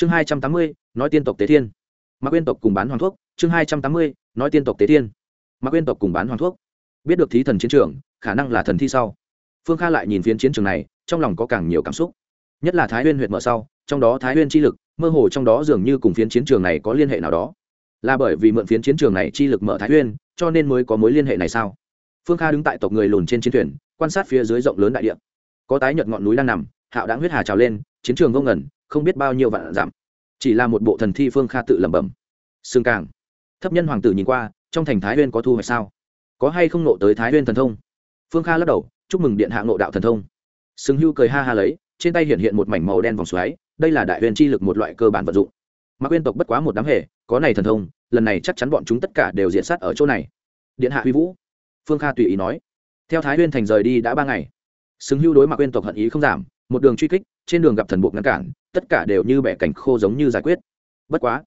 chương hai trăm tám mươi, nói tiên tộc tế thiên. Mạc quyên tộc cùng bán hoàng thuốc, chương hai trăm tám mươi, nói tiên tộc tế thiên. Mạc quyên tộc cùng bán hoàng thuốc. Biết được thí thần chiến trường, khả năng là thần thi sau. Phương kha lại nhìn phiến chiến trường này, trong lòng có càng nhiều cảm xúc. Nhất là thái huyên huyện mở sau, trong đó thái huyên chi lực, mơ hồ trong đó dường như cùng phiến chiến trường này có liên hệ nào đó. Là bởi vì mượn phiến chiến trường này chi lực mở thái huyên cho nên mới có mối liên hệ này sao? Phương kha đứng tại tộc người lùn trên chiến thuyền, quan sát phía dưới rộng lớn đại địa. Có tái nhợt ngọn núi đang nằm, hạo đáng huyết hà trào lên, chiến trường vô ngẩn không biết bao nhiêu vạn giảm chỉ là một bộ thần thi phương kha tự lẩm bẩm. Xương càng thấp nhân hoàng tử nhìn qua, trong thành thái huyên có thu hoạch sao? Có hay không nộ tới thái huyên thần thông? Phương kha lắc đầu, chúc mừng điện hạ nộ đạo thần thông. Sừng hưu cười ha ha lấy, trên tay hiện hiện một mảnh màu đen vòng xoáy, đây là đại huyền chi lực một loại cơ bản vật dụng. Mạc Quyên tộc bất quá một đám hề, có này thần thông, lần này chắc chắn bọn chúng tất cả đều diện sát ở chỗ này. Điện hạ huy vũ. Phương kha tùy ý nói. Theo thái huyên thành rời đi đã ba ngày. Xứng hưu đối mạc Quyên tộc hận ý không giảm, một đường truy kích trên đường gặp thần buộc ngăn cản, tất cả đều như bẻ cảnh khô giống như giải quyết. Bất quá,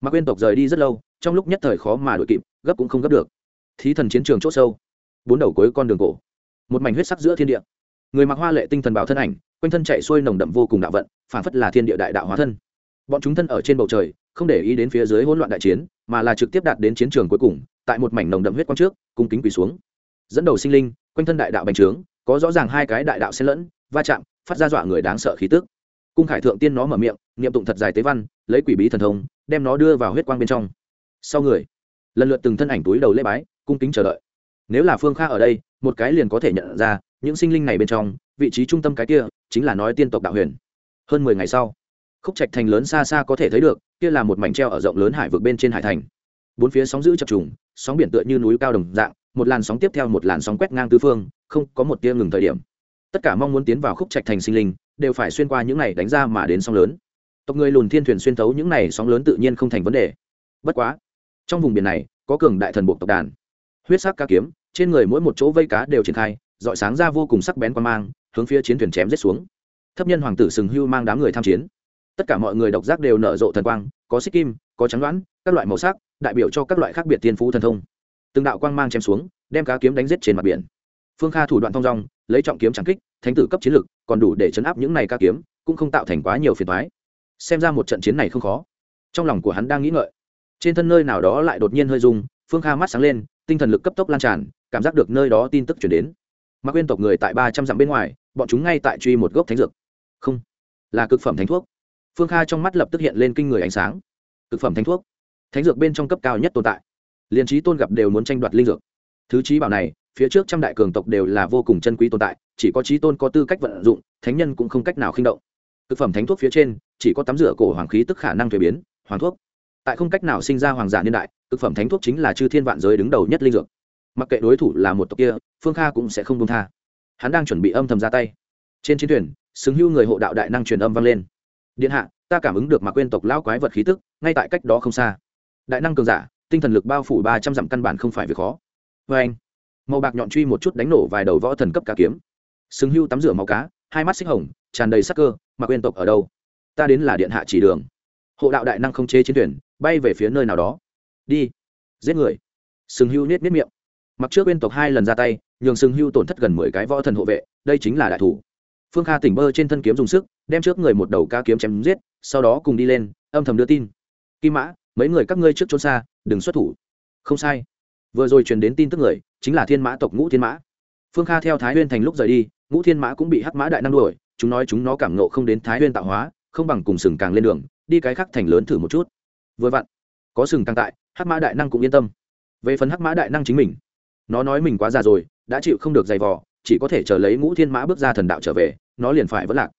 mạc quyên tộc rời đi rất lâu, trong lúc nhất thời khó mà đội kịp, gấp cũng không gấp được. Thí thần chiến trường c h ỗ sâu, bốn đầu cuối con đường cổ, một mảnh huyết sắc giữa thiên địa. Người mặc hoa lệ tinh thần bảo thân ảnh, quanh thân chạy xuôi nồng đậm vô cùng đạo vận, phản phất là thiên địa đại đạo hóa thân. Bọn chúng thân ở trên bầu trời, không để ý đến phía dưới hỗn loạn đại chiến, mà là trực tiếp đạt đến chiến trường cuối cùng, tại một mảnh nồng đậm huyết quang trước, cung kính quỳ xuống. Dẫn đầu sinh linh, quanh thân đại đạo bành trướng, có rõ ràng hai cái đại đạo xen lẫn, va chạm phát ra dọa người đáng sợ khí tức. Cung khải thượng tiên nó mở miệng, niệm tụng thật dài tế văn, lấy quỷ bí thần thông, đem nó đưa vào huyết quang bên trong. Sau người, lần lượt từng thân ảnh túi đầu lễ bái, cung kính chờ đợi. Nếu là phương kha ở đây, một cái liền có thể nhận ra, những sinh linh này bên trong, vị trí trung tâm cái kia, chính là nói tiên tộc đạo huyền. Hơn mười ngày sau, khúc trạch thành lớn xa xa có thể thấy được, kia là một mảnh treo ở rộng lớn hải vực bên trên hải thành. Bốn phía sóng giữ chập trùng, sóng biển tựa như núi cao đồng dạng, một làn sóng tiếp theo một làn sóng quét ngang tư phương, không có một tia ngừng thời điểm tất cả mong muốn tiến vào khúc trạch thành sinh linh, đều phải xuyên qua những này đánh ra mà đến sóng lớn. Tộc người lùn thiên thuyền xuyên thấu những này sóng lớn tự nhiên không thành vấn đề. Bất quá, trong vùng biển này, có cường đại thần bộ tộc đàn. Huyết sắc ca kiếm, trên người mỗi một chỗ vây cá đều triển khai, dọi sáng ra vô cùng sắc bén quan mang, hướng phía chiến thuyền chém giết xuống. Thấp nhân hoàng tử sừng hưu mang đám người tham chiến. Tất cả mọi người độc giác đều nở rộ thần quang, có xích kim, có trắng đoán, các loại màu sắc, đại biểu cho các loại khác biệt tiên phú thần thông. Từng đạo quang mang chém xuống, đem cá kiếm đánh giết trên mặt biển. Phương kha thủ đoạn thong dong, lấy trọng kiếm trắng kích thánh tử cấp chiến lực, còn đủ để chấn áp những này ca kiếm, cũng không tạo thành quá nhiều phiền thoái xem ra một trận chiến này không khó. Trong lòng của hắn đang nghĩ ngợi. Trên thân nơi nào đó lại đột nhiên hơi rung, phương kha mắt sáng lên, tinh thần lực cấp tốc lan tràn, cảm giác được nơi đó tin tức chuyển đến. Ma quên tộc người tại ba trăm dặm bên ngoài, bọn chúng ngay tại truy một gốc thánh dược. Không, là cực phẩm thánh thuốc. Phương kha trong mắt lập tức hiện lên kinh người ánh sáng. Cực phẩm thánh thuốc. Thánh dược bên trong cấp cao nhất tồn tại. Liền trí tôn gặp đều muốn tranh đoạt linh dược. Thứ trí bảo này, phía trước trăm đại cường tộc đều là vô cùng chân quý tồn tại chỉ có trí tôn có tư cách vận dụng, thánh nhân cũng không cách nào khinh động. Thực phẩm thánh thuốc phía trên, chỉ có tắm rửa cổ hoàng khí tức khả năng thuế biến, hoàng thuốc. Tại không cách nào sinh ra hoàng giả niên đại thực phẩm thánh thuốc chính là chư thiên vạn giới đứng đầu nhất linh dược. Mặc kệ đối thủ là một tộc kia, phương kha cũng sẽ không công tha. Hắn đang chuẩn bị âm thầm ra tay. Trên chiến thuyền, xứng hưu người hộ đạo đại năng truyền âm vang lên. Điện hạ, ta cảm ứng được mà quên tộc lao quái vật khí tức, ngay tại cách đó không xa. Đại năng cường giả, tinh thần lực bao phủ ba trăm dặm căn bản không phải việc khó. Vê anh màu bạc nhọn truy một chút đánh nổ vài đầu võ thần cấp cả kiếm xứng hưu tắm rửa máu cá, hai mắt xích hồng, tràn đầy sắc cơ, mà quên tộc ở đâu? Ta đến là điện hạ chỉ đường. Hộ đạo đại năng không chế chiến thuyền, bay về phía nơi nào đó. Đi. Giết người. Sừng hưu nết nết miệng. Mặc trước bên tộc hai lần ra tay, nhường sừng hưu tổn thất gần mười cái võ thần hộ vệ, đây chính là đại thủ. Phương kha tỉnh bơ trên thân kiếm dùng sức, đem trước người một đầu ca kiếm chém giết, sau đó cùng đi lên, âm thầm đưa tin. Kim mã, mấy người các ngươi trước trốn xa, đừng xuất thủ. Không sai. Vừa rồi truyền đến tin tức người, chính là thiên mã tộc ngũ thiên mã phương kha theo thái huyên thành lúc rời đi, ngũ thiên mã cũng bị hắc mã đại năng đuổi, chúng nói chúng nó cảm nộ không đến thái huyên tạo hóa, không bằng cùng sừng càng lên đường, đi cái khác thành lớn thử một chút. Vừa vặn, có sừng càng tại, hắc mã đại năng cũng yên tâm. Về phần hắc mã đại năng chính mình, nó nói mình quá già rồi, đã chịu không được giày vò, chỉ có thể chờ lấy ngũ thiên mã bước ra thần đạo trở về, nó liền phải vất lạc.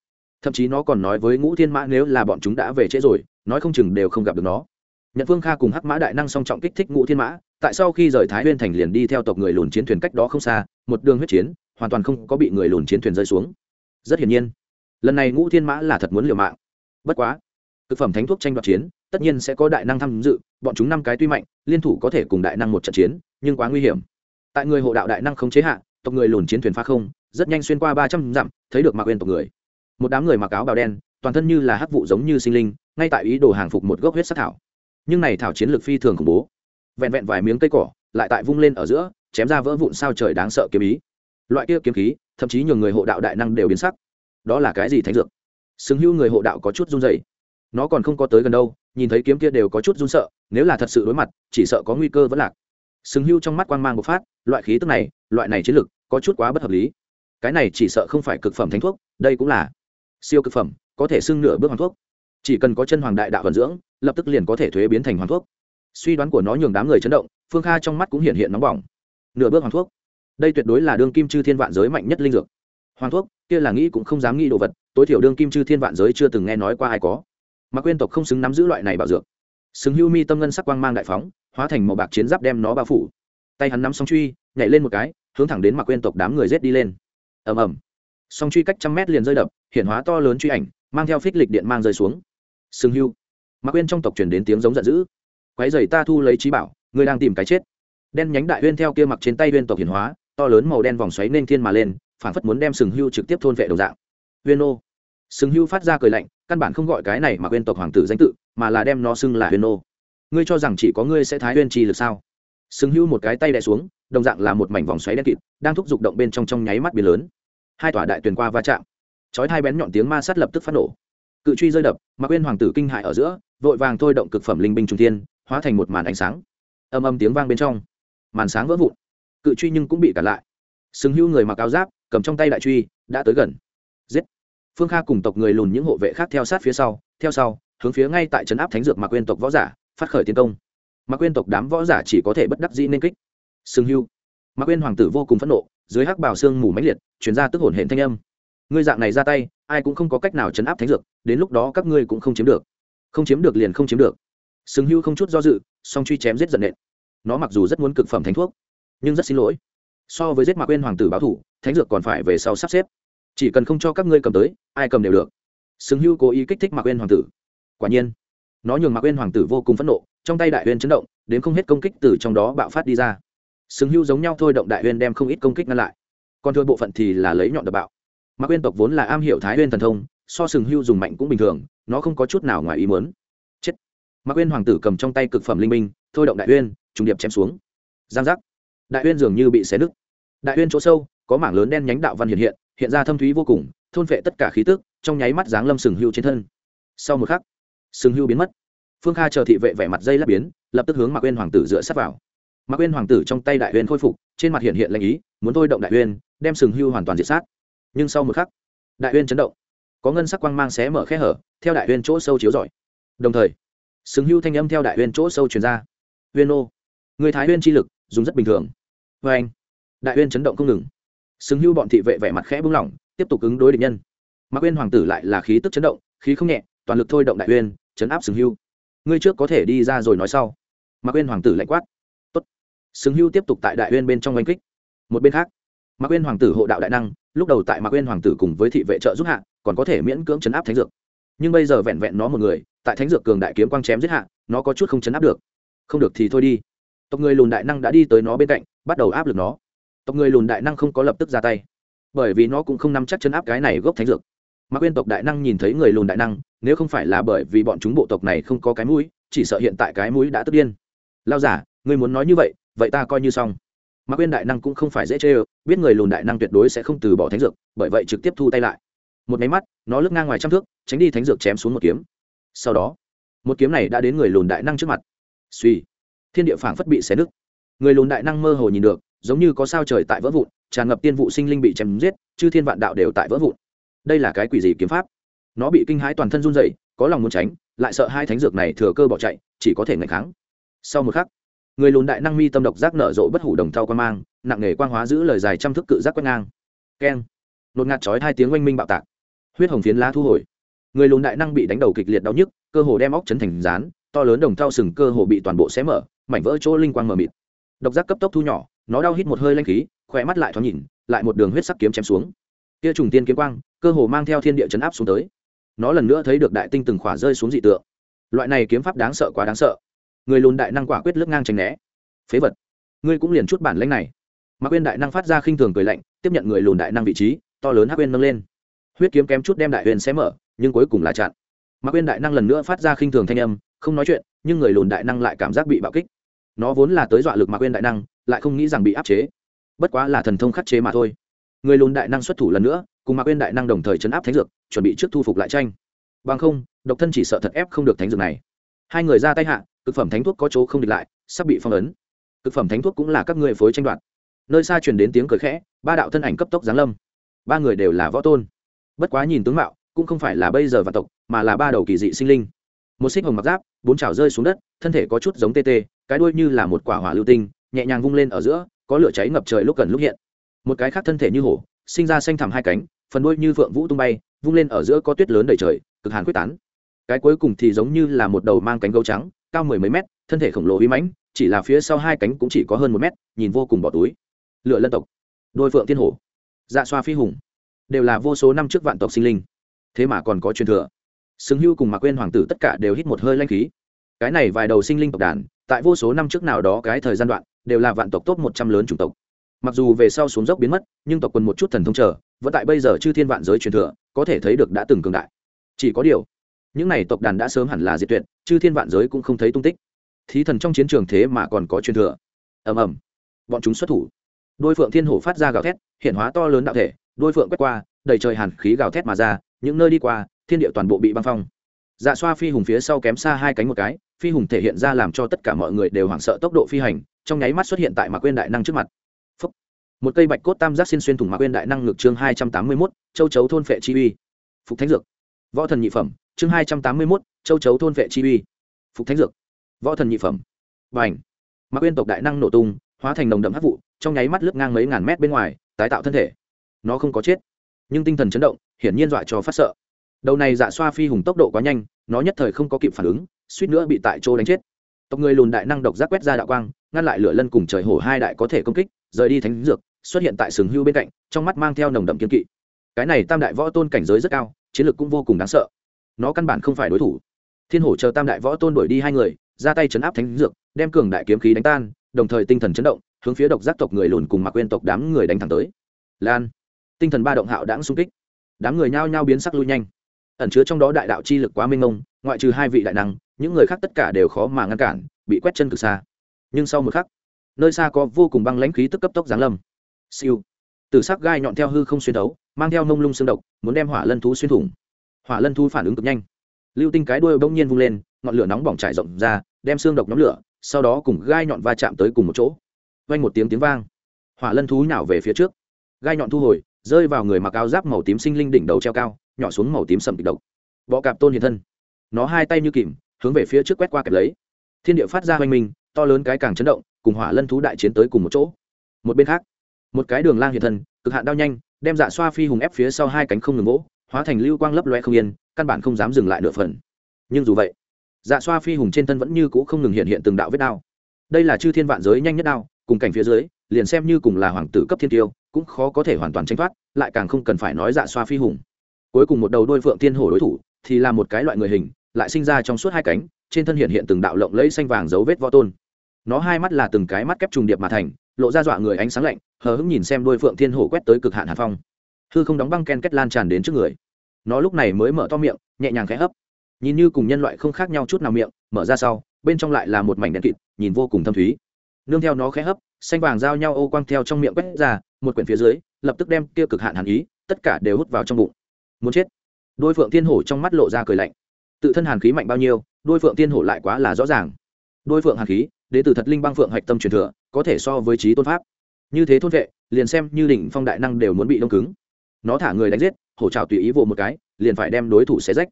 Thậm chí nó còn nói với ngũ thiên mã nếu là bọn chúng đã về trễ rồi, nói không chừng đều không gặp được nó nhận phương kha cùng hắc mã đại năng song trọng kích thích ngũ thiên mã, tại sau khi rời thái huyên thành liền đi theo tộc người lùn chiến thuyền cách đó không xa, một đường huyết chiến, hoàn toàn không có bị người lùn chiến thuyền rơi xuống. Rất hiển nhiên, lần này ngũ thiên mã là thật muốn liều mạng. Bất quá, thực phẩm thánh thuốc tranh đoạt chiến, tất nhiên sẽ có đại năng tham dự, bọn chúng năm cái tuy mạnh, liên thủ có thể cùng đại năng một trận chiến, nhưng quá nguy hiểm. Tại người hộ đạo đại năng không chế hạ, tộc người lùn chiến thuyền pha không, rất nhanh xuyên qua ba trăm dặm, thấy được mạc quên tộc người. Một đám người mặc áo bào đen, toàn thân như là hắc vụ giống như sinh linh, ngay tại ý đồ hàng phục một gốc huyết sắc thảo nhưng này thảo chiến lược phi thường khủng bố. Vẹn vẹn vài miếng cây cỏ lại tại vung lên ở giữa, chém ra vỡ vụn sao trời đáng sợ kiếm ý. Loại kia kiếm khí, thậm chí nhiều người hộ đạo đại năng đều biến sắc. Đó là cái gì thánh dược? Xứng hữu người hộ đạo có chút run dày nó còn không có tới gần đâu, nhìn thấy kiếm kia đều có chút run sợ, nếu là thật sự đối mặt, chỉ sợ có nguy cơ vẫn lạc. Sừng hưu trong mắt quang mang bộc phát, loại khí tức này, loại này chiến lực có chút quá bất hợp lý. Cái này chỉ sợ không phải cực phẩm thánh thuốc, đây cũng là siêu cực phẩm, có thể xưng nửa bước hoàng thuốc. Chỉ cần có chân hoàng đại đạo vận dưỡng lập tức liền có thể thuế biến thành hoàng thuốc. Suy đoán của nó nhường đám người chấn động, phương kha trong mắt cũng hiện hiện nóng bỏng. Nửa bước hoàng thuốc. Đây tuyệt đối là đương kim chư thiên vạn giới mạnh nhất linh dược. Hoàng thuốc, kia là nghĩ cũng không dám nghĩ đồ vật, tối thiểu đương kim chư thiên vạn giới chưa từng nghe nói qua ai có. Mà Quyên tộc không xứng nắm giữ loại này bảo dược. Xứng hưu mi tâm ngân sắc quang mang đại phóng, hóa thành màu bạc chiến giáp đem nó bao phủ. Tay hắn nắm song truy, nhảy lên một cái, hướng thẳng đến mặc quên tộc đám người rết đi lên. Ầm ầm. Song truy cách trăm mét liền rơi đập, hiện hóa to lớn truy ảnh, mang theo phích lịch điện mang rơi xuống. Sừng hưu mặc quên trong tộc truyền đến tiếng giống giận dữ. Quái dày ta thu lấy trí bảo, ngươi đang tìm cái chết. Đen nhánh đại huyên theo kia mặc trên tay huyên tộc hiển hóa, to lớn màu đen vòng xoáy nên thiên mà lên phản phất muốn đem sừng hưu trực tiếp thôn vệ đồng dạng. Huyên ô. Sừng hưu phát ra cười lạnh, căn bản không gọi cái này mà huyên tộc hoàng tử danh tự, mà là đem nó xưng là huyên ô. Ngươi cho rằng chỉ có ngươi sẽ thái huyên chi lực sao? Sừng hưu một cái tay đè xuống, đồng dạng là một mảnh vòng xoáy đen kịt, đang thúc giục động bên trong trong nháy mắt biển lớn. Hai tòa đại tuyền qua va chạm. Chói hai bén nhọn tiếng ma sát lập tức phát nổ cự truy rơi đập, mà quên hoàng tử kinh hại ở giữa, vội vàng thôi động cực phẩm linh binh trung thiên, hóa thành một màn ánh sáng. Âm âm tiếng vang bên trong. Màn sáng vỡ vụn. Cự truy nhưng cũng bị cản lại. Sừng hưu người mặc áo giáp, cầm trong tay đại truy, đã tới gần. Giết. Phương kha cùng tộc người lùn những hộ vệ khác theo sát phía sau, theo sau, hướng phía ngay tại trấn áp thánh dược mạc quên tộc võ giả, phát khởi tiến công. Mạc quên tộc đám võ giả chỉ có thể bất đắc dĩ nên kích. Sừng hưu. Mạc quên hoàng tử vô cùng phẫn nộ, dưới hắc bào xương mù mãnh liệt chuyển ra tức hồn hển thanh âm ngươi dạng này ra tay, ai cũng không có cách nào chấn áp thánh dược, đến lúc đó các ngươi cũng không chiếm được. Không chiếm được liền không chiếm được. Sừng hưu không chút do dự, song truy chém giết giận nện. Nó mặc dù rất muốn cực phẩm thánh thuốc, nhưng rất xin lỗi. So với giết mạc quên hoàng tử báo thủ, thánh dược còn phải về sau sắp xếp. Chỉ cần không cho các ngươi cầm tới, ai cầm đều được. Sừng hưu cố ý kích thích mạc quên hoàng tử. Quả nhiên, nó nhường mạc quên hoàng tử vô cùng phẫn nộ, trong tay đại huyên chấn động, đến không hết công kích từ trong đó bạo phát đi ra. Sừng hưu giống nhau thôi động đại huyên đem không ít công kích ngăn lại. Còn thôi bộ phận thì là lấy nhọn đập bạo mạc quên tộc vốn là am hiểu thái huyên thần thông, so sừng hưu dùng mạnh cũng bình thường, nó không có chút nào ngoài ý muốn. Chết. Mạc quên hoàng tử cầm trong tay cực phẩm linh minh, thôi động đại huyên trùng điệp chém xuống. Giang giác. Đại huyên dường như bị xé nứt. Đại huyên chỗ sâu, có mảng lớn đen nhánh đạo văn hiện hiện hiện ra thâm thúy vô cùng, thôn vệ tất cả khí tức, trong nháy mắt dáng lâm sừng hưu trên thân. Sau một khắc, sừng hưu biến mất. Phương kha chờ thị vệ vẻ mặt dây lắp biến, lập tức hướng mạc quên hoàng tử dựa sát vào. Mạc quên hoàng tử trong tay đại huyên khôi phục, trên mặt hiện hiện lệnh ý, muốn thôi động đại huyên đem sừng hưu hoàn toàn diệt sát nhưng sau một khắc, đại huyên chấn động. Có ngân sắc quang mang xé mở khe hở, theo đại huyên chỗ sâu chiếu rọi. Đồng thời xứng hưu thanh âm theo đại huyên chỗ sâu truyền ra. Huyên ô, người thái huyên chi lực, dùng rất bình thường. Vê anh, đại huyên chấn động không ngừng. Xứng hưu bọn thị vệ vẻ mặt khẽ bung lỏng, tiếp tục ứng đối địch nhân. Mạc huyên hoàng tử lại là khí tức chấn động, khí không nhẹ, toàn lực thôi động đại huyên chấn áp xứng hưu. Ngươi trước có thể đi ra rồi nói sau. Mạc huyên hoàng tử lạnh quát. Tốt. xứng hưu tiếp tục tại đại huyên bên trong oanh kích. Một bên khác, mạc huyên hoàng tử hộ đạo đại năng lúc đầu tại mạc quên hoàng tử cùng với thị vệ trợ giúp hạ, còn có thể miễn cưỡng chấn áp thánh dược. Nhưng bây giờ vẹn vẹn nó một người, tại thánh dược cường đại kiếm quang chém giết hạ, nó có chút không chấn áp được. Không được thì thôi đi. Tộc người lùn đại năng đã đi tới nó bên cạnh, bắt đầu áp lực nó. Tộc người lùn đại năng không có lập tức ra tay, bởi vì nó cũng không nắm chắc chấn áp cái này gốc thánh dược. Mạc quên tộc đại năng nhìn thấy người lùn đại năng, nếu không phải là bởi vì bọn chúng bộ tộc này không có cái mũi, chỉ sợ hiện tại cái mũi đã tức điên. Lao giả, ngươi muốn nói như vậy vậy ta coi như xong mạc quên đại năng cũng không phải dễ chê ơ, biết người lùn đại năng tuyệt đối sẽ không từ bỏ thánh dược, bởi vậy trực tiếp thu tay lại. Một máy mắt, nó lướt ngang ngoài trăm thước, tránh đi thánh dược chém xuống một kiếm. Sau đó, một kiếm này đã đến người lùn đại năng trước mặt. Suy thiên địa phảng phất bị xé nứt. Người lùn đại năng mơ hồ nhìn được, giống như có sao trời tại vỡ vụn, tràn ngập tiên vụ sinh linh bị chém giết, chư thiên vạn đạo đều tại vỡ vụn. Đây là cái quỷ gì kiếm pháp? Nó bị kinh hãi toàn thân run rẩy, có lòng muốn tránh, lại sợ hai thánh dược này thừa cơ bỏ chạy, chỉ có thể ngày kháng. Sau một khắc người lùn đại năng mi tâm độc giác nở rộ bất hủ đồng thau quan mang, nặng nghề quang hóa giữ lời dài trăm thức cự giác quét ngang. Keng. Nột ngạt chói hai tiếng oanh minh bạo tạc. Huyết hồng phiến lá thu hồi. Người lùn đại năng bị đánh đầu kịch liệt đau nhức, cơ hồ đem óc chấn thành rán, to lớn đồng thau sừng cơ hồ bị toàn bộ xé mở, mảnh vỡ chỗ linh quang mờ mịt. Độc giác cấp tốc thu nhỏ, nó đau hít một hơi lanh khí, khỏe mắt lại thoáng nhìn, lại một đường huyết sắc kiếm chém xuống. Kia trùng tiên kiếm quang, cơ hồ mang theo thiên địa chấn áp xuống tới. Nó lần nữa thấy được đại tinh từng khỏa rơi xuống dị tượng. Loại này kiếm pháp đáng sợ quá đáng sợ người lùn đại năng quả quyết lướt ngang tránh né. Phế vật. Ngươi cũng liền chút bản lãnh này. Mạc quên đại năng phát ra khinh thường cười lạnh, tiếp nhận người lùn đại năng vị trí, to lớn hắc quên nâng lên. Huyết kiếm kém chút đem đại huyền xé mở, nhưng cuối cùng là chặn. Mạc quên đại năng lần nữa phát ra khinh thường thanh âm, không nói chuyện, nhưng người lùn đại năng lại cảm giác bị bạo kích. Nó vốn là tới dọa lực mạc quên đại năng, lại không nghĩ rằng bị áp chế. Bất quá là thần thông khắc chế mà thôi. Người lùn đại năng xuất thủ lần nữa, cùng mạc quên đại năng đồng thời chấn áp thánh dược, chuẩn bị trước thu phục lại tranh. Bằng không, độc thân chỉ sợ thật ép không được thánh dược này. Hai người ra tay hạ cực phẩm thánh thuốc có chỗ không địch lại, sắp bị phong ấn. Cực phẩm thánh thuốc cũng là các người phối tranh đoạt. Nơi xa truyền đến tiếng cười khẽ, ba đạo thân ảnh cấp tốc giáng lâm. Ba người đều là võ tôn. Bất quá nhìn tướng mạo, cũng không phải là bây giờ vạn tộc, mà là ba đầu kỳ dị sinh linh. Một xích hồng mặc giáp, bốn chảo rơi xuống đất, thân thể có chút giống tê tê, cái đuôi như là một quả hỏa lưu tinh, nhẹ nhàng vung lên ở giữa, có lửa cháy ngập trời lúc gần lúc hiện. Một cái khác thân thể như hổ, sinh ra xanh thẳm hai cánh, phần đuôi như phượng vũ tung bay, vung lên ở giữa có tuyết lớn đầy trời, cực hàn quyết tán. Cái cuối cùng thì giống như là một đầu mang cánh gấu trắng cao mười mấy mét, thân thể khổng lồ uy mãnh, chỉ là phía sau hai cánh cũng chỉ có hơn một mét, nhìn vô cùng bỏ túi. Lựa lân tộc, đôi phượng tiên hổ dạ xoa phi hùng, đều là vô số năm trước vạn tộc sinh linh. Thế mà còn có truyền thừa. Xứng hưu cùng mạc quên hoàng tử tất cả đều hít một hơi lanh khí. Cái này vài đầu sinh linh tộc đàn, tại vô số năm trước nào đó cái thời gian đoạn, đều là vạn tộc top một trăm lớn chủng tộc. Mặc dù về sau xuống dốc biến mất, nhưng tộc quân một chút thần thông trở vẫn tại bây giờ chư thiên vạn giới truyền thừa, có thể thấy được đã từng cường đại. Chỉ có điều những này tộc đàn đã sớm hẳn là diệt tuyệt, chư thiên vạn giới cũng không thấy tung tích. Thí thần trong chiến trường thế mà còn có truyền thừa. Ầm ầm. Bọn chúng xuất thủ. Đôi phượng thiên hổ phát ra gào thét, hiện hóa to lớn đạo thể, đôi phượng quét qua, đầy trời hàn khí gào thét mà ra, những nơi đi qua, thiên địa toàn bộ bị băng phong. Dạ xoa phi hùng phía sau kém xa hai cánh một cái, phi hùng thể hiện ra làm cho tất cả mọi người đều hoảng sợ tốc độ phi hành, trong nháy mắt xuất hiện tại mạc quên đại năng trước mặt. Phúc. một cây bạch cốt tam giác xin xuyên thủng mạc quên đại năng ngược chương hai trăm tám mươi mốt, châu chấu thôn phệ chi uy. Phục thánh dược. Võ thần nhị phẩm chương hai trăm tám mươi mốt, châu chấu thôn vệ chi uy. Phục thánh dược. Võ thần nhị phẩm. Và ảnh mạc uyên tộc đại năng nổ tung, hóa thành đồng đậm hắc vụ, trong nháy mắt lướt ngang mấy ngàn mét bên ngoài, tái tạo thân thể. Nó không có chết, nhưng tinh thần chấn động, hiển nhiên dọa cho phát sợ. Đầu này dạ xoa phi hùng tốc độ quá nhanh, nó nhất thời không có kịp phản ứng, suýt nữa bị tại chỗ đánh chết. Tộc người lùn đại năng độc giác quét ra đạo quang, ngăn lại lửa lân cùng trời hổ hai đại có thể công kích, rời đi thánh dược, xuất hiện tại sừng hưu bên cạnh, trong mắt mang theo nồng đậm kiên kỵ. Cái này tam đại võ tôn cảnh giới rất cao, chiến lược cũng vô cùng đáng sợ nó căn bản không phải đối thủ. Thiên hổ chờ tam đại võ tôn đuổi đi hai người, ra tay chấn áp thánh dược, đem cường đại kiếm khí đánh tan, đồng thời tinh thần chấn động, hướng phía độc giác tộc người lùn cùng mặc quên tộc đám người đánh thẳng tới. Lan, tinh thần ba động hạo đãng xung kích. Đám người nhao nhao biến sắc lui nhanh. Ẩn chứa trong đó đại đạo chi lực quá minh ngông ngoại trừ hai vị đại năng, những người khác tất cả đều khó mà ngăn cản, bị quét chân cực xa. Nhưng sau một khắc, nơi xa có vô cùng băng lãnh khí tức cấp tốc giáng lâm. Siêu. Từ sắc gai nhọn theo hư không xuyên đấu mang theo nông lung xương độc, muốn đem hỏa lân thú xuyên thủng hỏa lân thú phản ứng cực nhanh. Lưu tinh cái đuôi bỗng nhiên vung lên, ngọn lửa nóng bỏng trải rộng ra, đem xương độc nhóm lửa, sau đó cùng gai nhọn va chạm tới cùng một chỗ. Vang một tiếng tiếng vang. Hỏa lân thú nhào về phía trước. Gai nhọn thu hồi, rơi vào người mặc áo giáp màu tím sinh linh đỉnh đầu treo cao, nhỏ xuống màu tím sầm kịch độc. Bọ cạp tôn hiện thân. Nó hai tay như kìm, hướng về phía trước quét qua kẹp lấy. Thiên địa phát ra hoành minh, to lớn cái càng chấn động, cùng hỏa lân thú đại chiến tới cùng một chỗ. Một bên khác, một cái đường lang hiện thân, cực hạn đao nhanh, đem dạ xoa phi hùng ép phía sau hai cánh không ngừng gỗ hóa thành lưu quang lấp loe không yên, căn bản không dám dừng lại nửa phần. Nhưng dù vậy dạ xoa phi hùng trên thân vẫn như cũ không ngừng hiện hiện từng đạo vết đao. Đây là chư thiên vạn giới nhanh nhất đao, cùng cảnh phía dưới, liền xem như cùng là hoàng tử cấp thiên tiêu, cũng khó có thể hoàn toàn tranh thoát, lại càng không cần phải nói dạ xoa phi hùng. Cuối cùng một đầu đôi phượng thiên hổ đối thủ, thì là một cái loại người hình, lại sinh ra trong suốt hai cánh, trên thân hiện hiện từng đạo lộng lẫy xanh vàng dấu vết võ tôn. Nó hai mắt là từng cái mắt kép trùng điệp mà thành, lộ ra dọa người ánh sáng lạnh, hờ hững nhìn xem đôi phượng thiên hổ quét tới cực hạn hàn phong hư không đóng băng ken kết lan tràn đến trước người. Nó lúc này mới mở to miệng, nhẹ nhàng khẽ hấp. Nhìn như cùng nhân loại không khác nhau chút nào miệng, mở ra sau, bên trong lại là một mảnh đen kịt, nhìn vô cùng thâm thúy. Nương theo nó khẽ hấp, xanh vàng giao nhau ô quang theo trong miệng quét ra, một quyển phía dưới, lập tức đem kia cực hạn hàn ý, tất cả đều hút vào trong bụng. Muốn chết. Đôi phượng thiên hổ trong mắt lộ ra cười lạnh. Tự thân hàn khí mạnh bao nhiêu, đôi phượng thiên hổ lại quá là rõ ràng. Đôi phượng hàn khí, đến từ thật linh băng phượng hạch tâm truyền thừa, có thể so với trí tôn pháp. Như thế thôn vệ, liền xem như đỉnh phong đại năng đều muốn bị đông cứng nó thả người đánh giết, hổ trào tùy ý vồ một cái, liền phải đem đối thủ xé rách.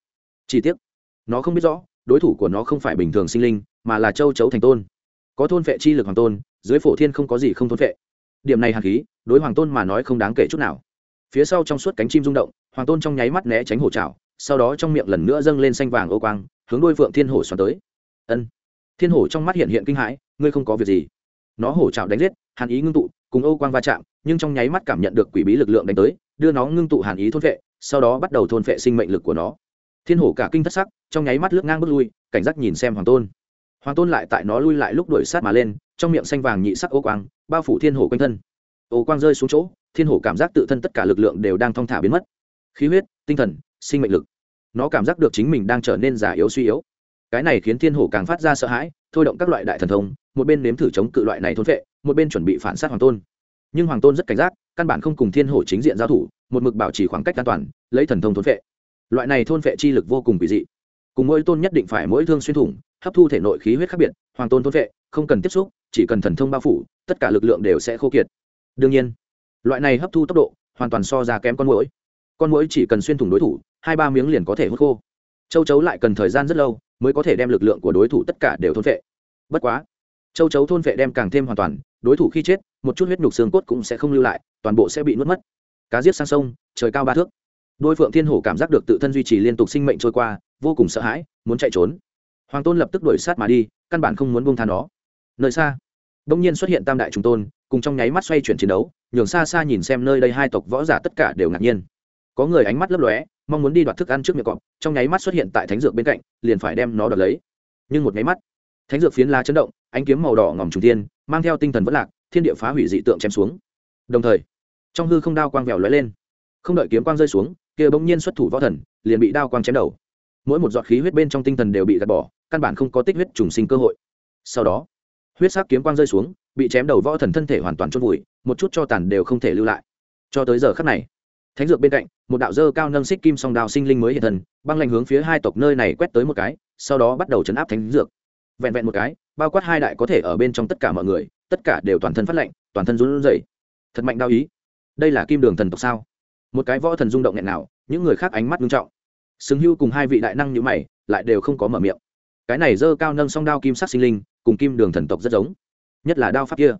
Chi tiết nó không biết rõ, đối thủ của nó không phải bình thường sinh linh, mà là châu chấu thành tôn. Có thôn vệ chi lực hoàng tôn, dưới phổ thiên không có gì không thôn vệ. Điểm này hàn khí, đối hoàng tôn mà nói không đáng kể chút nào. Phía sau trong suốt cánh chim rung động, hoàng tôn trong nháy mắt né tránh hổ trào, sau đó trong miệng lần nữa dâng lên xanh vàng ô quang, hướng đôi phượng thiên hổ xoắn tới. Ân. Thiên hổ trong mắt hiện hiện kinh hãi, ngươi không có việc gì. Nó hổ trào đánh giết, hàn ý ngưng tụ, cùng ô quang va chạm, nhưng trong nháy mắt cảm nhận được quỷ bí lực lượng đánh tới đưa nó ngưng tụ hàn ý thôn vệ, sau đó bắt đầu thôn vệ sinh mệnh lực của nó. Thiên hổ cả kinh thất sắc, trong nháy mắt lướt ngang bước lui, cảnh giác nhìn xem hoàng tôn. Hoàng tôn lại tại nó lui lại lúc đuổi sát mà lên, trong miệng xanh vàng nhị sắc ô quang, bao phủ thiên hổ quanh thân. Ô quang rơi xuống chỗ, thiên hổ cảm giác tự thân tất cả lực lượng đều đang thong thả biến mất. Khí huyết, tinh thần, sinh mệnh lực. Nó cảm giác được chính mình đang trở nên già yếu suy yếu. Cái này khiến thiên hổ càng phát ra sợ hãi, thôi động các loại đại thần thông, một bên nếm thử chống cự loại này thôn vệ, một bên chuẩn bị phản sát hoàng tôn. Nhưng hoàng tôn rất cảnh giác căn bản không cùng thiên hổ chính diện giao thủ, một mực bảo trì khoảng cách an toàn, lấy thần thông thôn vệ loại này thôn vệ chi lực vô cùng kỳ dị. Cùng mỗi tôn nhất định phải mỗi thương xuyên thủng, hấp thu thể nội khí huyết khác biệt, hoàng tôn thôn vệ không cần tiếp xúc, chỉ cần thần thông bao phủ, tất cả lực lượng đều sẽ khô kiệt. Đương nhiên, loại này hấp thu tốc độ hoàn toàn so ra kém con mũi con mũi chỉ cần xuyên thủng đối thủ, hai ba miếng liền có thể hút khô. Châu chấu lại cần thời gian rất lâu mới có thể đem lực lượng của đối thủ tất cả đều thôn vệ bất quá, châu chấu thôn vệ đem càng thêm hoàn toàn, đối thủ khi chết một chút huyết nhục xương cốt cũng sẽ không lưu lại, toàn bộ sẽ bị nuốt mất. Cá giết sang sông, trời cao ba thước. Đôi phượng thiên hổ cảm giác được tự thân duy trì liên tục sinh mệnh trôi qua, vô cùng sợ hãi, muốn chạy trốn. Hoàng tôn lập tức đuổi sát mà đi, căn bản không muốn buông than đó nơi xa đông nhiên xuất hiện tam đại trùng tôn, cùng trong nháy mắt xoay chuyển chiến đấu, nhường xa xa nhìn xem nơi đây hai tộc võ giả tất cả đều ngạc nhiên. Có người ánh mắt lấp lóe, mong muốn đi đoạt thức ăn trước miệng cọp, trong nháy mắt xuất hiện tại thánh dược bên cạnh, liền phải đem nó đoạt lấy. Nhưng một nháy mắt, thánh dược phiến lá chấn động, ánh kiếm màu đỏ ngòm trùng tiên mang theo tinh thần vất lạc thiên địa phá hủy dị tượng chém xuống. Đồng thời, trong hư không đao quang vèo lóe lên. Không đợi kiếm quang rơi xuống, kia bỗng nhiên xuất thủ võ thần, liền bị đao quang chém đầu. Mỗi một giọt khí huyết bên trong tinh thần đều bị gạt bỏ, căn bản không có tích huyết trùng sinh cơ hội. Sau đó, huyết sắc kiếm quang rơi xuống, bị chém đầu võ thần thân thể hoàn toàn chôn vùi, một chút cho tàn đều không thể lưu lại. Cho tới giờ khắc này, thánh dược bên cạnh, một đạo dơ cao nâng xích kim song đào sinh linh mới hiện thần băng lạnh hướng phía hai tộc nơi này quét tới một cái, sau đó bắt đầu chấn áp thánh dược. Vẹn vẹn một cái, bao quát hai đại có thể ở bên trong tất cả mọi người tất cả đều toàn thân phát lạnh, toàn thân run rẩy. Thật mạnh đau ý. Đây là kim đường thần tộc sao? Một cái võ thần rung động nghẹn nào, những người khác ánh mắt nghiêm trọng. Xứng hưu cùng hai vị đại năng như mày, lại đều không có mở miệng. Cái này dơ cao nâng song đao kim sắc sinh linh, cùng kim đường thần tộc rất giống. Nhất là đao pháp kia.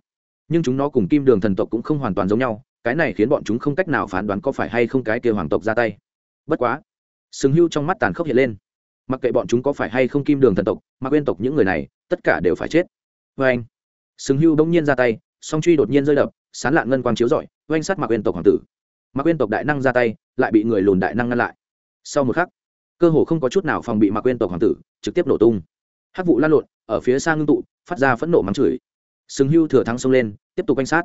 Nhưng chúng nó cùng kim đường thần tộc cũng không hoàn toàn giống nhau, cái này khiến bọn chúng không cách nào phán đoán có phải hay không cái kia hoàng tộc ra tay. Bất quá, sừng hưu trong mắt tàn khốc hiện lên. Mặc kệ bọn chúng có phải hay không kim đường thần tộc, mà quên tộc những người này, tất cả đều phải chết. Vê anh sừng hưu bỗng nhiên ra tay, song truy đột nhiên rơi đập, sán lạn ngân quang chiếu rọi, oanh sát mạc uyên tộc hoàng tử. Mặc uyên tộc đại năng ra tay, lại bị người lùn đại năng ngăn lại. Sau một khắc, cơ hồ không có chút nào phòng bị mạc uyên tộc hoàng tử, trực tiếp nổ tung. Hắc vụ lan lộn, ở phía xa ngưng tụ, phát ra phẫn nộ mắng chửi. Sừng hưu thừa thắng xông lên, tiếp tục quanh sát.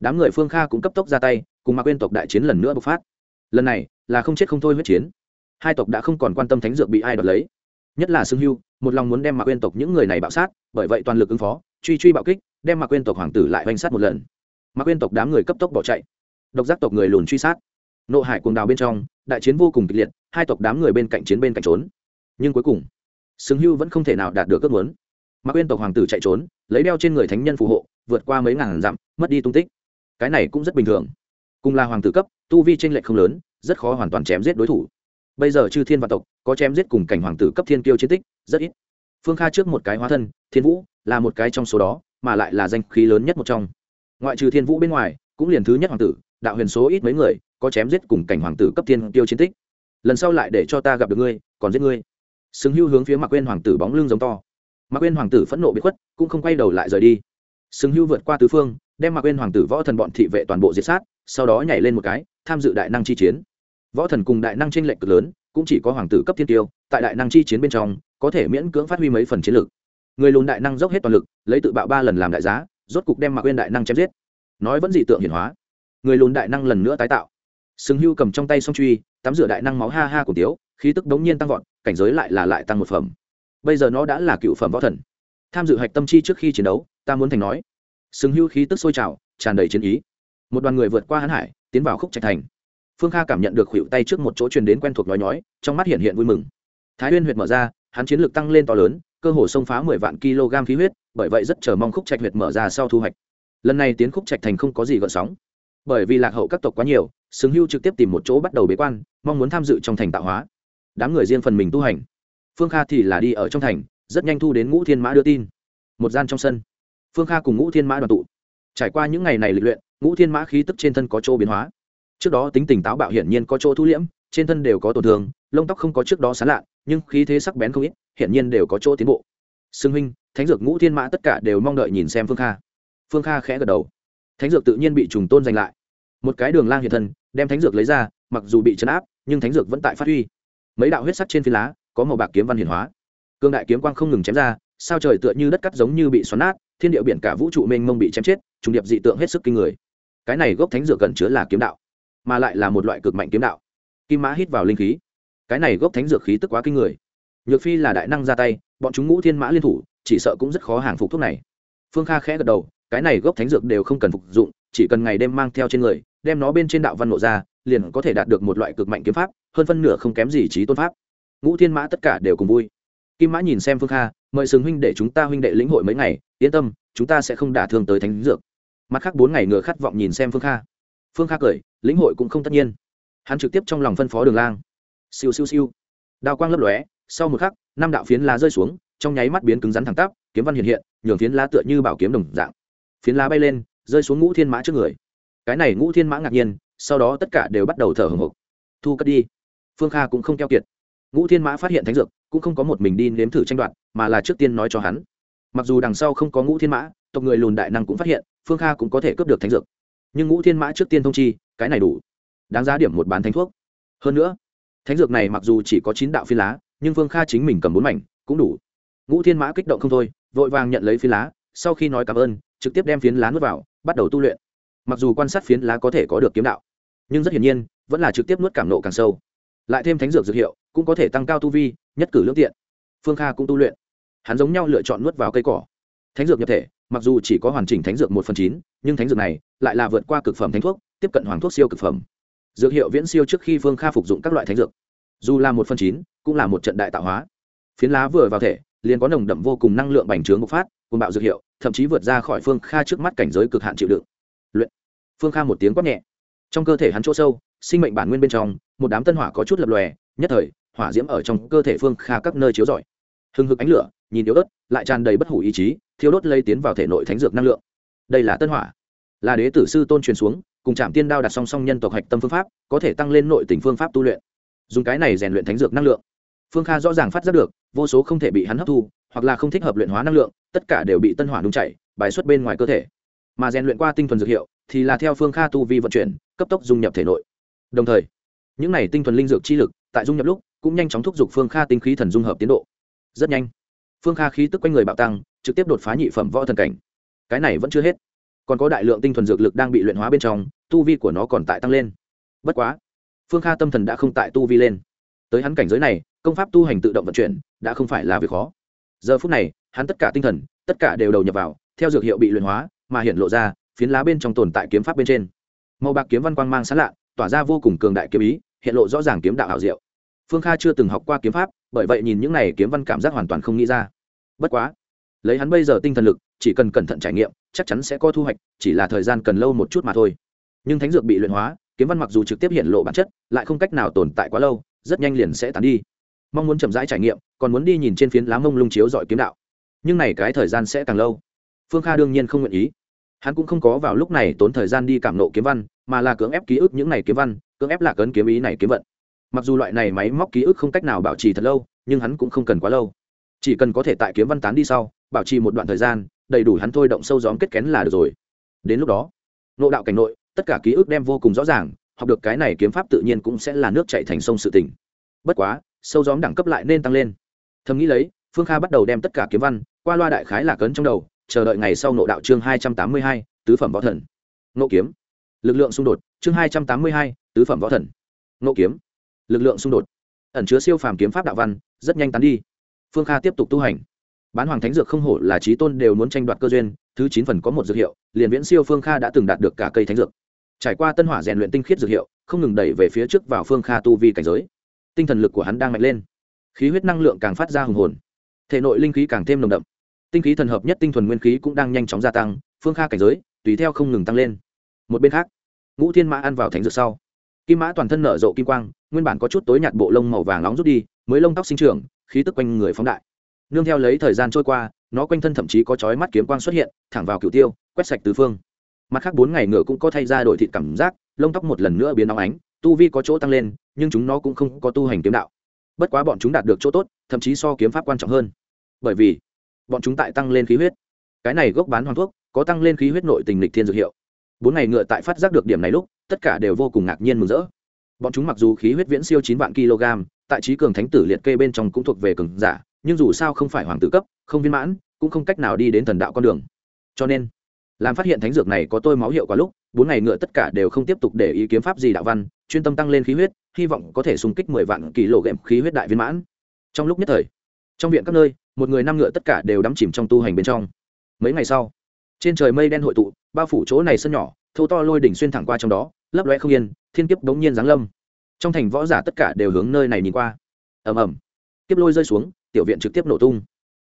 Đám người phương kha cũng cấp tốc ra tay, cùng mặc uyên tộc đại chiến lần nữa bộc phát. Lần này, là không chết không thôi huyết chiến. Hai tộc đã không còn quan tâm thánh dược bị ai đoạt lấy. Nhất là Sừng hưu, một lòng muốn đem mặc uyên tộc những người này bạo sát, bởi vậy toàn lực ứng phó truy truy bạo kích, đem mạc quên tộc hoàng tử lại oanh sát một lần. Mạc quên tộc đám người cấp tốc bỏ chạy. Độc giác tộc người lùn truy sát. Nộ hải cuồng đào bên trong, đại chiến vô cùng kịch liệt, hai tộc đám người bên cạnh chiến bên cạnh trốn. Nhưng cuối cùng, sừng hưu vẫn không thể nào đạt được ước muốn. Mạc quên tộc hoàng tử chạy trốn, lấy đeo trên người thánh nhân phù hộ, vượt qua mấy ngàn dặm, mất đi tung tích. Cái này cũng rất bình thường. Cùng là hoàng tử cấp, tu vi tranh lệch không lớn, rất khó hoàn toàn chém giết đối thủ. Bây giờ chư thiên vạn tộc, có chém giết cùng cảnh hoàng tử cấp thiên kiêu chiến tích, rất ít phương kha trước một cái hóa thân, thiên vũ là một cái trong số đó, mà lại là danh khí lớn nhất một trong. Ngoại trừ thiên vũ bên ngoài, cũng liền thứ nhất hoàng tử, đạo huyền số ít mấy người, có chém giết cùng cảnh hoàng tử cấp thiên tiêu chiến tích. Lần sau lại để cho ta gặp được ngươi, còn giết ngươi. Xứng hưu hướng phía mạc quên hoàng tử bóng lưng giống to. Mạc quên hoàng tử phẫn nộ bị khuất, cũng không quay đầu lại rời đi. Xứng hưu vượt qua tứ phương, đem mạc quên hoàng tử võ thần bọn thị vệ toàn bộ diệt sát, sau đó nhảy lên một cái, tham dự đại năng chi chiến. Võ thần cùng đại năng tranh lệch cực lớn, cũng chỉ có hoàng tử cấp thiên tiêu, tại đại năng chi chiến bên trong có thể miễn cưỡng phát huy mấy phần chiến lược. Người lùn đại năng dốc hết toàn lực, lấy tự bạo ba lần làm đại giá, rốt cục đem mạc quên đại năng chém giết. Nói vẫn dị tượng hiển hóa. Người lùn đại năng lần nữa tái tạo. Sừng hưu cầm trong tay song truy, tắm rửa đại năng máu ha ha của tiếu, khí tức đống nhiên tăng vọt, cảnh giới lại là lại tăng một phẩm. Bây giờ nó đã là cựu phẩm võ thần. Tham dự hạch tâm chi trước khi chiến đấu, ta muốn thành nói. Sừng hưu khí tức sôi trào, tràn đầy chiến ý. Một đoàn người vượt qua hãn hải, tiến vào khúc trạch thành. Phương kha cảm nhận được khuỵu tay trước một chỗ truyền đến quen thuộc nói nhói, trong mắt hiện hiện vui mừng. Thái huyên huyệt mở ra hắn chiến lược tăng lên to lớn, cơ hồ xông phá mười vạn kg khí huyết, bởi vậy rất chờ mong khúc trạch huyệt mở ra sau thu hoạch. Lần này tiến khúc trạch thành không có gì gợn sóng. Bởi vì lạc hậu các tộc quá nhiều xứng hưu trực tiếp tìm một chỗ bắt đầu bế quan, mong muốn tham dự trong thành tạo hóa. Đám người riêng phần mình tu hành. Phương kha thì là đi ở trong thành, rất nhanh thu đến ngũ thiên mã đưa tin. Một gian trong sân. Phương kha cùng ngũ thiên mã đoàn tụ. Trải qua những ngày này lịch luyện, ngũ thiên mã khí tức trên thân có chỗ biến hóa. Trước đó tính tình táo bạo hiển nhiên có chỗ thu liễm, trên thân đều có tổn thương, lông tóc không có trước đó sán lạ nhưng khí thế sắc bén không ít, hiển nhiên đều có chỗ tiến bộ. Xưng huynh thánh dược ngũ thiên mã tất cả đều mong đợi nhìn xem phương kha. Phương kha khẽ gật đầu. Thánh dược tự nhiên bị trùng tôn giành lại. Một cái đường lang hiện thân, đem thánh dược lấy ra, mặc dù bị chấn áp, nhưng thánh dược vẫn tại phát huy. Mấy đạo huyết sắc trên phi lá, có màu bạc kiếm văn hiển hóa. Cương đại kiếm quang không ngừng chém ra, sao trời tựa như đất cắt giống như bị xoắn nát, thiên địa biển cả vũ trụ mênh mông bị chém chết, trùng điệp dị tượng hết sức kinh người. Cái này gốc thánh dược cần chứa là kiếm đạo, mà lại là một loại cực mạnh kiếm đạo. Kim mã hít vào linh khí cái này gốc thánh dược khí tức quá kinh người. Nhược phi là đại năng ra tay, bọn chúng ngũ thiên mã liên thủ, chỉ sợ cũng rất khó hàng phục thuốc này. Phương kha khẽ gật đầu, cái này gốc thánh dược đều không cần phục dụng, chỉ cần ngày đêm mang theo trên người, đem nó bên trên đạo văn nộ ra, liền có thể đạt được một loại cực mạnh kiếm pháp, hơn phân nửa không kém gì trí tôn pháp. Ngũ thiên mã tất cả đều cùng vui. Kim mã nhìn xem phương kha, mời sừng huynh để chúng ta huynh đệ lĩnh hội mấy ngày, yên tâm, chúng ta sẽ không đả thương tới thánh dược. Mặt khác bốn ngày ngựa khát vọng nhìn xem phương kha. Phương kha cười, lĩnh hội cũng không tất nhiên. Hắn trực tiếp trong lòng phân phó đường lang siêu siêu siêu. Đao quang lấp lóe, sau một khắc, năm đạo phiến lá rơi xuống, trong nháy mắt biến cứng rắn thẳng tắp, kiếm văn hiện hiện, nhường phiến lá tựa như bảo kiếm đồng dạng. Phiến lá bay lên, rơi xuống ngũ thiên mã trước người. Cái này ngũ thiên mã ngạc nhiên, sau đó tất cả đều bắt đầu thở hồng hộc. Thu cất đi. Phương kha cũng không keo kiệt. Ngũ thiên mã phát hiện thánh dược, cũng không có một mình đi nếm thử tranh đoạt, mà là trước tiên nói cho hắn. Mặc dù đằng sau không có ngũ thiên mã, tộc người lùn đại năng cũng phát hiện, phương kha cũng có thể cướp được thánh dược. Nhưng ngũ thiên mã trước tiên thông chi, cái này đủ. Đáng giá điểm một bán thánh thuốc. Hơn nữa thánh dược này mặc dù chỉ có chín đạo phi lá, nhưng phương kha chính mình cầm bốn mảnh, cũng đủ. Ngũ thiên mã kích động không thôi, vội vàng nhận lấy phi lá, sau khi nói cảm ơn, trực tiếp đem phiến lá nuốt vào, bắt đầu tu luyện. Mặc dù quan sát phiến lá có thể có được kiếm đạo, nhưng rất hiển nhiên, vẫn là trực tiếp nuốt cảm nộ càng sâu. Lại thêm thánh dược dược hiệu, cũng có thể tăng cao tu vi, nhất cử lương tiện. Phương kha cũng tu luyện. Hắn giống nhau lựa chọn nuốt vào cây cỏ. Thánh dược nhập thể, mặc dù chỉ có hoàn chỉnh thánh dược một phần chín, nhưng thánh dược này lại là vượt qua cực phẩm thánh thuốc, tiếp cận hoàng thuốc siêu cực phẩm dược hiệu viễn siêu trước khi phương kha phục dụng các loại thánh dược. Dù là một phần chín, cũng là một trận đại tạo hóa. Phiến lá vừa vào thể, liền có nồng đậm vô cùng năng lượng bành trướng bộc phát cùng bạo dược hiệu, thậm chí vượt ra khỏi phương kha trước mắt cảnh giới cực hạn chịu đựng. Luyện. Phương kha một tiếng quát nhẹ. Trong cơ thể hắn chỗ sâu, sinh mệnh bản nguyên bên trong, một đám tân hỏa có chút lập lòe, nhất thời, hỏa diễm ở trong cơ thể phương kha các nơi chiếu rọi. Hừng hực ánh lửa, nhìn yếu ớt, lại tràn đầy bất hủ ý chí thiếu đốt lây tiến vào thể nội thánh dược năng lượng. Đây là tân hỏa. Là đế tử sư tôn truyền xuống cùng chạm tiên đao đặt song song nhân tộc hạch tâm phương pháp, có thể tăng lên nội tình phương pháp tu luyện. Dùng cái này rèn luyện thánh dược năng lượng. Phương kha rõ ràng phát giác được, vô số không thể bị hắn hấp thu, hoặc là không thích hợp luyện hóa năng lượng, tất cả đều bị tân hỏa đúng chảy, bài xuất bên ngoài cơ thể. Mà rèn luyện qua tinh thuần dược hiệu, thì là theo phương kha tu vi vận chuyển, cấp tốc dung nhập thể nội. Đồng thời, những này tinh thuần linh dược chi lực, tại dung nhập lúc, cũng nhanh chóng thúc giục phương kha tinh khí thần dung hợp tiến độ. Rất nhanh, phương kha khí tức quanh người bạo tăng, trực tiếp đột phá nhị phẩm võ thần cảnh. Cái này vẫn chưa hết còn có đại lượng tinh thuần dược lực đang bị luyện hóa bên trong, tu vi của nó còn tại tăng lên. Bất quá, phương kha tâm thần đã không tại tu vi lên. Tới hắn cảnh giới này, công pháp tu hành tự động vận chuyển, đã không phải là việc khó. Giờ phút này, hắn tất cả tinh thần, tất cả đều đầu nhập vào, theo dược hiệu bị luyện hóa, mà hiện lộ ra, phiến lá bên trong tồn tại kiếm pháp bên trên. Màu bạc kiếm văn quang mang sáng lạ, tỏa ra vô cùng cường đại kiếm ý, hiện lộ rõ ràng kiếm đạo hảo diệu. Phương kha chưa từng học qua kiếm pháp, bởi vậy nhìn những này kiếm văn cảm giác hoàn toàn không nghĩ ra. Bất quá, lấy hắn bây giờ tinh thần lực, chỉ cần cẩn thận trải nghiệm chắc chắn sẽ có thu hoạch, chỉ là thời gian cần lâu một chút mà thôi. Nhưng thánh dược bị luyện hóa, kiếm văn mặc dù trực tiếp hiện lộ bản chất, lại không cách nào tồn tại quá lâu, rất nhanh liền sẽ tán đi. Mong muốn chậm rãi trải nghiệm, còn muốn đi nhìn trên phiến lá mông lung chiếu dọi kiếm đạo. Nhưng này cái thời gian sẽ càng lâu. Phương kha đương nhiên không nguyện ý. Hắn cũng không có vào lúc này tốn thời gian đi cảm nộ kiếm văn, mà là cưỡng ép ký ức những này kiếm văn, cưỡng ép lạc ấn kiếm ý này kiếm vận. Mặc dù loại này máy móc ký ức không cách nào bảo trì thật lâu, nhưng hắn cũng không cần quá lâu. Chỉ cần có thể tại kiếm văn tán đi sau, bảo trì một đoạn thời gian đầy đủ hắn thôi động sâu gióm kết kén là được rồi. Đến lúc đó nộ đạo cảnh nội, tất cả ký ức đem vô cùng rõ ràng, học được cái này kiếm pháp tự nhiên cũng sẽ là nước chạy thành sông sự tỉnh bất quá, sâu gióm đẳng cấp lại nên tăng lên. Thầm nghĩ lấy, phương kha bắt đầu đem tất cả kiếm văn, qua loa đại khái là cấn trong đầu, chờ đợi ngày sau nộ đạo chương hai trăm tám mươi hai, tứ phẩm võ thần. Nộ kiếm. Lực lượng xung đột, chương hai trăm tám mươi hai, tứ phẩm võ thần. Nộ kiếm. Lực lượng xung đột. Ẩn chứa siêu phàm kiếm pháp đạo văn, rất nhanh tán đi. Phương kha tiếp tục tu hành bán hoàng thánh dược không hổ là trí tôn đều muốn tranh đoạt cơ duyên, thứ chín phần có một dược hiệu, liền viễn siêu phương kha đã từng đạt được cả cây thánh dược. Trải qua tân hỏa rèn luyện tinh khiết dược hiệu, không ngừng đẩy về phía trước vào phương kha tu vi cảnh giới. Tinh thần lực của hắn đang mạnh lên. Khí huyết năng lượng càng phát ra hùng hồn. Thể nội linh khí càng thêm nồng đậm. Tinh khí thần hợp nhất tinh thuần nguyên khí cũng đang nhanh chóng gia tăng, phương kha cảnh giới, tùy theo không ngừng tăng lên. Một bên khác, ngũ thiên mã ăn vào thánh dược sau. Kim mã toàn thân nở rộ kim quang, nguyên bản có chút tối nhạt bộ lông màu vàng nóng rút đi, mới lông tóc sinh trưởng, khí tức quanh người phóng đại nương theo lấy thời gian trôi qua, nó quanh thân thậm chí có chói mắt kiếm quang xuất hiện, thẳng vào cựu tiêu, quét sạch tứ phương. Mặt khác bốn ngày ngựa cũng có thay ra đổi thịt cảm giác, lông tóc một lần nữa biến nóng ánh, tu vi có chỗ tăng lên, nhưng chúng nó cũng không có tu hành kiếm đạo. Bất quá bọn chúng đạt được chỗ tốt, thậm chí so kiếm pháp quan trọng hơn. Bởi vì, bọn chúng tại tăng lên khí huyết. Cái này gốc bán hoàng thuốc, có tăng lên khí huyết nội tình lịch thiên dược hiệu. Bốn ngày ngựa tại phát giác được điểm này lúc, tất cả đều vô cùng ngạc nhiên mừng rỡ. Bọn chúng mặc dù khí huyết viễn siêu chín vạn kg, tại trí cường thánh tử liệt kê bên trong cũng thuộc về cường giả nhưng dù sao không phải hoàng tử cấp, không viên mãn, cũng không cách nào đi đến thần đạo con đường. Cho nên, làm phát hiện thánh dược này có tôi máu hiệu quả lúc, bốn ngày ngựa tất cả đều không tiếp tục để ý kiếm pháp gì đạo văn, chuyên tâm tăng lên khí huyết, hy vọng có thể xung kích mười vạn kỳ lộ ghệm khí huyết đại viên mãn. Trong lúc nhất thời, trong viện các nơi, một người năm ngựa tất cả đều đắm chìm trong tu hành bên trong. Mấy ngày sau, trên trời mây đen hội tụ, bao phủ chỗ này sân nhỏ thâu to lôi đỉnh xuyên thẳng qua trong đó, lấp loe không yên, thiên kiếp đống nhiên giáng lâm. Trong thành võ giả tất cả đều hướng nơi này nhìn qua. Ầm ầm. Kiếp lôi rơi xuống tiểu viện trực tiếp nổ tung.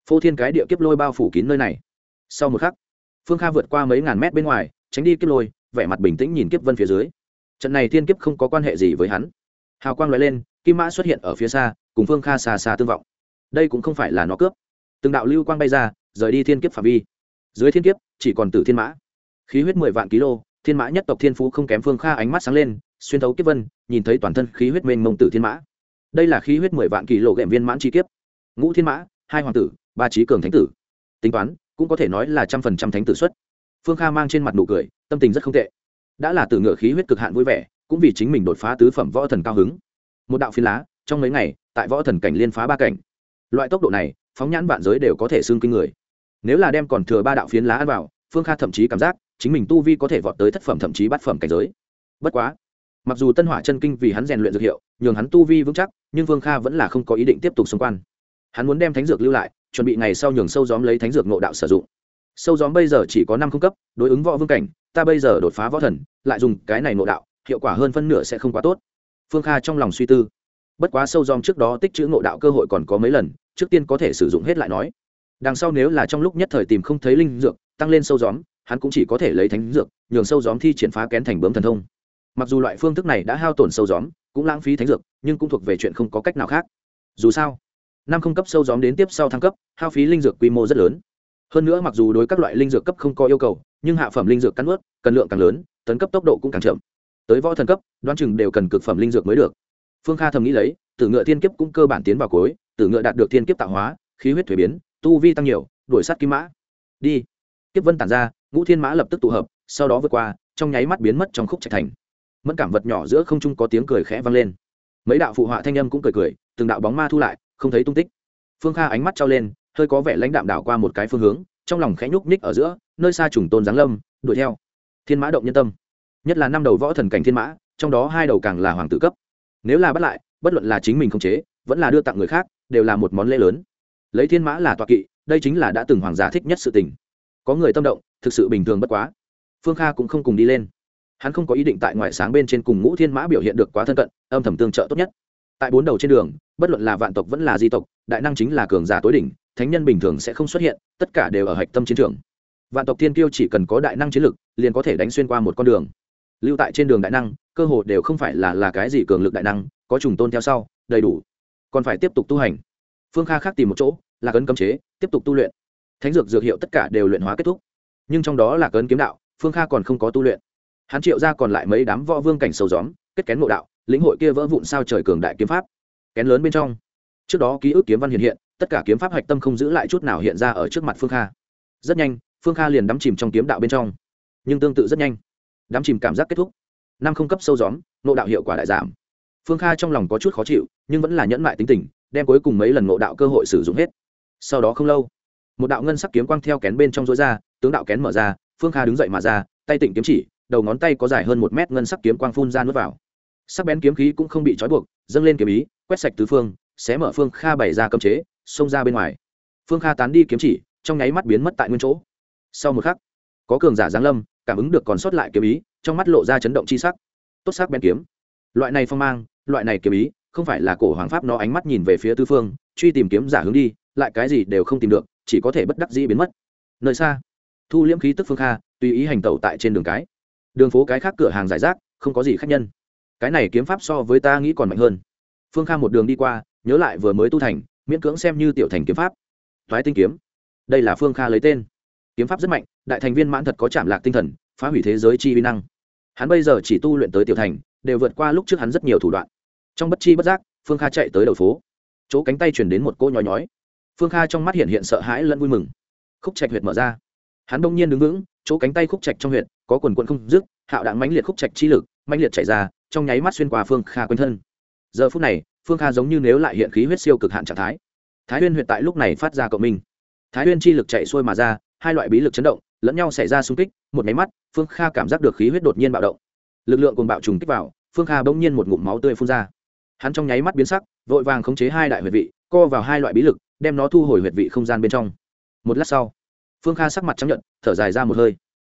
Phô thiên cái địa kiếp lôi bao phủ kín nơi này. Sau một khắc, phương kha vượt qua mấy ngàn mét bên ngoài, tránh đi kiếp lôi, vẻ mặt bình tĩnh nhìn kiếp vân phía dưới. Trận này thiên kiếp không có quan hệ gì với hắn. Hào quang loại lên, kim mã xuất hiện ở phía xa, cùng phương kha xa xa tương vọng. Đây cũng không phải là nó cướp. Từng đạo lưu quang bay ra, rời đi thiên kiếp phạm vi. Dưới thiên kiếp, chỉ còn tử thiên mã. Khí huyết mười vạn kg thiên mã nhất tộc thiên phú không kém phương kha ánh mắt sáng lên, xuyên thấu kiếp vân, nhìn thấy toàn thân khí huyết mênh mông tử thiên mã. Đây là khí huyết mười vạn kỳ lộ ghẹm viên mãn chi kiếp ngũ thiên mã, hai hoàng tử, ba trí cường thánh tử. Tính toán, cũng có thể nói là trăm phần trăm thánh tử xuất. Phương kha mang trên mặt nụ cười, tâm tình rất không tệ. Đã là từ ngựa khí huyết cực hạn vui vẻ, cũng vì chính mình đột phá tứ phẩm võ thần cao hứng. Một đạo phiến lá, trong mấy ngày, tại võ thần cảnh liên phá ba cảnh. Loại tốc độ này, phóng nhãn vạn giới đều có thể xương kinh người. Nếu là đem còn thừa ba đạo phiến lá ăn vào, phương kha thậm chí cảm giác chính mình tu vi có thể vọt tới thất phẩm thậm chí bát phẩm cảnh giới. Bất quá, mặc dù tân hỏa chân kinh vì hắn rèn luyện dược hiệu, nhường hắn tu vi vững chắc, nhưng phương kha vẫn là không có ý định tiếp tục xung quan hắn muốn đem thánh dược lưu lại, chuẩn bị ngày sau nhường sâu gióm lấy thánh dược nộ đạo sử dụng. Sâu gióm bây giờ chỉ có năm không cấp, đối ứng võ vương cảnh, ta bây giờ đột phá võ thần, lại dùng cái này nộ đạo, hiệu quả hơn phân nửa sẽ không quá tốt. Phương kha trong lòng suy tư. Bất quá sâu gióm trước đó tích chữ ngộ đạo cơ hội còn có mấy lần, trước tiên có thể sử dụng hết lại nói. Đằng sau nếu là trong lúc nhất thời tìm không thấy linh dược, tăng lên sâu gióm, hắn cũng chỉ có thể lấy thánh dược, nhường sâu gióm thi triển phá kén thành bướm thần thông. Mặc dù loại phương thức này đã hao tổn sâu gióm, cũng lãng phí thánh dược, nhưng cũng thuộc về chuyện không có cách nào khác. Dù sao năm không cấp sâu gióm đến tiếp sau thăng cấp, hao phí linh dược quy mô rất lớn. Hơn nữa mặc dù đối các loại linh dược cấp không có yêu cầu, nhưng hạ phẩm linh dược cắn ướt cần lượng càng lớn, tấn cấp tốc độ cũng càng chậm. Tới võ thần cấp, đoán chừng đều cần cực phẩm linh dược mới được. Phương kha thầm nghĩ lấy, tử ngựa thiên kiếp cũng cơ bản tiến vào cối, tử ngựa đạt được thiên kiếp tạo hóa, khí huyết thuế biến, tu vi tăng nhiều, đuổi sát kim mã. Đi. Kiếp vân tản ra, ngũ thiên mã lập tức tụ hợp, sau đó vượt qua, trong nháy mắt biến mất trong khúc trạch thành. Mẫn cảm vật nhỏ giữa không trung có tiếng cười khẽ vang lên. Mấy đạo phụ họa thanh âm cũng cười cười, từng đạo bóng ma thu lại không thấy tung tích. Phương kha ánh mắt trao lên, hơi có vẻ lãnh đạm đảo qua một cái phương hướng, trong lòng khẽ nhúc nhích ở giữa, nơi xa trùng tôn giáng lâm, đuổi theo. Thiên mã động nhân tâm. Nhất là năm đầu võ thần cảnh thiên mã, trong đó hai đầu càng là hoàng tử cấp. Nếu là bắt lại, bất luận là chính mình không chế, vẫn là đưa tặng người khác, đều là một món lễ lớn. Lấy thiên mã là tọa kỵ, đây chính là đã từng hoàng giả thích nhất sự tình. Có người tâm động, thực sự bình thường bất quá. Phương kha cũng không cùng đi lên. Hắn không có ý định tại ngoại sáng bên trên cùng ngũ thiên mã biểu hiện được quá thân cận, âm thầm tương trợ tốt nhất tại bốn đầu trên đường, bất luận là vạn tộc vẫn là di tộc, đại năng chính là cường giả tối đỉnh, thánh nhân bình thường sẽ không xuất hiện, tất cả đều ở hạch tâm chiến trường. Vạn tộc thiên kiêu chỉ cần có đại năng chiến lực, liền có thể đánh xuyên qua một con đường. Lưu tại trên đường đại năng, cơ hồ đều không phải là là cái gì cường lực đại năng, có trùng tôn theo sau, đầy đủ. Còn phải tiếp tục tu hành. Phương kha khác tìm một chỗ, là cấn cấm chế, tiếp tục tu luyện. Thánh dược dược hiệu tất cả đều luyện hóa kết thúc. Nhưng trong đó là cấn kiếm đạo, phương kha còn không có tu luyện. Hắn triệu ra còn lại mấy đám võ vương cảnh sầu gióm, kết kén mộ đạo lĩnh hội kia vỡ vụn sao trời cường đại kiếm pháp. Kén lớn bên trong. Trước đó ký ức kiếm văn hiện hiện, tất cả kiếm pháp hạch tâm không giữ lại chút nào hiện ra ở trước mặt phương kha. Rất nhanh, phương kha liền đắm chìm trong kiếm đạo bên trong. Nhưng tương tự rất nhanh. Đắm chìm cảm giác kết thúc. Năm không cấp sâu gióm nộ đạo hiệu quả đại giảm. Phương kha trong lòng có chút khó chịu, nhưng vẫn là nhẫn mại tính tình, đem cuối cùng mấy lần nộ đạo cơ hội sử dụng hết. Sau đó không lâu, một đạo ngân sắc kiếm quang theo kén bên trong rối ra, tướng đạo kén mở ra, phương kha đứng dậy mà ra, tay tịnh kiếm chỉ, đầu ngón tay có dài hơn một mét ngân sắc kiếm quang phun ra nuốt vào sắc bén kiếm khí cũng không bị trói buộc, dâng lên kiếm ý, quét sạch tứ phương, xé mở phương kha bày ra cấm chế, xông ra bên ngoài. Phương kha tán đi kiếm chỉ, trong nháy mắt biến mất tại nguyên chỗ. Sau một khắc, có cường giả giáng lâm, cảm ứng được còn sót lại kiếm ý, trong mắt lộ ra chấn động chi sắc. Tốt sắc bén kiếm. Loại này phong mang, loại này kiếm ý, không phải là cổ hoàng pháp nó ánh mắt nhìn về phía tư phương, truy tìm kiếm giả hướng đi, lại cái gì đều không tìm được, chỉ có thể bất đắc dĩ biến mất. Nơi xa, thu liễm khí tức phương kha, tùy ý hành tẩu tại trên đường cái. Đường phố cái khác cửa hàng giải rác, không có gì khác nhân cái này kiếm pháp so với ta nghĩ còn mạnh hơn. Phương kha một đường đi qua, nhớ lại vừa mới tu thành, miễn cưỡng xem như tiểu thành kiếm pháp. Thoái tinh kiếm. Đây là phương kha lấy tên. Kiếm pháp rất mạnh, đại thành viên mãn thật có chạm lạc tinh thần, phá hủy thế giới chi vi năng. Hắn bây giờ chỉ tu luyện tới tiểu thành, đều vượt qua lúc trước hắn rất nhiều thủ đoạn. Trong bất chi bất giác, phương kha chạy tới đầu phố. Chỗ cánh tay chuyển đến một cô nhói nhói. Phương kha trong mắt hiện hiện sợ hãi lẫn vui mừng. Khúc trạch huyệt mở ra. Hắn đông nhiên đứng vững, chỗ cánh tay khúc trạch trong huyệt, có quần quận không dứt, hạo đạn mãnh liệt khúc trạch chi lực mãnh liệt chạy ra, trong nháy mắt xuyên qua phương kha quanh thân. Giờ phút này, phương kha giống như nếu lại hiện khí huyết siêu cực hạn trạng thái. Thái huyên huyệt tại lúc này phát ra cộng minh. Thái huyên chi lực chạy xuôi mà ra, hai loại bí lực chấn động, lẫn nhau xảy ra xung kích, một nháy mắt, phương kha cảm giác được khí huyết đột nhiên bạo động. Lực lượng cùng bạo trùng kích vào, phương kha bỗng nhiên một ngụm máu tươi phun ra. Hắn trong nháy mắt biến sắc, vội vàng khống chế hai đại huyệt vị, co vào hai loại bí lực, đem nó thu hồi huyệt vị không gian bên trong. Một lát sau, phương kha sắc mặt chấp nhận thở dài ra một hơi.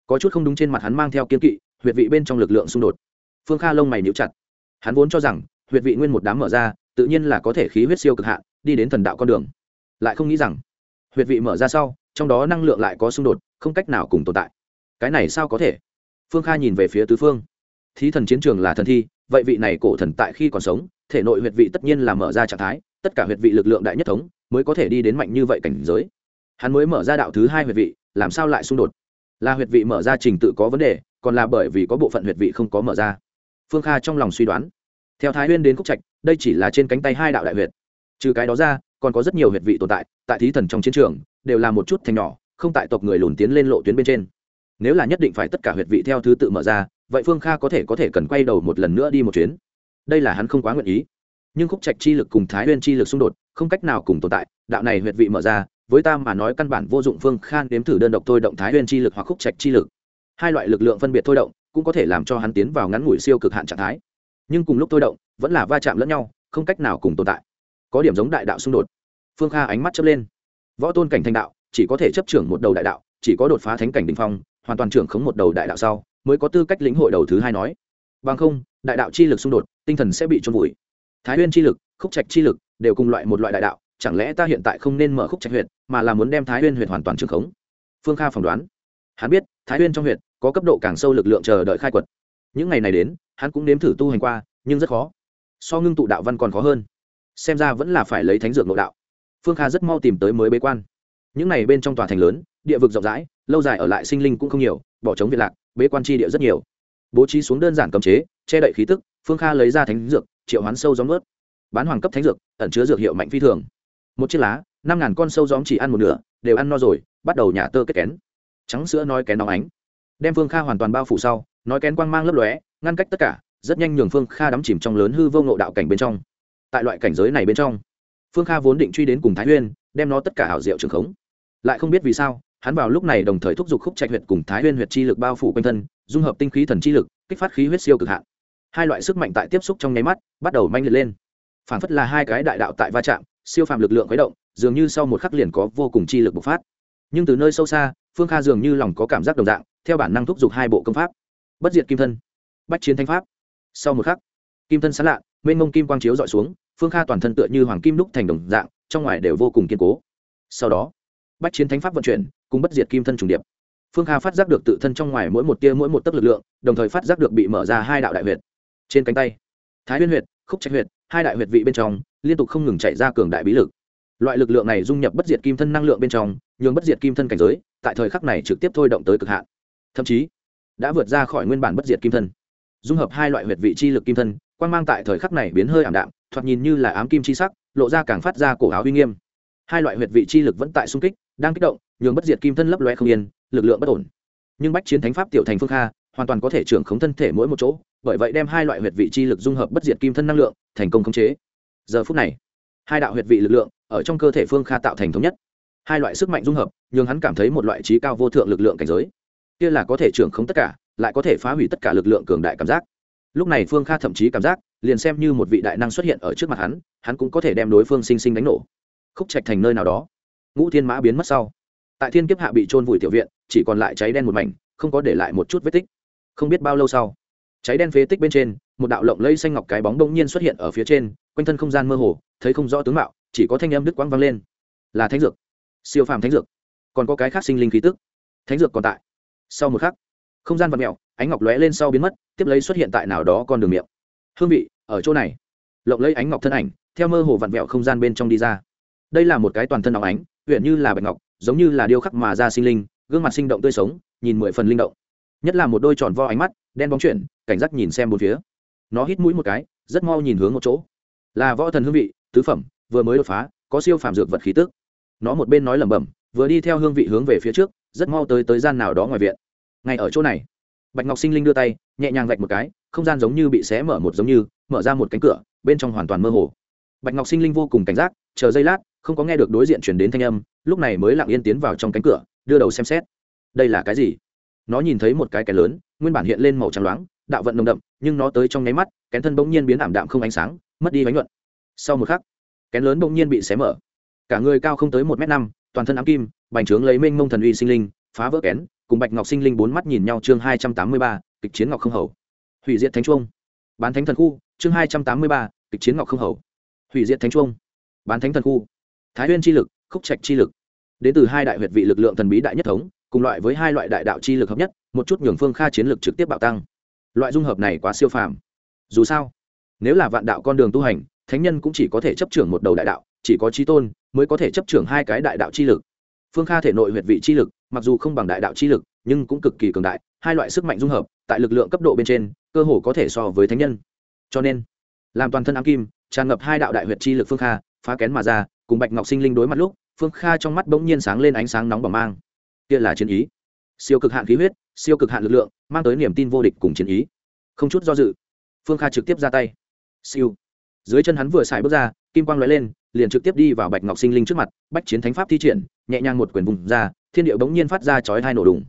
Có chút không đúng trên mặt hắn mang theo kiên kỵ, huyệt vị bên trong lực lượng xung đột phương kha lông mày níu chặt. Hắn vốn cho rằng, huyệt vị nguyên một đám mở ra, tự nhiên là có thể khí huyết siêu cực hạn, đi đến thần đạo con đường. Lại không nghĩ rằng, huyệt vị mở ra sau, trong đó năng lượng lại có xung đột, không cách nào cùng tồn tại. Cái này sao có thể? Phương kha nhìn về phía tứ phương. Thí thần chiến trường là thần thi, vậy vị này cổ thần tại khi còn sống, thể nội huyệt vị tất nhiên là mở ra trạng thái, tất cả huyệt vị lực lượng đại nhất thống mới có thể đi đến mạnh như vậy cảnh giới. Hắn mới mở ra đạo thứ hai huyệt vị, làm sao lại xung đột? Là huyệt vị mở ra trình tự có vấn đề, còn là bởi vì có bộ phận huyệt vị không có mở ra? Phương kha trong lòng suy đoán. Theo thái huyên đến khúc trạch, đây chỉ là trên cánh tay hai đạo đại huyệt. Trừ cái đó ra, còn có rất nhiều huyệt vị tồn tại tại thí thần trong chiến trường, đều là một chút thành nhỏ, không tại tộc người lùn tiến lên lộ tuyến bên trên. Nếu là nhất định phải tất cả huyệt vị theo thứ tự mở ra, vậy phương kha có thể có thể cần quay đầu một lần nữa đi một chuyến. Đây là hắn không quá nguyện ý. Nhưng khúc trạch chi lực cùng thái huyên chi lực xung đột, không cách nào cùng tồn tại, đạo này huyệt vị mở ra, với ta mà nói căn bản vô dụng phương khan đếm thử đơn độc thôi động thái huyên chi lực hoặc khúc trạch chi lực. Hai loại lực lượng phân biệt thôi động cũng có thể làm cho hắn tiến vào ngắn ngủi siêu cực hạn trạng thái. Nhưng cùng lúc thôi động, vẫn là va chạm lẫn nhau, không cách nào cùng tồn tại. Có điểm giống đại đạo xung đột. Phương kha ánh mắt chớp lên. Võ tôn cảnh thành đạo, chỉ có thể chấp trưởng một đầu đại đạo, chỉ có đột phá thánh cảnh đình phong, hoàn toàn trưởng khống một đầu đại đạo sau, mới có tư cách lĩnh hội đầu thứ hai nói. Bằng không, đại đạo chi lực xung đột, tinh thần sẽ bị trôn vùi. Thái huyên chi lực, khúc trạch chi lực, đều cùng loại một loại đại đạo, chẳng lẽ ta hiện tại không nên mở khúc trạch huyện mà là muốn đem thái huyên huyện hoàn toàn trưởng khống? Phương kha phỏng đoán. Hắn biết, thái huyên trong huyện có cấp độ càng sâu lực lượng chờ đợi khai quật. Những ngày này đến, hắn cũng nếm thử tu hành qua, nhưng rất khó. So ngưng tụ đạo văn còn khó hơn. Xem ra vẫn là phải lấy thánh dược nội đạo. Phương kha rất mau tìm tới mới bế quan. Những này bên trong tòa thành lớn, địa vực rộng rãi, lâu dài ở lại sinh linh cũng không nhiều, bỏ trống việc lạc, bế quan tri địa rất nhiều. Bố trí xuống đơn giản cấm chế, che đậy khí tức, phương kha lấy ra thánh dược, triệu hoán sâu gióm ướt bán hoàng cấp thánh dược, ẩn chứa dược hiệu mạnh phi thường. Một chiếc lá, năm ngàn con sâu gióm chỉ ăn một nửa, đều ăn no rồi, bắt đầu nhả tơ kết kén. Trắng sữa nói kén nóng ánh đem phương kha hoàn toàn bao phủ sau, nói kén quang mang lấp lóe, ngăn cách tất cả, rất nhanh nhường phương kha đắm chìm trong lớn hư vô ngộ đạo cảnh bên trong. Tại loại cảnh giới này bên trong, phương kha vốn định truy đến cùng thái huyên đem nó tất cả hảo diệu trường khống. Lại không biết vì sao, hắn vào lúc này đồng thời thúc giục khúc trạch huyệt cùng thái huyên huyệt chi lực bao phủ quanh thân, dung hợp tinh khí thần chi lực, kích phát khí huyết siêu cực hạn. Hai loại sức mạnh tại tiếp xúc trong nháy mắt, bắt đầu manh liệt lên. Phản phất là hai cái đại đạo tại va chạm, siêu phàm lực lượng khuấy động, dường như sau một khắc liền có vô cùng chi lực bộc phát. Nhưng từ nơi sâu xa, phương kha dường như lòng có cảm giác đồng dạng theo bản năng thúc giục hai bộ công pháp. Bất diệt kim thân, bách chiến thanh pháp. Sau một khắc, kim thân sán lạ, mênh mông kim quang chiếu dọi xuống, phương kha toàn thân tựa như hoàng kim đúc thành đồng dạng, trong ngoài đều vô cùng kiên cố. Sau đó, bách chiến thánh pháp vận chuyển, cùng bất diệt kim thân trùng điệp. Phương kha phát giác được tự thân trong ngoài mỗi một tia mỗi một tấc lực lượng, đồng thời phát giác được bị mở ra hai đạo đại huyệt. Trên cánh tay, thái huyên huyệt, khúc trạch huyệt, hai đại huyệt vị bên trong, liên tục không ngừng chạy ra cường đại bí lực. Loại lực lượng này dung nhập bất diệt kim thân năng lượng bên trong, nhường bất diệt kim thân cảnh giới, tại thời khắc này trực tiếp thôi động tới cực hạn thậm chí, đã vượt ra khỏi nguyên bản bất diệt kim thân. Dung hợp hai loại huyệt vị chi lực kim thân quan mang tại thời khắc này biến hơi ảm đạm, thoạt nhìn như là ám kim chi sắc, lộ ra càng phát ra cổ áo uy nghiêm. Hai loại huyệt vị chi lực vẫn tại sung kích, đang kích động, nhường bất diệt kim thân lấp loe không yên, lực lượng bất ổn. Nhưng bách chiến thánh pháp tiểu thành phương kha, hoàn toàn có thể trưởng khống thân thể mỗi một chỗ, bởi vậy đem hai loại huyệt vị chi lực dung hợp bất diệt kim thân năng lượng, thành công khống chế. Giờ phút này, hai đạo huyệt vị lực lượng ở trong cơ thể phương kha tạo thành thống nhất. Hai loại sức mạnh dung hợp, nhường hắn cảm thấy một loại trí cao vô thượng lực lượng cảnh giới kia là có thể trưởng không tất cả, lại có thể phá hủy tất cả lực lượng cường đại cảm giác. Lúc này phương kha thậm chí cảm giác, liền xem như một vị đại năng xuất hiện ở trước mặt hắn hắn cũng có thể đem đối phương sinh sinh đánh nổ. Khúc trạch thành nơi nào đó, ngũ thiên mã biến mất sau. Tại thiên kiếp hạ bị trôn vùi tiểu viện, chỉ còn lại cháy đen một mảnh, không có để lại một chút vết tích. Không biết bao lâu sau, cháy đen phế tích bên trên, một đạo lộng lây xanh ngọc cái bóng đông nhiên xuất hiện ở phía trên, quanh thân không gian mơ hồ, thấy không rõ tướng mạo, chỉ có thanh âm đứt quãng vang lên. Là thánh dược. Siêu phàm thánh dược. Còn có cái khác sinh linh khí tức. Thánh dược còn tại sau một khắc, không gian vật mẹo ánh ngọc lóe lên sau biến mất, tiếp lấy xuất hiện tại nào đó con đường miệng. Hương vị, ở chỗ này. Lộng lấy ánh ngọc thân ảnh, theo mơ hồ vặn vẹo không gian bên trong đi ra. Đây là một cái toàn thân óng ánh huyện như là bạch ngọc, giống như là điêu khắc mà ra sinh linh, gương mặt sinh động tươi sống, nhìn mười phần linh động. Nhất là một đôi tròn vo ánh mắt, đen bóng chuyển, cảnh giác nhìn xem một phía. Nó hít mũi một cái, rất mau nhìn hướng một chỗ. Là võ thần hương vị, tứ phẩm, vừa mới đột phá, có siêu phàm dược vật khí tức. Nó một bên nói lẩm bẩm, vừa đi theo hương vị hướng về phía trước rất mau tới tới gian nào đó ngoài viện. Ngay ở chỗ này, bạch ngọc sinh linh đưa tay, nhẹ nhàng vạch một cái, không gian giống như bị xé mở một giống như, mở ra một cánh cửa, bên trong hoàn toàn mơ hồ. Bạch ngọc sinh linh vô cùng cảnh giác, chờ giây lát, không có nghe được đối diện chuyển đến thanh âm, lúc này mới lặng yên tiến vào trong cánh cửa, đưa đầu xem xét. Đây là cái gì? Nó nhìn thấy một cái kén lớn, nguyên bản hiện lên màu trắng loáng, đạo vận nồng đậm, nhưng nó tới trong nháy mắt, kén thân bỗng nhiên biến ảm đạm không ánh sáng, mất đi bánh nhuận. Sau một khắc, kén lớn bỗng nhiên bị xé mở. Cả người cao không tới một m năm toàn thân ám kim, bành trướng lấy mênh mông thần uy sinh linh, phá vỡ kén, cùng bạch ngọc sinh linh bốn mắt nhìn nhau chương hai trăm tám mươi ba, kịch chiến ngọc không hầu. Hủy diệt thánh chuông. Bán thánh thần khu, chương hai trăm tám mươi ba, kịch chiến ngọc không hầu. Hủy diệt thánh chuông. Bán thánh thần khu. Thái huyên chi lực, khúc trạch chi lực. Đến từ hai đại huyệt vị lực lượng thần bí đại nhất thống, cùng loại với hai loại đại đạo chi lực hợp nhất, một chút nhường phương kha chiến lực trực tiếp bạo tăng. Loại dung hợp này quá siêu phàm. Dù sao, nếu là vạn đạo con đường tu hành, thánh nhân cũng chỉ có thể chấp trưởng một đầu đại đạo chỉ có trí tôn mới có thể chấp trưởng hai cái đại đạo chi lực. Phương kha thể nội huyệt vị chi lực, mặc dù không bằng đại đạo chi lực, nhưng cũng cực kỳ cường đại, hai loại sức mạnh dung hợp, tại lực lượng cấp độ bên trên, cơ hồ có thể so với thánh nhân. Cho nên, làm toàn thân ám kim, tràn ngập hai đạo đại huyệt chi lực phương kha, phá kén mà ra, cùng bạch ngọc sinh linh đối mặt lúc, phương kha trong mắt bỗng nhiên sáng lên ánh sáng nóng bỏng mang. Kia là chiến ý. Siêu cực hạn khí huyết, siêu cực hạn lực lượng, mang tới niềm tin vô địch cùng chiến ý. Không chút do dự, phương kha trực tiếp ra tay. Siêu dưới chân hắn vừa xài bước ra, kim quang lóe lên, liền trực tiếp đi vào bạch ngọc sinh linh trước mặt, bách chiến thánh pháp thi triển, nhẹ nhàng một quyền vùng ra, thiên điệu bỗng nhiên phát ra chói hai nổ đùng.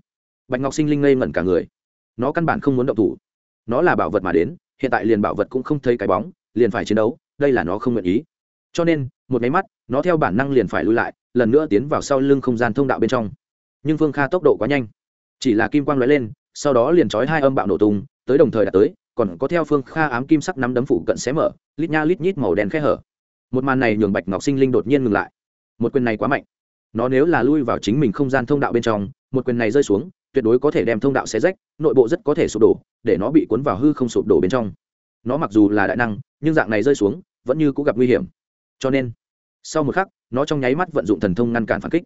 Bạch ngọc sinh linh ngây ngẩn cả người. Nó căn bản không muốn động thủ. Nó là bảo vật mà đến, hiện tại liền bảo vật cũng không thấy cái bóng, liền phải chiến đấu, đây là nó không nguyện ý. Cho nên, một máy mắt, nó theo bản năng liền phải lui lại, lần nữa tiến vào sau lưng không gian thông đạo bên trong. Nhưng phương kha tốc độ quá nhanh. Chỉ là kim quang lóe lên, sau đó liền trói hai âm bạo nổ tung, tới đồng thời đã tới còn có theo phương kha ám kim sắc nắm đấm phụ cận xé mở, lít nha lít nhít màu đen khe hở. Một màn này nhường bạch ngọc sinh linh đột nhiên ngừng lại. Một quyền này quá mạnh. Nó nếu là lui vào chính mình không gian thông đạo bên trong, một quyền này rơi xuống, tuyệt đối có thể đem thông đạo xé rách, nội bộ rất có thể sụp đổ, để nó bị cuốn vào hư không sụp đổ bên trong. Nó mặc dù là đại năng, nhưng dạng này rơi xuống, vẫn như cũng gặp nguy hiểm. Cho nên, sau một khắc, nó trong nháy mắt vận dụng thần thông ngăn cản phản kích.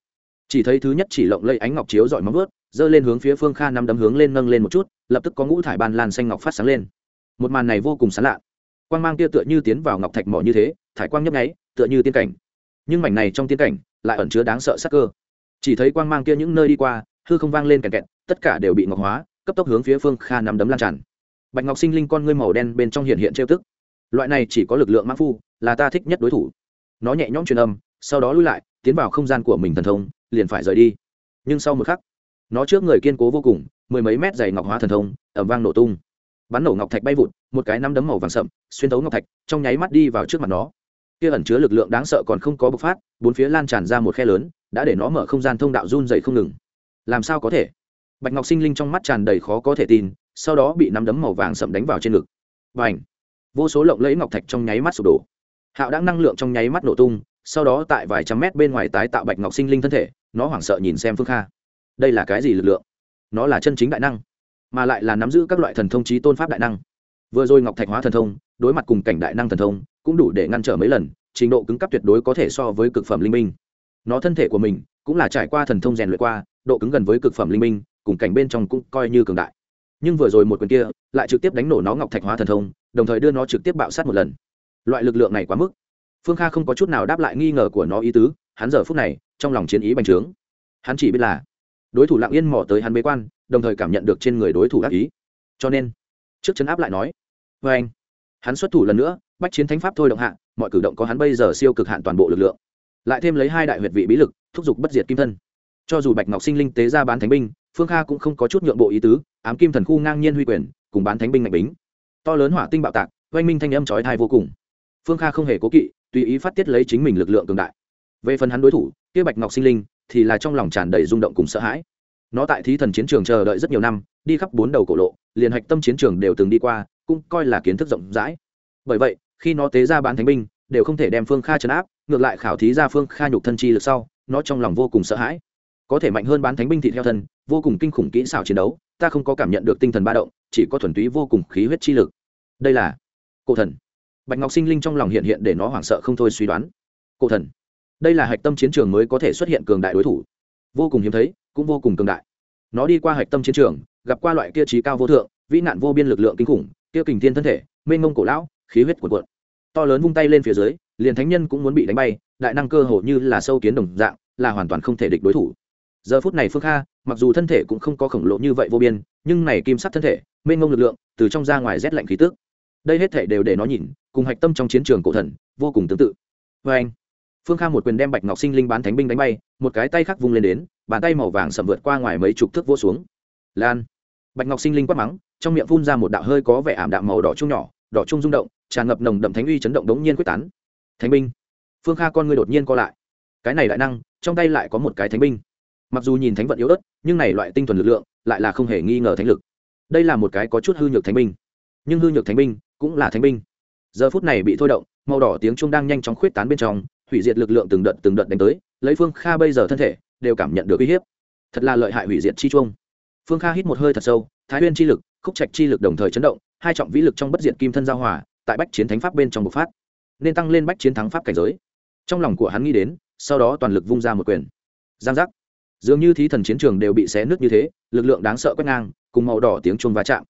Chỉ thấy thứ nhất chỉ lộng lây ánh ngọc chiếu dọi móng vớt giơ lên hướng phía phương kha năm đấm hướng lên nâng lên một chút, lập tức có ngũ thải ban lan xanh ngọc phát sáng lên một màn này vô cùng sán lạ. Quang mang kia tựa như tiến vào ngọc thạch mỏ như thế, thải quang nhấp nháy, tựa như tiên cảnh. Nhưng mảnh này trong tiên cảnh lại ẩn chứa đáng sợ sắc cơ. Chỉ thấy quang mang kia những nơi đi qua, hư không vang lên kẹt kẹt, tất cả đều bị ngọc hóa, cấp tốc hướng phía phương kha nắm đấm lan tràn. Bạch ngọc sinh linh con ngươi màu đen bên trong hiện hiện trêu tức. Loại này chỉ có lực lượng mãn phu là ta thích nhất đối thủ. Nó nhẹ nhõm truyền âm, sau đó lui lại, tiến vào không gian của mình thần thông, liền phải rời đi. Nhưng sau một khắc, nó trước người kiên cố vô cùng, mười mấy mét dày ngọc hóa thần thông ẩm vang nổ tung bắn nổ ngọc thạch bay vụt, một cái nắm đấm màu vàng sậm, xuyên tấu ngọc thạch, trong nháy mắt đi vào trước mặt nó. Kia ẩn chứa lực lượng đáng sợ còn không có bộc phát, bốn phía lan tràn ra một khe lớn, đã để nó mở không gian thông đạo run dày không ngừng. Làm sao có thể? Bạch ngọc sinh linh trong mắt tràn đầy khó có thể tin, sau đó bị nắm đấm màu vàng sậm đánh vào trên ngực. Và ảnh vô số lộng lẫy ngọc thạch trong nháy mắt sụp đổ. Hạo đã năng lượng trong nháy mắt nổ tung, sau đó tại vài trăm mét bên ngoài tái tạo bạch ngọc sinh linh thân thể, nó hoảng sợ nhìn xem phương kha. Đây là cái gì lực lượng? Nó là chân chính đại năng mà lại là nắm giữ các loại thần thông trí tôn pháp đại năng. Vừa rồi ngọc thạch hóa thần thông, đối mặt cùng cảnh đại năng thần thông, cũng đủ để ngăn trở mấy lần, trình độ cứng cấp tuyệt đối có thể so với cực phẩm linh minh. Nó thân thể của mình cũng là trải qua thần thông rèn luyện qua, độ cứng gần với cực phẩm linh minh, cùng cảnh bên trong cũng coi như cường đại. Nhưng vừa rồi một quyền kia lại trực tiếp đánh nổ nó ngọc thạch hóa thần thông, đồng thời đưa nó trực tiếp bạo sát một lần. Loại lực lượng này quá mức. Phương kha không có chút nào đáp lại nghi ngờ của nó ý tứ, hắn giờ phút này trong lòng chiến ý bành trướng. Hắn chỉ biết là đối thủ lặng yên mò tới hắn bế quan, đồng thời cảm nhận được trên người đối thủ ác ý. Cho nên, trước chấn áp lại nói vê anh, hắn xuất thủ lần nữa, bách chiến thánh pháp thôi động hạ, mọi cử động có hắn bây giờ siêu cực hạn toàn bộ lực lượng. Lại thêm lấy hai đại huyệt vị bí lực, thúc giục bất diệt kim thân. Cho dù bạch ngọc sinh linh tế ra bán thánh binh, phương kha cũng không có chút nhượng bộ ý tứ, ám kim thần khu ngang nhiên huy quyền, cùng bán thánh binh ngạch bính. To lớn hỏa tinh bạo tạc, oanh minh thanh âm trói thai vô cùng. Phương kha không hề cố kỵ, tùy ý phát tiết lấy chính mình lực lượng cường đại. Về phần hắn đối thủ, kia bạch ngọc sinh linh thì là trong lòng tràn đầy rung động cùng sợ hãi. Nó tại thí thần chiến trường chờ đợi rất nhiều năm, đi khắp bốn đầu cổ lộ, liền hạch tâm chiến trường đều từng đi qua, cũng coi là kiến thức rộng rãi. Bởi vậy, khi nó tế ra bán thánh binh, đều không thể đem phương kha chấn áp, ngược lại khảo thí ra phương kha nhục thân chi lực sau, nó trong lòng vô cùng sợ hãi. Có thể mạnh hơn bán thánh binh thị theo thân, vô cùng kinh khủng kỹ xảo chiến đấu, ta không có cảm nhận được tinh thần ba động, chỉ có thuần túy vô cùng khí huyết chi lực. Đây là cổ thần. Bạch ngọc sinh linh trong lòng hiện hiện để nó hoảng sợ không thôi suy đoán. Cổ thần đây là hạch tâm chiến trường mới có thể xuất hiện cường đại đối thủ. Vô cùng hiếm thấy, cũng vô cùng cường đại. Nó đi qua hạch tâm chiến trường, gặp qua loại kia trí cao vô thượng, vĩ nạn vô biên lực lượng kinh khủng, kia kình thiên thân thể, mênh mông cổ lão, khí huyết cuộn cuộn. To lớn vung tay lên phía dưới, liền thánh nhân cũng muốn bị đánh bay, đại năng cơ hồ như là sâu kiến đồng dạng, là hoàn toàn không thể địch đối thủ. Giờ phút này phương kha, mặc dù thân thể cũng không có khổng lồ như vậy vô biên, nhưng này kim sắc thân thể, mênh mông lực lượng, từ trong ra ngoài rét lạnh khí tức. Đây hết thể đều để nó nhìn, cùng hạch tâm trong chiến trường cổ thần, vô cùng tương tự. Vê anh phương kha một quyền đem bạch ngọc sinh linh bán thánh binh đánh bay, một cái tay khắc vung lên đến, bàn tay màu vàng sầm vượt qua ngoài mấy chục thước vỗ xuống. Lan. Bạch ngọc sinh linh quát mắng, trong miệng phun ra một đạo hơi có vẻ ảm đạm màu đỏ chung nhỏ, đỏ chung rung động, tràn ngập nồng đậm thánh uy chấn động đống nhiên quyết tán. Thánh binh. Phương kha con người đột nhiên co lại. Cái này đại năng, trong tay lại có một cái thánh binh. Mặc dù nhìn thánh vận yếu ớt, nhưng này loại tinh thuần lực lượng, lại là không hề nghi ngờ thánh lực. Đây là một cái có chút hư nhược thánh binh. Nhưng hư nhược thánh binh cũng là thánh binh. Giờ phút này bị thôi động, màu đỏ tiếng trung đang nhanh chóng khuyết tán bên trong hủy diệt lực lượng từng đợt từng đợt đánh tới, lấy phương kha bây giờ thân thể, đều cảm nhận được uy hiếp. Thật là lợi hại hủy diệt chi chuông. Phương kha hít một hơi thật sâu, thái huyên chi lực, khúc trạch chi lực đồng thời chấn động, hai trọng vĩ lực trong bất diệt kim thân giao hòa, tại bách chiến thánh pháp bên trong bộc phát, nên tăng lên bách chiến thắng pháp cảnh giới. Trong lòng của hắn nghĩ đến, sau đó toàn lực vung ra một quyền. Giang giác. Dường như thí thần chiến trường đều bị xé nứt như thế, lực lượng đáng sợ quét ngang, cùng màu đỏ tiếng chuông va chạm.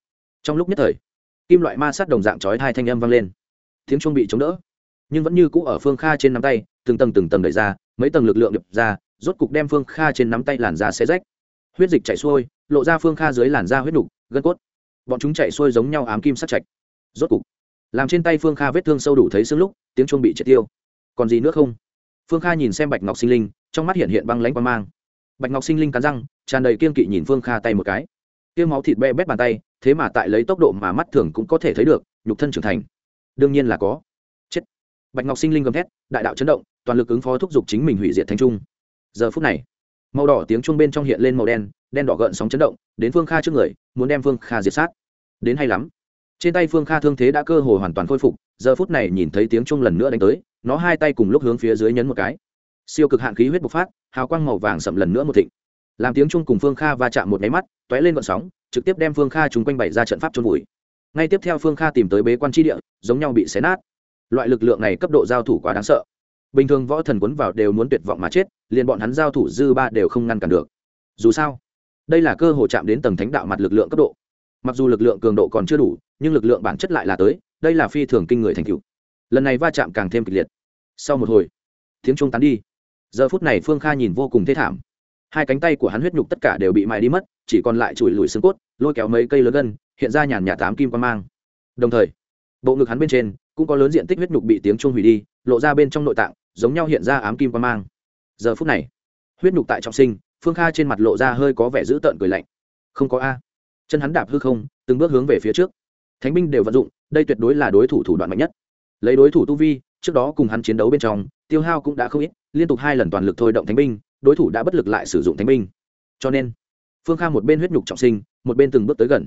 Trong lúc nhất thời, kim loại ma sát đồng dạng chói hai thanh âm vang lên. Tiếng chuông bị chống đỡ nhưng vẫn như cũ ở phương kha trên nắm tay, từng tầng từng tầng đẩy ra, mấy tầng lực lượng đập ra, rốt cục đem phương kha trên nắm tay làn da xé rách. Huyết dịch chảy xuôi, lộ ra phương kha dưới làn da huyết nục, gân cốt. Bọn chúng chạy xuôi giống nhau ám kim sát chạch. Rốt cục, làm trên tay phương kha vết thương sâu đủ thấy xương lúc, tiếng chuông bị triệt tiêu. Còn gì nữa không? Phương kha nhìn xem bạch ngọc sinh linh, trong mắt hiện hiện băng lãnh quang mang. Bạch ngọc sinh linh cắn răng, tràn đầy kiên kỵ nhìn phương kha tay một cái. Tiêu máu thịt be bét bàn tay, thế mà tại lấy tốc độ mà mắt thường cũng có thể thấy được, nhục thân trưởng thành. Đương nhiên là có bạch ngọc sinh linh gầm thét, đại đạo chấn động, toàn lực ứng phó thúc giục chính mình hủy diệt thanh trung. Giờ phút này, màu đỏ tiếng chuông bên trong hiện lên màu đen đen đỏ gợn sóng chấn động, đến phương kha trước người, muốn đem phương kha diệt sát. Đến hay lắm. Trên tay phương kha thương thế đã cơ hồ hoàn toàn khôi phục, giờ phút này nhìn thấy tiếng chuông lần nữa đánh tới, nó hai tay cùng lúc hướng phía dưới nhấn một cái. Siêu cực hạn khí huyết bộc phát, hào quang màu vàng sậm lần nữa một thịnh. Làm tiếng chuông cùng phương kha va chạm một máy mắt t ó é lên vận sóng, trực tiếp đem phương kha chúng quanh bày ra trận pháp trôn vùi. Ngay tiếp theo phương kha tìm tới bế quan tri địa, giống nhau bị xé nát loại lực lượng này cấp độ giao thủ quá đáng sợ. Bình thường võ thần quấn vào đều muốn tuyệt vọng mà chết, liền bọn hắn giao thủ dư ba đều không ngăn cản được. Dù sao, đây là cơ hội chạm đến tầng thánh đạo mặt lực lượng cấp độ. Mặc dù lực lượng cường độ còn chưa đủ, nhưng lực lượng bản chất lại là tới, đây là phi thường kinh người thành cựu lần này va chạm càng thêm kịch liệt. Sau một hồi, tiếng trung tán đi. Giờ phút này phương kha nhìn vô cùng thê thảm. Hai cánh tay của hắn huyết nhục tất cả đều bị mài đi mất, chỉ còn lại chùi lùi xương cốt, lôi kéo mấy cây lớn gân, hiện ra nhàn nhạt tám kim quan mang. Đồng thời, bộ ngực hắn bên trên cũng có lớn diện tích huyết nhục bị tiếng chuông hủy đi, lộ ra bên trong nội tạng, giống nhau hiện ra ám kim quan mang. Giờ phút này, huyết nhục tại trọng sinh, phương kha trên mặt lộ ra hơi có vẻ dữ tợn cười lạnh. Không có a. Chân hắn đạp hư không, từng bước hướng về phía trước. Thánh binh đều vận dụng, đây tuyệt đối là đối thủ thủ đoạn mạnh nhất. Lấy đối thủ tu vi, trước đó cùng hắn chiến đấu bên trong, tiêu hao cũng đã không ít, liên tục hai lần toàn lực thôi động thánh binh, đối thủ đã bất lực lại sử dụng thánh binh. Cho nên, phương kha một bên huyết nhục trọng sinh, một bên từng bước tới gần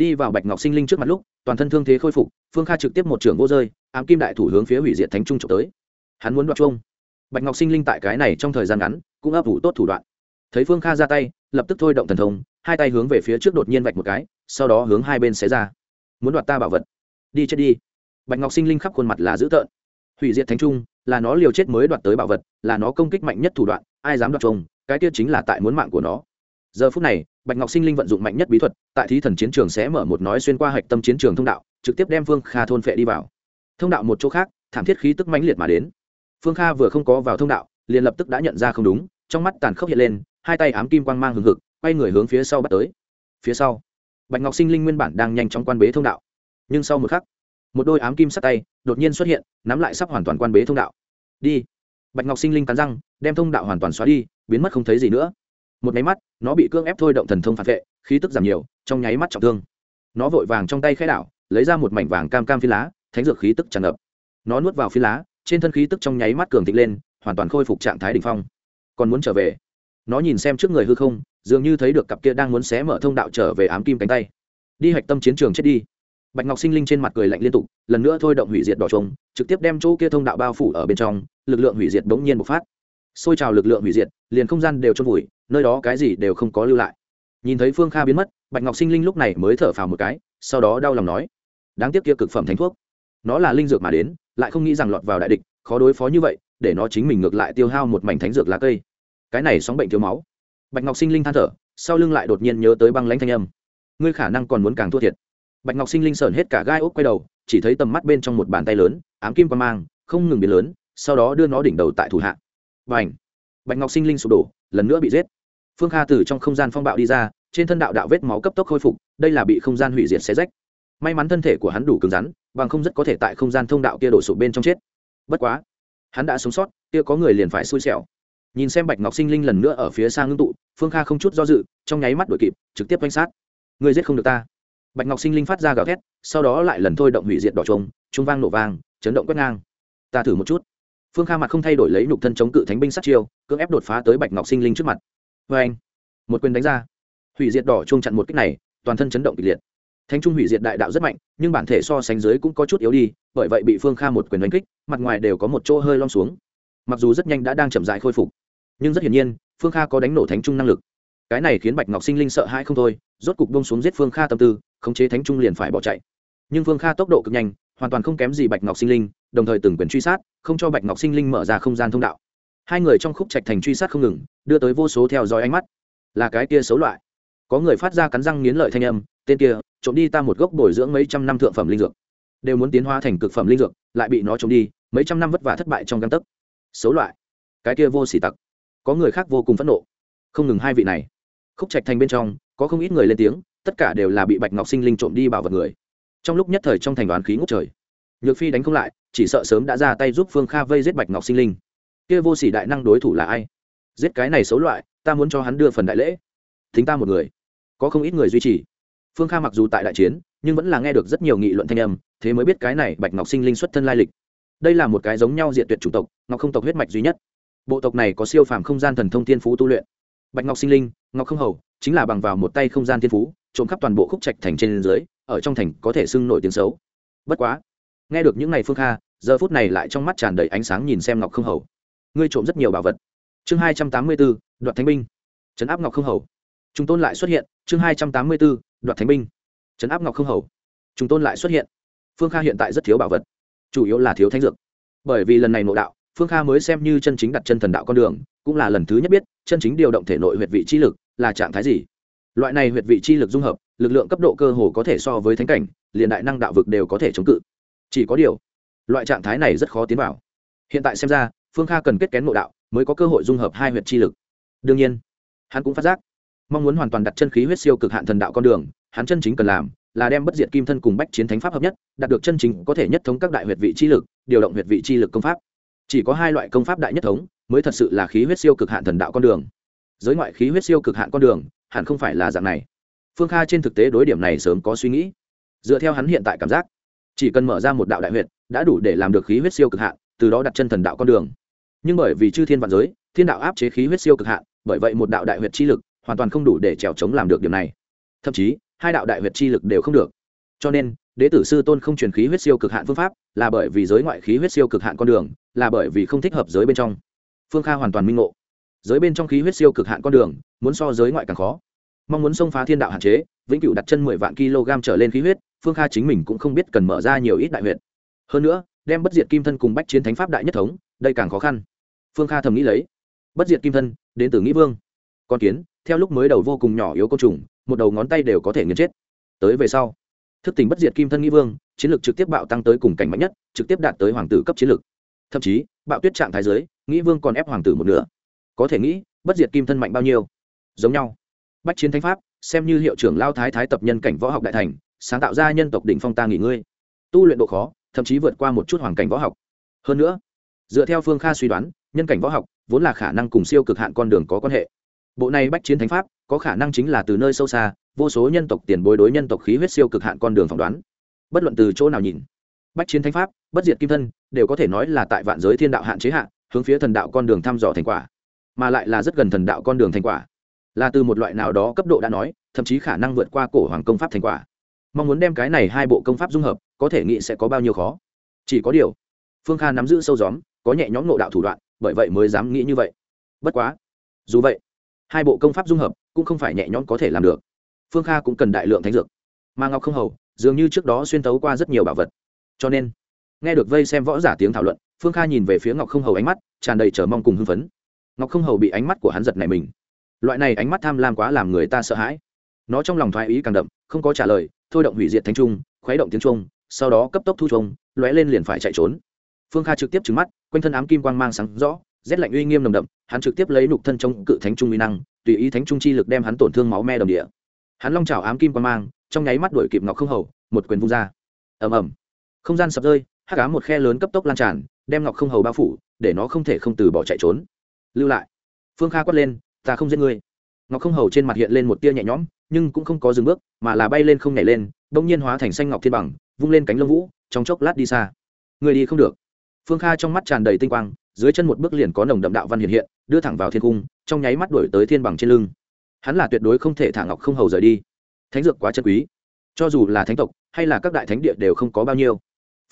đi vào bạch ngọc sinh linh trước mặt lúc, toàn thân thương thế khôi phục, phương kha trực tiếp một trưởng vô rơi, ám kim đại thủ hướng phía hủy diệt thánh trung trộm tới. Hắn muốn đoạt chuông. Bạch ngọc sinh linh tại cái này trong thời gian ngắn, cũng ấp ủ tốt thủ đoạn. Thấy phương kha ra tay, lập tức thôi động thần thông, hai tay hướng về phía trước đột nhiên vạch một cái, sau đó hướng hai bên xé ra. Muốn đoạt ta bảo vật? Đi chết đi. Bạch ngọc sinh linh khắp khuôn mặt là dữ tợn. Hủy diệt thánh trung, là nó liều chết mới đoạt tới bảo vật, là nó công kích mạnh nhất thủ đoạn, ai dám đoạt trông cái kia chính là tại muốn mạng của nó. Giờ phút này bạch ngọc sinh linh vận dụng mạnh nhất bí thuật, tại thí thần chiến trường sẽ mở một nói xuyên qua hạch tâm chiến trường thông đạo, trực tiếp đem phương kha thôn phệ đi vào. Thông đạo một chỗ khác, thảm thiết khí tức mãnh liệt mà đến. Phương kha vừa không có vào thông đạo, liền lập tức đã nhận ra không đúng, trong mắt tàn khốc hiện lên, hai tay ám kim quang mang hừng hực, quay người hướng phía sau bắt tới. Phía sau, bạch ngọc sinh linh nguyên bản đang nhanh chóng quan bế thông đạo. Nhưng sau một khắc, một đôi ám kim sắt tay đột nhiên xuất hiện, nắm lại sắp hoàn toàn quan bế thông đạo. Đi. Bạch ngọc sinh linh cắn răng, đem thông đạo hoàn toàn xóa đi, biến mất không thấy gì nữa một nháy mắt, nó bị cưỡng ép thôi động thần thông phản vệ, khí tức giảm nhiều, trong nháy mắt trọng thương. Nó vội vàng trong tay khai đảo, lấy ra một mảnh vàng cam cam phi lá, thánh dược khí tức tràn ngập. Nó nuốt vào phi lá, trên thân khí tức trong nháy mắt cường thịnh lên, hoàn toàn khôi phục trạng thái đ ỉ n h phong. Còn muốn trở về? Nó nhìn xem trước người hư không, dường như thấy được cặp kia đang muốn xé mở thông đạo trở về ám kim cánh tay. Đi hạch tâm chiến trường chết đi. Bạch ngọc sinh linh trên mặt cười lạnh liên tục, lần nữa thôi động hủy diệt đỏ trống trực tiếp đem chỗ kia thông đạo bao phủ ở bên trong, lực lượng hủy diệt bỗng nhiên bộc phát xôi trào lực lượng hủy diệt, liền không gian đều trôn vùi, nơi đó cái gì đều không có lưu lại. Nhìn thấy phương kha biến mất, bạch ngọc sinh linh lúc này mới thở phào một cái, sau đó đau lòng nói, đáng tiếc kia cực phẩm thánh thuốc, nó là linh dược mà đến, lại không nghĩ rằng lọt vào đại địch, khó đối phó như vậy, để nó chính mình ngược lại tiêu hao một mảnh thánh dược lá cây. Cái này sóng bệnh thiếu máu. Bạch ngọc sinh linh than thở, sau lưng lại đột nhiên nhớ tới băng lãnh thanh âm. Ngươi khả năng còn muốn càng thua thiệt. Bạch ngọc sinh linh sởn hết cả gai ốc quay đầu, chỉ thấy tầm mắt bên trong một bàn tay lớn, ám kim qua mang, không ngừng biến lớn, sau đó đưa nó đỉnh đầu tại thủ hạ và ảnh. Bạch ngọc sinh linh sụp đổ, lần nữa bị giết. Phương kha từ trong không gian phong bạo đi ra, trên thân đạo đạo vết máu cấp tốc khôi phục, đây là bị không gian hủy diệt xé rách. May mắn thân thể của hắn đủ cứng rắn, bằng không rất có thể tại không gian thông đạo kia đổ sụp bên trong chết. Bất quá, hắn đã sống sót, kia có người liền phải xui xẻo. Nhìn xem bạch ngọc sinh linh lần nữa ở phía xa ngưng tụ, phương kha không chút do dự, trong nháy mắt đuổi kịp, trực tiếp quanh sát. Người giết không được ta. Bạch ngọc sinh linh phát ra gào thét, sau đó lại lần thôi động hủy diệt đỏ trống trung vang nổ vang, chấn động quét ngang. Ta thử một chút phương kha mặt không thay đổi lấy nhục thân chống cự thánh binh sát chiêu, cưỡng ép đột phá tới bạch ngọc sinh linh trước mặt. Vê anh, một quyền đánh ra. Hủy diệt đỏ chuông chặn một cách này, toàn thân chấn động kịch liệt. Thánh trung hủy diệt đại đạo rất mạnh, nhưng bản thể so sánh dưới cũng có chút yếu đi, bởi vậy bị phương kha một quyền đánh kích, mặt ngoài đều có một chỗ hơi lom xuống. Mặc dù rất nhanh đã đang chậm dại khôi phục, nhưng rất hiển nhiên, phương kha có đánh nổ thánh trung năng lực. Cái này khiến bạch ngọc sinh linh sợ hãi không thôi, rốt cục bông xuống giết phương kha tâm tư, khống chế thánh trung liền phải bỏ chạy. Nhưng phương kha tốc độ cực nhanh hoàn toàn không kém gì bạch ngọc sinh linh, đồng thời từng quyền truy sát, không cho bạch ngọc sinh linh mở ra không gian thông đạo. Hai người trong khúc trạch thành truy sát không ngừng, đưa tới vô số theo dõi ánh mắt. Là cái kia xấu loại. Có người phát ra cắn răng nghiến lợi thanh âm, tên kia, trộm đi ta một gốc bồi dưỡng mấy trăm năm thượng phẩm linh dược. Đều muốn tiến hóa thành cực phẩm linh dược, lại bị nó trộm đi, mấy trăm năm vất vả thất bại trong găng tấc. Xấu loại. Cái kia vô xỉ tặc. Có người khác vô cùng phẫn nộ. Không ngừng hai vị này. Khúc trạch thành bên trong, có không ít người lên tiếng, tất cả đều là bị bạch ngọc sinh linh trộm đi bảo vật người trong lúc nhất thời trong thành đoán khí ngút trời, nhược phi đánh không lại, chỉ sợ sớm đã ra tay giúp phương kha vây giết bạch ngọc sinh linh. Kia vô sỉ đại năng đối thủ là ai? Giết cái này xấu loại, ta muốn cho hắn đưa phần đại lễ. Thính ta một người. Có không ít người duy trì. Phương kha mặc dù tại đại chiến, nhưng vẫn là nghe được rất nhiều nghị luận thanh âm, thế mới biết cái này bạch ngọc sinh linh xuất thân lai lịch. Đây là một cái giống nhau diện tuyệt chủng tộc, ngọc không tộc huyết mạch duy nhất. Bộ tộc này có siêu phàm không gian thần thông thiên phú tu luyện. Bạch ngọc sinh linh, ngọc không hầu, chính là bằng vào một tay không gian thiên phú, trộm khắp toàn bộ khúc trạch thành trên dưới ở trong thành có thể xưng nổi tiếng xấu. Bất quá, nghe được những ngày phương kha, giờ phút này lại trong mắt tràn đầy ánh sáng nhìn xem ngọc không hầu. Ngươi trộm rất nhiều bảo vật. Chương hai trăm tám mươi bốn đoạt thánh binh. Trấn áp ngọc không hầu. Chúng tôn lại xuất hiện. Chương hai trăm tám mươi bốn đoạt thánh binh. Trấn áp ngọc không hầu. Chúng tôn lại xuất hiện. Phương kha hiện tại rất thiếu bảo vật. Chủ yếu là thiếu thánh dược. Bởi vì lần này nội đạo, phương kha mới xem như chân chính đặt chân thần đạo con đường, cũng là lần thứ nhất biết chân chính điều động thể nội huyệt vị chi lực là trạng thái gì. Loại này huyệt vị chi lực dung hợp lực lượng cấp độ cơ hồ có thể so với thánh cảnh, liền đại năng đạo vực đều có thể chống cự. Chỉ có điều, loại trạng thái này rất khó tiến vào. Hiện tại xem ra, phương kha cần kết kén nội đạo mới có cơ hội dung hợp hai huyệt chi lực. Đương nhiên, hắn cũng phát giác, mong muốn hoàn toàn đặt chân khí huyết siêu cực hạn thần đạo con đường, hắn chân chính cần làm là đem bất diệt kim thân cùng bách chiến thánh pháp hợp nhất, đạt được chân chính có thể nhất thống các đại huyệt vị chi lực, điều động huyệt vị chi lực công pháp. Chỉ có hai loại công pháp đại nhất thống mới thật sự là khí huyết siêu cực hạn thần đạo con đường. Giới ngoại khí huyết siêu cực hạn con đường, hẳn không phải là dạng này phương kha trên thực tế đối điểm này sớm có suy nghĩ. Dựa theo hắn hiện tại cảm giác, chỉ cần mở ra một đạo đại huyệt, đã đủ để làm được khí huyết siêu cực hạn, từ đó đặt chân thần đạo con đường. Nhưng bởi vì chư thiên vạn giới, thiên đạo áp chế khí huyết siêu cực hạn, bởi vậy một đạo đại huyệt chi lực hoàn toàn không đủ để trèo chống làm được điểm này. Thậm chí, hai đạo đại huyệt chi lực đều không được. Cho nên, đế tử sư tôn không truyền khí huyết siêu cực hạn phương pháp, là bởi vì giới ngoại khí huyết siêu cực hạn con đường, là bởi vì không thích hợp giới bên trong. Phương kha hoàn toàn minh ngộ. Giới bên trong khí huyết siêu cực hạn con đường, muốn so giới ngoại càng khó mong muốn xông phá thiên đạo hạn chế, vĩnh cửu đặt chân mười vạn kg trở lên khí huyết, phương kha chính mình cũng không biết cần mở ra nhiều ít đại huyệt. Hơn nữa, đem bất diệt kim thân cùng bách chiến thánh pháp đại nhất thống, đây càng khó khăn. Phương kha thầm nghĩ lấy. Bất diệt kim thân, đến từ nghĩ vương. Con kiến, theo lúc mới đầu vô cùng nhỏ yếu côn trùng, một đầu ngón tay đều có thể nghiền chết. Tới về sau, thức tỉnh bất diệt kim thân nghĩ vương, chiến lược trực tiếp bạo tăng tới cùng cảnh mạnh nhất, trực tiếp đạt tới hoàng tử cấp chiến lược thậm chí, bạo tuyết trạng thái giới nghĩ vương còn ép hoàng tử một nửa. Có thể nghĩ, bất diệt kim thân mạnh bao nhiêu? Giống nhau bách chiến thánh pháp, xem như hiệu trưởng lao thái thái tập nhân cảnh võ học đại thành, sáng tạo ra nhân tộc đỉnh phong ta nghỉ ngơi. Tu luyện độ khó, thậm chí vượt qua một chút hoàn cảnh võ học. Hơn nữa, dựa theo phương kha suy đoán, nhân cảnh võ học vốn là khả năng cùng siêu cực hạn con đường có quan hệ. Bộ này bách chiến thánh pháp có khả năng chính là từ nơi sâu xa, vô số nhân tộc tiền bối đối nhân tộc khí huyết siêu cực hạn con đường phỏng đoán. Bất luận từ chỗ nào nhìn, bách chiến thánh pháp, bất diệt kim thân, đều có thể nói là tại vạn giới thiên đạo hạn chế hạn hướng phía thần đạo con đường thăm dò thành quả, mà lại là rất gần thần đạo con đường thành quả là từ một loại nào đó cấp độ đã nói, thậm chí khả năng vượt qua cổ hoàng công pháp thành quả. Mong muốn đem cái này hai bộ công pháp dung hợp, có thể nghĩ sẽ có bao nhiêu khó. Chỉ có điều, phương kha nắm giữ sâu gióm, có nhẹ nhõm nộ đạo thủ đoạn, bởi vậy mới dám nghĩ như vậy. Bất quá, dù vậy, hai bộ công pháp dung hợp cũng không phải nhẹ nhõm có thể làm được. Phương kha cũng cần đại lượng thánh dược. Mà ngọc không hầu, dường như trước đó xuyên tấu qua rất nhiều bảo vật. Cho nên, nghe được vây xem võ giả tiếng thảo luận, phương kha nhìn về phía ngọc không hầu ánh mắt tràn đầy chờ mong cùng hưng phấn. Ngọc không hầu bị ánh mắt của hắn giật này mình loại này ánh mắt tham lam quá làm người ta sợ hãi. Nó trong lòng thoái ý càng đậm, không có trả lời, thôi động hủy diệt thánh trung, khuấy động tiếng trung sau đó cấp tốc thu trung lóe lên liền phải chạy trốn. Phương kha trực tiếp trứng mắt, quanh thân ám kim quang mang sáng rõ, rét lạnh uy nghiêm nồng đậm, hắn trực tiếp lấy nục thân trong cự thánh trung uy năng, tùy ý thánh trung chi lực đem hắn tổn thương máu me đồng địa. Hắn long trào ám kim quang mang, trong nháy mắt đuổi kịp ngọc không hầu, một quyền vung ra. Ầm ầm. Không gian sập rơi hát cá một khe lớn cấp tốc lan tràn, đem ngọc không hầu bao phủ, để nó không thể không từ bỏ chạy trốn. Lưu lại. Phương kha quát lên ta không giết ngươi. Ngọc không hầu trên mặt hiện lên một tia nhẹ nhõm, nhưng cũng không có dừng bước, mà là bay lên không nhảy lên bỗng nhiên hóa thành xanh ngọc thiên bằng, vung lên cánh lông vũ, trong chốc lát đi xa. Người đi không được. Phương kha trong mắt tràn đầy tinh quang, dưới chân một bước liền có nồng đậm đạo văn hiện hiện, đưa thẳng vào thiên cung, trong nháy mắt đuổi tới thiên bằng trên lưng. Hắn là tuyệt đối không thể thả ngọc không hầu rời đi. Thánh dược quá chân quý. Cho dù là thánh tộc, hay là các đại thánh địa đều không có bao nhiêu.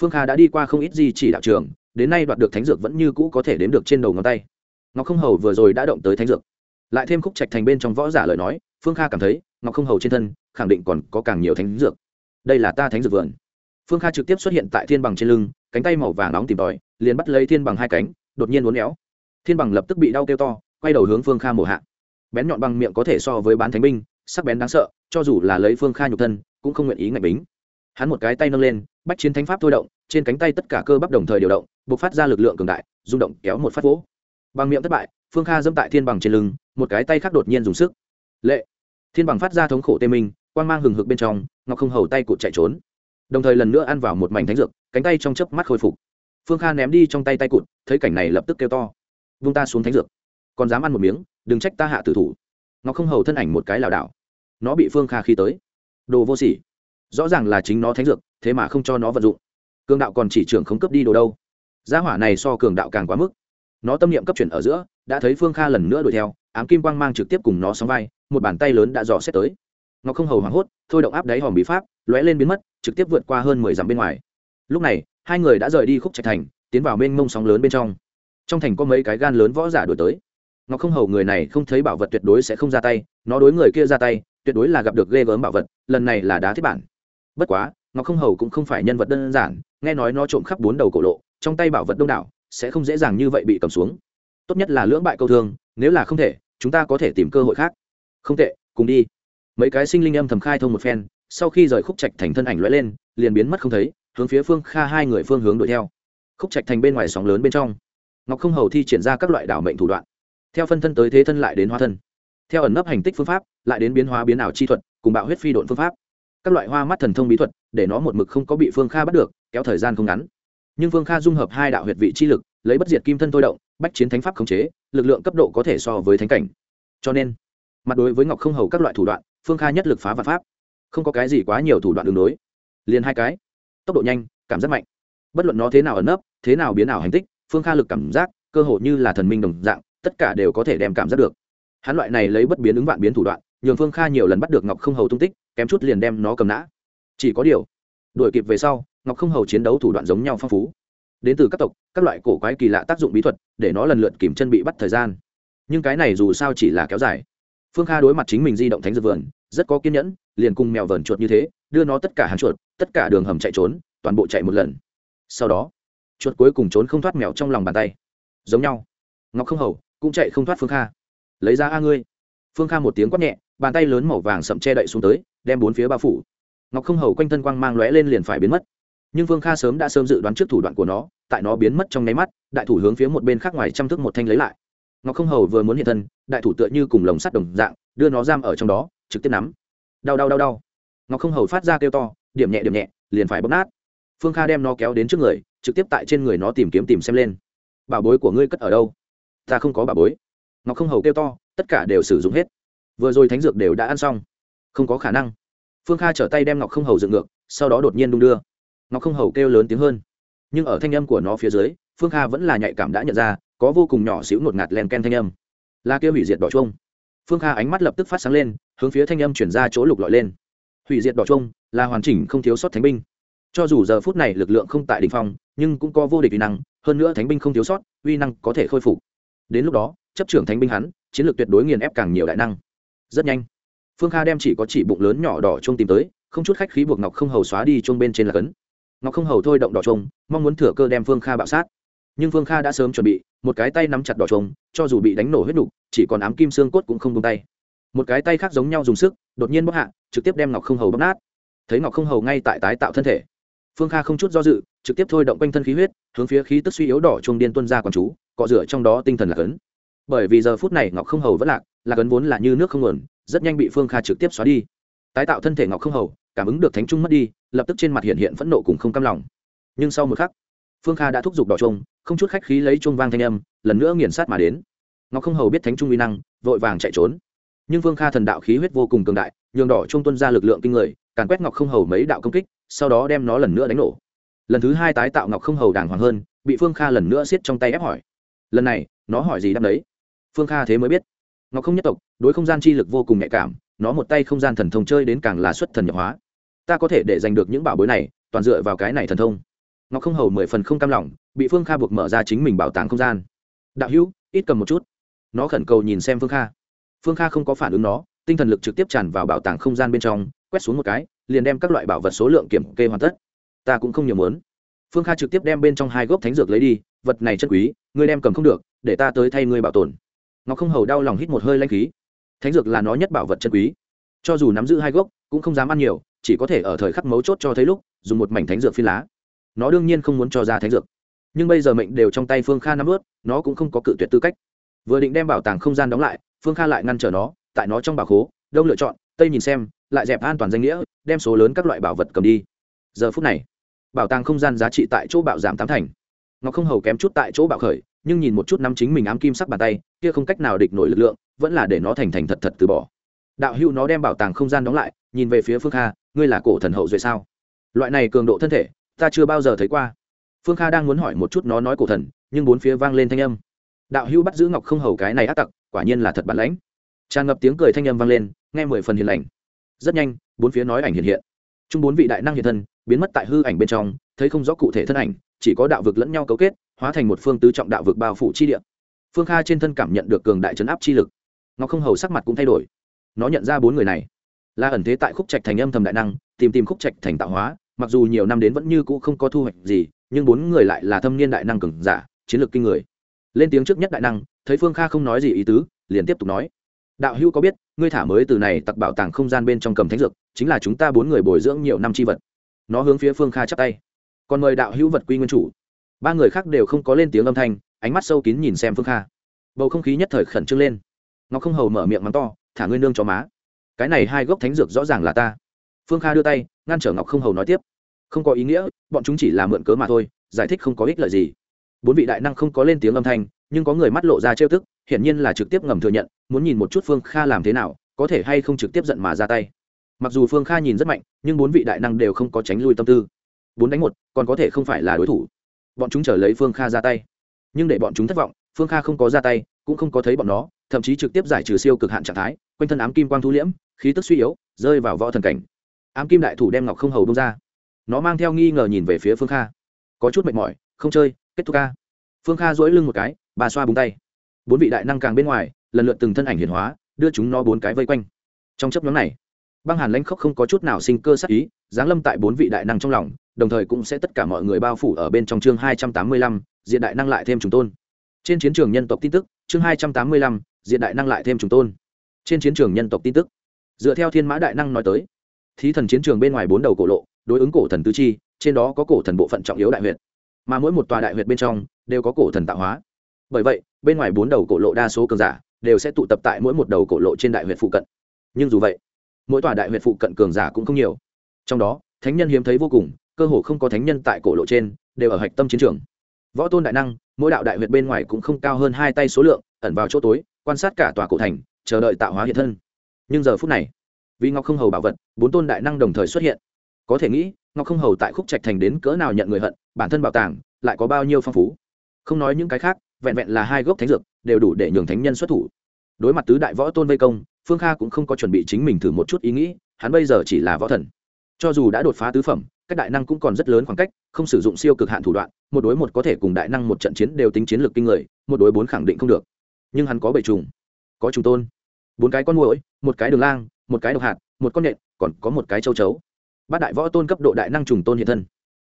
Phương kha đã đi qua không ít gì chỉ đạo trường, đến nay đoạt được thánh dược vẫn như cũ có thể đếm được trên đầu ngón tay. Ngọc không hầu vừa rồi đã động tới thánh dược lại thêm khúc trạch thành bên trong võ giả lời nói, phương kha cảm thấy, ngọc không hầu trên thân, khẳng định còn có càng nhiều thánh dược. Đây là ta thánh dược vườn. Phương kha trực tiếp xuất hiện tại thiên bằng trên lưng, cánh tay màu vàng nóng tìm tòi, liền bắt lấy thiên bằng hai cánh, đột nhiên uốn éo. Thiên bằng lập tức bị đau kêu to, quay đầu hướng phương kha mổ hạ. Bén nhọn bằng miệng có thể so với bán thánh binh, sắc bén đáng sợ, cho dù là lấy phương kha nhục thân, cũng không nguyện ý ngạch bính. Hắn một cái tay nâng lên, bách chiến thánh pháp thôi động, trên cánh tay tất cả cơ bắp đồng thời điều động buộc phát ra lực lượng cường đại, rung động kéo một phát vỗ. Bằng miệng thất bại phương kha dẫm tại thiên bằng trên lưng, một cái tay khác đột nhiên dùng sức. Lệ! Thiên bằng phát ra thống khổ tê minh quan g mang hừng hực bên trong, ngọc không hầu tay cụt chạy trốn. Đồng thời lần nữa ăn vào một mảnh thánh dược, cánh tay trong chớp mắt khôi phục. Phương kha ném đi trong tay tay cụt, thấy cảnh này lập tức kêu to. Vung ta xuống thánh dược. Còn dám ăn một miếng, đừng trách ta hạ tử thủ. Ngọc không hầu thân ảnh một cái lảo đảo. Nó bị phương kha khi tới. Đồ vô sỉ. Rõ ràng là chính nó thánh dược, thế mà không cho nó vận dụng. Cường đạo còn chỉ trưởng không cấp đi đồ đâu. Gia hỏa này so cường đạo càng quá mức. Nó tâm niệm cấp chuyển ở giữa đã thấy phương kha lần nữa đuổi theo, ám kim quang mang trực tiếp cùng nó sóng vai, một bàn tay lớn đã dò xét tới. Ngọc không hầu hoảng hốt, thôi động áp đáy hòm bí pháp, lóe lên biến mất, trực tiếp vượt qua hơn mười dặm bên ngoài. Lúc này, hai người đã rời đi khúc trạch thành, tiến vào mênh mông sóng lớn bên trong. Trong thành có mấy cái gan lớn võ giả đuổi tới. Ngọc không hầu người này không thấy bảo vật tuyệt đối sẽ không ra tay, nó đối người kia ra tay, tuyệt đối là gặp được ghê gớm bảo vật, lần này là đá thiết bản. Bất quá, ngọc không hầu cũng không phải nhân vật đơn giản, nghe nói nó trộm khắp bốn đầu cổ lộ, trong tay bảo vật đông đảo, sẽ không dễ dàng như vậy bị cầm xuống tốt nhất là lưỡng bại câu thương, nếu là không thể, chúng ta có thể tìm cơ hội khác. Không tệ, cùng đi. Mấy cái sinh linh âm thầm khai thông một phen, sau khi rời khúc trạch thành thân ảnh lõi lên, liền biến mất không thấy, hướng phía phương kha hai người phương hướng đuổi theo. Khúc trạch thành bên ngoài sóng lớn bên trong. Ngọc không hầu thi triển ra các loại đảo mệnh thủ đoạn. Theo phân thân tới thế thân lại đến hóa thân. Theo ẩn nấp hành tích phương pháp, lại đến biến hóa biến ảo chi thuật, cùng bạo huyết phi độn phương pháp. Các loại hoa mắt thần thông bí thuật, để nó một mực không có bị phương kha bắt được, kéo thời gian không ngắn. Nhưng phương kha dung hợp hai đạo huyệt vị chi lực, lấy bất diệt kim thân thôi động bách chiến thánh pháp khống chế, lực lượng cấp độ có thể so với thánh cảnh. Cho nên, mặt đối với ngọc không hầu các loại thủ đoạn, phương kha nhất lực phá vạn pháp. Không có cái gì quá nhiều thủ đoạn đường đối. Liền hai cái. Tốc độ nhanh, cảm giác mạnh. Bất luận nó thế nào ẩn nấp, thế nào biến ảo hành tích, phương kha lực cảm giác, cơ hội như là thần minh đồng dạng, tất cả đều có thể đem cảm giác được. Hắn loại này lấy bất biến ứng vạn biến thủ đoạn, nhường phương kha nhiều lần bắt được ngọc không hầu tung tích, kém chút liền đem nó cầm nã. Chỉ có điều, đuổi kịp về sau, ngọc không hầu chiến đấu thủ đoạn giống nhau phong phú đến từ các tộc, các loại cổ quái kỳ lạ tác dụng bí thuật, để nó lần lượt kìm chân bị bắt thời gian. Nhưng cái này dù sao chỉ là kéo dài. Phương kha đối mặt chính mình di động thánh dược vườn, rất có kiên nhẫn, liền cùng mèo vờn chuột như thế, đưa nó tất cả hàng chuột, tất cả đường hầm chạy trốn, toàn bộ chạy một lần. Sau đó, chuột cuối cùng trốn không thoát mèo trong lòng bàn tay. Giống nhau. Ngọc không hầu cũng chạy không thoát phương kha. Lấy ra a ngươi. Phương kha một tiếng quát nhẹ, bàn tay lớn màu vàng sậm che đậy xuống tới, đem bốn phía bao phủ. Ngọc không hầu quanh thân quang mang lóe lên liền phải biến mất nhưng Vương kha sớm đã sớm dự đoán trước thủ đoạn của nó, tại nó biến mất trong nháy mắt, đại thủ hướng phía một bên khác ngoài trăm thước một thanh lấy lại. Ngọc không hầu vừa muốn hiện thân, đại thủ tựa như cùng lồng sắt đồng dạng, đưa nó giam ở trong đó, trực tiếp nắm. Đau đau đau đau. Ngọc không hầu phát ra kêu to, điểm nhẹ điểm nhẹ, liền phải bóp nát. Phương kha đem nó kéo đến trước người, trực tiếp tại trên người nó tìm kiếm tìm xem lên. Bảo bối của ngươi cất ở đâu? Ta không có bảo bối. Ngọc không hầu kêu to, tất cả đều sử dụng hết. Vừa rồi thánh dược đều đã ăn xong. Không có khả năng. Phương kha trở tay đem ngọc không hầu dựng ngược, sau đó đột nhiên đung đưa ngọc không hầu kêu lớn tiếng hơn. Nhưng ở thanh âm của nó phía dưới phương kha vẫn là nhạy cảm đã nhận ra có vô cùng nhỏ xíu ngột ngạt len ken thanh âm. Là kêu hủy diệt đỏ trung. phương kha ánh mắt lập tức phát sáng lên hướng phía thanh âm chuyển ra chỗ lục lọi lên. Hủy diệt đỏ trung, là hoàn chỉnh không thiếu sót thánh binh. Cho dù giờ phút này lực lượng không tại đình phong nhưng cũng có vô địch uy năng hơn nữa thánh binh không thiếu sót uy năng có thể khôi phục. Đến lúc đó chấp trưởng thánh binh hắn chiến lược tuyệt đối nghiền ép càng nhiều đại năng. Rất nhanh phương kha đem chỉ có chỉ bụng lớn nhỏ đỏ trung tìm tới không chút khách khí buộc ngọc không hầu xóa đi trung bên trên là cấn ngọc không hầu thôi động đỏ trông, mong muốn thừa cơ đem phương kha bạo sát. Nhưng phương kha đã sớm chuẩn bị, một cái tay nắm chặt đỏ trông, cho dù bị đánh nổ huyết đục chỉ còn ám kim xương cốt cũng không tung tay. Một cái tay khác giống nhau dùng sức, đột nhiên bóc hạ, trực tiếp đem ngọc không hầu bóc nát. Thấy ngọc không hầu ngay tại tái tạo thân thể, phương kha không chút do dự, trực tiếp thôi động quanh thân khí huyết, hướng phía khí tức suy yếu đỏ trông điên tuân ra còn chú, cọ rửa trong đó tinh thần là cấn. Bởi vì giờ phút này ngọc không hầu vẫn lạc, là cấn vốn là như nước không nguồn, rất nhanh bị phương kha trực tiếp xóa đi. Tái tạo thân thể ngọc không hầu cảm ứng được thánh trung mất đi, lập tức trên mặt hiện hiện phẫn nộ cùng không cam lòng. Nhưng sau một khắc, phương kha đã thúc giục đỏ trung không chút khách khí lấy chuông vang thanh âm, lần nữa nghiền sát mà đến. Ngọc không hầu biết thánh trung uy năng, vội vàng chạy trốn. Nhưng phương kha thần đạo khí huyết vô cùng cường đại, nhường đỏ trung tuân ra lực lượng kinh người, càn quét ngọc không hầu mấy đạo công kích, sau đó đem nó lần nữa đánh nổ. Lần thứ hai tái tạo ngọc không hầu đàng hoàng hơn, bị phương kha lần nữa siết trong tay ép hỏi. Lần này, nó hỏi gì đáp đấy phương kha thế mới biết. Ngọc không nhất tộc, đối không gian chi lực vô cùng nhạy cảm, nó một tay không gian thần thông chơi đến càng là xuất thần nhập hóa ta có thể để giành được những bảo bối này, toàn dựa vào cái này thần thông. Ngọc không hầu mười phần không cam lòng, bị phương kha buộc mở ra chính mình bảo tàng không gian. Đạo hữu, ít cầm một chút. Nó khẩn cầu nhìn xem phương kha. Phương kha không có phản ứng nó, tinh thần lực trực tiếp tràn vào bảo tàng không gian bên trong, quét xuống một cái, liền đem các loại bảo vật số lượng kiểm kê hoàn tất. Ta cũng không nhiều muốn. Phương kha trực tiếp đem bên trong hai gốc thánh dược lấy đi, vật này chân quý, ngươi đem cầm không được, để ta tới thay ngươi bảo tồn. Ngọc không hầu đau lòng hít một hơi lanh khí. Thánh dược là nó nhất bảo vật chân quý. Cho dù nắm giữ hai gốc, cũng không dám ăn nhiều chỉ có thể ở thời khắc mấu chốt cho thấy lúc, dùng một mảnh thánh dược phi lá. Nó đương nhiên không muốn cho ra thánh dược. Nhưng bây giờ mệnh đều trong tay phương kha nắm ướt, nó cũng không có cự tuyệt tư cách. Vừa định đem bảo tàng không gian đóng lại, phương kha lại ngăn trở nó, tại nó trong bảo khố, đông lựa chọn, tây nhìn xem, lại dẹp an toàn danh nghĩa, đem số lớn các loại bảo vật cầm đi. Giờ phút này, bảo tàng không gian giá trị tại chỗ bạo giảm tám thành. Ngọc không hầu kém chút tại chỗ bạo khởi, nhưng nhìn một chút năm chính mình ám kim sắc bàn tay, kia không cách nào địch nổi lực lượng, vẫn là để nó thành thành thật thật từ bỏ. Đạo hữu nó đem bảo tàng không gian đóng lại, nhìn về phía phương kha ngươi là cổ thần hậu duệ sao? Loại này cường độ thân thể, ta chưa bao giờ thấy qua. Phương kha đang muốn hỏi một chút nó nói cổ thần, nhưng bốn phía vang lên thanh âm. Đạo hữu bắt giữ ngọc không hầu cái này ác tặc, quả nhiên là thật bản lãnh. Tràn ngập tiếng cười thanh âm vang lên, nghe mười phần hiền lành. Rất nhanh, bốn phía nói ảnh hiện hiện. Chung bốn vị đại năng hiện thân, biến mất tại hư ảnh bên trong, thấy không rõ cụ thể thân ảnh, chỉ có đạo vực lẫn nhau cấu kết, hóa thành một phương tứ trọng đạo vực bao phủ chi địa. Phương kha trên thân cảm nhận được cường đại chấn áp chi lực. Ngọc không hầu sắc mặt cũng thay đổi. Nó nhận ra bốn người này là ẩn thế tại khúc trạch thành âm thầm đại năng, tìm tìm khúc trạch thành tạo hóa, mặc dù nhiều năm đến vẫn như cũ không có thu hoạch gì, nhưng bốn người lại là thâm niên đại năng cường giả, chiến lược kinh người. Lên tiếng trước nhất đại năng, thấy phương kha không nói gì ý tứ, liền tiếp tục nói. Đạo hữu có biết, ngươi thả mới từ này tặc bảo tàng không gian bên trong cầm thánh dược, chính là chúng ta bốn người bồi dưỡng nhiều năm c h i vật. Nó hướng phía phương kha chắp tay. Còn mời đạo hữu vật quy nguyên chủ. Ba người khác đều không có lên tiếng âm thanh, ánh mắt sâu kín nhìn xem phương kha. Bầu không khí nhất thời khẩn trương lên. Ngọc không hầu mở miệng mắng to, thả ngươi nương cho má cái này hai gốc thánh dược rõ ràng là ta. Phương kha đưa tay, ngăn trở ngọc không hầu nói tiếp. Không có ý nghĩa, bọn chúng chỉ là mượn cớ mà thôi, giải thích không có ích lợi gì. Bốn vị đại năng không có lên tiếng âm thanh, nhưng có người mắt lộ ra trêu tức, hiển nhiên là trực tiếp ngầm thừa nhận, muốn nhìn một chút phương kha làm thế nào, có thể hay không trực tiếp giận mà ra tay. Mặc dù phương kha nhìn rất mạnh, nhưng bốn vị đại năng đều không có tránh lui tâm tư. Bốn đánh một, còn có thể không phải là đối thủ. Bọn chúng chờ lấy phương kha ra tay. Nhưng để bọn chúng thất vọng, phương kha không có ra tay, cũng không có thấy bọn nó thậm chí trực tiếp giải trừ siêu cực hạn trạng thái, quanh thân ám kim quang thu liễm, khí tức suy yếu, rơi vào võ thần cảnh. Ám kim đại thủ đem ngọc không hầu bông ra. Nó mang theo nghi ngờ nhìn về phía phương kha. Có chút mệt mỏi, không chơi, kết thúc ca. Phương kha dỗi lưng một cái, bà xoa búng tay. Bốn vị đại năng càng bên ngoài, lần lượt từng thân ảnh hiển hóa, đưa chúng nó bốn cái vây quanh. Trong chấp nhóm này, băng hàn lãnh khốc không có chút nào sinh cơ sắc ý, giáng lâm tại bốn vị đại năng trong lòng, đồng thời cũng sẽ tất cả mọi người bao phủ ở bên trong chương hai trăm tám mươi lăm, diện đại năng lại thêm trùng tôn. Trên chiến trường nhân tộc tin tức, chương hai trăm tám mươi lăm diện đại năng lại thêm trùng tôn. Trên chiến trường nhân tộc tin tức. Dựa theo thiên mã đại năng nói tới thí thần chiến trường bên ngoài bốn đầu cổ lộ đối ứng cổ thần tứ chi trên đó có cổ thần bộ phận trọng yếu đại huyệt, mà mỗi một tòa đại huyệt bên trong đều có cổ thần tạo hóa. Bởi vậy bên ngoài bốn đầu cổ lộ đa số cường giả đều sẽ tụ tập tại mỗi một đầu cổ lộ trên đại huyệt phụ cận. Nhưng dù vậy mỗi tòa đại huyệt phụ cận cường giả cũng không nhiều. Trong đó thánh nhân hiếm thấy vô cùng cơ hồ không có thánh nhân tại cổ lộ trên đều ở hạch tâm chiến trường. Võ tôn đại năng mỗi đạo đại huyệt bên ngoài cũng không cao hơn hai tay số lượng ẩn vào chỗ tối quan sát cả tòa cổ thành, chờ đợi tạo hóa hiện thân. Nhưng giờ phút này, vì ngọc không hầu bảo vật, bốn tôn đại năng đồng thời xuất hiện. Có thể nghĩ, ngọc không hầu tại khúc trạch thành đến cỡ nào nhận người hận, bản thân bảo tàng lại có bao nhiêu phong phú. Không nói những cái khác, vẹn vẹn là hai gốc thánh dược đều đủ để nhường thánh nhân xuất thủ. Đối mặt tứ đại võ tôn vây công, phương kha cũng không có chuẩn bị chính mình thử một chút ý nghĩ, hắn bây giờ chỉ là võ thần. Cho dù đã đột phá tứ phẩm, các đại năng cũng còn rất lớn khoảng cách, không sử dụng siêu cực hạn thủ đoạn, một đối một có thể cùng đại năng một trận chiến đều tính chiến lược kinh người, một đối bốn khẳng định không được nhưng hắn có bảy trùng có trùng tôn bốn cái con muỗi một cái đường lang một cái độc hạt một con nện, còn có một cái châu chấu. Bát đại võ tôn cấp độ đại năng trùng tôn hiện thân.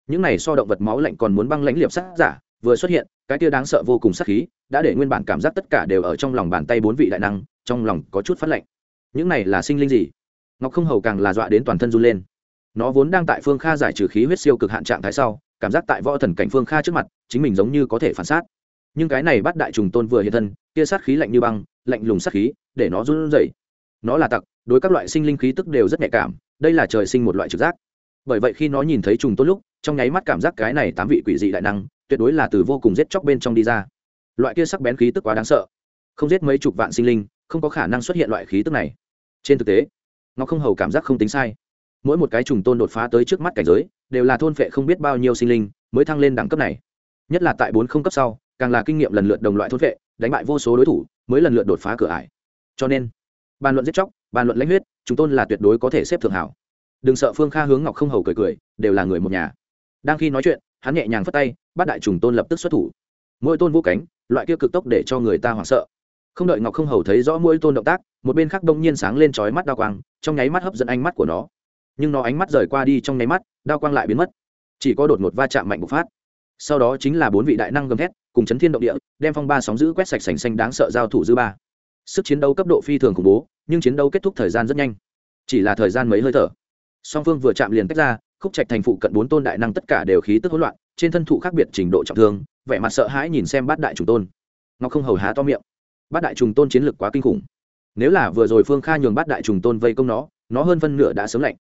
Những này so động vật máu lạnh còn muốn băng lãnh liệp sát giả vừa xuất hiện cái tia đáng sợ vô cùng sắc khí đã để nguyên bản cảm giác tất cả đều ở trong lòng bàn tay bốn vị đại năng trong lòng có chút phát lạnh. Những này là sinh linh gì? Ngọc không hầu càng là dọa đến toàn thân run lên. Nó vốn đang tại phương kha giải trừ khí huyết siêu cực hạn trạng thái sau cảm giác tại võ thần cảnh phương kha trước mặt chính mình giống như có thể phản sát nhưng cái này bắt đại trùng tôn vừa hiện thân kia sát khí lạnh như băng, lạnh lùng sát khí, để nó run rẩy. Nó là tặc, đối các loại sinh linh khí tức đều rất nhạy cảm, đây là trời sinh một loại trực giác. Bởi vậy khi nó nhìn thấy trùng tốt lúc, trong nháy mắt cảm giác cái này tám vị quỷ dị đại năng, tuyệt đối là từ vô cùng giết chóc bên trong đi ra. Loại kia sắc bén khí tức quá đáng sợ. Không giết mấy chục vạn sinh linh, không có khả năng xuất hiện loại khí tức này. Trên thực tế ngọc không hầu cảm giác không tính sai. Mỗi một cái trùng tôn đột phá tới trước mắt cảnh giới, đều là thôn phệ không biết bao nhiêu sinh linh, mới thăng lên đẳng cấp này. Nhất là tại bốn không cấp sau càng là kinh nghiệm lần lượt đồng loại thốt vệ, đánh bại vô số đối thủ mới lần lượt đột phá cửa ải. Cho nên bàn luận giết chóc bàn luận lãnh huyết chúng tôn là tuyệt đối có thể xếp thượng hảo. Đừng sợ phương kha hướng ngọc không hầu cười cười đều là người một nhà. Đang khi nói chuyện hắn nhẹ nhàng phất tay bắt đại trùng tôn lập tức xuất thủ. Mỗi tôn vô cánh loại kia cực tốc để cho người ta hoảng sợ. Không đợi ngọc không hầu thấy rõ mỗi tôn động tác một bên khác đông nhiên sáng lên trói mắt đao quang trong nháy mắt hấp dẫn ánh mắt của nó. Nhưng nó ánh mắt rời qua đi trong nháy mắt đao quang lại biến mất. Chỉ có đột ngột va chạm mạnh bộc phát. Sau đó chính là bốn vị đại năng gầm thét cùng chấn thiên động địa, đem phong ba sóng giữ quét sạch sành xanh đáng sợ giao thủ dư ba. Sức chiến đấu cấp độ phi thường khủng bố, nhưng chiến đấu kết thúc thời gian rất nhanh. Chỉ là thời gian mấy hơi thở. Song phương vừa chạm liền tách ra, khúc trạch thành phụ cận bốn tôn đại năng tất cả đều khí tức hỗn loạn, trên thân thụ khác biệt trình độ trọng thương, vẻ mặt sợ hãi nhìn xem bát đại trùng tôn. Ngọc không hầu há to miệng. Bát đại trùng tôn chiến lực quá kinh khủng. Nếu là vừa rồi phương kha nhường bát đại trùng tôn vây công nó nó hơn phân nửa đã sớm lạnh.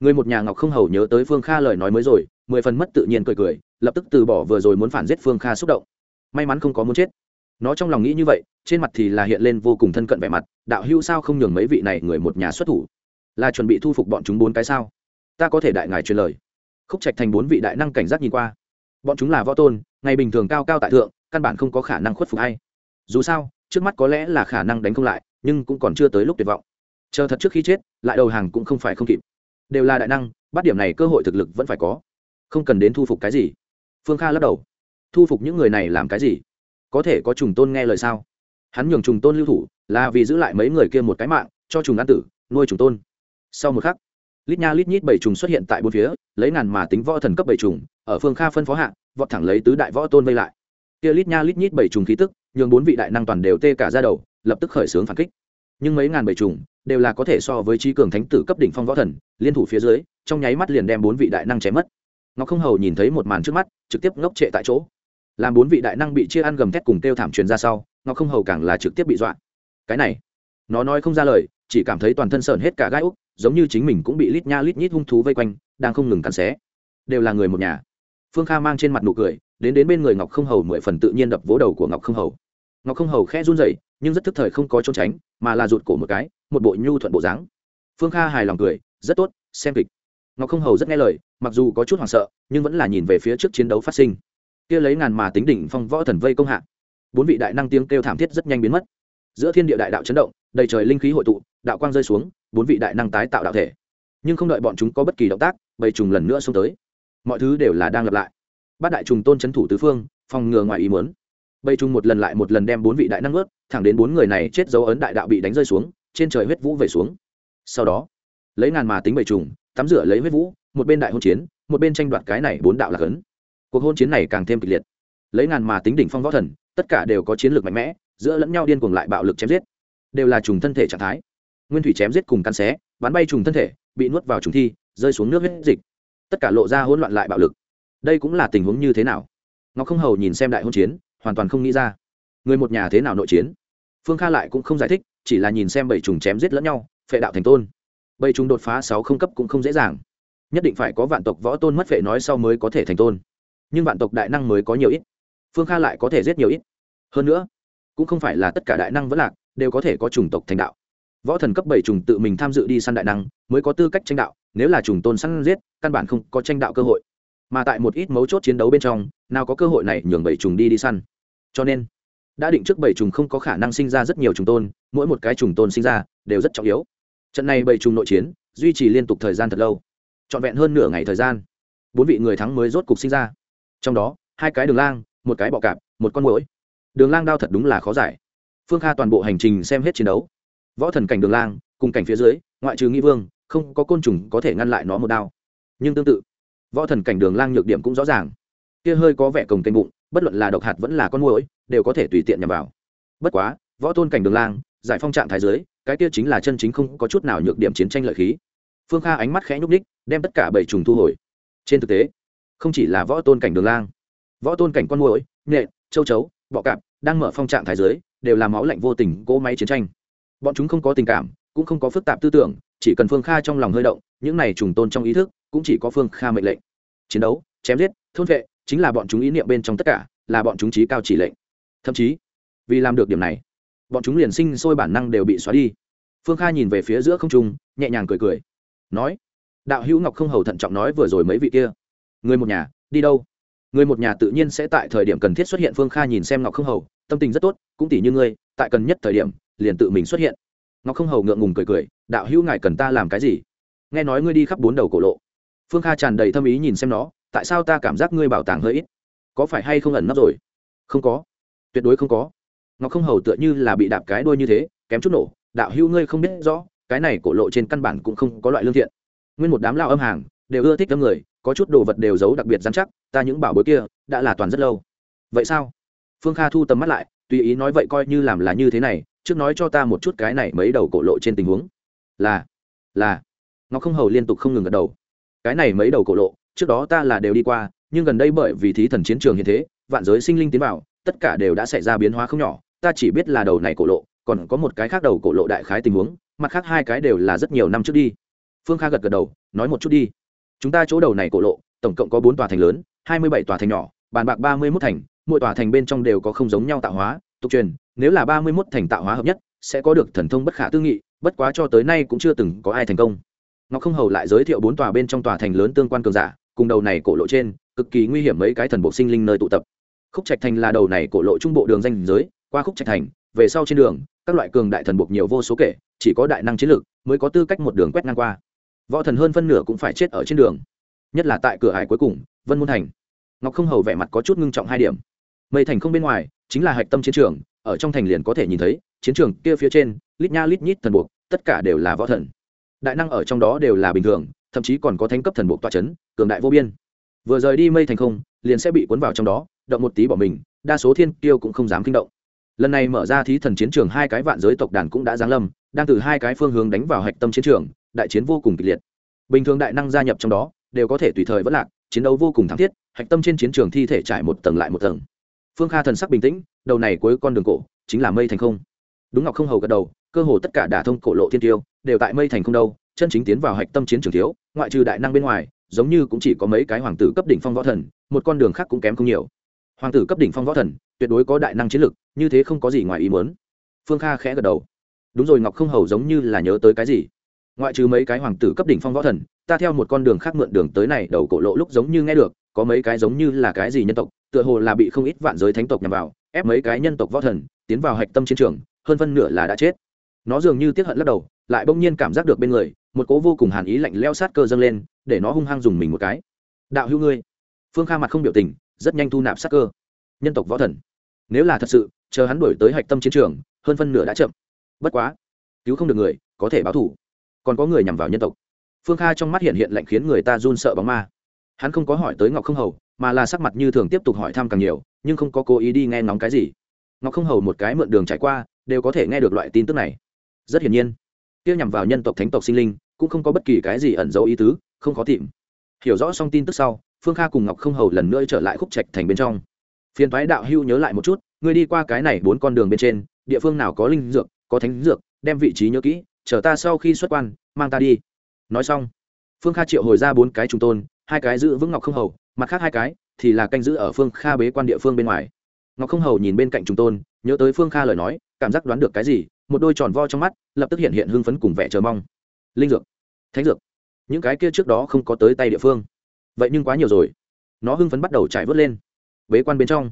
Người một nhà ngọc không hầu nhớ tới phương kha lời nói mới rồi, mười phần mất tự nhiên cười cười, lập tức từ bỏ vừa rồi muốn phản giết phương kha xúc động may mắn không có muốn chết. Nó trong lòng nghĩ như vậy, trên mặt thì là hiện lên vô cùng thân cận vẻ mặt, đạo hữu sao không nhường mấy vị này người một nhà xuất thủ? Là chuẩn bị thu phục bọn chúng bốn cái sao? Ta có thể đại ngài truyền lời. Khúc trạch thành bốn vị đại năng cảnh giác nhìn qua. Bọn chúng là võ tôn, ngày bình thường cao cao tại thượng, căn bản không có khả năng khuất phục hay dù sao, trước mắt có lẽ là khả năng đánh không lại, nhưng cũng còn chưa tới lúc tuyệt vọng. Chờ thật trước khi chết, lại đầu hàng cũng không phải không kịp. Đều là đại năng, bắt điểm này cơ hội thực lực vẫn phải có. Không cần đến thu phục cái gì. Phương kha lắc đầu thu phục những người này làm cái gì? Có thể có trùng tôn nghe lời sao? Hắn nhường trùng tôn lưu thủ, là vì giữ lại mấy người kia một cái mạng, cho trùng an tử, nuôi trùng tôn. Sau một khắc, lít nha lít nhít bảy trùng xuất hiện tại bốn phía, lấy ngàn mà tính võ thần cấp bảy trùng, ở phương kha phân phó hạ, vọt thẳng lấy tứ đại võ tôn vây lại. Kia lít nha lít nhít bảy trùng khí tức, nhường bốn vị đại năng toàn đều tê cả ra đầu, lập tức khởi xướng phản kích. Nhưng mấy ngàn bảy trùng, đều là có thể so với trí cường thánh tử cấp đỉnh phong võ thần, liên thủ phía dưới, trong nháy mắt liền đem bốn vị đại năng chém mất. Ngọc không hầu nhìn thấy một màn trước mắt, trực tiếp ngốc trệ tại chỗ làm bốn vị đại năng bị chia ăn gầm thét cùng kêu thảm truyền ra sau ngọc không hầu càng là trực tiếp bị dọa. Cái này, nó nói không ra lời, chỉ cảm thấy toàn thân sởn hết cả gai úc, giống như chính mình cũng bị lít nha lít nhít hung thú vây quanh, đang không ngừng cắn xé. Đều là người một nhà. Phương kha mang trên mặt nụ cười, đến đến bên người ngọc không hầu mười phần tự nhiên đập vỗ đầu của ngọc không hầu. Ngọc không hầu khẽ run rẩy, nhưng rất thức thời không có trốn tránh, mà là rụt cổ một cái, một bộ nhu thuận bộ dáng. Phương kha hài lòng cười, rất tốt, xem kịch. Ngọc không hầu rất nghe lời, mặc dù có chút hoảng sợ, nhưng vẫn là nhìn về phía trước chiến đấu phát sinh kia lấy ngàn mà tính đỉnh phong võ thần vây công hạ. Bốn vị đại năng tiếng kêu thảm thiết rất nhanh biến mất. Giữa thiên địa đại đạo chấn động, đầy trời linh khí hội tụ, đạo quang rơi xuống, bốn vị đại năng tái tạo đạo thể. Nhưng không đợi bọn chúng có bất kỳ động tác, bầy trùng lần nữa xông tới. Mọi thứ đều là đang lặp lại. Bát đại trùng tôn c h ấ n thủ tứ phương, phòng ngừa ngoài ý muốn. Bầy trùng một lần lại một lần đem bốn vị đại năng ướt thẳng đến bốn người này chết dấu ấn đại đạo bị đánh rơi xuống, trên trời huyết vũ về xuống. Sau đó, lấy ngàn mà tính bầy trùng, tắm rửa lấy huyết vũ, một bên đại hôn chiến, một bên tranh đoạt cái này bốn đạo lạc ấn cuộc hôn chiến này càng thêm kịch liệt. Lấy ngàn mà tính đỉnh phong võ thần, tất cả đều có chiến lược mạnh mẽ, giữa lẫn nhau điên cuồng lại bạo lực chém giết. Đều là trùng thân thể trạng thái. Nguyên thủy chém giết cùng căn xé, bắn bay trùng thân thể, bị nuốt vào trùng thi, rơi xuống nước huyết dịch. Tất cả lộ ra hỗn loạn lại bạo lực. Đây cũng là tình huống như thế nào? Ngọc không hầu nhìn xem đại hôn chiến, hoàn toàn không nghĩ ra. Người một nhà thế nào nội chiến? Phương kha lại cũng không giải thích, chỉ là nhìn xem bảy trùng chém giết lẫn nhau, phệ đạo thành tôn. Bảy trùng đột phá sáu không cấp cũng không dễ dàng. Nhất định phải có vạn tộc võ tôn mất phệ nói sau mới có thể thành tôn nhưng vạn tộc đại năng mới có nhiều ít. Phương kha lại có thể giết nhiều ít. Hơn nữa, cũng không phải là tất cả đại năng vẫn lạc, đều có thể có chủng tộc thành đạo. Võ thần cấp bảy trùng tự mình tham dự đi săn đại năng, mới có tư cách tranh đạo, nếu là trùng tôn săn giết, căn bản không có tranh đạo cơ hội. Mà tại một ít mấu chốt chiến đấu bên trong, nào có cơ hội này nhường bảy trùng đi đi săn. Cho nên, đã định trước bảy trùng không có khả năng sinh ra rất nhiều trùng tôn, mỗi một cái trùng tôn sinh ra, đều rất trọng yếu. Trận này bảy trùng nội chiến, duy trì liên tục thời gian thật lâu. Trọn vẹn hơn nửa ngày thời gian. Bốn vị người thắng mới rốt cục sinh ra trong đó, hai cái đường lang, một cái bọ cạp, một con mũi đường lang đao thật đúng là khó giải. Phương kha toàn bộ hành trình xem hết chiến đấu. Võ thần cảnh đường lang, cùng cảnh phía dưới, ngoại trừ nghĩ vương, không có côn trùng có thể ngăn lại nó một đao. Nhưng tương tự, võ thần cảnh đường lang nhược điểm cũng rõ ràng. Kia hơi có vẻ cồng kênh bụng, bất luận là độc hạt vẫn là con mũi đều có thể tùy tiện nhằm vào. Bất quá, võ tôn cảnh đường lang, giải phong trạng thái giới cái kia chính là chân chính không có chút nào nhược điểm chiến tranh lợi khí. Phương kha ánh mắt khẽ nhúc ních đem tất cả bảy trùng thu hồi. Trên thực tế không chỉ là võ tôn cảnh đường lang, võ tôn cảnh con mũi nhện, châu chấu, bọ cạp đang mở phong trạng thái giới, đều là máu lạnh vô tình, cỗ máy chiến tranh. Bọn chúng không có tình cảm, cũng không có phức tạp tư tưởng, chỉ cần phương kha trong lòng hơi động, những này trùng tôn trong ý thức cũng chỉ có phương kha mệnh lệnh. Chiến đấu, chém giết, thôn vệ, chính là bọn chúng ý niệm bên trong tất cả, là bọn chúng trí cao chỉ lệnh. Thậm chí, vì làm được điểm này, bọn chúng liền sinh sôi bản năng đều bị xóa đi. Phương kha nhìn về phía giữa không trung, nhẹ nhàng cười cười, nói, đạo hữu ngọc không hầu thận trọng nói vừa rồi mấy vị kia người một nhà, đi đâu? Người một nhà tự nhiên sẽ tại thời điểm cần thiết xuất hiện, phương kha nhìn xem ngọc không hầu, tâm tình rất tốt, cũng tỉ như ngươi, tại cần nhất thời điểm, liền tự mình xuất hiện. Ngọc không hầu ngượng ngùng cười cười, đạo hữu ngài cần ta làm cái gì? Nghe nói ngươi đi khắp bốn đầu cổ lộ. Phương kha tràn đầy thâm ý nhìn xem nó, tại sao ta cảm giác ngươi bảo tàng hơi ít? Có phải hay không ẩn nấp rồi? Không có. Tuyệt đối không có. Ngọc không hầu tựa như là bị đạp cái đuôi như thế, kém chút nổ, đạo hữu ngươi không biết rõ, cái này cổ lộ trên căn bản cũng không có loại lương thiện. Nguyên một đám lao âm hàng, đều ưa thích âm người có chút đồ vật đều giấu đặc biệt dán chắc, ta những bảo bối kia đã là toàn rất lâu. Vậy sao? Phương kha thu tầm mắt lại, tùy ý nói vậy coi như làm là như thế này, trước nói cho ta một chút cái này mấy đầu cổ lộ trên tình huống. Là là. Ngọc không hầu liên tục không ngừng gật đầu. Cái này mấy đầu cổ lộ, trước đó ta là đều đi qua, nhưng gần đây bởi vì thí thần chiến trường hiện thế, vạn giới sinh linh tiến vào, tất cả đều đã xảy ra biến hóa không nhỏ, ta chỉ biết là đầu này cổ lộ, còn có một cái khác đầu cổ lộ đại khái tình huống, mặt khác hai cái đều là rất nhiều năm trước đi. Phương kha gật gật đầu, nói một chút đi chúng ta chỗ đầu này cổ lộ, tổng cộng có bốn tòa thành lớn, hai mươi bảy tòa thành nhỏ, bàn bạc ba mươi mốt thành, mỗi tòa thành bên trong đều có không giống nhau tạo hóa, tục truyền, nếu là ba mươi mốt thành tạo hóa hợp nhất, sẽ có được thần thông bất khả tư nghị, bất quá cho tới nay cũng chưa từng có ai thành công. Ngọc không hầu lại giới thiệu bốn tòa bên trong tòa thành lớn tương quan cường giả, cùng đầu này cổ lộ trên, cực kỳ nguy hiểm mấy cái thần bộ sinh linh nơi tụ tập. Khúc trạch thành là đầu này cổ lộ trung bộ đường danh giới, qua khúc trạch thành, về sau trên đường, các loại cường đại thần buộc nhiều vô số kể, chỉ có đại năng chiến lược, mới có tư cách một đường quét ngang qua võ thần hơn phân nửa cũng phải chết ở trên đường. Nhất là tại cửa hải cuối cùng, vân môn thành. Ngọc không hầu vẻ mặt có chút ngưng trọng hai điểm. Mây thành không bên ngoài, chính là hạch tâm chiến trường, ở trong thành liền có thể nhìn thấy, chiến trường kia phía trên, lít nha lít nhít thần buộc, tất cả đều là võ thần. Đại năng ở trong đó đều là bình thường, thậm chí còn có thánh cấp thần buộc tọa c h ấ n cường đại vô biên. Vừa rời đi mây thành không, liền sẽ bị cuốn vào trong đó, động một tí bỏ mình, đa số thiên kiêu cũng không dám kinh động. Lần này mở ra thí thần chiến trường hai cái vạn giới tộc đàn cũng đã giáng lâm, đang từ hai cái phương hướng đánh vào hạch tâm chiến trường đại chiến vô cùng kịch liệt. Bình thường đại năng gia nhập trong đó, đều có thể tùy thời vẫn lạc, chiến đấu vô cùng thắng thiết, hạch tâm trên chiến trường thi thể trải một tầng lại một tầng. Phương kha thần sắc bình tĩnh, đầu này cuối con đường cổ, chính là mây thành không. Đúng ngọc không hầu gật đầu, cơ hồ tất cả đả thông cổ lộ thiên tiêu, đều tại mây thành không đâu, chân chính tiến vào hạch tâm chiến trường thiếu, ngoại trừ đại năng bên ngoài, giống như cũng chỉ có mấy cái hoàng tử cấp đỉnh phong võ thần, một con đường khác cũng kém không nhiều. Hoàng tử cấp đỉnh phong võ thần, tuyệt đối có đại năng chiến lực, như thế không có gì ngoài ý muốn. Phương kha khẽ gật đầu. Đúng rồi, ngọc không hầu giống như là nhớ tới cái gì? Ngoại trừ mấy cái hoàng tử cấp đỉnh phong võ thần, ta theo một con đường khác mượn đường tới này, đầu cổ lộ lúc giống như nghe được, có mấy cái giống như là cái gì nhân tộc, tựa hồ là bị không ít vạn giới thánh tộc nhằm vào, ép mấy cái nhân tộc võ thần, tiến vào hạch tâm chiến trường, hơn phân nửa là đã chết. Nó dường như tiếc hận lắc đầu, lại bỗng nhiên cảm giác được bên người, một cố vô cùng hàn ý lạnh leo sát cơ dâng lên, để nó hung hăng dùng mình một cái. Đạo hữu ngươi. Phương kha mặt không biểu tình, rất nhanh thu nạp sát cơ. Nhân tộc võ thần. Nếu là thật sự, chờ hắn đổi tới hạch tâm chiến trường, hơn phân nửa đã chậm. Bất quá. Cứu không được người, có thể báo thủ còn có người nhằm vào nhân tộc. Phương kha trong mắt hiện hiện lạnh khiến người ta run sợ bóng ma. Hắn không có hỏi tới ngọc không hầu, mà là sắc mặt như thường tiếp tục hỏi thăm càng nhiều, nhưng không có cố ý đi nghe ngóng cái gì. Ngọc không hầu một cái mượn đường trải qua, đều có thể nghe được loại tin tức này. Rất hiển nhiên, kia nhằm vào nhân tộc thánh tộc sinh linh, cũng không có bất kỳ cái gì ẩn dấu ý tứ, không có tìm. Hiểu rõ xong tin tức sau, phương kha cùng ngọc không hầu lần nữa trở lại khúc trạch thành bên trong. Phiền thoái đạo hưu nhớ lại một chút, ngươi đi qua cái này bốn con đường bên trên, địa phương nào có linh dược, có thánh dược, đem vị trí nhớ kỹ chờ ta sau khi xuất quan, mang ta đi. Nói xong, phương kha triệu hồi ra bốn cái trùng tôn, hai cái giữ vững ngọc không hầu, mặt khác hai cái thì là canh giữ ở phương kha bế quan địa phương bên ngoài. Ngọc không hầu nhìn bên cạnh trùng tôn, nhớ tới phương kha lời nói, cảm giác đoán được cái gì, một đôi tròn vo trong mắt lập tức hiện hiện hưng phấn cùng vẻ chờ mong. Linh dược, thánh dược, những cái kia trước đó không có tới tay địa phương. Vậy nhưng quá nhiều rồi. Nó hưng phấn bắt đầu trải vớt lên. Bế quan bên trong,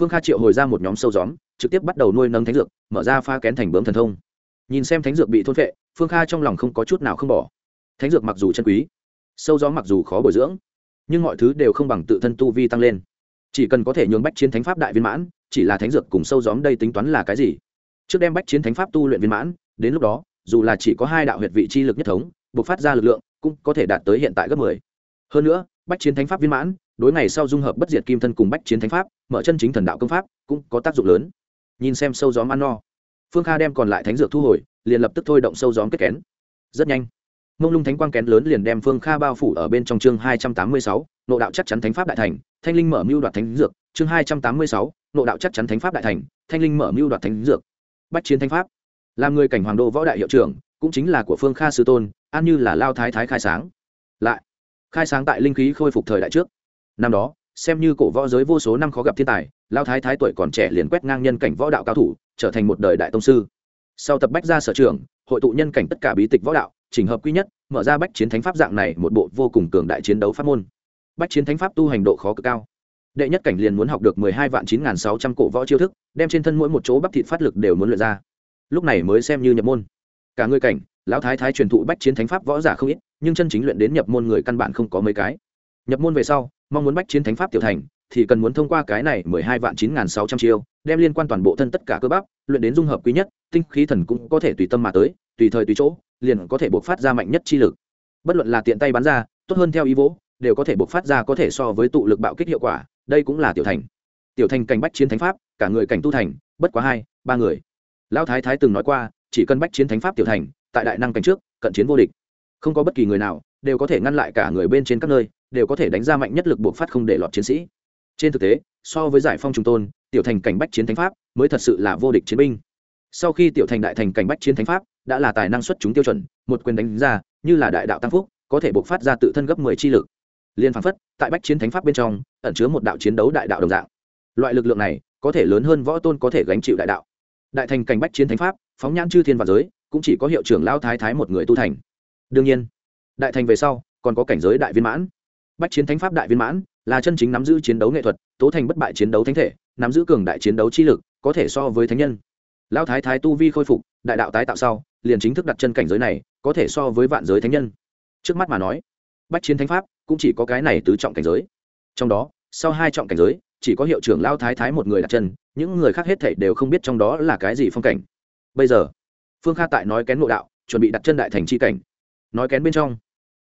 phương kha triệu hồi ra một nhóm sâu gióm, trực tiếp bắt đầu nuôi nâng thánh dược, mở ra pha kén thành bướm thần thông nhìn xem thánh dược bị thôn vệ phương kha trong lòng không có chút nào không bỏ. Thánh dược mặc dù chân quý, sâu gió mặc dù khó bồi dưỡng, nhưng mọi thứ đều không bằng tự thân tu vi tăng lên. Chỉ cần có thể nhường bách chiến thánh pháp đại viên mãn, chỉ là thánh dược cùng sâu gióm đây tính toán là cái gì? Trước đem bách chiến thánh pháp tu luyện viên mãn, đến lúc đó, dù là chỉ có hai đạo huyệt vị chi lực nhất thống, buộc phát ra lực lượng, cũng có thể đạt tới hiện tại gấp mười. Hơn nữa, bách chiến thánh pháp viên mãn, đối ngày sau dung hợp bất diệt kim thân cùng bách chiến thánh pháp, mở chân chính thần đạo công pháp, cũng có tác dụng lớn. Nhìn xem sâu gióm ăn no phương kha đem còn lại thánh dược thu hồi, liền lập tức thôi động sâu gióm kết kén. Rất nhanh, mông lung thánh quang kén lớn liền đem phương kha bao phủ ở bên trong chương hai trăm tám mươi sáu, nộ đạo chắc chắn thánh pháp đại thành, thanh linh mở mưu đoạt thánh dược, chương hai trăm tám mươi sáu, nộ đạo chắc chắn thánh pháp đại thành, thanh linh mở mưu đoạt thánh dược. Bách chiến thánh pháp, làm người cảnh hoàng đô võ đại hiệu trưởng, cũng chính là của phương kha sư tôn, an như là lao thái thái khai sáng. Lại, khai sáng tại linh khí khôi phục thời đại trước. Năm đó, xem như cổ võ giới vô số năm khó gặp thiên tài, lao thái thái tuổi còn trẻ liền quét ngang nhân cảnh võ đạo cao thủ trở thành một đời đại tông sư. Sau tập bách ra sở trường, hội tụ nhân cảnh tất cả bí tịch võ đạo, chỉnh hợp quy nhất, mở ra bách chiến thánh pháp dạng này một bộ vô cùng cường đại chiến đấu pháp môn. Bách chiến thánh pháp tu hành độ khó cực cao. Đệ nhất cảnh liền muốn học được mười hai vạn chín n g h n sáu trăm cổ võ chiêu thức, đem trên thân mỗi một chỗ bắp thịt phát lực đều muốn luyện ra. Lúc này mới xem như nhập môn. Cả người cảnh, lão thái thái truyền thụ bách chiến thánh pháp võ giả không ít, nhưng chân chính luyện đến nhập môn người căn bản không có mấy cái. Nhập môn về sau, mong muốn bách chiến thánh pháp tiểu thành, thì cần muốn thông qua cái này mười hai vạn chín n sáu trăm chiêu đem liên quan toàn bộ thân tất cả cơ bắp, luyện đến dung hợp quý nhất, tinh khí thần cũng có thể tùy tâm mà tới, tùy thời tùy chỗ, liền có thể buộc phát ra mạnh nhất chi lực. Bất luận là tiện tay bắn ra, tốt hơn theo ý vỗ, đều có thể buộc phát ra có thể so với tụ lực bạo kích hiệu quả, đây cũng là tiểu thành. Tiểu thành cảnh bách chiến thánh pháp, cả người cảnh tu thành, bất quá hai, ba người. Lão thái thái từng nói qua, chỉ cần bách chiến thánh pháp tiểu thành, tại đại năng cảnh trước, cận chiến vô địch. Không có bất kỳ người nào, đều có thể ngăn lại cả người bên trên các nơi, đều có thể đánh ra mạnh nhất lực buộc phát không để lọt chiến sĩ. Trên thực tế, so với giải phong trung tôn tiểu thành cảnh bách chiến thánh pháp mới thật sự là vô địch chiến binh. Sau khi tiểu thành đại thành cảnh bách chiến thánh pháp, đã là tài năng xuất chúng tiêu chuẩn, một quyền đánh ra, như là đại đạo tăng phúc, có thể bộc phát ra tự thân gấp mười chi lực. Liên phán phất, tại bách chiến thánh pháp bên trong, ẩn chứa một đạo chiến đấu đại đạo đồng dạng. Loại lực lượng này, có thể lớn hơn võ tôn có thể gánh chịu đại đạo. Đại thành cảnh bách chiến thánh pháp, phóng nhãn chư thiên và giới, cũng chỉ có hiệu trưởng lao thái thái một người tu thành. Đương nhiên, đại thành về sau, còn có cảnh giới đại viên mãn. Bách chiến thánh pháp đại viên mãn, là chân chính nắm giữ chiến đấu nghệ thuật, tố thành bất bại chiến đấu thánh thể nắm giữ cường đại chiến đấu chi lực, có thể so với thánh nhân. Lão thái thái tu vi khôi phục, đại đạo tái tạo sau, liền chính thức đặt chân cảnh giới này, có thể so với vạn giới thánh nhân. Trước mắt mà nói, bách chiến thánh pháp cũng chỉ có cái này tứ trọng cảnh giới. Trong đó, sau hai trọng cảnh giới, chỉ có hiệu trưởng lao thái thái một người đặt chân, những người khác hết thảy đều không biết trong đó là cái gì phong cảnh. Bây giờ, phương kha tại nói kén nội đạo, chuẩn bị đặt chân đại thành c h i cảnh. Nói kén bên trong,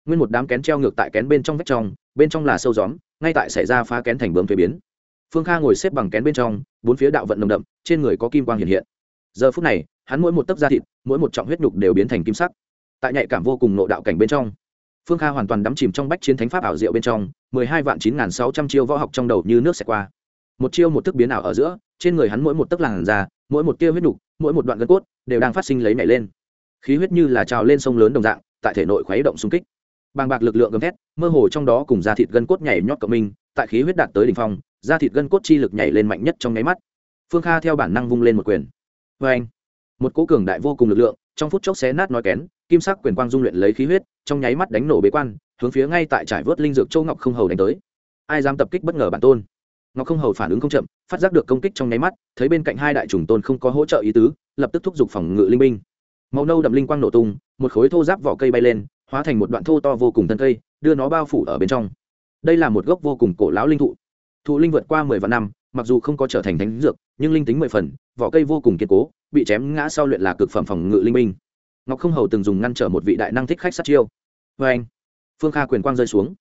nguyên một đám kén treo ngược tại kén bên trong vách trong, bên trong là sâu gióm, ngay tại xảy ra phá kén thành bướm thuế biến phương kha ngồi xếp bằng kén bên trong, bốn phía đạo vận nồng đậm, trên người có kim quang hiện hiện. Giờ phút này, hắn mỗi một tấc da thịt, mỗi một trọng huyết nhục đều biến thành kim sắc. Tại nhạy cảm vô cùng nộ đạo cảnh bên trong, phương kha hoàn toàn đắm chìm trong bách chiến thánh pháp ảo diệu bên trong, mười hai vạn chín n g h n sáu trăm chiêu võ học trong đầu như nước xẹt qua. Một chiêu một thức biến ảo ở giữa, trên người hắn mỗi một tấc làn da, mỗi một tia huyết nhục, mỗi một đoạn gân cốt đều đang phát sinh lấy nảy lên. Khí huyết như là trào lên sông lớn đồng dạng, tại thể nội khuấy động xung kích. Bàng bạc lực lượng gầm thét, mơ hồ trong đó cùng da thịt gân cốt nhảy nhót cộng minh, tại khí huyết đạt tới đỉnh phong da thịt gân cốt chi lực nhảy lên mạnh nhất trong nháy mắt. Phương kha theo bản năng vung lên một quyền. Vê anh, một cố cường đại vô cùng lực lượng, trong phút chốc xé nát nói kén, kim sắc quyền quang dung luyện lấy khí huyết, trong nháy mắt đánh nổ bế quan, hướng phía ngay tại trải vớt linh dược châu ngọc không hầu đánh tới. Ai dám tập kích bất ngờ bản tôn? Ngọc không hầu phản ứng không chậm, phát giác được công kích trong nháy mắt, thấy bên cạnh hai đại trùng tôn không có hỗ trợ ý tứ, lập tức thúc giục phòng ngự linh binh. Màu nâu đậm linh quang nổ tung, một khối thô giáp vỏ cây bay lên, hóa thành một đoạn thô to vô cùng thân cây, đưa nó bao phủ ở bên trong. Đây là một gốc vô cùng cổ lão linh thụ thụ linh vượt qua mười vạn năm, mặc dù không có trở thành thánh dược, nhưng linh tính mười phần, vỏ cây vô cùng kiên cố, bị chém ngã sau luyện là cực phẩm phòng ngự linh minh. ngọc không hầu từng dùng ngăn trở một vị đại năng thích khách sát chiêu. Vê anh, phương kha quyền quang rơi xuống.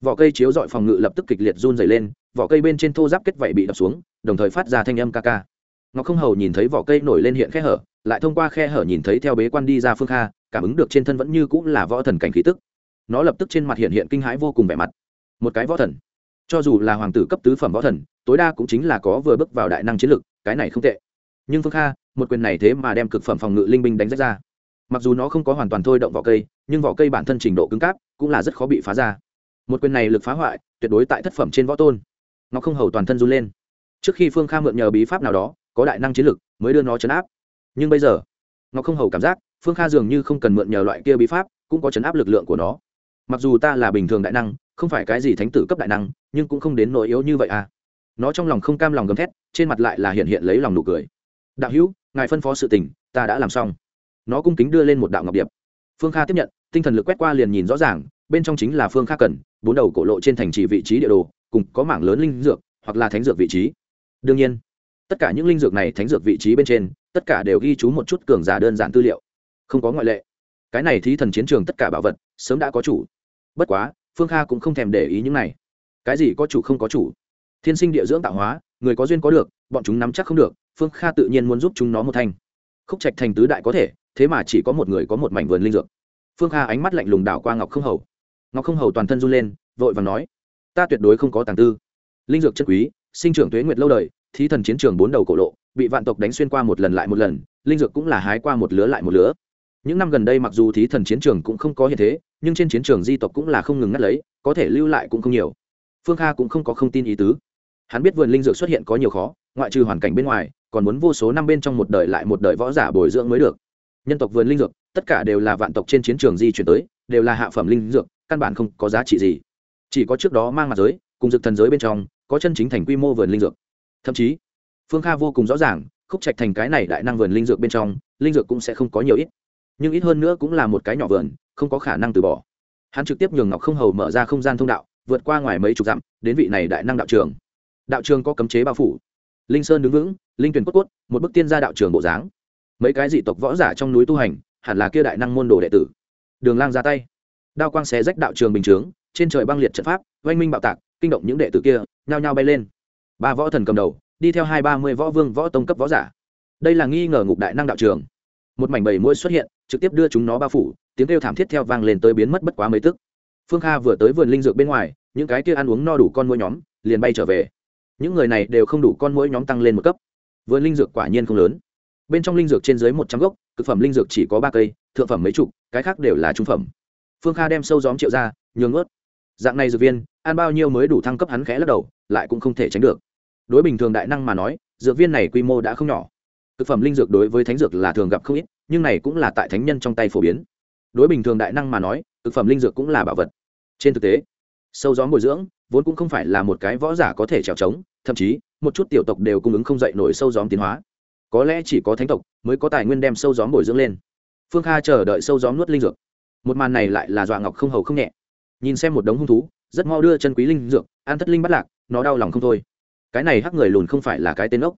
Vỏ cây chiếu dọi phòng ngự lập tức kịch liệt run dày lên, vỏ cây bên trên thô giáp kết vảy bị đập xuống, đồng thời phát ra thanh âm ca ca. Ngọc không hầu nhìn thấy vỏ cây nổi lên hiện khe hở, lại thông qua khe hở nhìn thấy theo bế quan đi ra phương kha, cảm ứng được trên thân vẫn như cũng là võ thần cảnh khí tức. Nó lập tức trên mặt hiện hiện kinh hãi vô cùng vẻ mặt. Một cái võ thần cho dù là hoàng tử cấp tứ phẩm võ thần, tối đa cũng chính là có vừa bước vào đại năng chiến lực cái này không tệ. Nhưng phương kha, một quyền này thế mà đem cực phẩm phòng ngự linh binh đánh rách ra. Mặc dù nó không có hoàn toàn thôi động vỏ cây, nhưng vỏ cây bản thân trình độ cứng cáp cũng là rất khó bị phá ra. Một quyền này lực phá hoại, tuyệt đối tại thất phẩm trên võ tôn. Nó không hầu toàn thân run lên. Trước khi phương kha mượn nhờ bí pháp nào đó, có đại năng chiến lực mới đưa nó chấn áp. Nhưng bây giờ nó không hầu cảm giác, phương kha dường như không cần mượn nhờ loại kia bí pháp, cũng có chấn áp lực lượng của nó. Mặc dù ta là bình thường đại năng không phải cái gì thánh tử cấp đại năng, nhưng cũng không đến nỗi yếu như vậy à. Nó trong lòng không cam lòng gầm thét, trên mặt lại là hiện hiện lấy lòng nụ cười. Đạo hữu, ngài phân phó sự tình, ta đã làm xong. Nó cung kính đưa lên một đạo ngọc điệp. Phương kha tiếp nhận, tinh thần lực quét qua liền nhìn rõ ràng, bên trong chính là phương kha cần, bốn đầu cổ lộ trên thành trì vị trí địa đồ, cùng có mảng lớn linh dược, hoặc là thánh dược vị trí. Đương nhiên, tất cả những linh dược này thánh dược vị trí bên trên, tất cả đều ghi chú một chút cường giả đơn giản tư liệu. Không có ngoại lệ. Cái này thí thần chiến trường tất cả bảo vật, sớm đã có chủ. Bất quá phương kha cũng không thèm để ý những này. Cái gì có chủ không có chủ. Thiên sinh địa dưỡng tạo hóa, người có duyên có được, bọn chúng nắm chắc không được, phương kha tự nhiên muốn giúp chúng nó một thanh. Khúc trạch thành tứ đại có thể, thế mà chỉ có một người có một mảnh vườn linh dược. Phương kha ánh mắt lạnh lùng đảo qua ngọc không hầu. Ngọc không hầu toàn thân run lên, vội và nói, ta tuyệt đối không có tàng tư. Linh dược chất quý, sinh trưởng tuế nguyệt lâu đời, thí thần chiến trường bốn đầu cổ lộ, bị vạn tộc đánh xuyên qua một lần lại một lần, linh dược cũng là hái qua một lứa lại một lứa những năm gần đây mặc dù thí thần chiến trường cũng không có hiện thế, nhưng trên chiến trường di tộc cũng là không ngừng ngắt lấy, có thể lưu lại cũng không nhiều. Phương kha cũng không có không tin ý tứ. Hắn biết vườn linh dược xuất hiện có nhiều khó, ngoại trừ hoàn cảnh bên ngoài, còn muốn vô số năm bên trong một đời lại một đời võ giả bồi dưỡng mới được. Nhân tộc vườn linh dược, tất cả đều là vạn tộc trên chiến trường di chuyển tới, đều là hạ phẩm linh dược, căn bản không có giá trị gì. Chỉ có trước đó mang mặt giới, cùng dược thần giới bên trong, có chân chính thành quy mô vườn linh dược. Thậm chí, phương kha vô cùng rõ ràng, khúc trạch thành cái này đại năng vườn linh dược bên trong, linh dược cũng sẽ không có nhiều ít nhưng ít hơn nữa cũng là một cái nhỏ vườn, không có khả năng từ bỏ. Hắn trực tiếp nhường ngọc không hầu mở ra không gian thông đạo, vượt qua ngoài mấy chục dặm, đến vị này đại năng đạo trường. Đạo trường có cấm chế bao phủ. Linh sơn đứng vững, linh tuyển cốt cốt một bức tiên gia đạo trường bộ dáng. Mấy cái dị tộc võ giả trong núi tu hành, hẳn là kia đại năng môn đồ đệ tử. Đường lang ra tay. Đao quang xé rách đạo trường bình chướng, trên trời băng liệt trận pháp, oanh minh bạo tạc, kinh động những đệ tử kia, nhao nhao bay lên. Ba võ thần cầm đầu, đi theo hai ba mươi võ vương võ tông cấp võ giả. Đây là nghi ngờ ngục đại năng đạo trường. Một mảnh bầy mũi xuất hiện trực tiếp đưa chúng nó bao phủ, tiếng kêu thảm thiết theo vang lên tới biến mất bất quá mấy tức. Phương kha vừa tới vườn linh dược bên ngoài, những cái kia ăn uống no đủ con mỗi nhóm, liền bay trở về. Những người này đều không đủ con mỗi nhóm tăng lên một cấp. Vườn linh dược quả nhiên không lớn. Bên trong linh dược trên dưới một trăm gốc thực phẩm linh dược chỉ có ba cây, thượng phẩm mấy chục, cái khác đều là trung phẩm. Phương kha đem sâu gióm triệu ra, nhường ướt. Dạng này dược viên, ăn bao nhiêu mới đủ thăng cấp hắn khẽ lắc đầu, lại cũng không thể tránh được. Đối bình thường đại năng mà nói, dược viên này quy mô đã không nhỏ. Thực phẩm linh dược đối với thánh dược là thường gặp không ít nhưng này cũng là tại thánh nhân trong tay phổ biến. Đối bình thường đại năng mà nói, thực phẩm linh dược cũng là bảo vật. Trên thực tế, sâu gió bồi dưỡng vốn cũng không phải là một cái võ giả có thể trèo trống, thậm chí, một chút tiểu tộc đều cung ứng không dậy nổi sâu gióm tiến hóa. Có lẽ chỉ có thánh tộc mới có tài nguyên đem sâu gióm bồi dưỡng lên. Phương kha chờ đợi sâu gióm nuốt linh dược. Một màn này lại là dọa ngọc không hầu không nhẹ. Nhìn xem một đống hung thú, rất mau đưa chân quý linh dược, an thất linh bắt lạc, nó đau lòng không thôi. Cái này hắc người lùn không phải là cái tên ốc.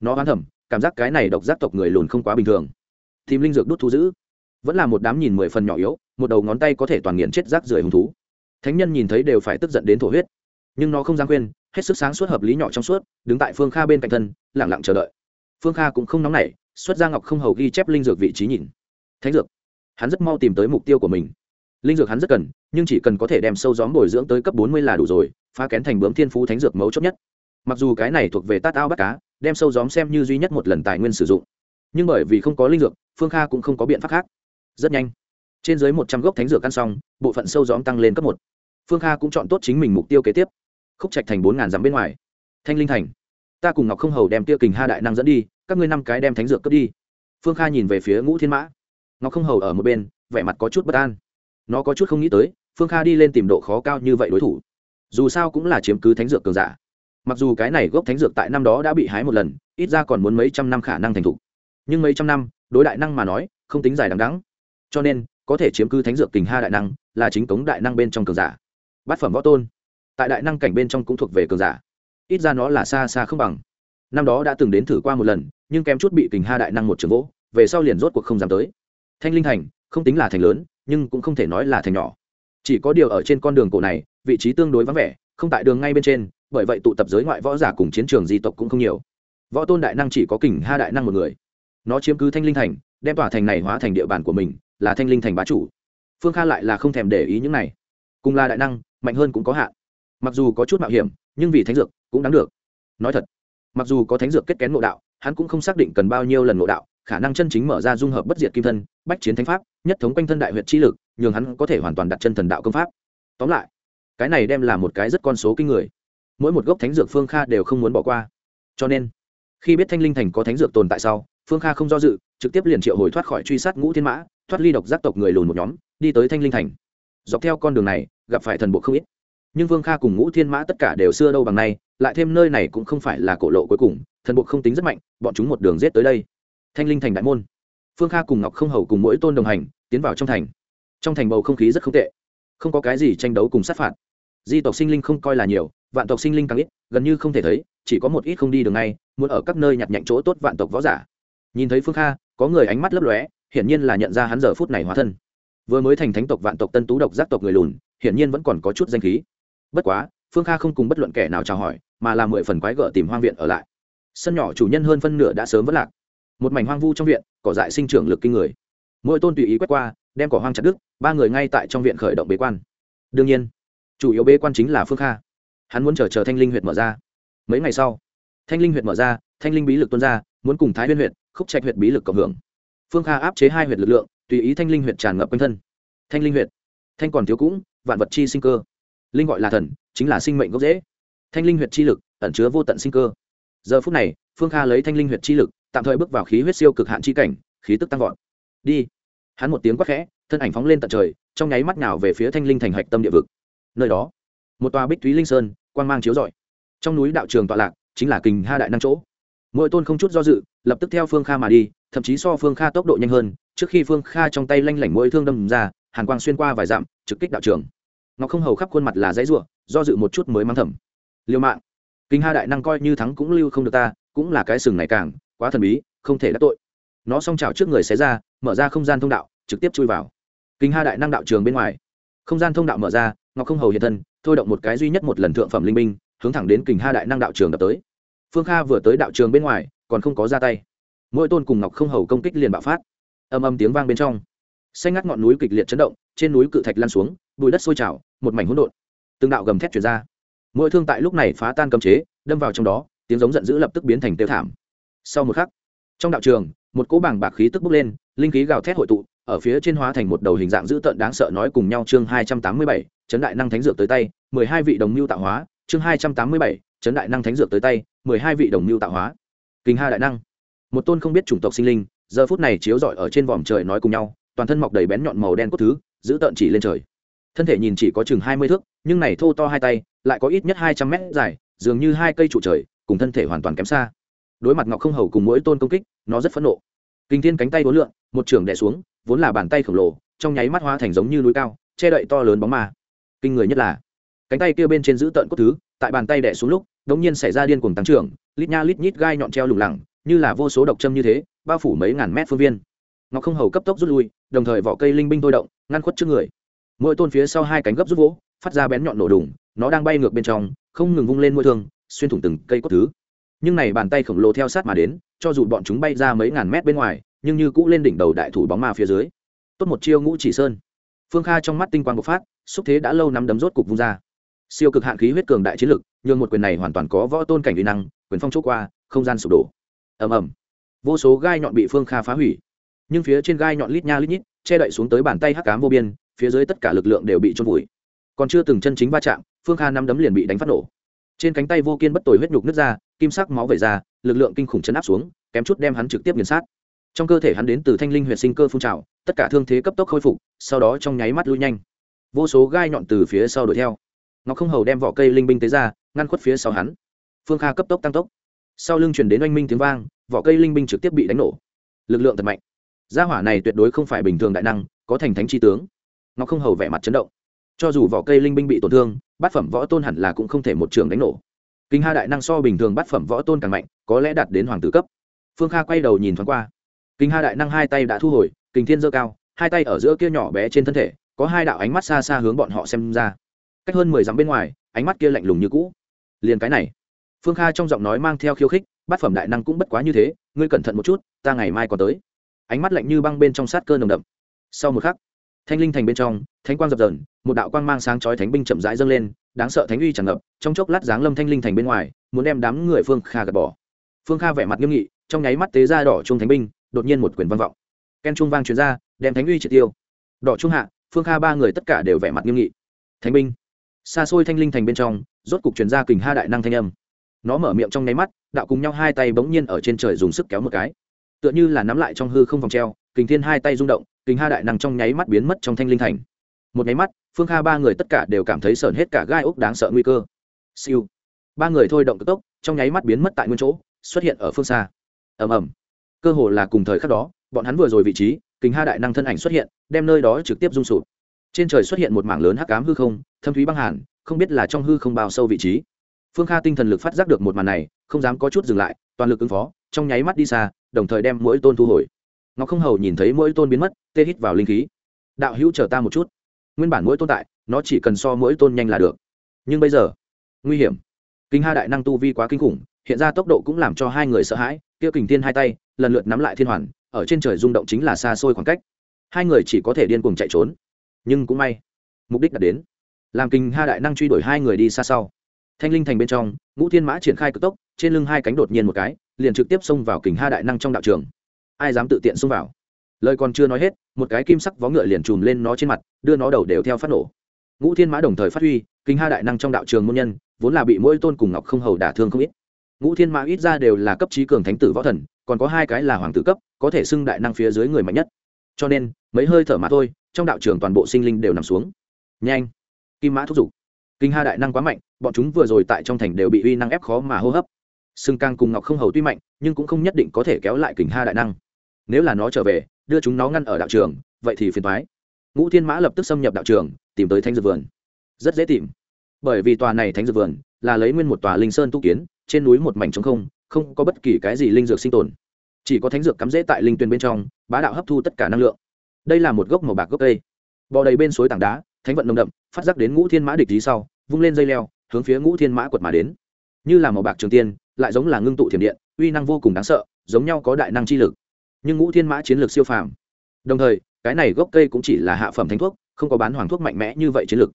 Nó oán thẩm cảm giác cái này độc giác tộc người lùn không quá bình thường tìm linh dược đốt thu giữ. Vẫn là một đám nhìn mười phần nhỏ yếu, một đầu ngón tay có thể toàn nghiền chết rác rưởi hung thú. Thánh nhân nhìn thấy đều phải tức giận đến thổ huyết. Nhưng nó không dám quên, hết sức sáng suốt hợp lý nhỏ trong suốt, đứng tại phương kha bên cạnh thân lẳng lặng chờ đợi. Phương kha cũng không nóng nảy, xuất ra ngọc không hầu ghi chép linh dược vị trí nhìn. Thánh dược. Hắn rất mau tìm tới mục tiêu của mình. Linh dược hắn rất cần, nhưng chỉ cần có thể đem sâu gióm bồi dưỡng tới cấp bốn mươi là đủ rồi, phá kén thành bướm thiên phú thánh dược mấu chốt nhất. Mặc dù cái này thuộc về tát ao bắt cá, đem sâu gióm xem như duy nhất một lần tài nguyên sử dụng nhưng bởi vì không có linh dược, phương kha cũng không có biện pháp khác. Rất nhanh, trên dưới một trăm gốc thánh dược ăn xong, bộ phận sâu gióm tăng lên cấp một. Phương kha cũng chọn tốt chính mình mục tiêu kế tiếp. Khúc trạch thành bốn ngàn dặm bên ngoài. Thanh linh thành. Ta cùng ngọc không hầu đem tia kình ha đại năng dẫn đi, các ngươi năm cái đem thánh dược cướp đi. Phương kha nhìn về phía ngũ thiên mã. Ngọc không hầu ở một bên, vẻ mặt có chút bất an. Nó có chút không nghĩ tới, phương kha đi lên tìm độ khó cao như vậy đối thủ. Dù sao cũng là chiếm cứ thánh dược cường giả. Mặc dù cái này gốc thánh dược tại năm đó đã bị hái một lần, ít ra còn muốn mấy trăm năm khả năng thành thục nhưng mấy trăm năm, đối đại năng mà nói, không tính dài đằng đắng cho nên, có thể chiếm cứ thánh dược kình ha đại năng là chính cống đại năng bên trong cường giả. Bát phẩm võ tôn, tại đại năng cảnh bên trong cũng thuộc về cường giả. Ít ra nó là xa xa không bằng. Năm đó đã từng đến thử qua một lần, nhưng kém chút bị kình ha đại năng một trường gỗ về sau liền rốt cuộc không dám tới. Thanh linh thành, không tính là thành lớn, nhưng cũng không thể nói là thành nhỏ. Chỉ có điều ở trên con đường cổ này, vị trí tương đối vắng vẻ, không tại đường ngay bên trên, bởi vậy tụ tập giới ngoại võ giả cùng chiến trường di tộc cũng không nhiều. Võ tôn đại năng chỉ có kình ha đại năng một người nó chiếm cứ thanh linh thành, đem tòa thành này hóa thành địa bàn của mình, là thanh linh thành bá chủ. Phương kha lại là không thèm để ý những này. Cùng là đại năng, mạnh hơn cũng có hạn. Mặc dù có chút mạo hiểm, nhưng vì thánh dược cũng đáng được. Nói thật, mặc dù có thánh dược kết kén ngộ đạo, hắn cũng không xác định cần bao nhiêu lần ngộ đạo, khả năng chân chính mở ra dung hợp bất diệt kim thân, bách chiến thánh pháp, nhất thống quanh thân đại huyện chi lực, nhường hắn có thể hoàn toàn đặt chân thần đạo công pháp. Tóm lại, cái này đem là một cái rất con số kinh người. Mỗi một gốc thánh dược phương kha đều không muốn bỏ qua. Cho nên, khi biết thanh linh thành có thánh dược tồn tại sau phương kha không do dự, trực tiếp liền triệu hồi thoát khỏi truy sát ngũ thiên mã, thoát ly độc giác tộc người lùn một nhóm, đi tới thanh linh thành. Dọc theo con đường này, gặp phải thần bộ không ít. Nhưng vương kha cùng ngũ thiên mã tất cả đều xưa đâu bằng nay, lại thêm nơi này cũng không phải là cổ lộ cuối cùng, thần bộ không tính rất mạnh, bọn chúng một đường rết tới đây. Thanh linh thành đại môn. Phương kha cùng ngọc không hầu cùng mỗi tôn đồng hành, tiến vào trong thành. Trong thành bầu không khí rất không tệ. Không có cái gì tranh đấu cùng sát phạt. Di tộc sinh linh không coi là nhiều, vạn tộc sinh linh càng ít, gần như không thể thấy, chỉ có một ít không đi đường ngay, muốn ở các nơi nhặt nhạnh chỗ tốt vạn tộc võ giả nhìn thấy phương kha, có người ánh mắt lấp lóe, hiển nhiên là nhận ra hắn giờ phút này hóa thân. Vừa mới thành thánh tộc vạn tộc tân tú độc giác tộc người lùn, hiển nhiên vẫn còn có chút danh khí. Bất quá, phương kha không cùng bất luận kẻ nào chào hỏi, mà là mười phần quái gở tìm hoang viện ở lại. Sân nhỏ chủ nhân hơn phân nửa đã sớm vất lạc. Một mảnh hoang vu trong viện, cỏ dại sinh trưởng lực kinh người. Mỗi tôn tùy ý quét qua, đem cỏ hoang chặt đứt, ba người ngay tại trong viện khởi động bế quan. Đương nhiên, chủ yếu bế quan chính là phương kha. Hắn muốn chờ chờ thanh linh huyện mở ra. Mấy ngày sau, thanh linh huyện mở ra, thanh linh bí lực tuôn ra, muốn cùng thái huyên huyện khúc trạch huyệt bí lực cộng hưởng. Phương kha áp chế hai huyệt lực lượng tùy ý thanh linh huyệt tràn ngập quanh thân. Thanh linh huyệt, thanh còn thiếu cũng vạn vật chi sinh cơ. Linh gọi là thần chính là sinh mệnh gốc dễ thanh linh huyệt chi lực ẩn chứa vô tận sinh cơ. Giờ phút này phương kha lấy thanh linh huyệt chi lực tạm thời bước vào khí huyết siêu cực hạn chi cảnh khí tức tăng vọt. Đi. Hắn một tiếng quát khẽ thân ảnh phóng lên tận trời trong nháy mắt nào về phía thanh linh thành hạch tâm địa vực. Nơi đó một tòa bích thúy linh sơn quang mang chiếu rọi. Trong núi đạo trường tọa lạc chính là kình ha đại năng chỗ mỗi tôn không chút do dự, lập tức theo phương kha mà đi, thậm chí so phương kha tốc độ nhanh hơn. Trước khi phương kha trong tay lanh lảnh mỗi thương đâm ra, hàn quang xuyên qua vài dặm, trực kích đạo trường. Ngọc không hầu khắp khuôn mặt là dãy ruộng do dự một chút mới mang thầm. Liêu mạng, kinh ha đại năng coi như thắng cũng lưu không được ta, cũng là cái sừng này càng, quá thần bí, không thể đắc tội. Nó song trào trước người xé ra, mở ra không gian thông đạo, trực tiếp chui vào. Kinh ha đại năng đạo trường bên ngoài. Không gian thông đạo mở ra, ngọc không hầu hiện thân, thôi động một cái duy nhất một lần thượng phẩm linh minh hướng thẳng đến kình ha đại năng đạo trường đập tới phương kha vừa tới đạo trường bên ngoài, còn không có ra tay. Mỗi tôn cùng ngọc không hầu công kích liền bạo phát. Âm âm tiếng vang bên trong. Xanh ngắt ngọn núi kịch liệt chấn động, trên núi cự thạch lan xuống, bụi đất sôi trào, một mảnh hỗn độn. Từng đạo gầm thét chuyển ra. Mỗi thương tại lúc này phá tan cấm chế, đâm vào trong đó, tiếng giống giận dữ lập tức biến thành tiêu thảm. Sau một khắc, trong đạo trường, một cỗ bảng bạc khí tức bốc lên, linh khí gào thét hội tụ, ở phía trên hóa thành một đầu hình dạng dữ tợn đáng sợ nói cùng nhau chương hai trăm tám mươi bảy, chấn đại năng thánh dược tới tay, mười hai vị đồng mưu tạo hóa, chương hai trăm tám mươi bảy chấn đại năng thánh dược tới tay, mười hai vị đồng mưu tạo hóa. Kinh ha đại năng. Một tôn không biết chủng tộc sinh linh, giờ phút này chiếu rọi ở trên vòm trời nói cùng nhau, toàn thân mọc đầy bén nhọn màu đen cốt thứ, giữ tợn chỉ lên trời. Thân thể nhìn chỉ có chừng hai mươi thước, nhưng này thô to hai tay, lại có ít nhất hai trăm mét dài, dường như hai cây trụ trời, cùng thân thể hoàn toàn kém xa. Đối mặt ngọc không hầu cùng mỗi tôn công kích, nó rất phẫn nộ. Kinh thiên cánh tay vốn lượn, một trường đè xuống, vốn là bàn tay khổng lồ, trong nháy mắt hóa thành giống như núi cao, che đậy to lớn bóng ma. Kinh người nhất là cánh tay kia bên trên giữ tợn cốt thứ, tại bàn tay đè xuống lúc, đống nhiên xảy ra điên cuồng tăng trưởng, lít nha lít nhít gai nhọn treo lủng lẳng, như là vô số độc châm như thế, bao phủ mấy ngàn mét phương viên. Ngọc không hầu cấp tốc rút lui, đồng thời vỏ cây linh binh thôi động, ngăn khuất trước người. Mỗi tôn phía sau hai cánh gấp rút vỗ, phát ra bén nhọn nổ đùng, nó đang bay ngược bên trong, không ngừng vung lên môi thương, xuyên thủng từng cây cốt thứ. Nhưng này bàn tay khổng lồ theo sát mà đến, cho dù bọn chúng bay ra mấy ngàn mét bên ngoài, nhưng như cũ lên đỉnh đầu đại thủ bóng ma phía dưới. Tốt một chiêu ngũ chỉ sơn. Phương kha trong mắt tinh quang bộc phát, xúc thế đã lâu nắm đấm rốt cục vung ra siêu cực hạn khí huyết cường đại chiến lực nhưng một quyền này hoàn toàn có võ tôn cảnh uy năng, quyền phong chỗ qua, không gian sụp đổ. Ầm ầm. Vô số gai nhọn bị phương kha phá hủy. Nhưng phía trên gai nhọn lít nha lít nhít, che đậy xuống tới bàn tay hắc cám vô biên, phía dưới tất cả lực lượng đều bị trôn vùi. Còn chưa từng chân chính va chạm, phương kha năm đấm liền bị đánh phát nổ. Trên cánh tay vô kiên bất tồi huyết nhục nứt ra, kim sắc máu vẩy ra, lực lượng kinh khủng chấn áp xuống, kém chút đem hắn trực tiếp nghiền sát. Trong cơ thể hắn đến từ thanh linh huyệt sinh cơ phun trào, tất cả thương thế cấp tốc khôi phục, sau đó trong nháy mắt lui nhanh. Vô số gai nhọn từ phía sau đuổi theo ngọc không hầu đem vỏ cây linh binh tế ra, ngăn khuất phía sau hắn. Phương kha cấp tốc tăng tốc. Sau lưng chuyển đến oanh minh tiếng vang, vỏ cây linh binh trực tiếp bị đánh nổ. Lực lượng thật mạnh. Gia hỏa này tuyệt đối không phải bình thường đại năng, có thành thánh tri tướng. Ngọc không hầu vẻ mặt chấn động. Cho dù vỏ cây linh binh bị tổn thương, bát phẩm võ tôn hẳn là cũng không thể một trường đánh nổ. Kinh ha đại năng so bình thường bát phẩm võ tôn càng mạnh, có lẽ đạt đến hoàng tử cấp. Phương kha quay đầu nhìn thoáng qua. Kinh ha đại năng hai tay đã thu hồi kinh thiên dơ cao, hai tay ở giữa kia nhỏ bé trên thân thể, có hai đạo ánh mắt xa xa hướng bọn họ xem ra cách hơn mười dặm bên ngoài, ánh mắt kia lạnh lùng như cũ. Liền cái này. Phương kha trong giọng nói mang theo khiêu khích, bát phẩm đại năng cũng bất quá như thế, ngươi cẩn thận một chút, ta ngày mai còn tới. Ánh mắt lạnh như băng bên trong sát cơ nồng đậm. Sau một khắc, thanh linh thành bên trong, thánh quang dập dờn, một đạo quang mang sáng chói thánh binh chậm rãi dâng lên, đáng sợ thánh uy tràn ngập, trong chốc lát giáng lâm thanh linh thành bên ngoài, muốn đem đám người phương kha gạt bỏ. Phương kha vẻ mặt nghiêm nghị, trong nháy mắt tế ra đỏ trung thánh binh, đột nhiên một quyền vang vọng. Ken trung vang truyền ra, đem thánh uy triệt tiêu. Đỏ trung hạ, phương kha ba người tất cả đều vẻ mặt nghiêm nghị. Thánh binh xa xôi thanh linh thành bên trong, rốt cục truyền ra kình ha đại năng thanh âm. Nó mở miệng trong nháy mắt, đạo cùng nhau hai tay bỗng nhiên ở trên trời dùng sức kéo một cái. Tựa như là nắm lại trong hư không vòng treo, kình thiên hai tay rung động, kình ha đại năng trong nháy mắt biến mất trong thanh linh thành. Một nháy mắt, phương kha ba người tất cả đều cảm thấy sởn hết cả gai ốc đáng sợ nguy cơ. Siêu. Ba người thôi động cực tốc, trong nháy mắt biến mất tại nguyên chỗ, xuất hiện ở phương xa. Ầm ầm. Cơ hồ là cùng thời khắc đó, bọn hắn vừa rồi vị trí, kình ha đại năng thân ảnh xuất hiện, đem nơi đó trực tiếp rung sụp trên trời xuất hiện một mảng lớn hắc cám hư không, thâm thúy băng hàn, không biết là trong hư không bao sâu vị trí. Phương kha tinh thần lực phát giác được một màn này, không dám có chút dừng lại, toàn lực ứng phó, trong nháy mắt đi xa, đồng thời đem mỗi tôn thu hồi. Ngọc không hầu nhìn thấy mỗi tôn biến mất, tê hít vào linh khí. Đạo hữu chờ ta một chút. Nguyên bản mỗi tôn tại, nó chỉ cần so mỗi tôn nhanh là được. Nhưng bây giờ, nguy hiểm. Kinh ha đại năng tu vi quá kinh khủng, hiện ra tốc độ cũng làm cho hai người sợ hãi, kia kình thiên hai tay, lần lượt nắm lại thiên hoàn, ở trên trời rung động chính là xa xôi khoảng cách. Hai người chỉ có thể điên cuồng chạy trốn nhưng cũng may. Mục đích đã đến. Làm kinh ha đại năng truy đuổi hai người đi xa sau. Thanh linh thành bên trong, ngũ thiên mã triển khai cực tốc, trên lưng hai cánh đột nhiên một cái, liền trực tiếp xông vào kình ha đại năng trong đạo trường. Ai dám tự tiện xông vào? Lời còn chưa nói hết, một cái kim sắc vó ngựa liền chùm lên nó trên mặt, đưa nó đầu đều theo phát nổ. Ngũ thiên mã đồng thời phát huy kinh ha đại năng trong đạo trường môn nhân, vốn là bị mỗi tôn cùng ngọc không hầu đả thương không ít. Ngũ thiên mã ít ra đều là cấp trí cường thánh tử võ thần, còn có hai cái là hoàng tử cấp, có thể xưng đại năng phía dưới người mạnh nhất. Cho nên, mấy hơi thở mà thôi trong đạo trường toàn bộ sinh linh đều nằm xuống. Nhanh. Kim mã thúc giục. Kinh ha đại năng quá mạnh, bọn chúng vừa rồi tại trong thành đều bị uy năng ép khó mà hô hấp. Sưng cang cùng ngọc không hầu tuy mạnh, nhưng cũng không nhất định có thể kéo lại kình ha đại năng. Nếu là nó trở về, đưa chúng nó ngăn ở đạo trường, vậy thì phiền thoái ngũ thiên mã lập tức xâm nhập đạo trường, tìm tới thanh dược vườn. Rất dễ tìm. Bởi vì tòa này thánh dược vườn là lấy nguyên một tòa linh sơn tu kiến, trên núi một mảnh trống không không có bất kỳ cái gì linh dược sinh tồn. Chỉ có thánh dược cắm rễ tại linh tuyền bên trong, bá đạo hấp thu tất cả năng lượng đây là một gốc màu bạc gốc cây. Bò đầy bên suối tảng đá, thánh vận nồng đậm, phát giác đến ngũ thiên mã địch lý sau, vung lên dây leo, hướng phía ngũ thiên mã quật mà đến. Như là màu bạc trường tiên, lại giống là ngưng tụ thiểm điện, uy năng vô cùng đáng sợ, giống nhau có đại năng chi lực. Nhưng ngũ thiên mã chiến lược siêu phàm. Đồng thời, cái này gốc cây cũng chỉ là hạ phẩm thánh thuốc, không có bán hoàng thuốc mạnh mẽ như vậy chiến lược.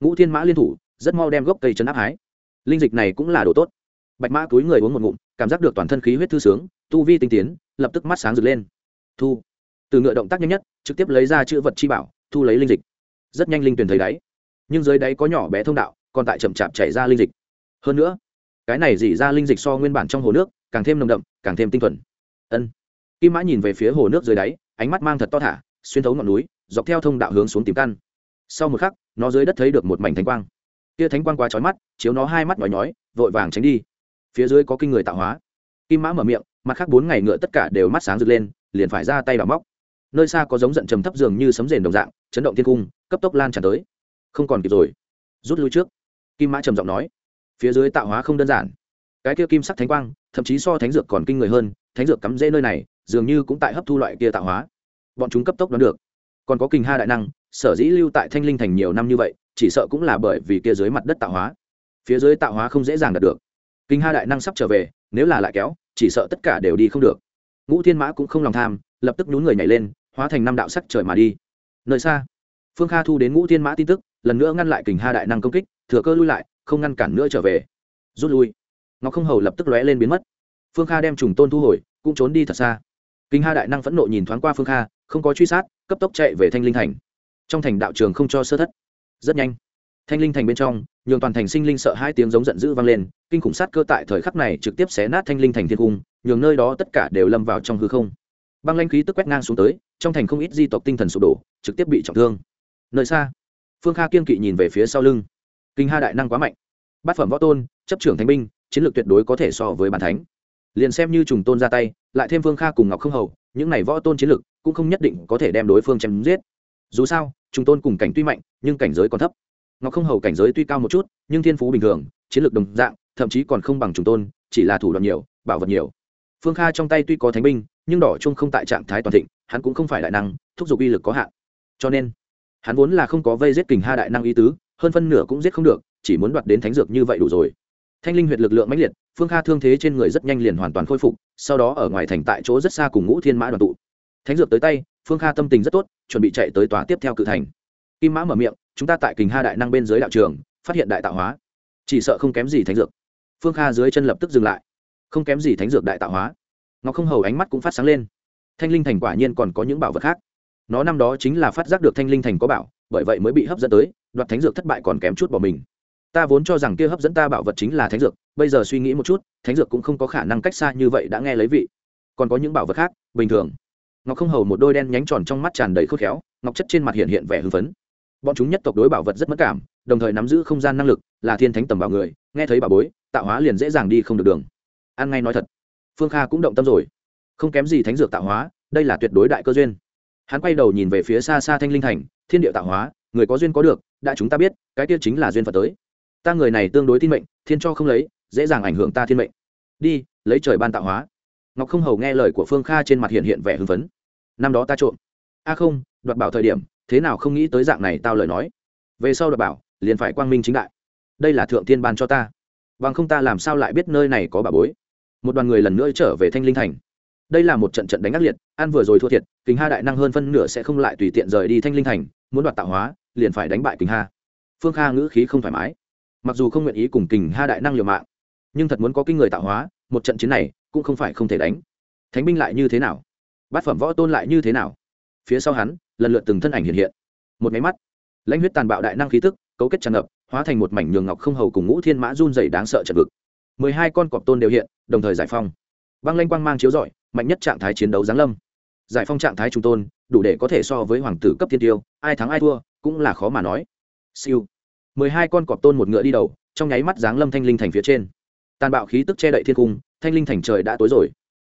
Ngũ thiên mã liên thủ, rất mau đem gốc cây chấn áp hái. Linh dịch này cũng là đồ tốt. Bạch mã túi người uống một ngụm, cảm giác được toàn thân khí huyết thư sướng, tu vi tinh tiến, lập tức mắt sáng rực lên. Thu từ ngựa động tác nhanh nhất, trực tiếp lấy ra chữ vật chi bảo, thu lấy linh dịch. Rất nhanh linh tuyển thấy đáy. Nhưng dưới đáy có nhỏ bé thông đạo, còn tại chậm chạp chảy ra linh dịch. Hơn nữa, cái này dỉ ra linh dịch so nguyên bản trong hồ nước, càng thêm nồng đậm, càng thêm tinh thuần. Ân. Kim mã nhìn về phía hồ nước dưới đáy, ánh mắt mang thật to thả, xuyên thấu ngọn núi, dọc theo thông đạo hướng xuống tìm căn. Sau một khắc, nó dưới đất thấy được một mảnh thánh quang. Kia thánh quang quá trói mắt, chiếu nó hai mắt nhói nhói, vội vàng tránh đi. Phía dưới có kinh người tạo hóa. Kim mã mở miệng, mặt khác bốn ngày ngựa tất cả đều mắt sáng rực lên, liền phải ra tay đào móc nơi xa có giống giận trầm thấp dường như sấm rền đồng dạng, chấn động thiên cung, cấp tốc lan tràn tới. Không còn kịp rồi. Rút lui trước. Kim mã trầm giọng nói. Phía dưới tạo hóa không đơn giản. Cái kia kim sắc thánh quang, thậm chí so thánh dược còn kinh người hơn, thánh dược cắm rễ nơi này, dường như cũng tại hấp thu loại kia tạo hóa. Bọn chúng cấp tốc đoán được. Còn có kinh ha đại năng, sở dĩ lưu tại thanh linh thành nhiều năm như vậy, chỉ sợ cũng là bởi vì kia dưới mặt đất tạo hóa. Phía dưới tạo hóa không dễ dàng đạt được. Kinh ha đại năng sắp trở về, nếu là lại kéo, chỉ sợ tất cả đều đi không được. Ngũ thiên mã cũng không lòng tham, lập tức nhún người nhảy lên hóa thành năm đạo sắc trời mà đi. Nơi xa, phương kha thu đến ngũ thiên mã tin tức, lần nữa ngăn lại kình ha đại năng công kích, thừa cơ lui lại, không ngăn cản nữa trở về. Rút lui. Ngọc không hầu lập tức lóe lên biến mất. Phương kha đem trùng tôn thu hồi, cũng trốn đi thật xa. Kinh ha đại năng phẫn nộ nhìn thoáng qua phương kha, không có truy sát, cấp tốc chạy về thanh linh thành. Trong thành đạo trường không cho sơ thất. Rất nhanh. Thanh linh thành bên trong, nhường toàn thành sinh linh sợ hai tiếng giống giận dữ vang lên, kinh khủng sát cơ tại thời khắc này trực tiếp xé nát thanh linh thành thiên cung, nhường nơi đó tất cả đều lâm vào trong hư không băng lanh khí tức quét ngang xuống tới, trong thành không ít di tộc tinh thần sụp đổ, trực tiếp bị trọng thương. Nơi xa, phương kha kiên kỵ nhìn về phía sau lưng. Kinh ha đại năng quá mạnh. Bát phẩm võ tôn, chấp trưởng thánh binh, chiến lược tuyệt đối có thể so với bàn thánh. Liền xem như trùng tôn ra tay, lại thêm phương kha cùng ngọc không hầu, những này võ tôn chiến lược cũng không nhất định có thể đem đối phương chém giết. Dù sao, trùng tôn cùng cảnh tuy mạnh, nhưng cảnh giới còn thấp. Ngọc không hầu cảnh giới tuy cao một chút, nhưng thiên phú bình thường, chiến lược đồng dạng, thậm chí còn không bằng trùng tôn, chỉ là thủ đoạn nhiều, bảo vật nhiều. Phương kha trong tay tuy có thánh binh nhưng đỏ chung không tại trạng thái toàn thịnh, hắn cũng không phải đại năng, thúc giục uy lực có hạn. Cho nên, hắn vốn là không có vây giết kình ha đại năng ý tứ, hơn phân nửa cũng giết không được, chỉ muốn đoạt đến thánh dược như vậy đủ rồi. Thanh linh huyệt lực lượng mãnh liệt, phương kha thương thế trên người rất nhanh liền hoàn toàn khôi phục, sau đó ở ngoài thành tại chỗ rất xa cùng ngũ thiên mã đoàn tụ. Thánh dược tới tay, phương kha tâm tình rất tốt, chuẩn bị chạy tới tòa tiếp theo cự thành. Kim mã mở miệng, chúng ta tại kình ha đại năng bên dưới đạo trường, phát hiện đại tạo hóa. Chỉ sợ không kém gì thánh dược. Phương kha dưới chân lập tức dừng lại. Không kém gì thánh dược đại tạo hóa ngọc không hầu ánh mắt cũng phát sáng lên. Thanh linh thành quả nhiên còn có những bảo vật khác. Nó năm đó chính là phát giác được thanh linh thành có bảo, bởi vậy mới bị hấp dẫn tới, đoạt thánh dược thất bại còn kém chút bỏ mình. Ta vốn cho rằng kia hấp dẫn ta bảo vật chính là thánh dược, bây giờ suy nghĩ một chút, thánh dược cũng không có khả năng cách xa như vậy đã nghe lấy vị. Còn có những bảo vật khác, bình thường. Ngọc không hầu một đôi đen nhánh tròn trong mắt tràn đầy khôn khéo, ngọc chất trên mặt hiện hiện vẻ hưng phấn. Bọn chúng nhất tộc đối bảo vật rất mất cảm, đồng thời nắm giữ không gian năng lực, là thiên thánh tầm bảo người, nghe thấy bảo bối, tạo hóa liền dễ dàng đi không được đường. Ăn ngay nói thật phương kha cũng động tâm rồi. Không kém gì thánh dược tạo hóa, đây là tuyệt đối đại cơ duyên. Hắn quay đầu nhìn về phía xa xa thanh linh thành, thiên địa tạo hóa, người có duyên có được, đã chúng ta biết, cái kia chính là duyên phật tới. Ta người này tương đối tin mệnh, thiên cho không lấy, dễ dàng ảnh hưởng ta thiên mệnh. Đi, lấy trời ban tạo hóa. Ngọc không hầu nghe lời của phương kha trên mặt hiện hiện vẻ hưng phấn. Năm đó ta trộm. A không, đoạt bảo thời điểm, thế nào không nghĩ tới dạng này tao lời nói. Về sau đoạt bảo, liền phải quang minh chính đại. Đây là thượng thiên ban cho ta. Bằng không ta làm sao lại biết nơi này có bà bối? Một đoàn người lần nữa trở về thanh linh thành. Đây là một trận trận đánh ác liệt an vừa rồi thua thiệt kính ha đại năng hơn phân nửa sẽ không lại tùy tiện rời đi thanh linh thành, muốn đoạt tạo hóa, liền phải đánh bại kính ha. Phương kha ngữ khí không thoải mái. Mặc dù không nguyện ý cùng kình ha đại năng liều mạng, nhưng thật muốn có kinh người tạo hóa, một trận chiến này cũng không phải không thể đánh. Thánh binh lại như thế nào? Bát phẩm võ tôn lại như thế nào? Phía sau hắn, lần lượt từng thân ảnh hiện hiện. Một máy mắt, lãnh huyết tàn bạo đại năng khí tức, cấu kết tràn ngập, hóa thành một mảnh nhường ngọc không hầu cùng ngũ thiên mã run dày đáng sợ trận vực mười hai con cọp tôn đều hiện, đồng thời giải phong. Băng lanh quang mang chiếu rọi, mạnh nhất trạng thái chiến đấu giáng lâm. Giải phong trạng thái trung tôn, đủ để có thể so với hoàng tử cấp thiên tiêu, ai thắng ai thua, cũng là khó mà nói. Siêu. mười hai con cọp tôn một ngựa đi đầu, trong nháy mắt giáng lâm thanh linh thành phía trên. Tàn bạo khí tức che đậy thiên cung, thanh linh thành trời đã tối rồi.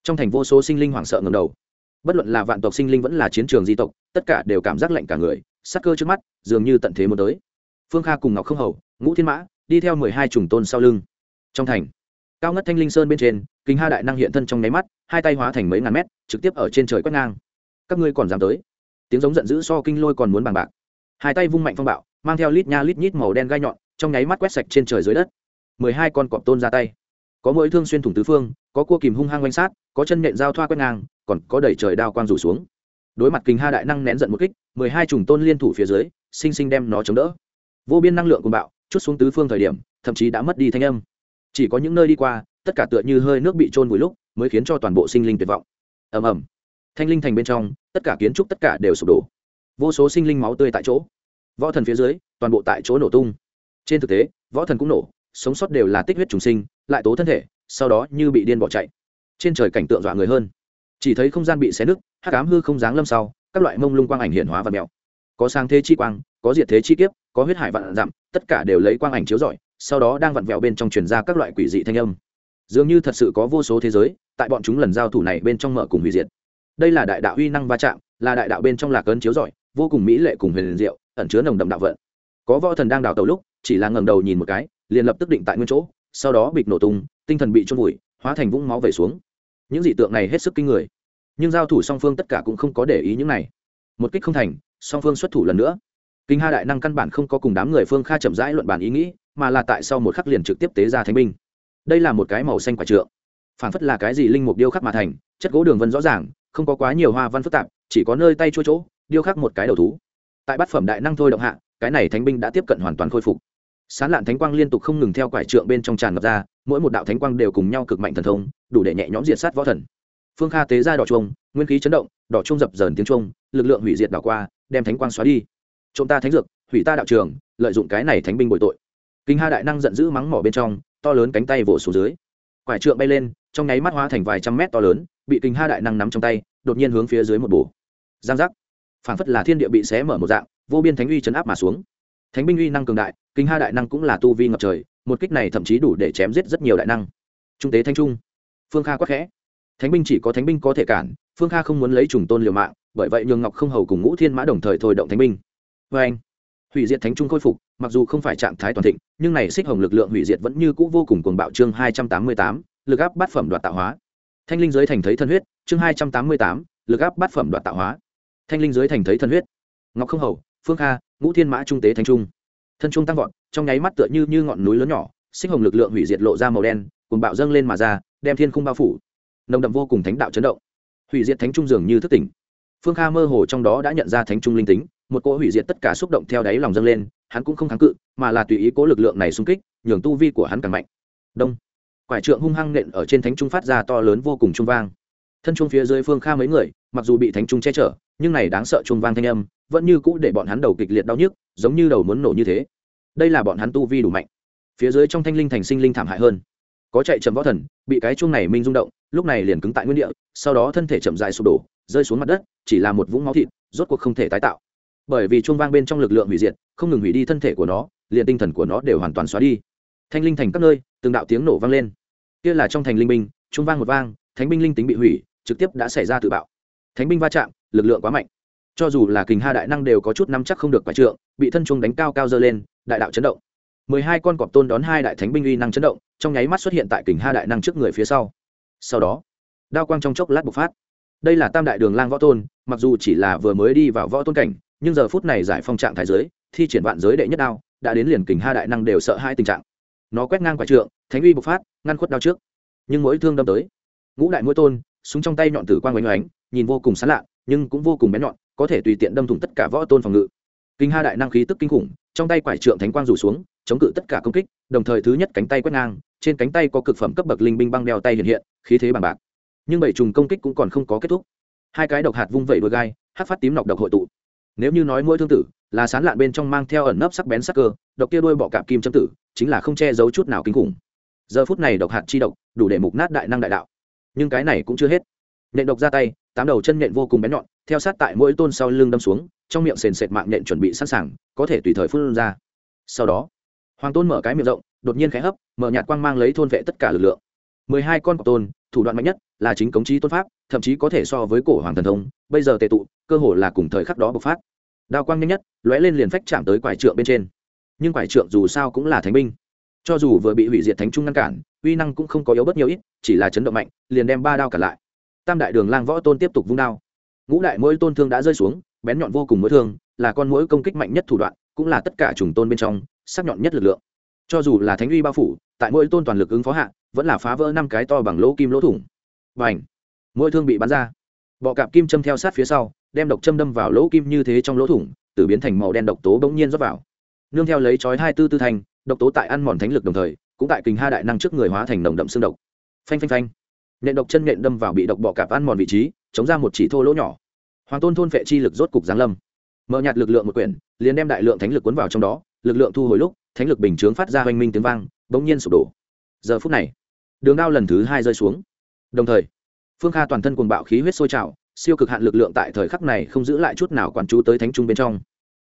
Trong thành vô số sinh linh hoảng sợ ngầm đầu. Bất luận là vạn tộc sinh linh vẫn là chiến trường di tộc, tất cả đều cảm giác lạnh cả người, sắc cơ trước mắt, dường như tận thế muốn tới. Phương kha cùng ngọc không hầu, ngũ thiên mã, đi theo mười hai trùng tôn sau lưng trong thành. Cao ngất thanh linh sơn bên trên, kính ha đại năng hiện thân trong nháy mắt, hai tay hóa thành mấy ngàn mét, trực tiếp ở trên trời quét ngang. Các ngươi còn dám tới? Tiếng giống giận dữ so kinh lôi còn muốn bằng bạc. Hai tay vung mạnh phong bạo, mang theo lít nha lít nhít màu đen gai nhọn, trong nháy mắt quét sạch trên trời dưới đất. Mười hai con cọp tôn ra tay. Có mỗi thương xuyên thủng tứ phương, có cua kìm hung hăng quanh sát, có chân nện dao thoa quét ngang, còn có đẩy trời đao quang rủ xuống. Đối mặt kình ha đại năng nén giận một kích, mười hai trùng tôn liên thủ phía dưới, sinh sinh đem nó chống đỡ. Vô biên năng lượng của bạo, chút xuống tứ phương thời điểm, thậm chí đã mất đi thanh âm chỉ có những nơi đi qua, tất cả tựa như hơi nước bị trôn vùi lúc, mới khiến cho toàn bộ sinh linh tuyệt vọng. Ầm ầm. Thanh linh thành bên trong, tất cả kiến trúc tất cả đều sụp đổ. Vô số sinh linh máu tươi tại chỗ. Võ thần phía dưới, toàn bộ tại chỗ nổ tung. Trên thực tế, võ thần cũng nổ, sống sót đều là tích huyết trùng sinh, lại tố thân thể, sau đó như bị điên bỏ chạy. Trên trời cảnh tượng dọa người hơn. Chỉ thấy không gian bị xé nứt, hắc ám hư không dáng lâm sau, các loại mông lung quang ảnh hiện hóa và mèo. Có sang thế chi quang, có diệt thế chi kiếp, có huyết hải vạn dặm tất cả đều lấy quang ảnh chiếu rọi sau đó đang vặn vẹo bên trong truyền ra các loại quỷ dị thanh âm. Dường như thật sự có vô số thế giới, tại bọn chúng lần giao thủ này bên trong mở cùng hủy diệt. Đây là đại đạo uy năng va chạm, là đại đạo bên trong lạc ấn chiếu rọi, vô cùng mỹ lệ cùng huyền diệu, ẩn chứa nồng đậm đạo vận. Có võ thần đang đào tàu lúc, chỉ là ngầm đầu nhìn một cái, liền lập tức định tại nguyên chỗ, sau đó bịch nổ tung, tinh thần bị trôn vùi, hóa thành vũng máu về xuống. Những dị tượng này hết sức kinh người. Nhưng giao thủ song phương tất cả cũng không có để ý những này. Một kích không thành, song phương xuất thủ lần nữa. Kinh ha đại năng căn bản không có cùng đám người phương kha chậm rãi luận bàn ý nghĩ mà là tại sau một khắc liền trực tiếp tế ra thánh binh. Đây là một cái màu xanh quả trượng. Phản phất là cái gì linh mục điêu khắc mà thành, chất gỗ đường vân rõ ràng, không có quá nhiều hoa văn phức tạp, chỉ có nơi tay chua chỗ, điêu khắc một cái đầu thú. Tại bát phẩm đại năng thôi động hạ, cái này thánh binh đã tiếp cận hoàn toàn khôi phục. Sán lạn thánh quang liên tục không ngừng theo quải trượng bên trong tràn ngập ra, mỗi một đạo thánh quang đều cùng nhau cực mạnh thần thông, đủ để nhẹ nhõm diệt sát võ thần. Phương kha tế ra đỏ chuông, nguyên khí chấn động, đỏ chuông dập dờn tiếng chuông, lực lượng hủy diệt đảo qua, đem thánh quang xóa đi. Trộm ta thánh dược, hủy ta đạo trường, lợi dụng cái này thánh binh bồi tội kinh ha đại năng giận dữ mắng mỏ bên trong, to lớn cánh tay vỗ xuống dưới. Quải trượng bay lên, trong nháy mắt hóa thành vài trăm mét to lớn, bị kinh ha đại năng nắm trong tay, đột nhiên hướng phía dưới một bổ. Giang giác. Phản phất là thiên địa bị xé mở một dạng, vô biên thánh uy chấn áp mà xuống. Thánh binh uy năng cường đại, kinh ha đại năng cũng là tu vi ngập trời, một kích này thậm chí đủ để chém giết rất nhiều đại năng. Trung tế thanh trung. Phương kha quắc khẽ. Thánh binh chỉ có thánh binh có thể cản, phương kha không muốn lấy trùng tôn liều mạng, bởi vậy nhường ngọc không hầu cùng ngũ thiên mã đồng thời thôi động thánh binh. Vê anh hủy diệt thánh trung khôi phục mặc dù không phải trạng thái toàn thịnh, nhưng này xích hồng lực lượng hủy diệt vẫn như cũ vô cùng cuồng bạo chương hai trăm tám mươi tám, lực áp bát phẩm đoạt tạo hóa. Thanh linh giới thành thấy thân huyết, chương hai trăm tám mươi tám, lực áp bát phẩm đoạt tạo hóa. Thanh linh giới thành thấy thân huyết. Ngọc không hầu, phương kha, ngũ thiên mã trung tế thanh trung. Thân trung tăng vọt, trong nháy mắt tựa như như ngọn núi lớn nhỏ, xích hồng lực lượng hủy diệt lộ ra màu đen cùng bạo dâng lên mà ra, đem thiên không bao phủ. Nồng đậm vô cùng thánh đạo chấn động. Hủy diệt thánh trung dường như thức tỉnh. Phương kha mơ hồ trong đó đã nhận ra thánh trung linh tính một cỗ hủy diệt tất cả xúc động theo đáy lòng dâng lên, hắn cũng không kháng cự, mà là tùy ý cố lực lượng này xung kích, nhường tu vi của hắn càng mạnh. Đông. Quải trượng hung hăng nện ở trên thánh trung phát ra to lớn vô cùng trung vang. Thân trung phía dưới phương kha mấy người, mặc dù bị thánh trung che chở, nhưng này đáng sợ trung vang thanh âm, vẫn như cũ để bọn hắn đầu kịch liệt đau nhức, giống như đầu muốn nổ như thế. Đây là bọn hắn tu vi đủ mạnh. Phía dưới trong thanh linh thành sinh linh thảm hại hơn. Có chạy chậm võ thần, bị cái chuông này minh rung động, lúc này liền cứng tại nguyên địa, sau đó thân thể chậm dài sụp đổ, rơi xuống mặt đất, chỉ là một vũng máu thịt, rốt cuộc không thể tái tạo bởi vì chuông vang bên trong lực lượng hủy diệt, không ngừng hủy đi thân thể của nó, liền tinh thần của nó đều hoàn toàn xóa đi. Thanh linh thành các nơi, từng đạo tiếng nổ vang lên. Kia là trong thành linh binh, chuông vang một vang, thánh binh linh tính bị hủy, trực tiếp đã xảy ra tự bạo. Thánh binh va chạm, lực lượng quá mạnh. Cho dù là kình ha đại năng đều có chút nắm chắc không được quả trượng, bị thân chuông đánh cao cao dơ lên, đại đạo chấn động. Mười hai con cọp tôn đón hai đại thánh binh uy năng chấn động, trong nháy mắt xuất hiện tại kình ha đại năng trước người phía sau. Sau đó, đao quang trong chốc lát bộc phát. Đây là tam đại đường lang võ tôn, mặc dù chỉ là vừa mới đi vào võ tôn cảnh nhưng giờ phút này giải phong trạng thái giới, thi triển vạn giới đệ nhất đao, đã đến liền kình ha đại năng đều sợ hai tình trạng. Nó quét ngang quả trượng, thánh uy bộc phát, ngăn khuất đao trước. Nhưng mỗi thương đâm tới, ngũ đại mũi tôn, súng trong tay nhọn tử quang oanh oánh, nhìn vô cùng sán lạ, nhưng cũng vô cùng bén nhọn, có thể tùy tiện đâm thủng tất cả võ tôn phòng ngự. Kinh ha đại năng khí tức kinh khủng, trong tay quải trượng thánh quang rủ xuống, chống cự tất cả công kích, đồng thời thứ nhất cánh tay quét ngang, trên cánh tay có cực phẩm cấp bậc linh binh băng đeo tay hiện hiện, khí thế bằng bạc. Nhưng bảy trùng công kích cũng còn không có kết thúc. Hai cái độc hạt vung vẩy đôi gai, hát phát tím nọc độc hội tụ nếu như nói mỗi thương tử là sán lạn bên trong mang theo ẩn nấp sắc bén sắc cơ, độc kia đôi bọ cạp kim châm tử chính là không che giấu chút nào kinh khủng. Giờ phút này độc hạt chi độc đủ để mục nát đại năng đại đạo. Nhưng cái này cũng chưa hết. Nện độc ra tay, tám đầu chân nện vô cùng bén nhọn, theo sát tại mỗi tôn sau lưng đâm xuống, trong miệng sền sệt mạng nện chuẩn bị sẵn sàng, có thể tùy thời phun ra. Sau đó, hoàng tôn mở cái miệng rộng, đột nhiên khẽ hấp, mở nhạt quang mang lấy thôn vệ tất cả lực lượng mười hai con cọc tôn, thủ đoạn mạnh nhất là chính cống trí tôn pháp, thậm chí có thể so với cổ hoàng thần thông, bây giờ tệ tụ, cơ hồ là cùng thời khắc đó bộc phát. Đao quang nhanh nhất, lóe lên liền phách chạm tới quải trượng bên trên. Nhưng quải trượng dù sao cũng là thánh binh. Cho dù vừa bị hủy diệt thánh trung ngăn cản, uy năng cũng không có yếu bất nhiều ít, chỉ là chấn động mạnh, liền đem ba đao cả lại. Tam đại đường lang võ tôn tiếp tục vung đao. Ngũ đại mỗi tôn thương đã rơi xuống, bén nhọn vô cùng mỗi thương, là con mỗi công kích mạnh nhất thủ đoạn, cũng là tất cả trùng tôn bên trong, sắc nhọn nhất lực lượng. Cho dù là thánh uy bao phủ, tại mỗi tôn toàn lực ứng phó hạ vẫn là phá vỡ năm cái to bằng lỗ kim lỗ thủng. Và ảnh mỗi thương bị bắn ra. Bọ cạp kim châm theo sát phía sau, đem độc châm đâm vào lỗ kim như thế trong lỗ thủng, từ biến thành màu đen độc tố bỗng nhiên rót vào. Nương theo lấy chói hai tư tư thành độc tố tại ăn mòn thánh lực đồng thời, cũng tại kình ha đại năng trước người hóa thành nồng đậm xương độc. Phanh phanh phanh! Nhện độc chân nhện đâm vào bị độc bọ cạp ăn mòn vị trí, chống ra một chỉ thô lỗ nhỏ. Hoàng tôn thôn vệ chi lực rốt cục giáng lâm. Mở nhạt lực lượng một quyển, liền đem đại lượng thánh lực cuốn vào trong đó, lực lượng thu hồi lúc, thánh lực bình chướng phát ra hoành minh tiếng vang, bỗng nhiên sụp đổ giờ phút này, đường đao lần thứ hai rơi xuống. Đồng thời, phương kha toàn thân cuồng bạo khí huyết sôi trào, siêu cực hạn lực lượng tại thời khắc này không giữ lại chút nào quản chú tới thánh trung bên trong.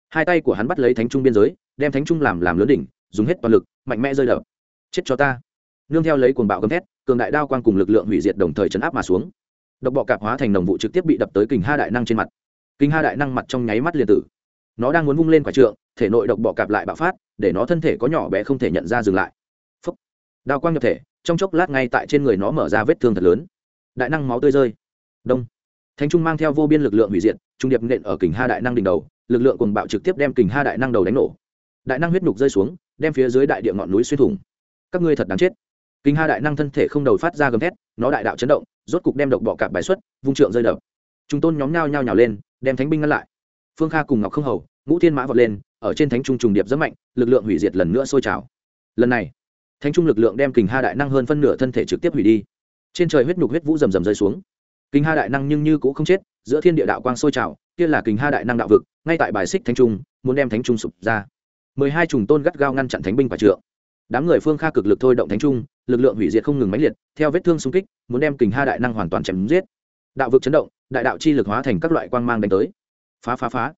Hai tay của hắn bắt lấy thánh trung biên giới, đem thánh trung làm làm lớn đỉnh, dùng hết toàn lực, mạnh mẽ rơi đập. Chết cho ta. Nương theo lấy cuồng bạo gầm thét, cường đại đao quang cùng lực lượng hủy diệt đồng thời chấn áp mà xuống. Độc bọ cạp hóa thành đồng vụ trực tiếp bị đập tới kình ha đại năng trên mặt. Kinh ha đại năng mặt trong nháy mắt liền tử. Nó đang muốn vung lên quả trượng, thể nội độc bọ cạp lại bạo phát, để nó thân thể có nhỏ bé không thể nhận ra dừng lại đao quang nhập thể, trong chốc lát ngay tại trên người nó mở ra vết thương thật lớn. Đại năng máu tươi rơi. Đông. Thánh trung mang theo vô biên lực lượng hủy diệt, trung điệp nện ở kình ha đại năng đỉnh đầu, lực lượng cùng bạo trực tiếp đem kình ha đại năng đầu đánh nổ. Đại năng huyết nhục rơi xuống, đem phía dưới đại địa ngọn núi xuyên thủng. Các ngươi thật đáng chết. Kình ha đại năng thân thể không đầu phát ra gầm thét, nó đại đạo chấn động, rốt cục đem độc bọ cạp bài xuất, vung trượng rơi đập. Chúng tôn nhóm nhao nhao nhào lên, đem thánh binh ngăn lại. Phương kha cùng ngọc không hầu, ngũ thiên mã vọt lên, ở trên thánh trung trùng điệp rất mạnh, lực lượng hủy diệt lần nữa sôi trào. Lần này thánh trung lực lượng đem kình ha đại năng hơn phân nửa thân thể trực tiếp hủy đi. Trên trời huyết nhục huyết vũ rầm rầm rơi xuống. Kình ha đại năng nhưng như cũng không chết, giữa thiên địa đạo quang sôi trào, kia là kình ha đại năng đạo vực, ngay tại bài xích thánh trung, muốn đem thánh trung sụp ra. Mười hai trùng tôn gắt gao ngăn chặn thánh binh và trượng. Đám người phương kha cực lực thôi động thánh trung, lực lượng hủy diệt không ngừng mãnh liệt, theo vết thương xung kích, muốn đem kình ha đại năng hoàn toàn chém giết. Đạo vực chấn động, đại đạo chi lực hóa thành các loại quang mang đánh tới. Phá phá phá.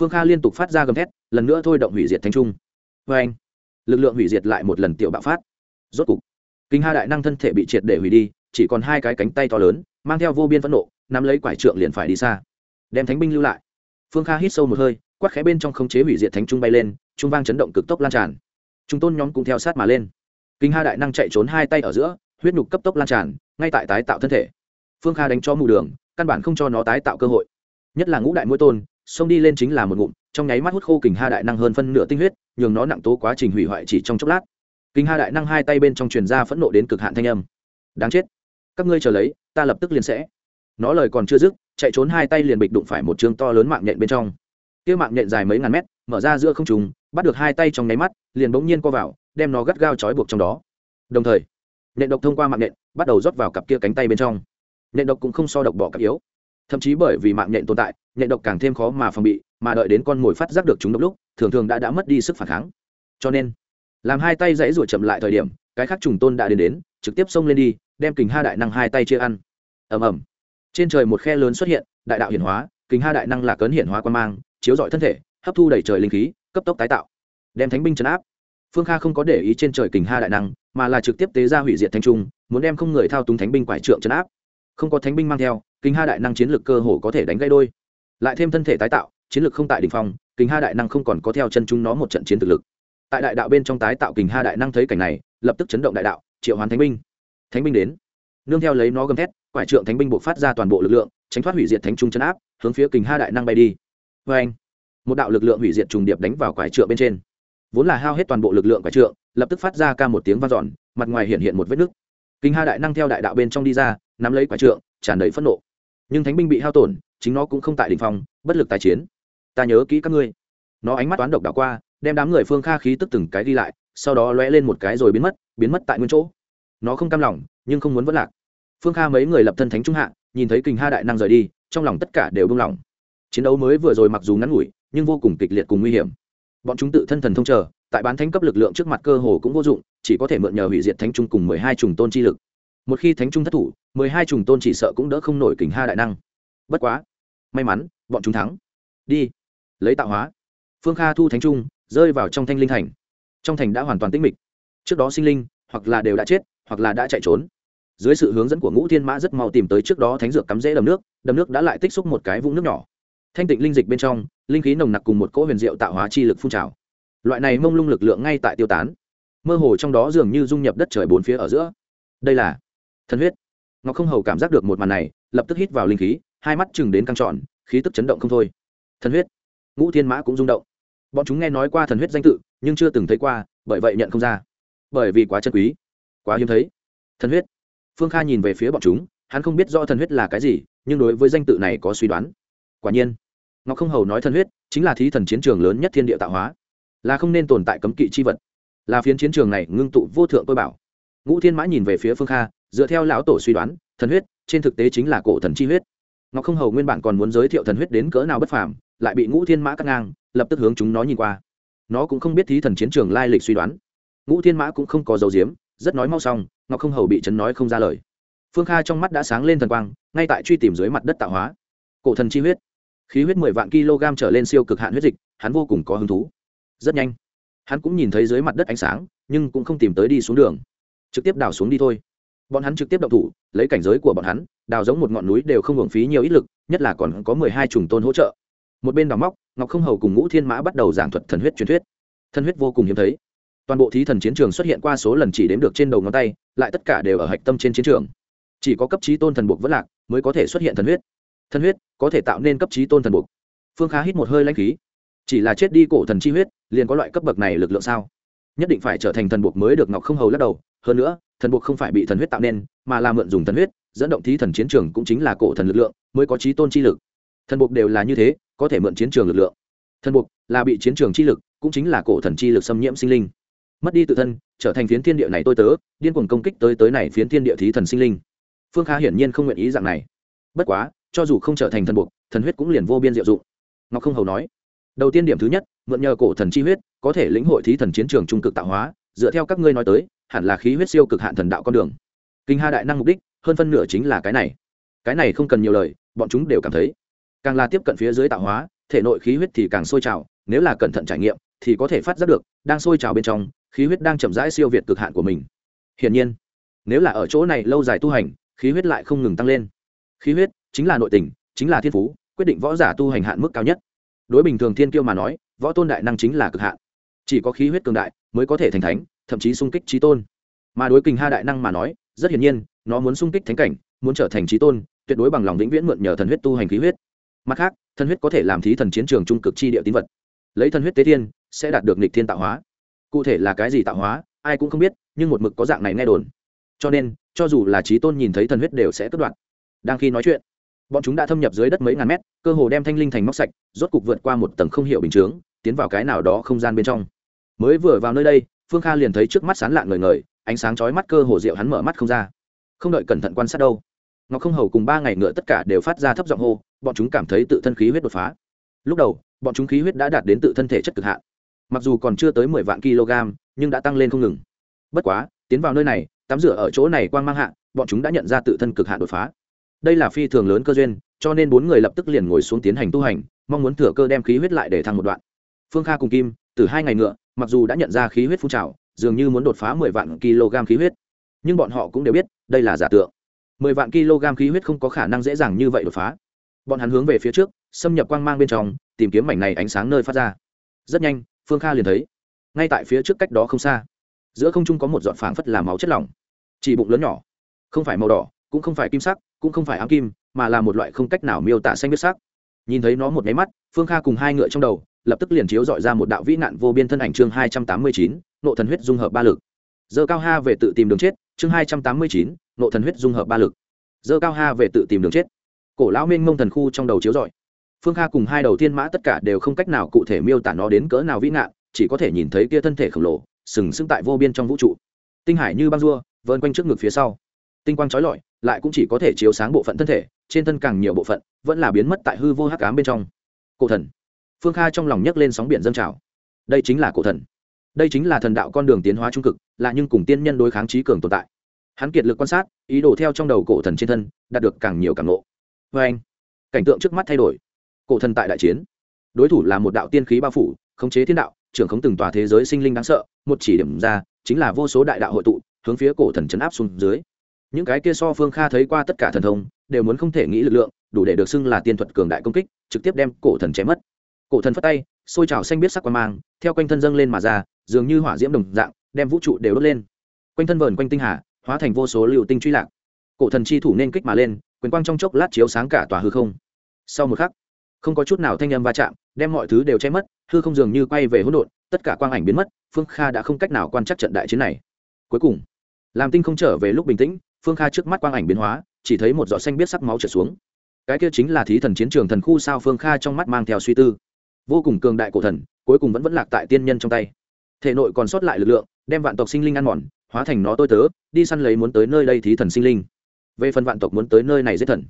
Phương kha liên tục phát ra gầm thét, lần nữa thôi động hủy diệt Thánh trung. Vê anh lực lượng hủy diệt lại một lần tiểu bạo phát. Rốt cục, kinh ha đại năng thân thể bị triệt để hủy đi, chỉ còn hai cái cánh tay to lớn, mang theo vô biên phẫn nộ, nắm lấy quải trượng liền phải đi xa. Đem thánh binh lưu lại. Phương kha hít sâu một hơi, quát khẽ bên trong không chế hủy diệt thánh trung bay lên, trung vang chấn động cực tốc lan tràn. Chúng tôn nhóm cũng theo sát mà lên. Kinh ha đại năng chạy trốn hai tay ở giữa, huyết nhục cấp tốc lan tràn, ngay tại tái tạo thân thể. Phương kha đánh cho mù đường, căn bản không cho nó tái tạo cơ hội. Nhất là ngũ đại mũi tôn, xông đi lên chính là một ngụm trong nháy mắt hút khô kình ha đại năng hơn phân nửa tinh huyết, nhường nó nặng tố quá trình hủy hoại chỉ trong chốc lát. Kình ha đại năng hai tay bên trong truyền ra phẫn nộ đến cực hạn thanh âm. Đáng chết. Các ngươi chờ lấy, ta lập tức liền sẽ. Nó lời còn chưa dứt, chạy trốn hai tay liền bịch đụng phải một chương to lớn mạng nhện bên trong. Kia mạng nhện dài mấy ngàn mét, mở ra giữa không trùng bắt được hai tay trong nháy mắt, liền bỗng nhiên co vào, đem nó gắt gao trói buộc trong đó. Đồng thời, nhện độc thông qua mạng nhện, bắt đầu rót vào cặp kia cánh tay bên trong. Nhện độc cũng không so độc bỏ cặp yếu thậm chí bởi vì mạng nhện tồn tại, nhện độc càng thêm khó mà phòng bị, mà đợi đến con mồi phát giác được chúng độc lúc, thường thường đã đã mất đi sức phản kháng. Cho nên, làm hai tay dãy ruột chậm lại thời điểm, cái khác trùng tôn đã đến đến, trực tiếp xông lên đi, đem kình ha đại năng hai tay chia ăn. Ầm ầm. Trên trời một khe lớn xuất hiện, đại đạo hiển hóa, kình ha đại năng là cấn hiển hóa quan mang, chiếu rọi thân thể, hấp thu đầy trời linh khí, cấp tốc tái tạo. Đem thánh binh chấn áp. Phương kha không có để ý trên trời kình ha đại năng, mà là trực tiếp tế ra hủy diệt thanh trung, muốn đem không người thao túng thánh binh quải trượng chấn áp. Không có thánh binh mang theo kình ha đại năng chiến lược cơ hồ có thể đánh gây đôi. Lại thêm thân thể tái tạo, chiến lược không tại đỉnh phong kình ha đại năng không còn có theo chân chúng nó một trận chiến thực lực. Tại đại đạo bên trong tái tạo kình ha đại năng thấy cảnh này, lập tức chấn động đại đạo, triệu hoán thánh binh. Thánh binh đến. Nương theo lấy nó gầm thét, quải trượng thánh binh buộc phát ra toàn bộ lực lượng, tránh thoát hủy diệt thánh trung chấn áp, hướng phía kình ha đại năng bay đi. Vê anh một đạo lực lượng hủy diệt trùng điệp đánh vào quải trượng bên trên. Vốn là hao hết toàn bộ lực lượng quải trượng, lập tức phát ra ca một tiếng vang dọn, mặt ngoài hiện hiện một vết nứt. Kinh ha đại năng theo đại đạo bên trong đi ra, nắm lấy quải trượng, tràn đầy phẫn nộ nhưng thánh binh bị hao tổn, chính nó cũng không tại đình phong, bất lực tái chiến. Ta nhớ kỹ các ngươi. Nó ánh mắt toán độc đảo qua, đem đám người phương kha khí tức từng cái đi lại, sau đó lóe lên một cái rồi biến mất biến mất tại nguyên chỗ. Nó không cam lòng, nhưng không muốn vất lạc. Phương kha mấy người lập thân thánh trung hạ, nhìn thấy kình ha đại năng rời đi, trong lòng tất cả đều buông lỏng. Chiến đấu mới vừa rồi mặc dù ngắn ngủi, nhưng vô cùng kịch liệt cùng nguy hiểm. Bọn chúng tự thân thần thông chờ, tại bán thánh cấp lực lượng trước mặt cơ hồ cũng vô dụng, chỉ có thể mượn nhờ hủy diệt thánh trung cùng mười hai trùng tôn chi lực một khi thánh trung thất thủ, mười hai trùng tôn chỉ sợ cũng đỡ không nổi kình ha đại năng. Bất quá, may mắn, bọn chúng thắng. Đi, lấy tạo hóa. Phương kha thu thánh trung, rơi vào trong thanh linh thành. Trong thành đã hoàn toàn tĩnh mịch. Trước đó sinh linh, hoặc là đều đã chết, hoặc là đã chạy trốn. Dưới sự hướng dẫn của ngũ thiên mã rất mau tìm tới trước đó thánh dược cắm rễ đầm nước đầm nước đã lại tích xúc một cái vũng nước nhỏ. Thanh tịnh linh dịch bên trong, linh khí nồng nặc cùng một cỗ huyền diệu tạo hóa chi lực phun trào. Loại này mông lung lực lượng ngay tại tiêu tán. Mơ hồ trong đó dường như dung nhập đất trời bốn phía ở giữa. Đây là thần huyết. Ngọc không hầu cảm giác được một màn này, lập tức hít vào linh khí, hai mắt chừng đến căng trọn khí tức chấn động không thôi. Thần huyết. Ngũ thiên mã cũng rung động. Bọn chúng nghe nói qua thần huyết danh tự, nhưng chưa từng thấy qua, bởi vậy nhận không ra. Bởi vì quá chân quý, quá hiếm thấy. Thần huyết. Phương kha nhìn về phía bọn chúng, hắn không biết do thần huyết là cái gì, nhưng đối với danh tự này có suy đoán. Quả nhiên, ngọc không hầu nói thần huyết chính là thí thần chiến trường lớn nhất thiên địa tạo hóa, là không nên tồn tại cấm kỵ chi vật, là phiến chiến trường này ngưng tụ vô thượng tôi bảo. Ngũ thiên mã nhìn về phía phương kha dựa theo lão tổ suy đoán, thần huyết, trên thực tế chính là cổ thần chi huyết. Ngọc không hầu nguyên bản còn muốn giới thiệu thần huyết đến cỡ nào bất phàm, lại bị ngũ thiên mã cắt ngang, lập tức hướng chúng nó nhìn qua. Nó cũng không biết thí thần chiến trường lai lịch suy đoán. Ngũ thiên mã cũng không có dấu diếm, rất nói mau xong, ngọc không hầu bị chấn nói không ra lời. Phương kha trong mắt đã sáng lên thần quang, ngay tại truy tìm dưới mặt đất tạo hóa. Cổ thần chi huyết. Khí huyết mười vạn kg trở lên siêu cực hạn huyết dịch, hắn vô cùng có hứng thú. Rất nhanh, hắn cũng nhìn thấy dưới mặt đất ánh sáng, nhưng cũng không tìm tới đi xuống đường. Trực tiếp đào xuống đi thôi bọn hắn trực tiếp động thủ, lấy cảnh giới của bọn hắn, đào giống một ngọn núi đều không hưởng phí nhiều ít lực, nhất là còn có mười hai trùng tôn hỗ trợ. Một bên đào móc, ngọc không hầu cùng ngũ thiên mã bắt đầu giảng thuật thần huyết truyền thuyết. Thần huyết vô cùng hiếm thấy. Toàn bộ thí thần chiến trường xuất hiện qua số lần chỉ đếm được trên đầu ngón tay, lại tất cả đều ở hạch tâm trên chiến trường. Chỉ có cấp trí tôn thần buộc vẫn lạc mới có thể xuất hiện thần huyết. Thần huyết có thể tạo nên cấp trí tôn thần buộc. Phương khá hít một hơi lãnh khí. Chỉ là chết đi cổ thần chi huyết, liền có loại cấp bậc này lực lượng sao? Nhất định phải trở thành thần buộc mới được ngọc không hầu lắc đầu. Hơn nữa, thần buộc không phải bị thần huyết tạo nên, mà là mượn dùng thần huyết, dẫn động thí thần chiến trường cũng chính là cổ thần lực lượng mới có trí tôn chi lực. Thần buộc đều là như thế, có thể mượn chiến trường lực lượng. Thần buộc là bị chiến trường chi lực, cũng chính là cổ thần chi lực xâm nhiễm sinh linh. Mất đi tự thân, trở thành phiến thiên địa này tôi tớ, điên cuồng công kích tới tới này phiến thiên địa thí thần sinh linh. Phương kha hiển nhiên không nguyện ý dạng này. Bất quá, cho dù không trở thành thần buộc, thần huyết cũng liền vô biên diệu dụng. Ngọc không hầu nói đầu tiên điểm thứ nhất, mượn nhờ cổ thần chi huyết, có thể lĩnh hội thí thần chiến trường trung cực tạo hóa, dựa theo các ngươi nói tới, hẳn là khí huyết siêu cực hạn thần đạo con đường. Kinh ha đại năng mục đích, hơn phân nửa chính là cái này. Cái này không cần nhiều lời, bọn chúng đều cảm thấy. Càng là tiếp cận phía dưới tạo hóa, thể nội khí huyết thì càng sôi trào, nếu là cẩn thận trải nghiệm, thì có thể phát giác được, đang sôi trào bên trong, khí huyết đang chậm rãi siêu việt cực hạn của mình. Hiển nhiên, nếu là ở chỗ này lâu dài tu hành, khí huyết lại không ngừng tăng lên. Khí huyết chính là nội tình, chính là thiên phú, quyết định võ giả tu hành hạn mức cao nhất đối bình thường thiên kiêu mà nói, võ tôn đại năng chính là cực hạn. Chỉ có khí huyết cường đại mới có thể thành thánh, thậm chí sung kích trí tôn. Mà đối kình ha đại năng mà nói, rất hiển nhiên, nó muốn sung kích thánh cảnh, muốn trở thành trí tôn, tuyệt đối bằng lòng vĩnh viễn mượn nhờ thần huyết tu hành khí huyết. Mặt khác, thần huyết có thể làm thí thần chiến trường trung cực chi địa tín vật. Lấy thần huyết tế thiên, sẽ đạt được nịch thiên tạo hóa. Cụ thể là cái gì tạo hóa, ai cũng không biết, nhưng một mực có dạng này nghe đồn. Cho nên, cho dù là trí tôn nhìn thấy thần huyết đều sẽ cất đoạn. Đang khi nói chuyện bọn chúng đã thâm nhập dưới đất mấy ngàn mét, cơ hồ đem thanh linh thành móc sạch, rốt cục vượt qua một tầng không hiệu bình chướng, tiến vào cái nào đó không gian bên trong. Mới vừa vào nơi đây, phương kha liền thấy trước mắt sán lạn ngời ngời, ánh sáng chói mắt cơ hồ rượu hắn mở mắt không ra. Không đợi cẩn thận quan sát đâu, ngọc không hầu cùng ba ngày ngựa tất cả đều phát ra thấp giọng hô, bọn chúng cảm thấy tự thân khí huyết đột phá. Lúc đầu, bọn chúng khí huyết đã đạt đến tự thân thể chất cực hạn. Mặc dù còn chưa tới mười vạn kg, nhưng đã tăng lên không ngừng. Bất quá, tiến vào nơi này, tắm rửa ở chỗ này quang mang hạ, bọn chúng đã nhận ra tự thân cực hạn đột phá đây là phi thường lớn cơ duyên, cho nên bốn người lập tức liền ngồi xuống tiến hành tu hành, mong muốn thừa cơ đem khí huyết lại để thăng một đoạn. Phương kha cùng kim, từ hai ngày ngựa, mặc dù đã nhận ra khí huyết phun trào, dường như muốn đột phá mười vạn kg khí huyết. Nhưng bọn họ cũng đều biết, đây là giả tượng. Mười vạn kg khí huyết không có khả năng dễ dàng như vậy đột phá. Bọn hắn hướng về phía trước, xâm nhập quang mang bên trong, tìm kiếm mảnh này ánh sáng nơi phát ra. Rất nhanh, phương kha liền thấy, ngay tại phía trước cách đó không xa, giữa không trung có một giọt phảng phất là máu chất lỏng. Chỉ bụng lớn nhỏ, không phải màu đỏ cũng không phải kim sắc cũng không phải ám kim mà là một loại không cách nào miêu tả xanh biết sắc. Nhìn thấy nó một nháy mắt phương kha cùng hai ngựa trong đầu lập tức liền chiếu dọi ra một đạo vĩ nạn vô biên thân ảnh chương hai trăm tám mươi chín nộ thần huyết dung hợp ba lực. Dơ cao ha về tự tìm đường chết chương hai trăm tám mươi chín nộ thần huyết dung hợp ba lực. Dơ cao ha về tự tìm đường chết. Cổ lão minh mông thần khu trong đầu chiếu rọi, phương kha cùng hai đầu tiên mã tất cả đều không cách nào cụ thể miêu tả nó đến cỡ nào vĩ nạn chỉ có thể nhìn thấy kia thân thể khổng lồ sừng sững tại vô biên trong vũ trụ. Tinh hải như băng dua vơn quanh trước ngực phía sau. Tinh quang trói lọi lại cũng chỉ có thể chiếu sáng bộ phận thân thể, trên thân càng nhiều bộ phận vẫn là biến mất tại hư vô hắc cám bên trong. Cổ thần. Phương kha trong lòng nhấc lên sóng biển dâng trào. Đây chính là cổ thần. Đây chính là thần đạo con đường tiến hóa trung cực là nhưng cùng tiên nhân đối kháng trí cường tồn tại. Hắn kiệt lực quan sát, ý đồ theo trong đầu cổ thần trên thân, đạt được càng nhiều càng lộ vê anh, cảnh tượng trước mắt thay đổi. Cổ thần tại đại chiến. Đối thủ là một đạo tiên khí bao phủ, khống chế thiên đạo, trưởng khống từng tòa thế giới sinh linh đáng sợ, một chỉ điểm ra, chính là vô số đại đạo hội tụ, hướng phía cổ thần chấn áp xuống dưới những cái kia so phương kha thấy qua tất cả thần thông, đều muốn không thể nghĩ lực lượng, đủ để được xưng là tiên thuật cường đại công kích, trực tiếp đem cổ thần chém mất. Cổ thần phất tay xôi trào xanh biết sắc qua mang, theo quanh thân dâng lên mà ra, dường như hỏa diễm đồng dạng, đem vũ trụ đều đốt lên. Quanh thân vờn quanh tinh hà, hóa thành vô số liệu tinh truy lạc. Cổ thần chi thủ nên kích mà lên, quyền quang trong chốc lát chiếu sáng cả tòa hư không. Sau một khắc, không có chút nào thanh âm va chạm, đem mọi thứ đều che mất, hư không dường như quay về hỗn độn, tất cả quang ảnh biến mất, phương kha đã không cách nào quan trắc trận đại chiến này. Cuối cùng làm tinh không trở về lúc bình tĩnh phương kha trước mắt quang ảnh biến hóa, chỉ thấy một giọt xanh biết sắc máu trở xuống. Cái kia chính là thí thần chiến trường thần khu sao phương kha trong mắt mang theo suy tư. Vô cùng cường đại cổ thần, cuối cùng vẫn vẫn lạc tại tiên nhân trong tay. Thể nội còn sót lại lực lượng, đem vạn tộc sinh linh ăn mòn, hóa thành nó tôi tớ, đi săn lấy muốn tới nơi đây thí thần sinh linh. Về phần vạn tộc muốn tới nơi này giết thần,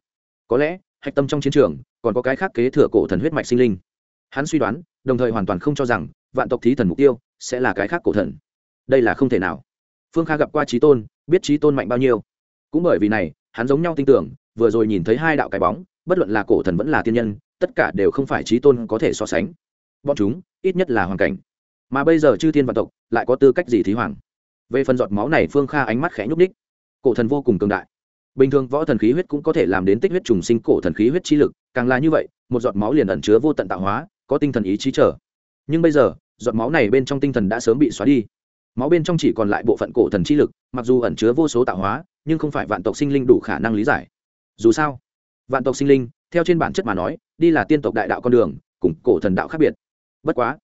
có lẽ, hạch tâm trong chiến trường, còn có cái khác kế thừa cổ thần huyết mạch sinh linh. Hắn suy đoán, đồng thời hoàn toàn không cho rằng, vạn tộc thí thần mục tiêu, sẽ là cái khác cổ thần. Đây là không thể nào. Phương kha gặp qua trí tôn, biết trí tôn mạnh bao nhiêu cũng bởi vì này, hắn giống nhau tin tưởng, vừa rồi nhìn thấy hai đạo cái bóng, bất luận là cổ thần vẫn là tiên nhân, tất cả đều không phải trí tôn có thể so sánh. Bọn chúng, ít nhất là hoàn cảnh. Mà bây giờ chư thiên vạn tộc, lại có tư cách gì thí hoàng? Về phần giọt máu này, phương kha ánh mắt khẽ nhúc ních cổ thần vô cùng cường đại. Bình thường võ thần khí huyết cũng có thể làm đến tích huyết trùng sinh cổ thần khí huyết chi lực, càng là như vậy, một giọt máu liền ẩn chứa vô tận tạo hóa, có tinh thần ý chí trở nhưng bây giờ, giọt máu này bên trong tinh thần đã sớm bị xóa đi máu bên trong chỉ còn lại bộ phận cổ thần chi lực, mặc dù ẩn chứa vô số tạo hóa, nhưng không phải vạn tộc sinh linh đủ khả năng lý giải. Dù sao, vạn tộc sinh linh, theo trên bản chất mà nói, đi là tiên tộc đại đạo con đường, cùng cổ thần đạo khác biệt. Bất quá,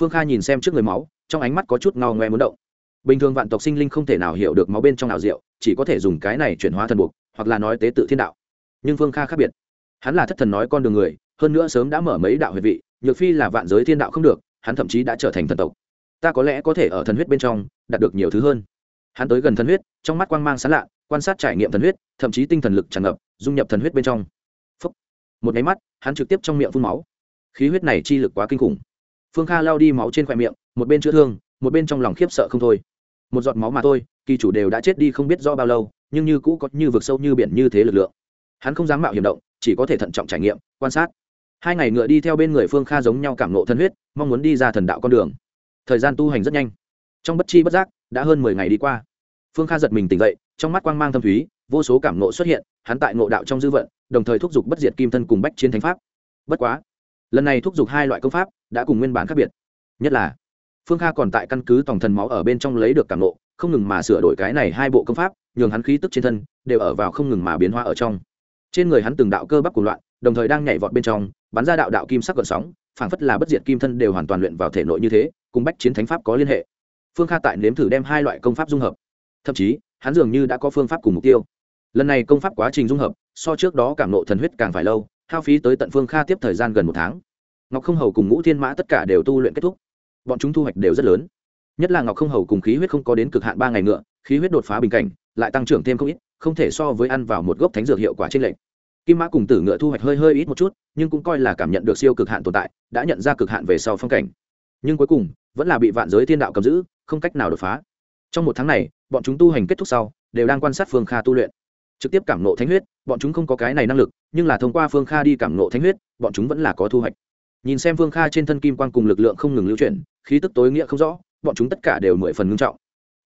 phương kha nhìn xem trước người máu, trong ánh mắt có chút ngao ngoe muốn động. Bình thường vạn tộc sinh linh không thể nào hiểu được máu bên trong nào diệu, chỉ có thể dùng cái này chuyển hóa thần buộc hoặc là nói tế tự thiên đạo. Nhưng phương kha khác biệt. Hắn là thất thần nói con đường người, hơn nữa sớm đã mở mấy đạo huệ vị, nhược phi là vạn giới thiên đạo không được, hắn thậm chí đã trở thành thần tộc ta có lẽ có thể ở thần huyết bên trong đạt được nhiều thứ hơn. Hắn tới gần thần huyết, trong mắt quang mang sán lạ, quan sát trải nghiệm thần huyết, thậm chí tinh thần lực tràn ngập, dung nhập thần huyết bên trong. Phúc. một nháy mắt, hắn trực tiếp trong miệng phun máu. Khí huyết này chi lực quá kinh khủng. Phương kha lao đi máu trên khoe miệng, một bên chữa thương, một bên trong lòng khiếp sợ không thôi. Một giọt máu mà thôi, kỳ chủ đều đã chết đi không biết do bao lâu, nhưng như cũ có như vực sâu như biển như thế lực lượng. Hắn không dám mạo hiểm động, chỉ có thể thận trọng trải nghiệm, quan sát. Hai ngày ngựa đi theo bên người phương kha giống nhau cảm nộ thân huyết, mong muốn đi ra thần đạo con đường thời gian tu hành rất nhanh. Trong bất chi bất giác, đã hơn mười ngày đi qua. Phương kha giật mình tỉnh dậy, trong mắt quang mang thâm thúy, vô số cảm nộ xuất hiện, hắn tại ngộ đạo trong dư vận, đồng thời thúc giục bất diệt kim thân cùng bách chiến thánh pháp. Bất quá, lần này thúc giục hai loại công pháp đã cùng nguyên bản khác biệt. Nhất là, phương kha còn tại căn cứ tổng thần máu ở bên trong lấy được cảm nộ không ngừng mà sửa đổi cái này hai bộ công pháp, nhường hắn khí tức trên thân đều ở vào không ngừng mà biến hóa ở trong. Trên người hắn từng đạo cơ bắp của loạn, đồng thời đang nhảy vọt bên trong, bắn ra đạo đạo kim sắc gợn sóng, phảng phất là bất diệt kim thân đều hoàn toàn luyện vào thể nội như thế cùng bách chiến thánh pháp có liên hệ. Phương kha tại nếm thử đem hai loại công pháp dung hợp. Thậm chí, hắn dường như đã có phương pháp cùng mục tiêu. Lần này công pháp quá trình dung hợp, so trước đó cảm nộ thần huyết càng phải lâu, hao phí tới tận phương kha tiếp thời gian gần một tháng. Ngọc không hầu cùng ngũ thiên mã tất cả đều tu luyện kết thúc. Bọn chúng thu hoạch đều rất lớn. Nhất là ngọc không hầu cùng khí huyết không có đến cực hạn ba ngày nữa khí huyết đột phá bình cảnh, lại tăng trưởng thêm không ít, không thể so với ăn vào một gốc thánh dược hiệu quả trên lệnh kim mã cùng tử ngựa thu hoạch hơi hơi ít một chút, nhưng cũng coi là cảm nhận được siêu cực hạn tồn tại, đã nhận ra cực hạn về sau phong cảnh. Nhưng cuối cùng vẫn là bị vạn giới thiên đạo cầm giữ, không cách nào đột phá. Trong một tháng này, bọn chúng tu hành kết thúc sau, đều đang quan sát phương kha tu luyện. Trực tiếp cảm nộ thánh huyết, bọn chúng không có cái này năng lực, nhưng là thông qua phương kha đi cảm nộ thánh huyết, bọn chúng vẫn là có thu hoạch. Nhìn xem phương kha trên thân kim quan cùng lực lượng không ngừng lưu chuyển, khí tức tối nghĩa không rõ, bọn chúng tất cả đều mười phần ngưng trọng.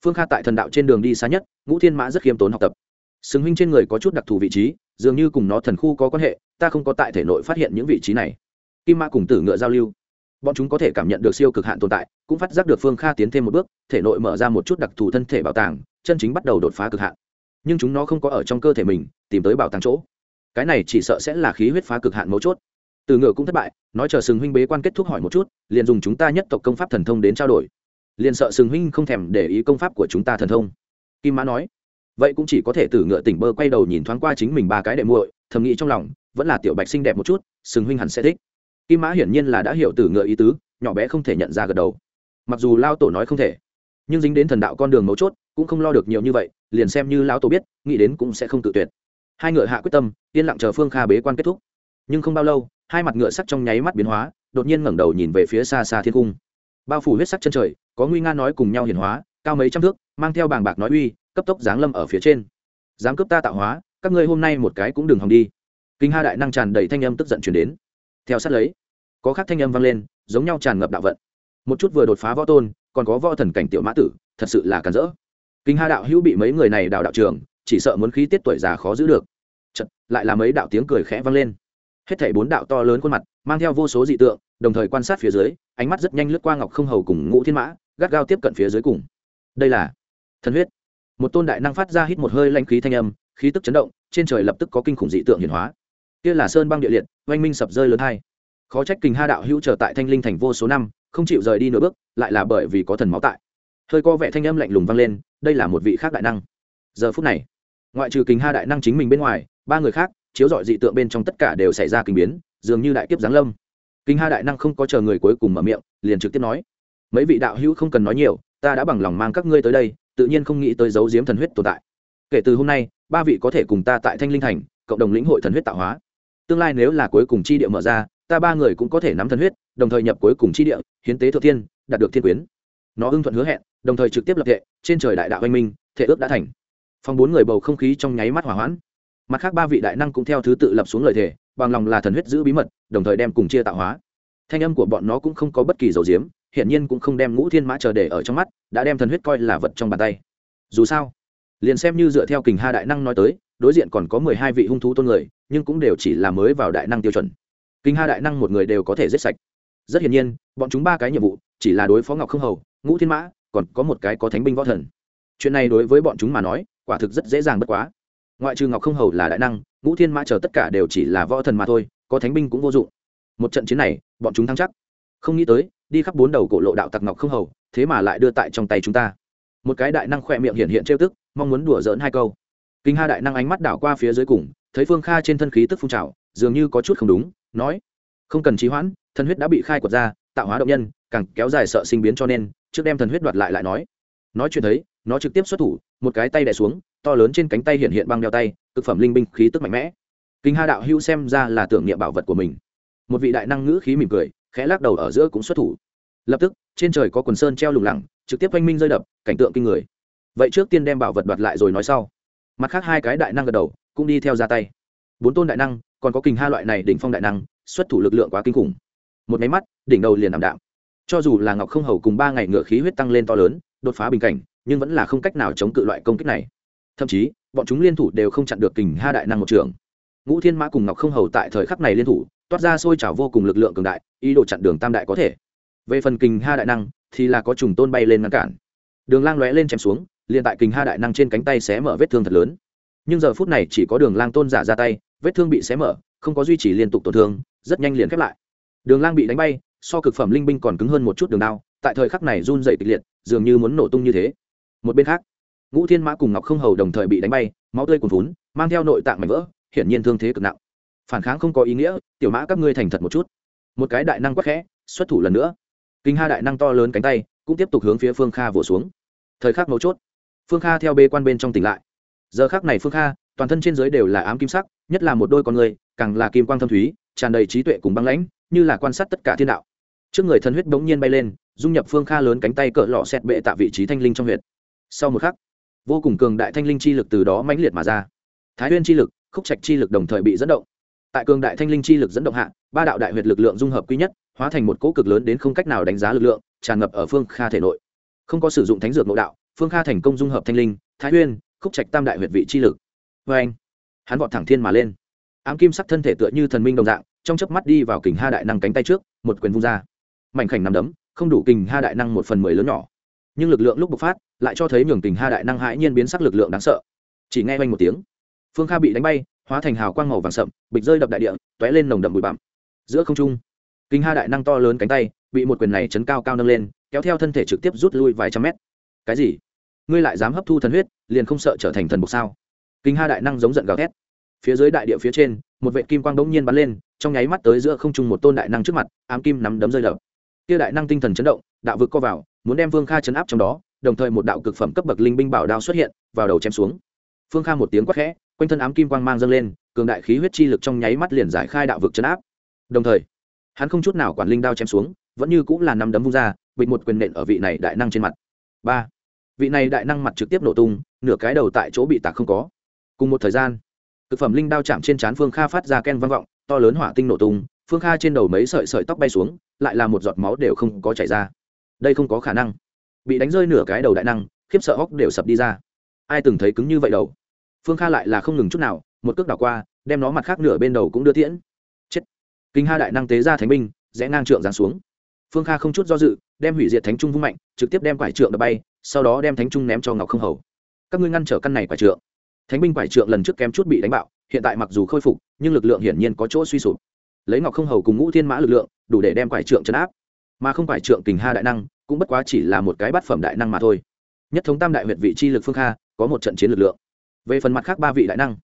Phương kha tại thần đạo trên đường đi xa nhất, ngũ thiên mã rất khiêm tốn học tập. Xứng huynh trên người có chút đặc thù vị trí, dường như cùng nó thần khu có quan hệ, ta không có tại thể nội phát hiện những vị trí này. Kim mã cùng tử ngựa giao lưu bọn chúng có thể cảm nhận được siêu cực hạn tồn tại, cũng phát giác được phương kha tiến thêm một bước, thể nội mở ra một chút đặc thù thân thể bảo tàng, chân chính bắt đầu đột phá cực hạn. Nhưng chúng nó không có ở trong cơ thể mình, tìm tới bảo tàng chỗ. Cái này chỉ sợ sẽ là khí huyết phá cực hạn mấu chốt. Từ ngựa cũng thất bại, nói chờ sừng huynh bế quan kết thúc hỏi một chút, liền dùng chúng ta nhất tộc công pháp thần thông đến trao đổi. Liền sợ sừng huynh không thèm để ý công pháp của chúng ta thần thông. Kim mã nói, vậy cũng chỉ có thể từ ngựa tỉnh bơ quay đầu nhìn thoáng qua chính mình ba cái đệ muội, thầm nghĩ trong lòng, vẫn là tiểu bạch xinh đẹp một chút, sừng huynh hẳn sẽ thích kim mã hiển nhiên là đã hiểu từ ngựa ý tứ, nhỏ bé không thể nhận ra gật đầu. Mặc dù lao tổ nói không thể, nhưng dính đến thần đạo con đường mấu chốt, cũng không lo được nhiều như vậy, liền xem như Lão tổ biết, nghĩ đến cũng sẽ không tự tuyệt. Hai ngựa hạ quyết tâm, yên lặng chờ phương kha bế quan kết thúc. Nhưng không bao lâu, hai mặt ngựa sắc trong nháy mắt biến hóa, đột nhiên ngẩng đầu nhìn về phía xa xa thiên cung. Bao phủ huyết sắc chân trời, có nguy nga nói cùng nhau hiển hóa, cao mấy trăm thước, mang theo bàng bạc nói uy, cấp tốc giáng lâm ở phía trên. Dám cướp ta tạo hóa, các ngươi hôm nay một cái cũng đừng hòng đi. Kinh ha đại năng tràn đầy thanh âm tức giận chuyển đến theo sát lấy. Có khác thanh âm vang lên giống nhau tràn ngập đạo vận. Một chút vừa đột phá võ tôn còn có võ thần cảnh tiểu mã tử thật sự là cản rỡ. Kinh ha đạo hữu bị mấy người này đào đạo trường chỉ sợ muốn khí tiết tuổi già khó giữ được. Chật, lại là mấy đạo tiếng cười khẽ vang lên. Hết thảy bốn đạo to lớn khuôn mặt mang theo vô số dị tượng đồng thời quan sát phía dưới ánh mắt rất nhanh lướt qua ngọc không hầu cùng ngũ thiên mã gắt gao tiếp cận phía dưới cùng. Đây là thần huyết. Một tôn đại năng phát ra hít một hơi lanh khí thanh âm khí tức chấn động trên trời lập tức có kinh khủng dị tượng hiển hóa kia là sơn băng địa liệt, oanh minh sập rơi lớn hai. Khó trách kình ha đạo hữu trở tại thanh linh thành vô số năm, không chịu rời đi nửa bước, lại là bởi vì có thần máu tại. Hơi co vẻ thanh âm lạnh lùng vang lên, đây là một vị khác đại năng. Giờ phút này, ngoại trừ kình ha đại năng chính mình bên ngoài, ba người khác, chiếu dọi dị tượng bên trong tất cả đều xảy ra kinh biến, dường như đại kiếp giáng lâm. Kinh ha đại năng không có chờ người cuối cùng mở miệng, liền trực tiếp nói, mấy vị đạo hữu không cần nói nhiều, ta đã bằng lòng mang các ngươi tới đây, tự nhiên không nghĩ tới giấu giếm thần huyết tồn tại. Kể từ hôm nay, ba vị có thể cùng ta tại thanh linh thành, cộng đồng lĩnh hội thần huyết tạo hóa tương lai nếu là cuối cùng chi địa mở ra, ta ba người cũng có thể nắm thần huyết, đồng thời nhập cuối cùng chi địa, hiến tế thượng thiên, đạt được thiên quyến. Nó ưng thuận hứa hẹn, đồng thời trực tiếp lập thệ trên trời đại đạo anh minh, thể ước đã thành. Phòng bốn người bầu không khí trong nháy mắt hỏa hoãn. Mặt khác ba vị đại năng cũng theo thứ tự lập xuống lời thề, bằng lòng là thần huyết giữ bí mật, đồng thời đem cùng chia tạo hóa. Thanh âm của bọn nó cũng không có bất kỳ dầu diếm, hiển nhiên cũng không đem ngũ thiên mã chờ để ở trong mắt, đã đem thần huyết coi là vật trong bàn tay. Dù sao, liền xem như dựa theo kình ha đại năng nói tới đối diện còn có mười hai vị hung thú tôn người, nhưng cũng đều chỉ là mới vào đại năng tiêu chuẩn. Kinh ha đại năng một người đều có thể giết sạch. Rất hiển nhiên, bọn chúng ba cái nhiệm vụ chỉ là đối phó ngọc không hầu, ngũ thiên mã, còn có một cái có thánh binh võ thần. Chuyện này đối với bọn chúng mà nói, quả thực rất dễ dàng bất quá. Ngoại trừ ngọc không hầu là đại năng, ngũ thiên mã chờ tất cả đều chỉ là võ thần mà thôi, có thánh binh cũng vô dụng. Một trận chiến này, bọn chúng thắng chắc. Không nghĩ tới, đi khắp bốn đầu cổ lộ đạo tặc ngọc không hầu, thế mà lại đưa tại trong tay chúng ta. Một cái đại năng khỏe miệng hiện hiện trêu tức, mong muốn đùa giỡn hai câu kinh ha đại năng ánh mắt đảo qua phía dưới cùng, thấy phương kha trên thân khí tức phun trào, dường như có chút không đúng, nói, không cần trí hoãn, thần huyết đã bị khai quật ra, tạo hóa động nhân, càng kéo dài sợ sinh biến cho nên, trước đem thần huyết đoạt lại lại nói. Nói chuyện thấy, nó trực tiếp xuất thủ, một cái tay đè xuống, to lớn trên cánh tay hiện hiện băng đeo tay thực phẩm linh binh khí tức mạnh mẽ. Kinh ha đạo hưu xem ra là tưởng niệm bảo vật của mình. Một vị đại năng ngữ khí mỉm cười, khẽ lắc đầu ở giữa cũng xuất thủ. Lập tức, trên trời có quần sơn treo lủng lẳng trực tiếp oanh minh rơi đập, cảnh tượng kinh người. Vậy trước tiên đem bảo vật đoạt lại rồi nói sau mặt khác hai cái đại năng gật đầu, cũng đi theo ra tay. Bốn tôn đại năng, còn có kình ha loại này đỉnh phong đại năng, xuất thủ lực lượng quá kinh khủng. Một máy mắt, đỉnh đầu liền ảm đạm. Cho dù là ngọc không hầu cùng ba ngày ngựa khí huyết tăng lên to lớn, đột phá bình cảnh, nhưng vẫn là không cách nào chống cự loại công kích này. Thậm chí, bọn chúng liên thủ đều không chặn được kình ha đại năng một trường. Ngũ thiên mã cùng ngọc không hầu tại thời khắc này liên thủ, toát ra sôi trào vô cùng lực lượng cường đại, ý đồ chặn đường tam đại có thể. Về phần kình ha đại năng, thì là có trùng tôn bay lên ngăn cản. Đường lang lóe lên chém xuống liền tại kình ha đại năng trên cánh tay xé mở vết thương thật lớn. Nhưng giờ phút này chỉ có đường lang tôn giả ra tay, vết thương bị xé mở, không có duy trì liên tục tổn thương, rất nhanh liền khép lại. Đường lang bị đánh bay, so cực phẩm linh binh còn cứng hơn một chút đường đao, tại thời khắc này run dày kịch liệt, dường như muốn nổ tung như thế. Một bên khác, ngũ thiên mã cùng ngọc không hầu đồng thời bị đánh bay, máu tươi cuồn vún mang theo nội tạng mảnh vỡ, hiển nhiên thương thế cực nặng. Phản kháng không có ý nghĩa, tiểu mã các ngươi thành thật một chút. Một cái đại năng quắc khẽ, xuất thủ lần nữa. Kinh ha đại năng to lớn cánh tay, cũng tiếp tục hướng phía phương kha vỗ xuống. Thời khắc mấu chốt phương kha theo bê quan bên trong tỉnh lại. Giờ khác này phương kha, toàn thân trên giới đều là ám kim sắc, nhất là một đôi con người, càng là kim quang thâm thúy, tràn đầy trí tuệ cùng băng lãnh, như là quan sát tất cả thiên đạo. Trước người thân huyết bỗng nhiên bay lên, dung nhập phương kha lớn cánh tay cỡ lọ xẹt bệ tạ vị trí thanh linh trong huyệt. Sau một khắc, vô cùng cường đại thanh linh chi lực từ đó mãnh liệt mà ra. Thái huyên chi lực, khúc trạch chi lực đồng thời bị dẫn động. Tại cường đại thanh linh chi lực dẫn động hạ, ba đạo đại huyệt lực lượng dung hợp quy nhất, hóa thành một cỗ cực lớn đến không cách nào đánh giá lực lượng, tràn ngập ở phương kha thể nội. Không có sử dụng thánh dược nội đạo phương kha thành công dung hợp thanh linh, thái huyên khúc trạch tam đại huyệt vị chi lực. Vê anh, hắn vọt thẳng thiên mà lên. Ám kim sắc thân thể tựa như thần minh đồng dạng, trong chớp mắt đi vào kình ha đại năng cánh tay trước, một quyền vung ra. Mảnh khảnh nằm đấm, không đủ kình ha đại năng một phần mười lớn nhỏ. Nhưng lực lượng lúc bộc phát, lại cho thấy nhường kình ha đại năng hãi nhiên biến sắc lực lượng đáng sợ. Chỉ nghe oanh một tiếng, phương kha bị đánh bay, hóa thành hào quang màu vàng sậm, bịch rơi đập đại địa t ó é lên nồng đậm bụi bặm. Giữa không trung kinh ha đại năng to lớn cánh tay, bị một quyền này chấn cao cao nâng lên, kéo theo thân thể trực tiếp rút lui vài trăm mét. Cái gì? Ngươi lại dám hấp thu thần huyết, liền không sợ trở thành thần bục sao? Kinh ha đại năng giống giận gào thét. Phía dưới đại địa phía trên, một vệ kim quang bỗng nhiên bắn lên, trong nháy mắt tới giữa không trung một tôn đại năng trước mặt, ám kim nắm đấm rơi đập. Kia đại năng tinh thần chấn động, đạo vực co vào, muốn đem vương kha chấn áp trong đó, đồng thời một đạo cực phẩm cấp bậc linh binh bảo đao xuất hiện, vào đầu chém xuống. Phương kha một tiếng quát khẽ, quanh thân ám kim quang mang dâng lên, cường đại khí huyết chi lực trong nháy mắt liền giải khai đạo vực chấn áp. Đồng thời, hắn không chút nào quản linh đao chém xuống, vẫn như cũng là năm đấm vung ra bị một quyền nện ở vị này đại năng trên mặt. Ba vị này đại năng mặt trực tiếp nổ tung, nửa cái đầu tại chỗ bị tạc không có. Cùng một thời gian thực phẩm linh đao chạm trên trán phương kha phát ra ken vang vọng, to lớn hỏa tinh nổ tung, phương kha trên đầu mấy sợi sợi tóc bay xuống, lại là một giọt máu đều không có chảy ra. Đây không có khả năng. Bị đánh rơi nửa cái đầu đại năng, khiếp sợ hóc đều sập đi ra. Ai từng thấy cứng như vậy đầu? Phương kha lại là không ngừng chút nào, một cước đảo qua, đem nó mặt khác nửa bên đầu cũng đưa tiễn. Chết. Kinh ha đại năng tế ra thánh binh, rẽ ngang trượng giáng xuống phương kha không chút do dự, đem hủy diệt thánh trung vung mạnh, trực tiếp đem quải trượng đập bay, sau đó đem thánh trung ném cho ngọc không hầu. Các ngươi ngăn trở căn này quải trượng. Thánh binh quải trượng lần trước kém chút bị đánh bạo, hiện tại mặc dù khôi phục, nhưng lực lượng hiển nhiên có chỗ suy sụp. Lấy ngọc không hầu cùng ngũ thiên mã lực lượng, đủ để đem quải trượng chấn áp. Mà không phải trượng kình ha đại năng, cũng bất quá chỉ là một cái bát phẩm đại năng mà thôi. Nhất thống tam đại huyện vị chi lực phương kha, có một trận chiến lực lượng. Về phần mặt khác ba vị đại năng,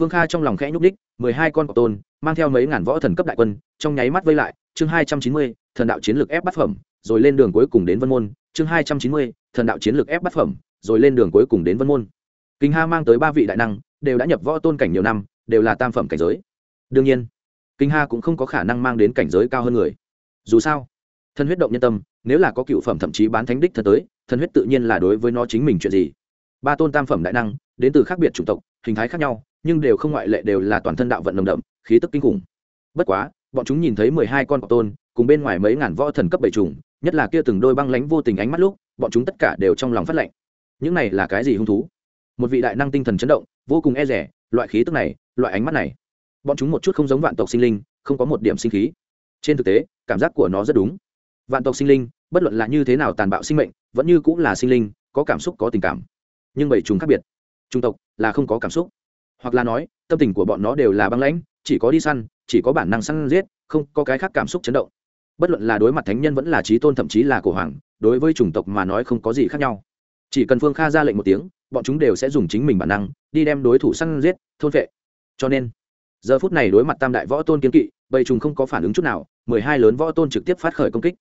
phương kha trong lòng khẽ nhúc đích mười hai con cọc tôn, mang theo mấy ngàn võ thần cấp đại quân, trong nháy mắt vây lại chương hai trăm chín mươi, thần đạo chiến lược ép bát phẩm, rồi lên đường cuối cùng đến vân môn, chương hai trăm chín mươi, thần đạo chiến lược ép bát phẩm, rồi lên đường cuối cùng đến vân môn. Kinh ha mang tới ba vị đại năng, đều đã nhập võ tôn cảnh nhiều năm, đều là tam phẩm cảnh giới. Đương nhiên, kinh ha cũng không có khả năng mang đến cảnh giới cao hơn người. Dù sao, thân huyết động nhân tâm, nếu là có cựu phẩm thậm chí bán thánh đích thân tới, thân huyết tự nhiên là đối với nó chính mình chuyện gì. Ba tôn tam phẩm đại năng, đến từ khác biệt chủng tộc, hình thái khác nhau, nhưng đều không ngoại lệ đều là toàn thân đạo vận nồng đậm, khí tức kinh khủng. Bất quá bọn chúng nhìn thấy mười hai con cọp tôn, cùng bên ngoài mấy ngàn võ thần cấp bảy trùng nhất là kia từng đôi băng lánh vô tình ánh mắt lúc, bọn chúng tất cả đều trong lòng phát lệnh những này là cái gì hung thú? Một vị đại năng tinh thần chấn động, vô cùng e rẻ loại khí tức này, loại ánh mắt này, bọn chúng một chút không giống vạn tộc sinh linh, không có một điểm sinh khí. Trên thực tế, cảm giác của nó rất đúng. Vạn tộc sinh linh, bất luận là như thế nào tàn bạo sinh mệnh, vẫn như cũng là sinh linh, có cảm xúc, có tình cảm. Nhưng bảy chúng khác biệt. Trung tộc là không có cảm xúc. Hoặc là nói, tâm tình của bọn nó đều là băng lãnh, chỉ có đi săn chỉ có bản năng săn giết, không có cái khác cảm xúc chấn động. Bất luận là đối mặt thánh nhân vẫn là trí tôn, thậm chí là cổ hoàng, đối với chủng tộc mà nói không có gì khác nhau. Chỉ cần phương kha ra lệnh một tiếng, bọn chúng đều sẽ dùng chính mình bản năng, đi đem đối thủ săn giết, thôn vệ cho nên, giờ phút này đối mặt tam đại võ tôn kiến kỵ, bầy trùng không có phản ứng chút nào, mười hai lớn võ tôn trực tiếp phát khởi công kích.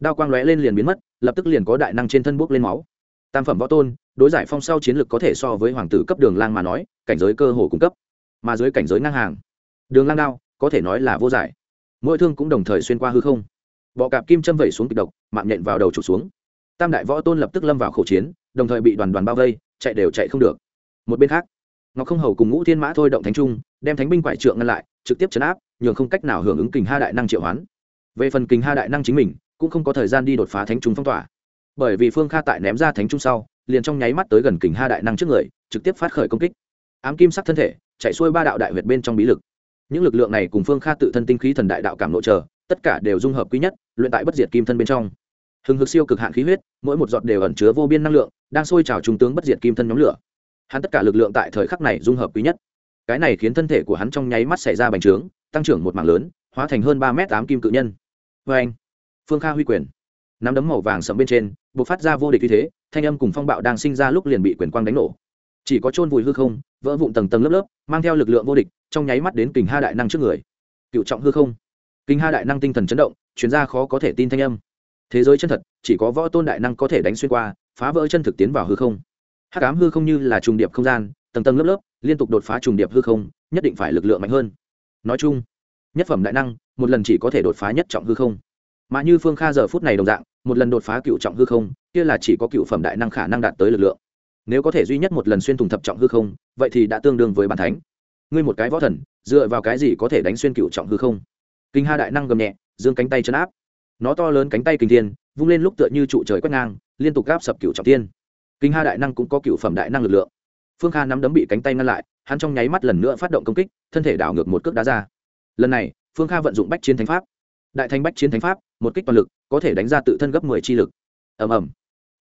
Đao quang lóe lên liền biến mất, lập tức liền có đại năng trên thân bốc lên máu. Tam phẩm võ tôn, đối giải phong sau chiến lược có thể so với hoàng tử cấp đường lang mà nói, cảnh giới cơ hồ cung cấp, mà dưới cảnh giới ngang hàng. Đường lang đao có thể nói là vô giải. Mỗi thương cũng đồng thời xuyên qua hư không. Bọ cạp kim châm vẩy xuống kịch độc, mạng nhện vào đầu trục xuống. Tam đại võ tôn lập tức lâm vào khẩu chiến, đồng thời bị đoàn đoàn bao vây, chạy đều chạy không được. Một bên khác, ngọc không hầu cùng ngũ thiên mã thôi động thánh trung, đem thánh binh quải trượng ngăn lại, trực tiếp chấn áp, nhường không cách nào hưởng ứng kình ha đại năng triệu hoán. Về phần kình ha đại năng chính mình, cũng không có thời gian đi đột phá thánh trung phong tỏa. Bởi vì phương kha tại ném ra thánh trung sau, liền trong nháy mắt tới gần kình ha đại năng trước người, trực tiếp phát khởi công kích. Ám kim sắc thân thể, chạy xuôi ba đạo đại huyệt bên trong bí lực những lực lượng này cùng phương kha tự thân tinh khí thần đại đạo cảm nội trợ tất cả đều dung hợp quý nhất, luyện tại bất diệt kim thân bên trong. Hừng hực siêu cực hạn khí huyết, mỗi một giọt đều ẩn chứa vô biên năng lượng, đang sôi trào trung tướng bất diệt kim thân nhóm lửa. Hắn tất cả lực lượng tại thời khắc này dung hợp quý nhất. Cái này khiến thân thể của hắn trong nháy mắt xảy ra bành trướng, tăng trưởng một mảng lớn, hóa thành hơn ba m tám kim cự nhân. Vê anh, phương kha huy quyền. Nắm đấm màu vàng sẫm bên trên b ộ c phát ra vô địch như thế, thanh âm cùng phong bạo đang sinh ra lúc liền bị quyền quang đánh nổ. Chỉ có chôn vùi hư không vỡ vụn tầng tầng lớp lớp, mang theo lực lượng vô địch, trong nháy mắt đến kình ha đại năng trước người. Cựu trọng hư không. Kình ha đại năng tinh thần chấn động, chuyên gia khó có thể tin thanh âm. Thế giới chân thật, chỉ có võ tôn đại năng có thể đánh xuyên qua, phá vỡ chân thực tiến vào hư không. Hắc ám hư không như là trùng điệp không gian, tầng tầng lớp lớp, liên tục đột phá trùng điệp hư không, nhất định phải lực lượng mạnh hơn. Nói chung, nhất phẩm đại năng, một lần chỉ có thể đột phá nhất trọng hư không. Mà như phương kha giờ phút này đồng dạng, một lần đột phá cựu trọng hư không, kia là chỉ có cựu phẩm đại năng khả năng đạt tới lực lượng nếu có thể duy nhất một lần xuyên thủng thập trọng hư không, vậy thì đã tương đương với bản thánh. Ngươi một cái võ thần, dựa vào cái gì có thể đánh xuyên cựu trọng hư không? Kinh ha đại năng gầm nhẹ dương cánh tay chấn áp. Nó to lớn cánh tay kinh thiên, vung lên lúc tựa như trụ trời quét ngang, liên tục gáp sập cựu trọng tiên kinh ha đại năng cũng có cựu phẩm đại năng lực lượng. Phương kha nắm đấm bị cánh tay ngăn lại, hắn trong nháy mắt lần nữa phát động công kích, thân thể đảo ngược một cước đá ra. Lần này, phương kha vận dụng bách chiến thánh pháp. Đại thanh bách chiến thánh pháp, một kích toàn lực, có thể đánh ra tự thân gấp mười chi lực. Ầm ầm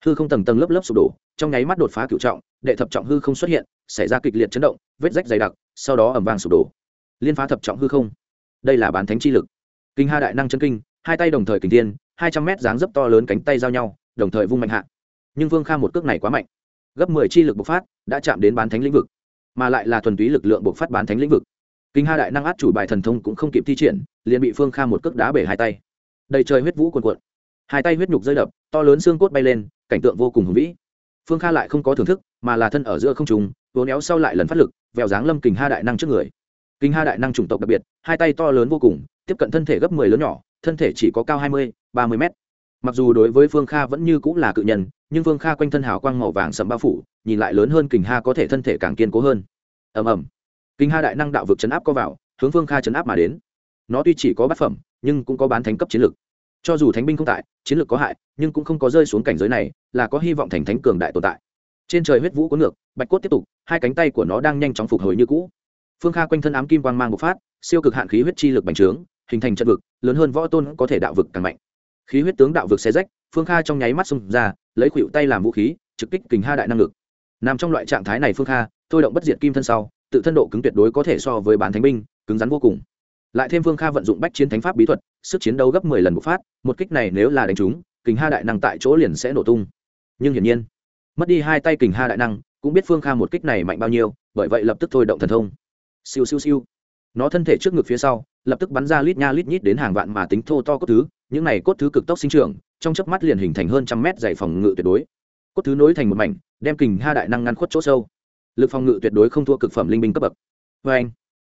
hư không tầng tầng lớp lớp sụp đổ, trong nháy mắt đột phá cựu trọng, đệ thập trọng hư không xuất hiện, xảy ra kịch liệt chấn động, vết rách dày đặc, sau đó ẩm vàng sụp đổ. Liên phá thập trọng hư không. Đây là bán thánh chi lực. Kinh ha đại năng chân kinh, hai tay đồng thời kình tiên hai trăm mét dáng dấp to lớn cánh tay giao nhau, đồng thời vung mạnh hạ. Nhưng vương kha một cước này quá mạnh. Gấp mười chi lực bộc phát, đã chạm đến bán thánh lĩnh vực, mà lại là thuần túy lực lượng bộc phát bán thánh lĩnh vực. Kinh ha đại năng át chủ bài thần thông cũng không kịp thi triển, liền bị phương kha một cước đá bể hai tay. Đầy trời huyết vũ cuồn cuộn. Hai tay huyết nhục rơi đập, to lớn xương cốt bay lên cảnh tượng vô cùng hùng vĩ. Phương kha lại không có thưởng thức, mà là thân ở giữa không trùng vốn néo sau lại lần phát lực, vèo dáng lâm kình ha đại năng trước người. Kình ha đại năng chủng tộc đặc biệt, hai tay to lớn vô cùng, tiếp cận thân thể gấp mười lớn nhỏ, thân thể chỉ có cao hai mươi, ba mươi mét. Mặc dù đối với phương kha vẫn như cũng là cự nhân, nhưng phương kha quanh thân hào quang màu vàng sầm bao phủ, nhìn lại lớn hơn kình ha có thể thân thể càng kiên cố hơn. Ầm ầm. Kình ha đại năng đạo vực chấn áp có vào, hướng phương kha chấn áp mà đến. Nó tuy chỉ có bát phẩm, nhưng cũng có bán thánh cấp chiến lực cho dù thánh binh không tại, chiến lược có hại, nhưng cũng không có rơi xuống cảnh giới này, là có hy vọng thành thánh cường đại tồn tại. Trên trời huyết vũ có ngược, bạch cốt tiếp tục, hai cánh tay của nó đang nhanh chóng phục hồi như cũ. Phương kha quanh thân ám kim quang mang một phát, siêu cực hạn khí huyết chi lực bành trướng, hình thành trận vực, lớn hơn võ tôn có thể đạo vực càng mạnh. Khí huyết tướng đạo vực xe rách, phương kha trong nháy mắt xông ra, lấy khuỷu tay làm vũ khí, trực kích kình ha đại năng lực. Nằm trong loại trạng thái này phương kha, thôi động bất diệt kim thân sau, tự thân độ cứng tuyệt đối có thể so với bán thánh binh, cứng rắn vô cùng lại thêm phương kha vận dụng bách chiến thánh pháp bí thuật, sức chiến đấu gấp mười lần bộc phát, một kích này nếu là đánh trúng, kình ha đại năng tại chỗ liền sẽ nổ tung. Nhưng hiển nhiên, mất đi hai tay kình ha đại năng, cũng biết phương kha một kích này mạnh bao nhiêu, bởi vậy lập tức thôi động thần thông. Siêu siêu siêu. Nó thân thể trước ngực phía sau, lập tức bắn ra lít nha lít nhít đến hàng vạn mà tính thô to cốt thứ, những này cốt thứ cực tốc sinh trưởng, trong chớp mắt liền hình thành hơn trăm mét dày phòng ngự tuyệt đối. Cốt thứ nối thành một mảnh, đem kình ha đại năng ngăn khuất chỗ sâu. Lực phòng ngự tuyệt đối không thua cực phẩm linh binh cấp bậc. Vê anh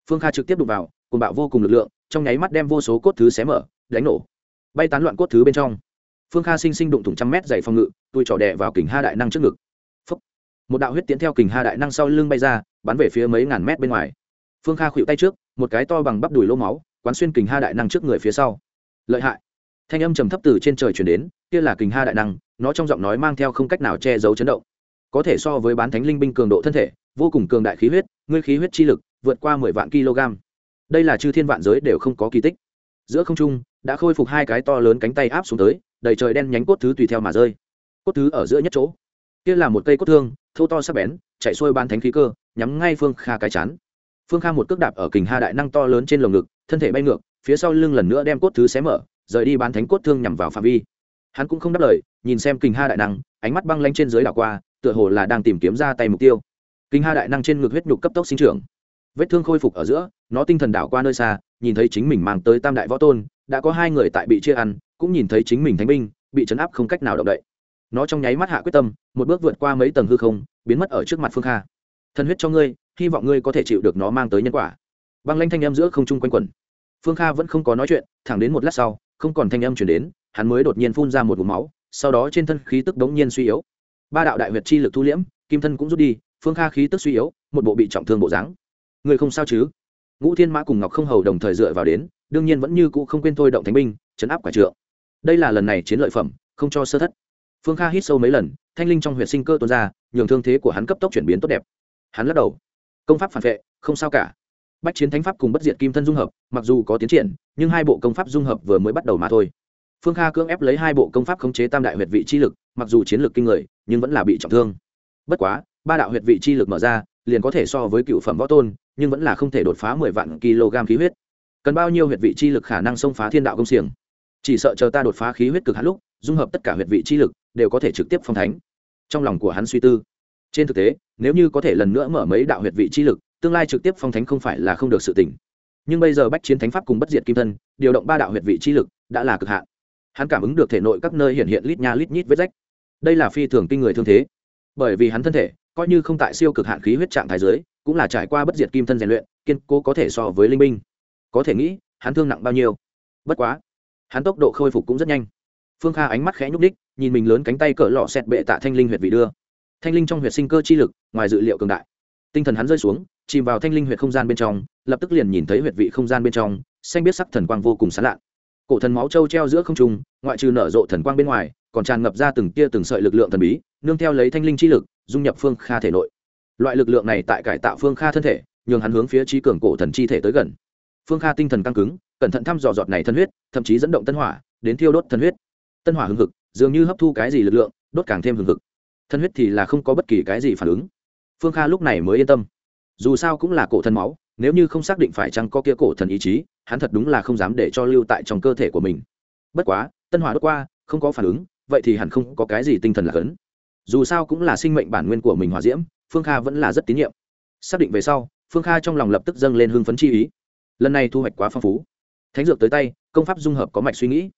phương kha trực tiếp đụng vào cùng bạo vô cùng lực lượng, trong nháy mắt đem vô số cốt thứ xé mở, đánh nổ. Bay tán loạn cốt thứ bên trong. Phương kha sinh sinh đụng thủng trăm mét dày phòng ngự tôi trỏ đè vào kình ha đại năng trước ngực. Phúc. một đạo huyết tiến theo kình ha đại năng sau lưng bay ra, bắn về phía mấy ngàn mét bên ngoài. Phương kha khuỵu tay trước, một cái to bằng bắp đùi lỗ máu, quán xuyên kình ha đại năng trước người phía sau. Lợi hại. Thanh âm trầm thấp từ trên trời chuyển đến, kia là kình ha đại năng, nó trong giọng nói mang theo không cách nào che giấu chấn động. Có thể so với bán thánh linh binh cường độ thân thể, vô cùng cường đại khí huyết, ngươi khí huyết chi lực vượt qua mười vạn kg đây là chư thiên vạn giới đều không có kỳ tích. Giữa không trung, đã khôi phục hai cái to lớn cánh tay áp xuống tới, đầy trời đen nhánh cốt thứ tùy theo mà rơi. Cốt thứ ở giữa nhất chỗ. Kia là một cây cốt thương, thô to sắc bén, chạy xuôi ban thánh khí cơ, nhắm ngay phương kha cái chán. Phương kha một cước đạp ở kình ha đại năng to lớn trên lồng ngực, thân thể bay ngược, phía sau lưng lần nữa đem cốt thứ xé mở, rời đi bán thánh cốt thương nhằm vào phạm vi. Hắn cũng không đáp lời, nhìn xem kình ha đại năng, ánh mắt băng lanh trên dưới đảo qua, tựa hồ là đang tìm kiếm ra tay mục tiêu. Kình ha đại năng trên ngực huyết nhục cấp tốc sinh trưởng. Vết thương khôi phục ở giữa nó tinh thần đảo qua nơi xa, nhìn thấy chính mình mang tới tam đại võ tôn, đã có hai người tại bị chia ăn, cũng nhìn thấy chính mình thánh binh, bị chấn áp không cách nào động đậy. Nó trong nháy mắt hạ quyết tâm, một bước vượt qua mấy tầng hư không, biến mất ở trước mặt phương kha. Thân huyết cho ngươi, hy vọng ngươi có thể chịu được nó mang tới nhân quả. Băng lanh thanh âm giữa không trung quanh quẩn. Phương kha vẫn không có nói chuyện, thẳng đến một lát sau, không còn thanh âm chuyển đến, hắn mới đột nhiên phun ra một vùng máu, sau đó trên thân khí tức đống nhiên suy yếu. Ba đạo đại huyệt chi lực thu liễm, kim thân cũng rút đi, phương kha khí tức suy yếu, một bộ bị trọng thương bộ dáng. Người không sao chứ? Ngũ thiên mã cùng ngọc không hầu đồng thời dựa vào đến, đương nhiên vẫn như cũ không quên thôi động thánh binh chấn áp quả trượng. Đây là lần này chiến lợi phẩm, không cho sơ thất. Phương kha hít sâu mấy lần, thanh linh trong huyệt sinh cơ tuôn ra, nhường thương thế của hắn cấp tốc chuyển biến tốt đẹp. Hắn lắc đầu. Công pháp phản vệ, không sao cả. Bách chiến thánh pháp cùng bất diệt kim thân dung hợp, mặc dù có tiến triển, nhưng hai bộ công pháp dung hợp vừa mới bắt đầu mà thôi. Phương kha cưỡng ép lấy hai bộ công pháp khống chế tam đại huyệt vị chi lực, mặc dù chiến lược kinh người, nhưng vẫn là bị trọng thương. Bất quá, ba đạo huyệt vị chi lực mở ra liền có thể so với cựu phẩm võ tôn, nhưng vẫn là không thể đột phá mười vạn kg khí huyết. Cần bao nhiêu huyệt vị chi lực khả năng xông phá thiên đạo công xiềng? Chỉ sợ chờ ta đột phá khí huyết cực hạn lúc, dung hợp tất cả huyệt vị chi lực, đều có thể trực tiếp phong thánh. Trong lòng của hắn suy tư. Trên thực tế, nếu như có thể lần nữa mở mấy đạo huyệt vị chi lực, tương lai trực tiếp phong thánh không phải là không được sự tỉnh nhưng bây giờ bách chiến thánh pháp cùng bất diệt kim thân, điều động ba đạo huyệt vị chi lực, đã là cực hạn. Hắn cảm ứng được thể nội các nơi hiện hiện lít nha lít nhít vết rách. Đây là phi thường kinh người thương thế bởi vì hắn thân thể coi như không tại siêu cực hạn khí huyết trạng thái giới cũng là trải qua bất diệt kim thân rèn luyện, kiên cố có thể so với linh binh. Có thể nghĩ, hắn thương nặng bao nhiêu. Bất quá, hắn tốc độ khôi phục cũng rất nhanh. Phương kha ánh mắt khẽ nhúc đích nhìn mình lớn cánh tay cỡ lọ xẹt bệ tạ thanh linh huyệt vị đưa. Thanh linh trong huyệt sinh cơ chi lực, ngoài dự liệu cường đại. Tinh thần hắn rơi xuống, chìm vào thanh linh huyệt không gian bên trong, lập tức liền nhìn thấy huyệt vị không gian bên trong, xanh biết sắc thần quang vô cùng sán lạ cổ thần máu trâu treo giữa không trung, ngoại trừ nở rộ thần quang bên ngoài còn tràn ngập ra từng tia từng sợi lực lượng thần bí, nương theo lấy thanh linh chi lực, dung nhập phương kha thể nội. Loại lực lượng này tại cải tạo phương kha thân thể, nhường hắn hướng phía trí cường cổ thần chi thể tới gần. Phương kha tinh thần căng cứng, cẩn thận thăm dò giọt này thân huyết, thậm chí dẫn động tân hỏa, đến thiêu đốt thân huyết. Tân hỏa hừng hực, dường như hấp thu cái gì lực lượng, đốt càng thêm hừng hực. Thân huyết thì là không có bất kỳ cái gì phản ứng. Phương kha lúc này mới yên tâm. Dù sao cũng là cổ thần máu, nếu như không xác định phải chăng có kia cổ thần ý chí, hắn thật đúng là không dám để cho lưu tại trong cơ thể của mình. Bất quá, tân hỏa đốt qua, không có phản ứng vậy thì hẳn không có cái gì tinh thần là cấn dù sao cũng là sinh mệnh bản nguyên của mình hòa diễm, phương kha vẫn là rất tín nhiệm. Xác định về sau, phương kha trong lòng lập tức dâng lên hưng phấn chi ý. Lần này thu hoạch quá phong phú. Thánh dược tới tay, công pháp dung hợp có mạch suy nghĩ.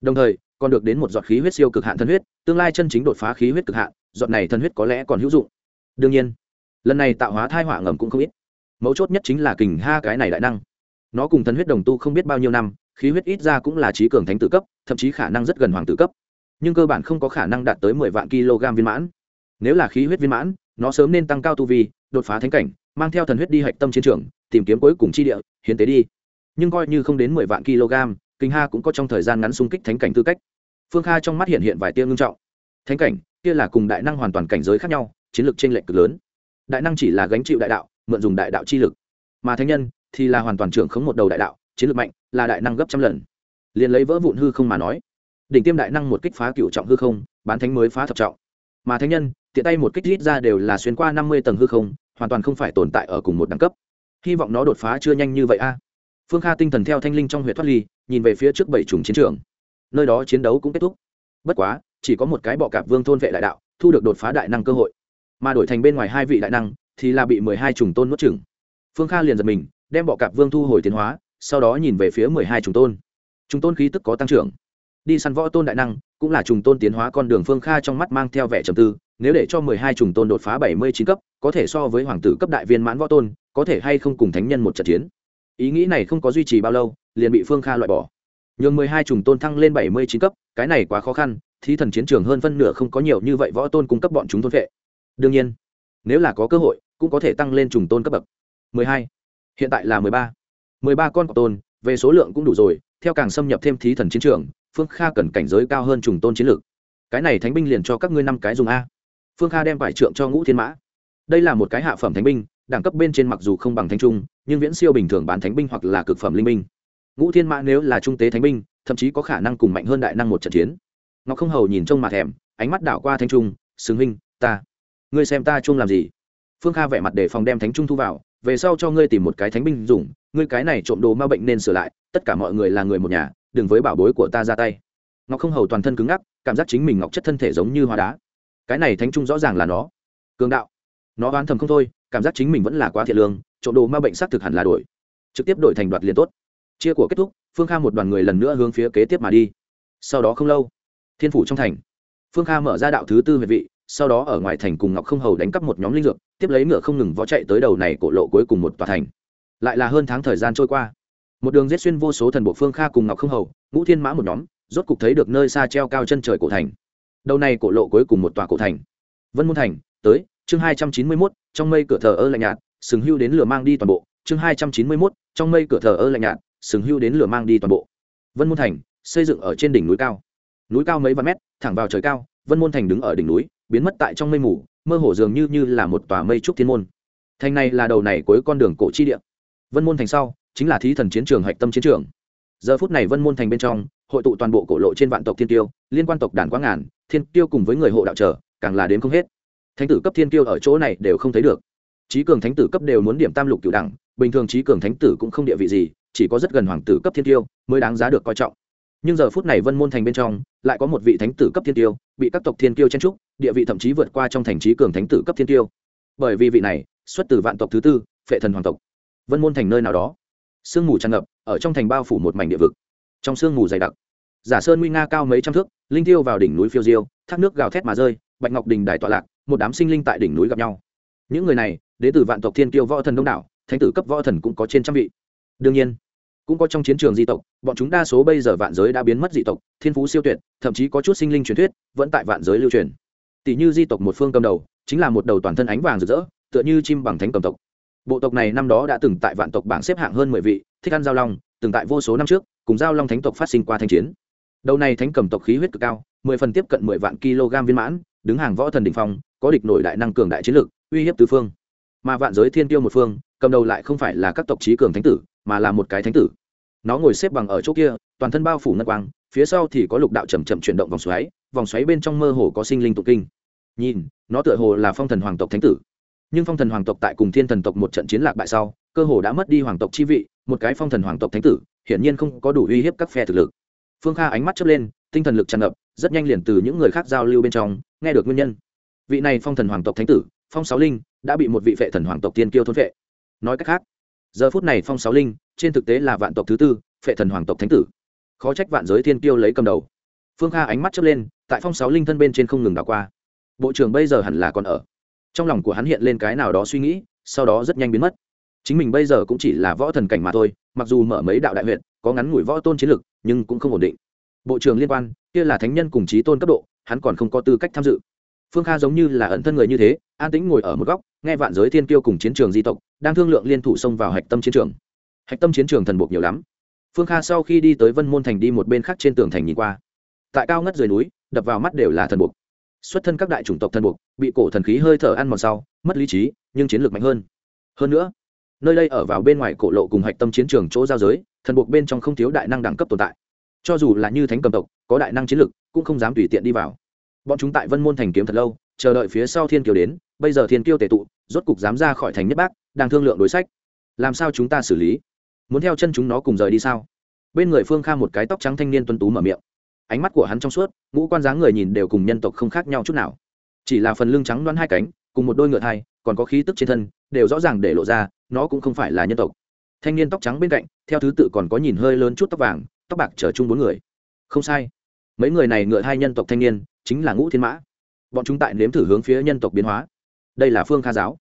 Đồng thời, còn được đến một giọt khí huyết siêu cực hạn thân huyết, tương lai chân chính đột phá khí huyết cực hạn, giọt này thân huyết có lẽ còn hữu dụng. Đương nhiên, lần này tạo hóa thai họa ngầm cũng không ít. Mấu chốt nhất chính là kình ha cái này đại năng. Nó cùng thân huyết đồng tu không biết bao nhiêu năm, khí huyết ít ra cũng là trí cường thánh tử cấp, thậm chí khả năng rất gần hoàng tử cấp nhưng cơ bản không có khả năng đạt tới mười vạn kg viên mãn. Nếu là khí huyết viên mãn, nó sớm nên tăng cao tu vi, đột phá thánh cảnh, mang theo thần huyết đi hạch tâm chiến trường, tìm kiếm cuối cùng chi địa, hiến tế đi. Nhưng coi như không đến mười vạn kg, kinh ha cũng có trong thời gian ngắn xung kích thánh cảnh tư cách. Phương kha trong mắt hiện hiện vài tia ngưng trọng. Thánh cảnh, kia là cùng đại năng hoàn toàn cảnh giới khác nhau, chiến lược t r ê n lệch cực lớn. Đại năng chỉ là gánh chịu đại đạo, mượn dùng đại đạo chi lực. Mà thánh nhân thì là hoàn toàn trưởng khống một đầu đại đạo, chiến lược mạnh, là đại năng gấp trăm lần. Liền lấy vỡ vụn hư không mà nói đỉnh tiêm đại năng một kích phá cựu trọng hư không, bán thánh mới phá thập trọng. Mà thánh nhân, tiện tay một kích rít ra đều là xuyên qua năm mươi tầng hư không, hoàn toàn không phải tồn tại ở cùng một đẳng cấp. Hy vọng nó đột phá chưa nhanh như vậy a. Phương kha tinh thần theo thanh linh trong huyện thoát ly, nhìn về phía trước bảy trùng chiến trường. Nơi đó chiến đấu cũng kết thúc. Bất quá, chỉ có một cái bọ cạp vương thôn vệ đại đạo, thu được đột phá đại năng cơ hội. Mà đổi thành bên ngoài hai vị đại năng, thì là bị mười hai trùng tôn nuốt chừng phương kha liền giật mình, đem bọ cạp vương thu hồi tiến hóa, sau đó nhìn về phía mười hai trùng tôn. Trùng tôn khí tức có tăng trưởng đi săn võ tôn đại năng, cũng là trùng tôn tiến hóa con đường phương kha trong mắt mang theo vẻ trầm tư, nếu để cho mười hai trùng tôn đột phá bảy mươi chín cấp, có thể so với hoàng tử cấp đại viên mãn võ tôn, có thể hay không cùng thánh nhân một trận chiến. Ý nghĩ này không có duy trì bao lâu, liền bị phương kha loại bỏ. Nhường mười hai trùng tôn thăng lên bảy mươi chín cấp, cái này quá khó khăn, thí thần chiến trường hơn phân nửa không có nhiều như vậy võ tôn cung cấp bọn chúng thôn vệ. Đương nhiên, nếu là có cơ hội, cũng có thể tăng lên trùng tôn cấp bậc. mười hai, hiện tại là mười ba. mười ba con cọp tôn, về số lượng cũng đủ rồi, theo càng xâm nhập thêm thí thần chiến trường phương kha cần cảnh giới cao hơn trùng tôn chiến lược. Cái này thánh binh liền cho các ngươi năm cái dùng a. Phương kha đem vải trượng cho ngũ thiên mã. Đây là một cái hạ phẩm thánh binh, đẳng cấp bên trên mặc dù không bằng thánh trung, nhưng viễn siêu bình thường bán thánh binh hoặc là cực phẩm linh binh. Ngũ thiên mã nếu là trung tế thánh binh, thậm chí có khả năng cùng mạnh hơn đại năng một trận chiến. Ngọc không hầu nhìn trông mà thèm, ánh mắt đảo qua thanh trung xứng huynh, ta, ngươi xem ta chung làm gì? Phương kha vẻ mặt để phòng đem thánh trung thu vào, về sau cho ngươi tìm một cái thánh binh dùng, ngươi cái này trộm đồ ma bệnh nên sửa lại, tất cả mọi người là người một nhà đừng với bảo bối của ta ra tay. Ngọc không hầu toàn thân cứng ngắc, cảm giác chính mình ngọc chất thân thể giống như hóa đá. Cái này thánh trung rõ ràng là nó. Cường đạo. Nó oán thầm không thôi, cảm giác chính mình vẫn là quá thiệt lương, trộm đồ ma bệnh xác thực hẳn là đổi. Trực tiếp đổi thành đoạt liền tốt. Chia của kết thúc, phương kha một đoàn người lần nữa hướng phía kế tiếp mà đi. Sau đó không lâu, thiên phủ trong thành. Phương kha mở ra đạo thứ tư huyệt vị, sau đó ở ngoài thành cùng ngọc không hầu đánh cắp một nhóm linh dược, tiếp lấy ngựa không ngừng vó chạy tới đầu này cổ lộ cuối cùng một tòa thành. Lại là hơn tháng thời gian trôi qua một đường giết xuyên vô số thần bộ phương kha cùng ngọc không hầu, ngũ thiên mã một nhóm, rốt cục thấy được nơi xa treo cao chân trời cổ thành. Đầu này cổ lộ cuối cùng một tòa cổ thành. Vân môn thành, tới, chương hai trăm chín mươi mốt, trong mây cửa thờ ơ lạnh nhạt, sừng hưu đến lửa mang đi toàn bộ. Chương hai trăm chín mươi mốt, trong mây cửa thờ ơ lạnh nhạt, sừng hưu đến lửa mang đi toàn bộ. Vân môn thành, xây dựng ở trên đỉnh núi cao. Núi cao mấy vạn mét, thẳng vào trời cao, vân môn thành đứng ở đỉnh núi, biến mất tại trong mây mù, mơ hồ dường như như là một tòa mây trúc thiên môn. Thành này là đầu này cuối con đường cổ chi địa. Vân môn thành sau chính là thí thần chiến trường hạch tâm chiến trường. Giờ phút này vân môn thành bên trong, hội tụ toàn bộ cổ lộ trên vạn tộc thiên tiêu liên quan tộc đàn quá ngàn, thiên tiêu cùng với người hộ đạo trở, càng là đến không hết. Thánh tử cấp thiên tiêu ở chỗ này đều không thấy được. Trí cường thánh tử cấp đều muốn điểm tam lục cựu đẳng, bình thường trí cường thánh tử cũng không địa vị gì, chỉ có rất gần hoàng tử cấp thiên tiêu mới đáng giá được coi trọng. Nhưng giờ phút này vân môn thành bên trong, lại có một vị thánh tử cấp thiên tiêu bị các tộc thiên tiêu chen trúc địa vị thậm chí vượt qua trong thành trí cường thánh tử cấp thiên tiêu bởi vì vị này xuất từ vạn tộc thứ tư, phệ thần hoàng tộc. Vân môn thành nơi nào đó sương mù tràn ngập, ở trong thành bao phủ một mảnh địa vực. Trong sương mù dày đặc, giả sơn nguy nga cao mấy trăm thước, linh tiêu vào đỉnh núi phiêu diêu, thác nước gào thét mà rơi, bạch ngọc đình đài tọa lạc, một đám sinh linh tại đỉnh núi gặp nhau. Những người này, đến từ vạn tộc thiên tiêu võ thần đông đảo, thánh tử cấp võ thần cũng có trên trăm vị. Đương nhiên, cũng có trong chiến trường di tộc, bọn chúng đa số bây giờ vạn giới đã biến mất dị tộc, thiên phú siêu tuyệt, thậm chí có chút sinh linh truyền thuyết vẫn tại vạn giới lưu truyền. Tỷ như di tộc một phương cầm đầu, chính là một đầu toàn thân ánh vàng rực rỡ, tựa như chim bằng thánh cầm tộc bộ tộc này năm đó đã từng tại vạn tộc bảng xếp hạng hơn mười vị, thích ăn giao long, từng tại vô số năm trước, cùng giao long thánh tộc phát sinh qua thanh chiến. Đầu này thánh cầm tộc khí huyết cực cao, mười phần tiếp cận mười vạn kg viên mãn, đứng hàng võ thần đ ỉ n h phong, có địch nổi đại năng cường đại chiến lực uy hiếp tứ phương. Mà vạn giới thiên tiêu một phương, cầm đầu lại không phải là các tộc trí cường thánh tử, mà là một cái thánh tử. Nó ngồi xếp bằng ở chỗ kia, toàn thân bao phủ ngân quang, phía sau thì có lục đạo chầm chậm chuyển động vòng xoáy vòng xoáy bên trong mơ hồ có sinh linh tụ kinh. Nhìn, nó tựa hồ là phong thần hoàng tộc thánh tử nhưng phong thần hoàng tộc tại cùng thiên thần tộc một trận chiến lạc bại sau, cơ hồ đã mất đi hoàng tộc chi vị, một cái phong thần hoàng tộc thánh tử, hiển nhiên không có đủ uy hiếp các phe thực lực. Phương kha ánh mắt chớp lên, tinh thần lực tràn ngập, rất nhanh liền từ những người khác giao lưu bên trong, nghe được nguyên nhân. Vị này phong thần hoàng tộc thánh tử, phong sáu linh, đã bị một vị vệ thần hoàng tộc tiên kiêu thôn vệ nói cách khác, giờ phút này phong sáu linh, trên thực tế là vạn tộc thứ tư vệ thần hoàng tộc thánh tử. Khó trách vạn giới thiên kiêu lấy cầm đầu. Phương kha ánh mắt chớp lên, tại phong sáu linh thân bên trên không ngừng đảo qua. Bộ trưởng bây giờ hẳn là còn ở trong lòng của hắn hiện lên cái nào đó suy nghĩ, sau đó rất nhanh biến mất. Chính mình bây giờ cũng chỉ là võ thần cảnh mà thôi, mặc dù mở mấy đạo đại huyện có ngắn ngủi võ tôn chiến lực, nhưng cũng không ổn định. Bộ trưởng liên quan, kia là thánh nhân cùng trí tôn cấp độ, hắn còn không có tư cách tham dự. Phương kha giống như là ẩn thân người như thế, an tĩnh ngồi ở một góc, nghe vạn giới thiên kiêu cùng chiến trường di tộc, đang thương lượng liên thủ xông vào hạch tâm chiến trường. Hạch tâm chiến trường thần buộc nhiều lắm. Phương kha sau khi đi tới vân môn thành đi một bên khác trên tường thành nhìn qua. Tại cao ngất dưới núi, đập vào mắt đều là thần buộc xuất thân các đại chủng tộc thần buộc bị cổ thần khí hơi thở ăn mòn sau mất lý trí nhưng chiến lược mạnh hơn. Hơn nữa nơi đây ở vào bên ngoài cổ lộ cùng hạch tâm chiến trường chỗ giao giới thần buộc bên trong không thiếu đại năng đẳng cấp tồn tại. Cho dù là như thánh cầm tộc có đại năng chiến lược, cũng không dám tùy tiện đi vào. Bọn chúng tại vân môn thành kiếm thật lâu chờ đợi phía sau thiên kiều đến bây giờ thiên kiêu tề tụ rốt cục dám ra khỏi thành nhất bác đang thương lượng đối sách. Làm sao chúng ta xử lý? Muốn theo chân chúng nó cùng rời đi sao? Bên người phương kha một cái tóc trắng thanh niên tuân tú mở miệng ánh mắt của hắn trong suốt, ngũ quan dáng người nhìn đều cùng nhân tộc không khác nhau chút nào. Chỉ là phần lưng trắng đoán hai cánh, cùng một đôi ngựa thai còn có khí tức trên thân, đều rõ ràng để lộ ra, nó cũng không phải là nhân tộc. Thanh niên tóc trắng bên cạnh, theo thứ tự còn có nhìn hơi lớn chút tóc vàng, tóc bạc chở chung bốn người. Không sai. Mấy người này ngựa hai nhân tộc thanh niên, chính là ngũ thiên mã. Bọn chúng tại nếm thử hướng phía nhân tộc biến hóa. Đây là phương kha giáo.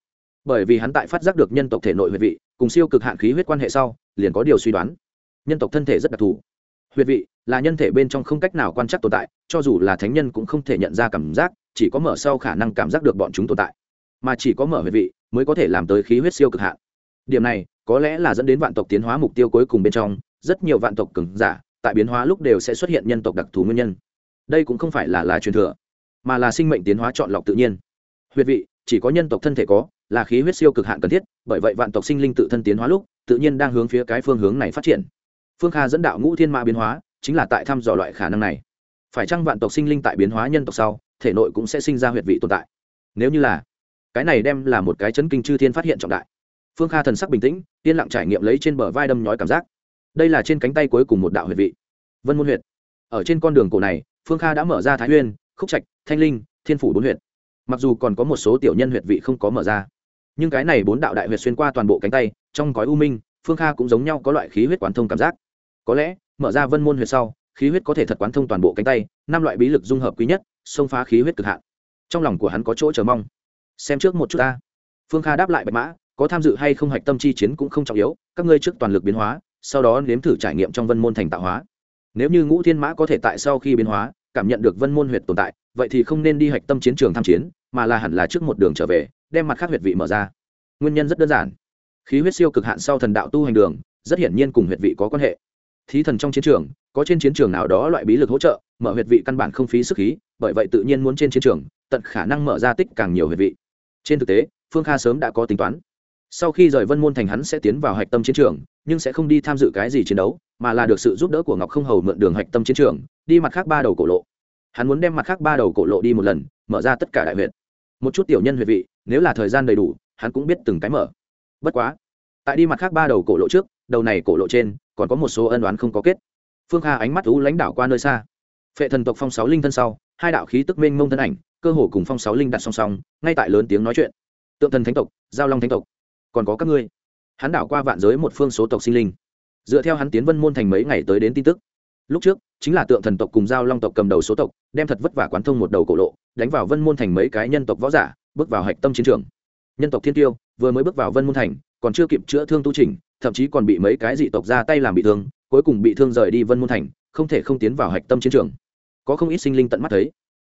Bởi vì hắn tại phát giác được nhân tộc thể nội huệ vị, cùng siêu cực hạn khí huyết quan hệ sau, liền có điều suy đoán. Nhân tộc thân thể rất đặc thù huyệt vị là nhân thể bên trong không cách nào quan trắc tồn tại, cho dù là thánh nhân cũng không thể nhận ra cảm giác, chỉ có mở sau khả năng cảm giác được bọn chúng tồn tại. Mà chỉ có mở huyệt vị mới có thể làm tới khí huyết siêu cực hạn. Điểm này có lẽ là dẫn đến vạn tộc tiến hóa mục tiêu cuối cùng bên trong, rất nhiều vạn tộc cứng giả tại biến hóa lúc đều sẽ xuất hiện nhân tộc đặc thù nguyên nhân. Đây cũng không phải là là truyền thừa, mà là sinh mệnh tiến hóa chọn lọc tự nhiên. Huyệt vị, chỉ có nhân tộc thân thể có, là khí huyết siêu cực hạn cần thiết, bởi vậy vạn tộc sinh linh tự thân tiến hóa lúc, tự nhiên đang hướng phía cái phương hướng này phát triển phương kha dẫn đạo ngũ thiên mã biến hóa, chính là tại thăm dò loại khả năng này. Phải chăng vạn tộc sinh linh tại biến hóa nhân tộc sau, thể nội cũng sẽ sinh ra huyệt vị tồn tại? Nếu như là, cái này đem là một cái chấn kinh chư thiên phát hiện trọng đại. Phương kha thần sắc bình tĩnh, yên lặng trải nghiệm lấy trên bờ vai đâm nhói cảm giác. Đây là trên cánh tay cuối cùng một đạo huyệt vị. Vân môn huyệt. Ở trên con đường cổ này, phương kha đã mở ra thái huyên khúc trạch, thanh linh, thiên phủ bốn huyệt. Mặc dù còn có một số tiểu nhân huyệt vị không có mở ra, nhưng cái này bốn đạo đại huyệt xuyên qua toàn bộ cánh tay, trong gói u minh, phương kha cũng giống nhau có loại khí huyết quán thông cảm giác có lẽ, mở ra vân môn huyệt sau, khí huyết có thể thật quán thông toàn bộ cánh tay, năm loại bí lực dung hợp quý nhất, xông phá khí huyết cực hạn. Trong lòng của hắn có chỗ chờ mong. Xem trước một chút ta. Phương kha đáp lại bạch mã, có tham dự hay không hạch tâm chi chiến cũng không trọng yếu, các ngươi trước toàn lực biến hóa, sau đó nếm thử trải nghiệm trong vân môn thành tạo hóa. Nếu như ngũ thiên mã có thể tại sau khi biến hóa, cảm nhận được vân môn huyệt tồn tại, vậy thì không nên đi hạch tâm chiến trường tham chiến, mà là hẳn là trước một đường trở về, đem mặt khác huyệt vị mở ra. Nguyên nhân rất đơn giản. Khí huyết siêu cực hạn sau thần đạo tu hành đường, rất hiển nhiên cùng huyệt vị có quan hệ thí thần trong chiến trường, có trên chiến trường nào đó loại bí lực hỗ trợ, mở huyệt vị căn bản không phí sức khí, bởi vậy tự nhiên muốn trên chiến trường, tận khả năng mở ra tích càng nhiều huyệt vị. Trên thực tế, phương kha sớm đã có tính toán. Sau khi rời vân môn thành hắn sẽ tiến vào hạch tâm chiến trường, nhưng sẽ không đi tham dự cái gì chiến đấu, mà là được sự giúp đỡ của ngọc không hầu mượn đường hạch tâm chiến trường, đi mặt khác ba đầu cổ lộ. Hắn muốn đem mặt khác ba đầu cổ lộ đi một lần, mở ra tất cả đại huyện một chút tiểu nhân huyệt vị, nếu là thời gian đầy đủ, hắn cũng biết từng cái mở. Bất quá, tại đi mặt khác ba đầu cổ lộ trước, đầu này cổ lộ trên còn có một số ân đoán không có kết. Phương kha ánh mắt u lãnh đạo qua nơi xa. Phệ thần tộc phong sáu linh thân sau, hai đạo khí tức mênh mông thân ảnh, cơ hồ cùng phong sáu linh đặt song song, ngay tại lớn tiếng nói chuyện. Tượng thần thánh tộc, giao long thánh tộc, còn có các ngươi. Hắn đảo qua vạn giới một phương số tộc sinh linh. Dựa theo hắn tiến vân môn thành mấy ngày tới đến tin tức. Lúc trước, chính là tượng thần tộc cùng giao long tộc cầm đầu số tộc, đem thật vất vả quán thông một đầu cổ lộ, đánh vào vân môn thành mấy cái nhân tộc võ giả, bước vào hạch tâm chiến trường. Nhân tộc thiên tiêu, vừa mới bước vào vân môn thành, còn chưa kịp chữa thương tu trình thậm chí còn bị mấy cái dị tộc ra tay làm bị thương, cuối cùng bị thương rời đi vân môn thành, không thể không tiến vào hạch tâm chiến trường. Có không ít sinh linh tận mắt thấy.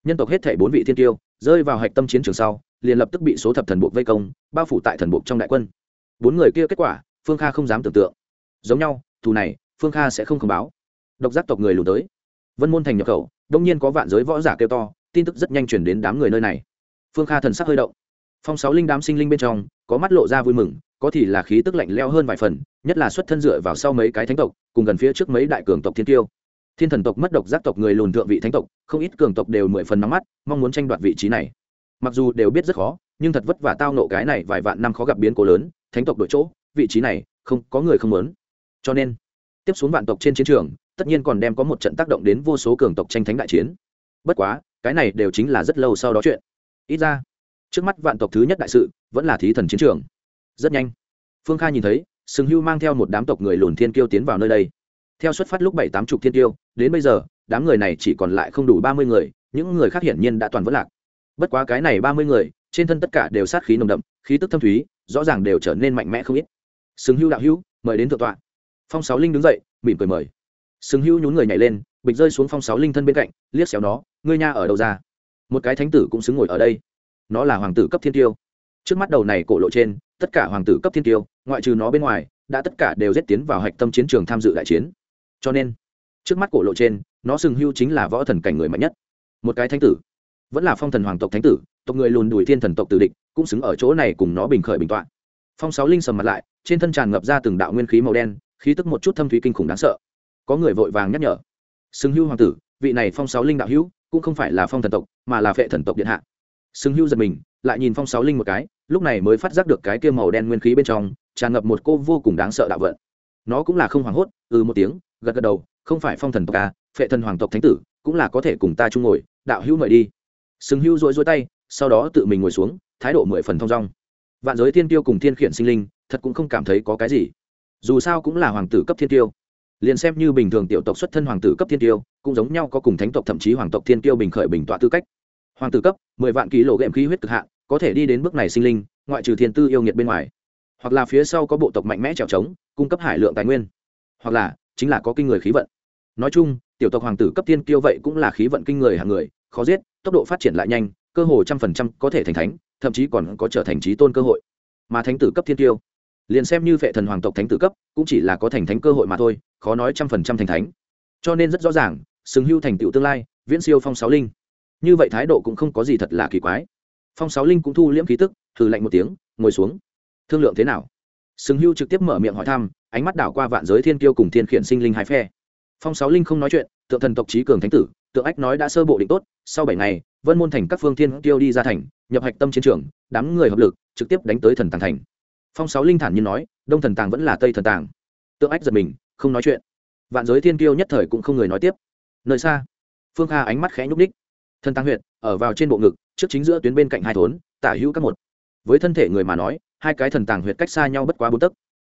Nhân tộc hết thể bốn vị thiên tiêu, rơi vào hạch tâm chiến trường sau, liền lập tức bị số thập thần buộc vây công, bao phủ tại thần buộc trong đại quân. Bốn người kia kết quả, phương kha không dám tưởng tượng. Giống nhau, thù này, phương kha sẽ không khẩn báo. Độc giác tộc người lùn tới. Vân môn thành nhập khẩu, đông nhiên có vạn giới võ giả kêu to, tin tức rất nhanh chuyển đến đám người nơi này. Phương kha thần sắc hơi động. Phong sáu linh đám sinh linh bên trong, có mắt lộ ra vui mừng có thì là khí tức lạnh leo hơn vài phần, nhất là xuất thân dựa vào sau mấy cái thánh tộc, cùng gần phía trước mấy đại cường tộc thiên tiêu thiên thần tộc, mất độc giác tộc người lùn thượng vị thánh tộc, không ít cường tộc đều mười phần nắm mắt, mong muốn tranh đoạt vị trí này. Mặc dù đều biết rất khó, nhưng thật vất vả tao nộ cái này vài vạn năm khó gặp biến cố lớn, thánh tộc đổi chỗ, vị trí này, không, có người không muốn. Cho nên, tiếp xuống vạn tộc trên chiến trường, tất nhiên còn đem có một trận tác động đến vô số cường tộc tranh thánh đại chiến. Bất quá, cái này đều chính là rất lâu sau đó chuyện. Ít ra, trước mắt vạn tộc thứ nhất đại sự, vẫn là thí thần chiến trường rất nhanh. Phương kha nhìn thấy, sừng hưu mang theo một đám tộc người lùn thiên kiêu tiến vào nơi đây. Theo xuất phát lúc bảy tám chục thiên kiêu, đến bây giờ, đám người này chỉ còn lại không đủ ba mươi người, những người khác hiển nhiên đã toàn vỡ lạc. Bất quá cái này ba mươi người, trên thân tất cả đều sát khí nồng đậm, khí tức thâm thúy, rõ ràng đều trở nên mạnh mẽ không ít. Sừng hưu đạo hưu mời đến thượng tọa. Phong sáu linh đứng dậy, mỉm cười mời. Sừng hưu nhún người nhảy lên, bịch rơi xuống phong sáu linh thân bên cạnh, liếc xéo nó, ngươi nha ở đâu ra? Một cái thánh tử cũng xứng ngồi ở đây. Nó là hoàng tử cấp thiên tiêu trước mắt đầu này cổ lộ trên, tất cả hoàng tử cấp thiên tiêu, ngoại trừ nó bên ngoài, đã tất cả đều giết tiến vào hạch tâm chiến trường tham dự đại chiến. Cho nên, trước mắt cổ lộ trên, nó sừng hưu chính là võ thần cảnh người mạnh nhất. Một cái thánh tử, vẫn là phong thần hoàng tộc thánh tử, tộc người lùn đùi thiên thần tộc tử địch, cũng xứng ở chỗ này cùng nó bình khởi bình tọa. Phong sáu linh sầm mặt lại, trên thân tràn ngập ra từng đạo nguyên khí màu đen, khí tức một chút thâm thúy kinh khủng đáng sợ. Có người vội vàng nhắc nhở, sừng hưu hoàng tử, vị này phong sáu linh đạo hữu, cũng không phải là phong thần tộc, mà là vệ thần tộc điện hạ. Sừng hưu giật mình, lại nhìn phong sáu linh một cái lúc này mới phát giác được cái kia màu đen nguyên khí bên trong, tràn ngập một cô vô cùng đáng sợ đạo vận. Nó cũng là không hoảng hốt ừ một tiếng, gật gật đầu, không phải phong thần tộc à phệ thần hoàng tộc thánh tử, cũng là có thể cùng ta chung ngồi, đạo hữu mời đi. Sừng hữu dội rối tay, sau đó tự mình ngồi xuống, thái độ mười phần thong dong. Vạn giới thiên tiêu cùng thiên khiển sinh linh, thật cũng không cảm thấy có cái gì. Dù sao cũng là hoàng tử cấp thiên tiêu. Liền xem như bình thường tiểu tộc xuất thân hoàng tử cấp thiên tiêu, cũng giống nhau có cùng thánh tộc thậm chí hoàng tộc thiên tiêu bình khởi bình tọa tư cách. Hoàng tử cấp, mười vạn ký lộ ghệm khí huyết cực hạn có thể đi đến bước này sinh linh, ngoại trừ thiên tư yêu nghiệt bên ngoài. Hoặc là phía sau có bộ tộc mạnh mẽ trèo trống, cung cấp hải lượng tài nguyên. Hoặc là, chính là có kinh người khí vận. Nói chung, tiểu tộc hoàng tử cấp thiên kiêu vậy cũng là khí vận kinh người hàng người, khó giết, tốc độ phát triển lại nhanh, cơ hồ trăm phần trăm có thể thành thánh, thậm chí còn có trở thành trí tôn cơ hội. Mà thánh tử cấp thiên kiêu, liền xem như vệ thần hoàng tộc thánh tử cấp, cũng chỉ là có thành thánh cơ hội mà thôi, khó nói trăm phần trăm thành thánh. Cho nên rất rõ ràng xứng hưu thành tựu tương lai, viễn siêu phong sáu linh. Như vậy thái độ cũng không có gì thật là kỳ quái phong sáu linh cũng thu liễm khí tức thử lạnh một tiếng, ngồi xuống. Thương lượng thế nào? Xứng hưu trực tiếp mở miệng hỏi thăm, ánh mắt đảo qua vạn giới thiên kiêu cùng thiên khiển sinh linh hai phe. Phong sáu linh không nói chuyện, tượng thần tộc trí cường thánh tử, tượng ách nói đã sơ bộ định tốt, sau bảy ngày, vân môn thành các phương thiên kiêu đi ra thành, nhập hạch tâm chiến trường, đám người hợp lực, trực tiếp đánh tới thần tàng thành. Phong sáu linh thản nhiên nói, đông thần tàng vẫn là tây thần tàng. Tượng ách giật mình, không nói chuyện. Vạn giới thiên kiêu nhất thời cũng không người nói tiếp. Nơi xa, phương kha ánh mắt khẽ nhúc ních Thần Tàng huyện ở vào trên bộ ngực trước chính giữa tuyến bên cạnh hai thốn, tả hữu các một. Với thân thể người mà nói, hai cái thần tàng huyệt cách xa nhau bất quá bốn tấc.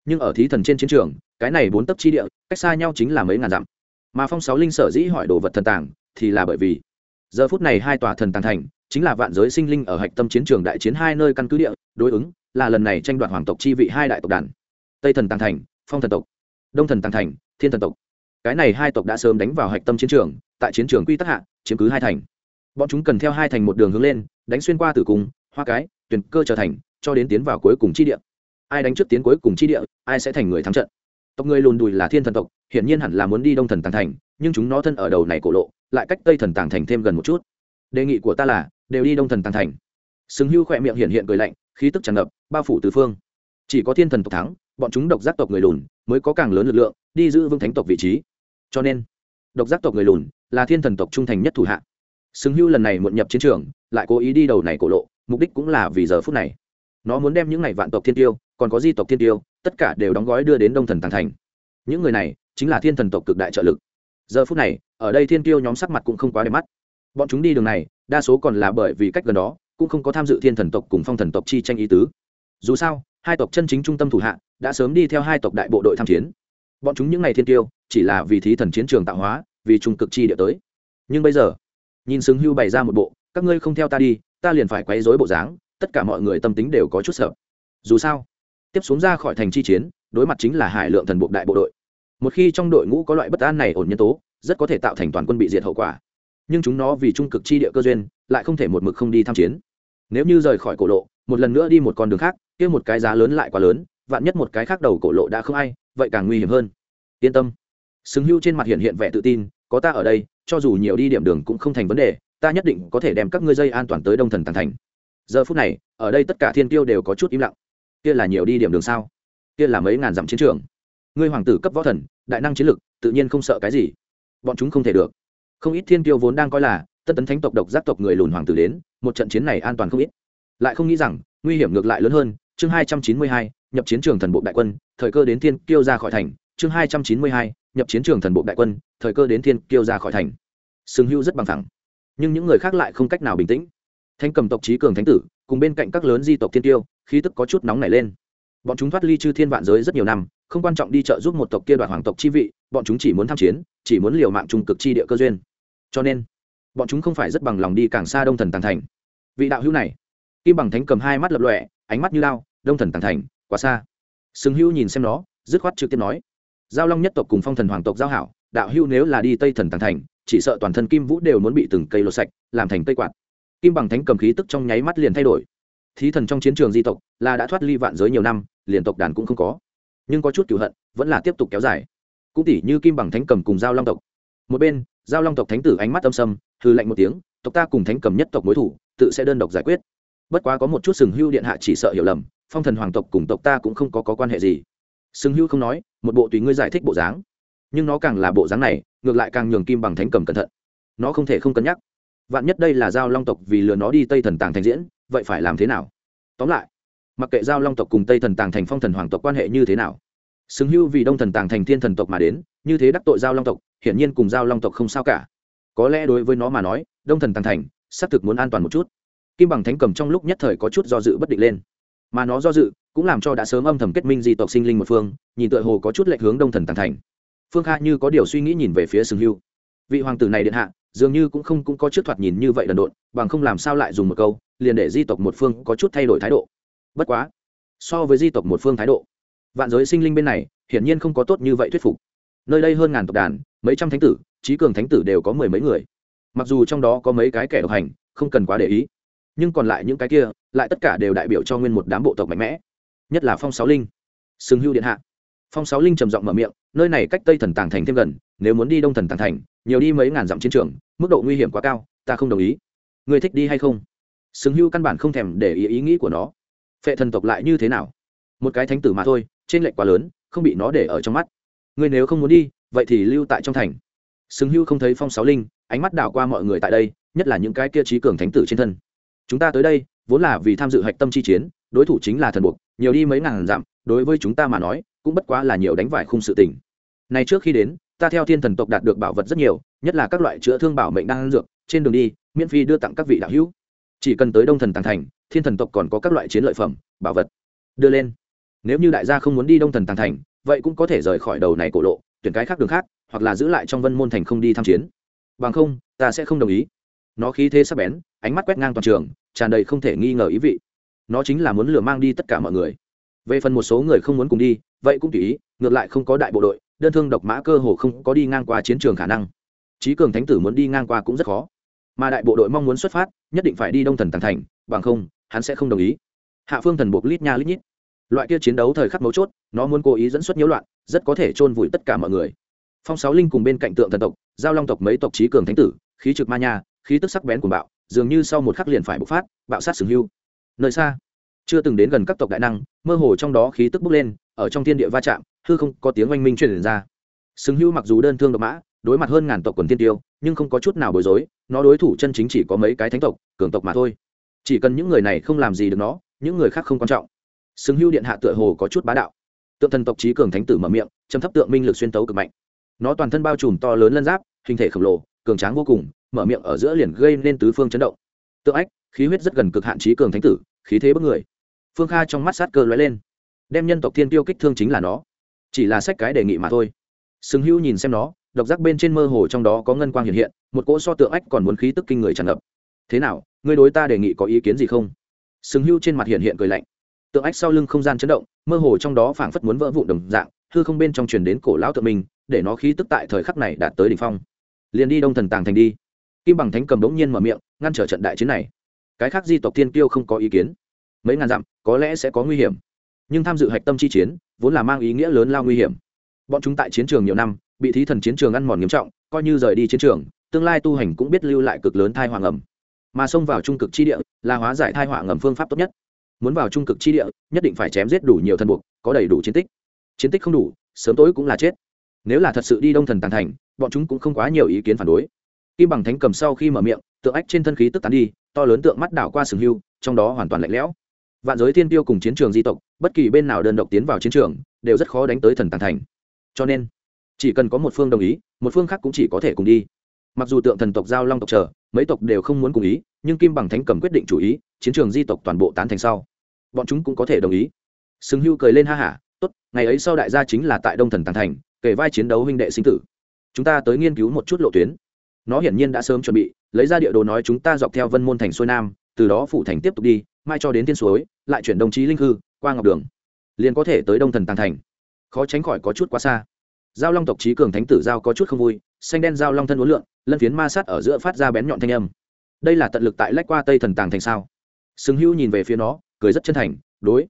Nhưng ở thí thần trên chiến trường, cái này bốn tấc chi địa, cách xa nhau chính là mấy ngàn dặm. Mà phong sáu linh sở dĩ hỏi đồ vật thần tàng, thì là bởi vì, giờ phút này hai tòa thần tàng thành, chính là vạn giới sinh linh ở hạch tâm chiến trường đại chiến hai nơi căn cứ địa, đối ứng, là lần này tranh đoạt hoàng tộc chi vị hai đại tộc đàn. Tây thần tàng thành, phong thần tộc. Đông thần tàng thành, thiên thần tộc. Cái này hai tộc đã sớm đánh vào hạch tâm chiến trường, tại chiến trường quy tắc hạ, chiếm cứ hai thành bọn chúng cần theo hai thành một đường hướng lên, đánh xuyên qua tử cung, hoa cái, tuyển cơ trở thành, cho đến tiến vào cuối cùng chi địa. Ai đánh trước tiến cuối cùng chi địa, ai sẽ thành người thắng trận. Tộc người lùn đùi là thiên thần tộc, hiển nhiên hẳn là muốn đi đông thần tàng thành, nhưng chúng nó thân ở đầu này cổ lộ, lại cách tây thần tàng thành thêm gần một chút. Đề nghị của ta là, đều đi đông thần tàng thành. Xứng hưu khỏe miệng hiện hiện cười lạnh, khí tức tràn ngập, bao phủ tứ phương. Chỉ có thiên thần tộc thắng, bọn chúng độc giác tộc người lùn, mới có càng lớn lực lượng, đi giữ vương thánh tộc vị trí. Cho nên, độc giác tộc người lùn là thiên thần tộc trung thành nhất thủ hạ xứng hưu lần này muộn nhập chiến trường, lại cố ý đi đầu này cổ lộ, mục đích cũng là vì giờ phút này. Nó muốn đem những ngày vạn tộc thiên tiêu, còn có di tộc thiên tiêu, tất cả đều đóng gói đưa đến đông thần tàng thành. Những người này chính là thiên thần tộc cực đại trợ lực. Giờ phút này, ở đây thiên tiêu nhóm sắc mặt cũng không quá đẹp mắt. Bọn chúng đi đường này, đa số còn là bởi vì cách gần đó, cũng không có tham dự thiên thần tộc cùng phong thần tộc chi tranh ý tứ. Dù sao, hai tộc chân chính trung tâm thủ hạ đã sớm đi theo hai tộc đại bộ đội tham chiến. Bọn chúng những ngày thiên tiêu, chỉ là vì thí thần chiến trường tạo hóa, vì trung cực chi địa tới. Nhưng bây giờ nhìn xứng hưu bày ra một bộ, các ngươi không theo ta đi, ta liền phải quấy rối bộ dáng, tất cả mọi người tâm tính đều có chút sợ. Dù sao, tiếp xuống ra khỏi thành chi chiến, đối mặt chính là hải lượng thần bộ đại bộ đội. Một khi trong đội ngũ có loại bất an này ổn nhân tố, rất có thể tạo thành toàn quân bị diệt hậu quả. Nhưng chúng nó vì trung cực chi địa cơ duyên, lại không thể một mực không đi tham chiến. Nếu như rời khỏi cổ lộ, một lần nữa đi một con đường khác, kia một cái giá lớn lại quá lớn, vạn nhất một cái khác đầu cổ lộ đã không ai, vậy càng nguy hiểm hơn. Yên tâm. Xứng hưu trên mặt hiện hiện vẻ tự tin, có ta ở đây cho dù nhiều đi điểm đường cũng không thành vấn đề, ta nhất định có thể đem các ngươi dây an toàn tới đông thần tàn thành. Giờ phút này, ở đây tất cả thiên tiêu đều có chút im lặng. Kia là nhiều đi điểm đường sao? Kia là mấy ngàn dặm chiến trường. Ngươi hoàng tử cấp võ thần, đại năng chiến lực, tự nhiên không sợ cái gì. Bọn chúng không thể được. Không ít thiên tiêu vốn đang coi là tân tấn thánh tộc độc giác tộc người lùn hoàng tử đến, một trận chiến này an toàn không ít. Lại không nghĩ rằng, nguy hiểm ngược lại lớn hơn, chương hai trăm chín mươi hai, nhập chiến trường thần bộ đại quân, thời cơ đến thiên kiêu ra khỏi thành chương hai trăm chín mươi hai, nhập chiến trường thần bộ đại quân, thời cơ đến thiên kiêu ra khỏi thành. Sừng hưu rất bằng thẳng nhưng những người khác lại không cách nào bình tĩnh. Thanh cầm tộc trí cường thánh tử, cùng bên cạnh các lớn di tộc thiên tiêu khí tức có chút nóng nảy lên. Bọn chúng thoát ly chư thiên vạn giới rất nhiều năm, không quan trọng đi trợ giúp một tộc kia đoạt hoàng tộc chi vị, bọn chúng chỉ muốn tham chiến, chỉ muốn liều mạng trung cực chi địa cơ duyên. Cho nên, bọn chúng không phải rất bằng lòng đi càng xa đông thần tàng thành. Vị đạo hữu này, kim bằng thánh cầm hai mắt lập lọe ánh mắt như lao, đông thần tàng thành, quá xa. Sừng hữu nhìn xem nó, dứt khoát trực tiếp nói giao long nhất tộc cùng phong thần hoàng tộc giao hảo đạo hưu nếu là đi tây thần tàng thành chỉ sợ toàn thân kim vũ đều muốn bị từng cây lột sạch làm thành cây quạt. Kim bằng thánh cầm khí tức trong nháy mắt liền thay đổi. Thí thần trong chiến trường di tộc là đã thoát ly vạn giới nhiều năm liền tộc đàn cũng không có. Nhưng có chút cựu hận vẫn là tiếp tục kéo dài. Cũng tỉ như kim bằng thánh cầm cùng giao long tộc. Một bên giao long tộc thánh tử ánh mắt âm sâm hư lạnh một tiếng tộc ta cùng thánh cầm nhất tộc mối thủ tự sẽ đơn độc giải quyết. Bất quá có một chút sừng hưu điện hạ chỉ sợ hiểu lầm phong thần hoàng tộc cùng tộc ta cũng không có, có quan hệ gì. Sừng hưu không nói một bộ tùy ngươi giải thích bộ dáng. Nhưng nó càng là bộ dáng này, ngược lại càng nhường kim bằng thánh cầm cẩn thận. Nó không thể không cân nhắc. Vạn nhất đây là giao long tộc vì lừa nó đi tây thần tàng thành diễn, vậy phải làm thế nào? Tóm lại, mặc kệ giao long tộc cùng tây thần tàng thành phong thần hoàng tộc quan hệ như thế nào xứng hưu vì đông thần tàng thành thiên thần tộc mà đến, như thế đắc tội giao long tộc, hiển nhiên cùng giao long tộc không sao cả. Có lẽ đối với nó mà nói, đông thần tàng thành, xác thực muốn an toàn một chút. Kim bằng thánh cầm trong lúc nhất thời có chút do dự bất định lên. Mà nó do dự cũng làm cho đã sớm âm thầm kết minh di tộc sinh linh một phương, nhìn tựa hồ có chút lệch hướng đông thần tàng thành. Phương kha như có điều suy nghĩ nhìn về phía sừng hưu. Vị hoàng tử này điện hạ, dường như cũng không, cũng có trước thoạt nhìn như vậy đần độn, bằng không làm sao lại dùng một câu, liền để di tộc một phương có chút thay đổi thái độ. Bất quá, so với di tộc một phương thái độ, vạn giới sinh linh bên này, hiển nhiên không có tốt như vậy thuyết phục. Nơi đây hơn ngàn tộc đàn, mấy trăm thánh tử trí cường thánh tử đều có mười mấy người. Mặc dù trong đó có mấy cái kẻ độc hành, không cần quá để ý, nhưng còn lại những cái kia, lại tất cả đều đại biểu cho nguyên một đám bộ tộc mạnh mẽ nhất là phong sáu linh. Sừng hưu điện hạ. Phong sáu linh trầm giọng mở miệng, nơi này cách tây thần tàng thành thêm gần, nếu muốn đi đông thần tàng thành, nhiều đi mấy ngàn dặm chiến trường, mức độ nguy hiểm quá cao, ta không đồng ý. Người thích đi hay không? Sừng hưu căn bản không thèm để ý ý nghĩ của nó. Phệ thần tộc lại như thế nào? Một cái thánh tử mà thôi, trên lệnh quá lớn, không bị nó để ở trong mắt. Người nếu không muốn đi, vậy thì lưu tại trong thành. Sừng hưu không thấy phong sáu linh, ánh mắt đảo qua mọi người tại đây, nhất là những cái kia trí cường thánh tử trên thân. Chúng ta tới đây, vốn là vì tham dự hạch tâm chi chiến, đối thủ chính là thần buộc nhiều đi mấy ngàn dặm, đối với chúng ta mà nói, cũng bất quá là nhiều đánh vải khung sự tình. Này trước khi đến, ta theo thiên thần tộc đạt được bảo vật rất nhiều, nhất là các loại chữa thương bảo mệnh đang dược, trên đường đi, miễn phí đưa tặng các vị đạo hữu. Chỉ cần tới đông thần tàng thành, thiên thần tộc còn có các loại chiến lợi phẩm, bảo vật đưa lên. Nếu như đại gia không muốn đi đông thần tàng thành, vậy cũng có thể rời khỏi đầu này cổ lộ, tuyển cái khác đường khác, hoặc là giữ lại trong vân môn thành không đi tham chiến. Bằng không, ta sẽ không đồng ý. Nó khí thế sắc bén, ánh mắt quét ngang toàn trường, tràn đầy không thể nghi ngờ ý vị nó chính là muốn lừa mang đi tất cả mọi người. Về phần một số người không muốn cùng đi, vậy cũng tùy ý, ngược lại không có đại bộ đội, đơn thương độc mã cơ hồ không có đi ngang qua chiến trường khả năng. Trí cường thánh tử muốn đi ngang qua cũng rất khó. Mà đại bộ đội mong muốn xuất phát, nhất định phải đi đông thần tàng thành, bằng không, hắn sẽ không đồng ý. Hạ phương thần buộc lít nha lít nhít. Loại kia chiến đấu thời khắc mấu chốt, nó muốn cố ý dẫn xuất nhiễu loạn, rất có thể chôn vùi tất cả mọi người. Phong sáu linh cùng bên cạnh tượng thần tộc, giao long tộc mấy tộc trí cường thánh tử, khí trực ma nha, khí tức sắc bén của bạo, dường như sau một khắc liền phải bộc phát, bạo sát sừng hưu nơi xa. Chưa từng đến gần các tộc đại năng, mơ hồ trong đó khí tức bốc lên, ở trong thiên địa va chạm, hư không có tiếng oanh minh truyền ra. Xứng hưu mặc dù đơn thương độc mã, đối mặt hơn ngàn tộc quần tiên tiêu, nhưng không có chút nào bối rối, nó đối thủ chân chính chỉ có mấy cái thánh tộc, cường tộc mà thôi. Chỉ cần những người này không làm gì được nó, những người khác không quan trọng. Xứng hưu điện hạ tựa hồ có chút bá đạo. Tượng thần tộc trí cường thánh tử mở miệng chấm thấp tượng minh lực xuyên tấu cực mạnh. Nó toàn thân bao trùm to lớn lân giáp, hình thể khổng lồ, cường tráng vô cùng, mở miệng ở giữa liền gây nên tứ phương chấn động. Tượng ách khí huyết rất gần cực hạn trí cường thánh tử, khí thế bất người. Phương kha trong mắt sát cơ lóe lên. Đem nhân tộc thiên tiêu kích thương chính là nó. Chỉ là sách cái đề nghị mà thôi. Sừng hưu nhìn xem nó, độc giác bên trên mơ hồ trong đó có ngân quang hiện hiện, một cỗ so tượng ách còn muốn khí tức kinh người tràn ngập. Thế nào, ngươi đối ta đề nghị có ý kiến gì không? Sừng hưu trên mặt hiện hiện cười lạnh. Tượng ách sau lưng không gian chấn động, mơ hồ trong đó phảng phất muốn vỡ vụn đồng dạng, hư không bên trong truyền đến cổ lão tự mình, để nó khí tức tại thời khắc này đạt tới đỉnh phong. Liền đi đông thần tàng thành đi. Kim bằng thánh cầm đống nhiên mở miệng, ngăn trở trận đại chiến này cái khác di tộc thiên kiêu không có ý kiến. Mấy ngàn dặm, có lẽ sẽ có nguy hiểm. Nhưng tham dự hạch tâm chi chiến, vốn là mang ý nghĩa lớn lao nguy hiểm. Bọn chúng tại chiến trường nhiều năm, bị thí thần chiến trường ăn mòn nghiêm trọng, coi như rời đi chiến trường, tương lai tu hành cũng biết lưu lại cực lớn thai hoàng ẩm. Mà xông vào trung cực chi địa là hóa giải thai hỏa ngầm phương pháp tốt nhất. Muốn vào trung cực chi địa, nhất định phải chém giết đủ nhiều thân buộc, có đầy đủ chiến tích. Chiến tích không đủ, sớm tối cũng là chết. Nếu là thật sự đi đông thần tàn thành, bọn chúng cũng không quá nhiều ý kiến phản đối kim bằng thánh cầm sau khi mở miệng, tượng ách trên thân khí tức tán đi, to lớn tượng mắt đảo qua sừng hưu, trong đó hoàn toàn lạnh lẽo. Vạn giới thiên tiêu cùng chiến trường di tộc, bất kỳ bên nào đơn độc tiến vào chiến trường, đều rất khó đánh tới thần tàn thành. Cho nên, chỉ cần có một phương đồng ý, một phương khác cũng chỉ có thể cùng đi. Mặc dù tượng thần tộc giao long tộc chờ, mấy tộc đều không muốn cùng ý, nhưng kim bằng thánh cầm quyết định chủ ý, chiến trường di tộc toàn bộ tán thành sau. Bọn chúng cũng có thể đồng ý. Sừng hưu cười lên ha hả, tốt, ngày ấy sau đại gia chính là tại đông thần tàn thành kể vai chiến đấu huynh đệ sinh tử. Chúng ta tới nghiên cứu một chút lộ tuyến nó hiển nhiên đã sớm chuẩn bị, lấy ra địa đồ nói chúng ta dọc theo vân môn thành xuôi nam, từ đó phủ thành tiếp tục đi, mai cho đến thiên suối, lại chuyển đồng chí linh hư, qua ngọc đường, liền có thể tới đông thần tàng thành. Khó tránh khỏi có chút quá xa. Giao long tộc trí cường thánh tử giao có chút không vui, xanh đen giao long thân uốn lượn, lân phiến ma sát ở giữa phát ra bén nhọn thanh âm. Đây là tận lực tại lách qua tây thần tàng thành sao? Sừng hưu nhìn về phía nó, cười rất chân thành, đối.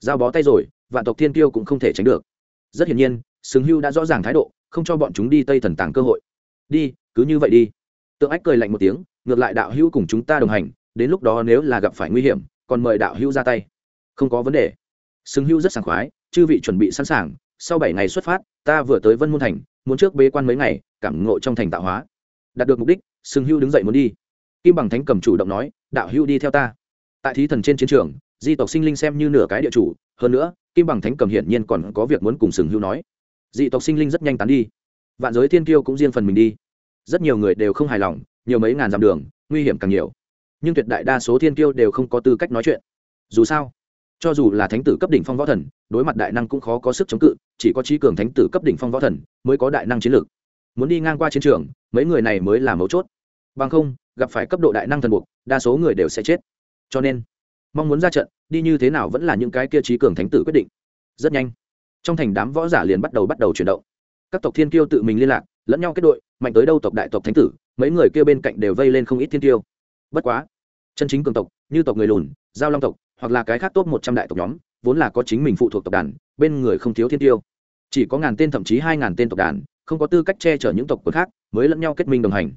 Giao bó tay rồi, vạn tộc thiên tiêu cũng không thể tránh được. Rất hiển nhiên, sừng hưu đã rõ ràng thái độ, không cho bọn chúng đi tây thần tàng cơ hội đi, cứ như vậy đi. Tượng ách cười lạnh một tiếng, ngược lại đạo hữu cùng chúng ta đồng hành, đến lúc đó nếu là gặp phải nguy hiểm, còn mời đạo hữu ra tay. Không có vấn đề. Sừng hưu rất sảng khoái, chư vị chuẩn bị sẵn sàng, sau bảy ngày xuất phát, ta vừa tới vân môn thành, muốn trước bế quan mấy ngày, cảm ngộ trong thành tạo hóa. Đạt được mục đích, sừng hưu đứng dậy muốn đi. Kim bằng thánh cầm chủ động nói, đạo hưu đi theo ta. Tại thí thần trên chiến trường, di tộc sinh linh xem như nửa cái địa chủ, hơn nữa, kim bằng thánh cầm hiển nhiên còn có việc muốn cùng sừng hưu nói. Dị tộc sinh linh rất nhanh tán đi vạn giới thiên kiêu cũng riêng phần mình đi. Rất nhiều người đều không hài lòng, nhiều mấy ngàn dặm đường, nguy hiểm càng nhiều. Nhưng tuyệt đại đa số thiên kiêu đều không có tư cách nói chuyện. Dù sao, cho dù là thánh tử cấp đỉnh phong võ thần, đối mặt đại năng cũng khó có sức chống cự, chỉ có trí cường thánh tử cấp đỉnh phong võ thần mới có đại năng chiến lược. Muốn đi ngang qua chiến trường, mấy người này mới là mấu chốt. Bằng không, gặp phải cấp độ đại năng thần buộc, đa số người đều sẽ chết. Cho nên, mong muốn ra trận, đi như thế nào vẫn là những cái kia trí cường thánh tử quyết định. Rất nhanh, trong thành đám võ giả liền bắt đầu bắt đầu chuyển động các tộc thiên kiêu tự mình liên lạc, lẫn nhau kết đội, mạnh tới đâu tộc đại tộc thánh tử, mấy người kia bên cạnh đều vây lên không ít thiên kiêu. Bất quá, chân chính cường tộc, như tộc người lùn, giao long tộc, hoặc là cái khác tốt một trăm đại tộc nhóm, vốn là có chính mình phụ thuộc tộc đàn, bên người không thiếu thiên tiêu chỉ có ngàn tên thậm chí hai ngàn tên tộc đàn, không có tư cách che chở những tộc quần khác, mới lẫn nhau kết minh đồng hành.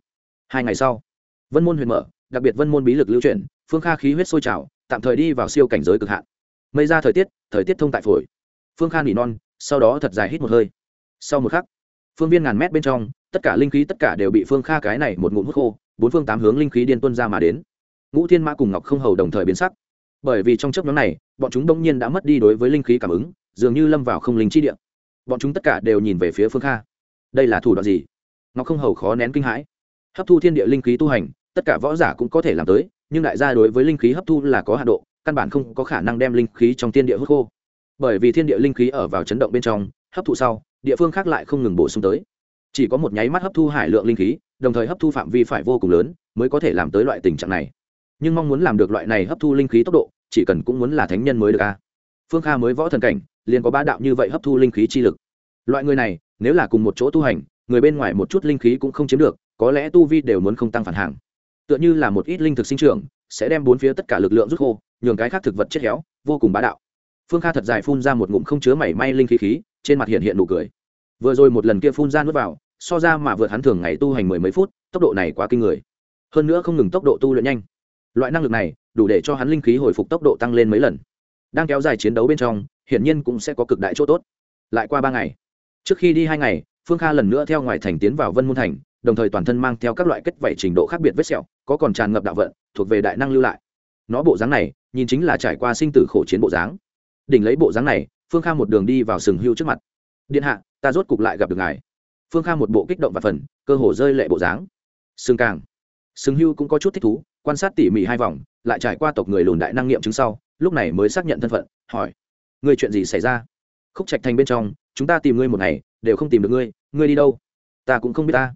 Hai ngày sau, vân môn huyền mở, đặc biệt vân môn bí lực lưu chuyển, phương kha khí huyết sôi trào, tạm thời đi vào siêu cảnh giới cực hạn. Mây ra thời tiết thời tiết thông tại phổi. Phương kha nỉ non, sau đó thật dài hít một hơi sau một khắc, phương viên ngàn mét bên trong, tất cả linh khí tất cả đều bị phương kha cái này một ngụm hút khô, bốn phương tám hướng linh khí điên tuân ra mà đến. Ngũ thiên mã cùng ngọc không hầu đồng thời biến sắc. Bởi vì trong chấp nhóm này, bọn chúng đông nhiên đã mất đi đối với linh khí cảm ứng, dường như lâm vào không linh chi địa. Bọn chúng tất cả đều nhìn về phía phương kha. Đây là thủ đoạn gì? Ngọc không hầu khó nén kinh hãi. Hấp thu thiên địa linh khí tu hành, tất cả võ giả cũng có thể làm tới, nhưng đại gia đối với linh khí hấp thu là có hạ độ, căn bản không có khả năng đem linh khí trong thiên địa hút khô. Bởi vì thiên địa linh khí ở vào chấn động bên trong, hấp thụ sau địa phương khác lại không ngừng bổ sung tới. Chỉ có một nháy mắt hấp thu hải lượng linh khí, đồng thời hấp thu phạm vi phải vô cùng lớn, mới có thể làm tới loại tình trạng này. Nhưng mong muốn làm được loại này hấp thu linh khí tốc độ, chỉ cần cũng muốn là thánh nhân mới được a. Phương kha mới võ thần cảnh, liền có ba đạo như vậy hấp thu linh khí chi lực. Loại người này, nếu là cùng một chỗ tu hành, người bên ngoài một chút linh khí cũng không chiếm được, có lẽ tu vi đều muốn không tăng phản hàng. Tựa như là một ít linh thực sinh trưởng, sẽ đem bốn phía tất cả lực lượng rút khô, nhường cái khác thực vật chết héo, vô cùng bá đạo. Phương kha thật dài phun ra một ngụm không chứa mảy may linh khí khí trên mặt hiện hiện nụ cười. Vừa rồi một lần kia phun ra nước vào, so ra mà vượt hắn thường ngày tu hành mười mấy phút, tốc độ này quá kinh người. Hơn nữa không ngừng tốc độ tu luyện nhanh. Loại năng lực này, đủ để cho hắn linh khí hồi phục tốc độ tăng lên mấy lần. Đang kéo dài chiến đấu bên trong, hiển nhiên cũng sẽ có cực đại chỗ tốt. Lại qua ba ngày. Trước khi đi hai ngày, phương kha lần nữa theo ngoài thành tiến vào vân môn thành, đồng thời toàn thân mang theo các loại kết vảy trình độ khác biệt vết sẹo, có còn tràn ngập đạo vận, thuộc về đại năng lưu lại. Nó bộ dáng này, nhìn chính là trải qua sinh tử khổ chiến bộ dáng. Đỉnh lấy bộ dáng này phương kha một đường đi vào sừng hưu trước mặt. Điện hạ, ta rốt cục lại gặp được ngài. Phương kha một bộ kích động và phần, cơ hồ rơi lệ bộ dáng. Sừng càng. Sừng hưu cũng có chút thích thú, quan sát tỉ mỉ hai vòng, lại trải qua tộc người lùn đại năng nghiệm chứng sau, lúc này mới xác nhận thân phận, hỏi, ngươi chuyện gì xảy ra? Khúc trạch thành bên trong, chúng ta tìm ngươi một ngày, đều không tìm được ngươi ngươi đi đâu? Ta cũng không biết ta.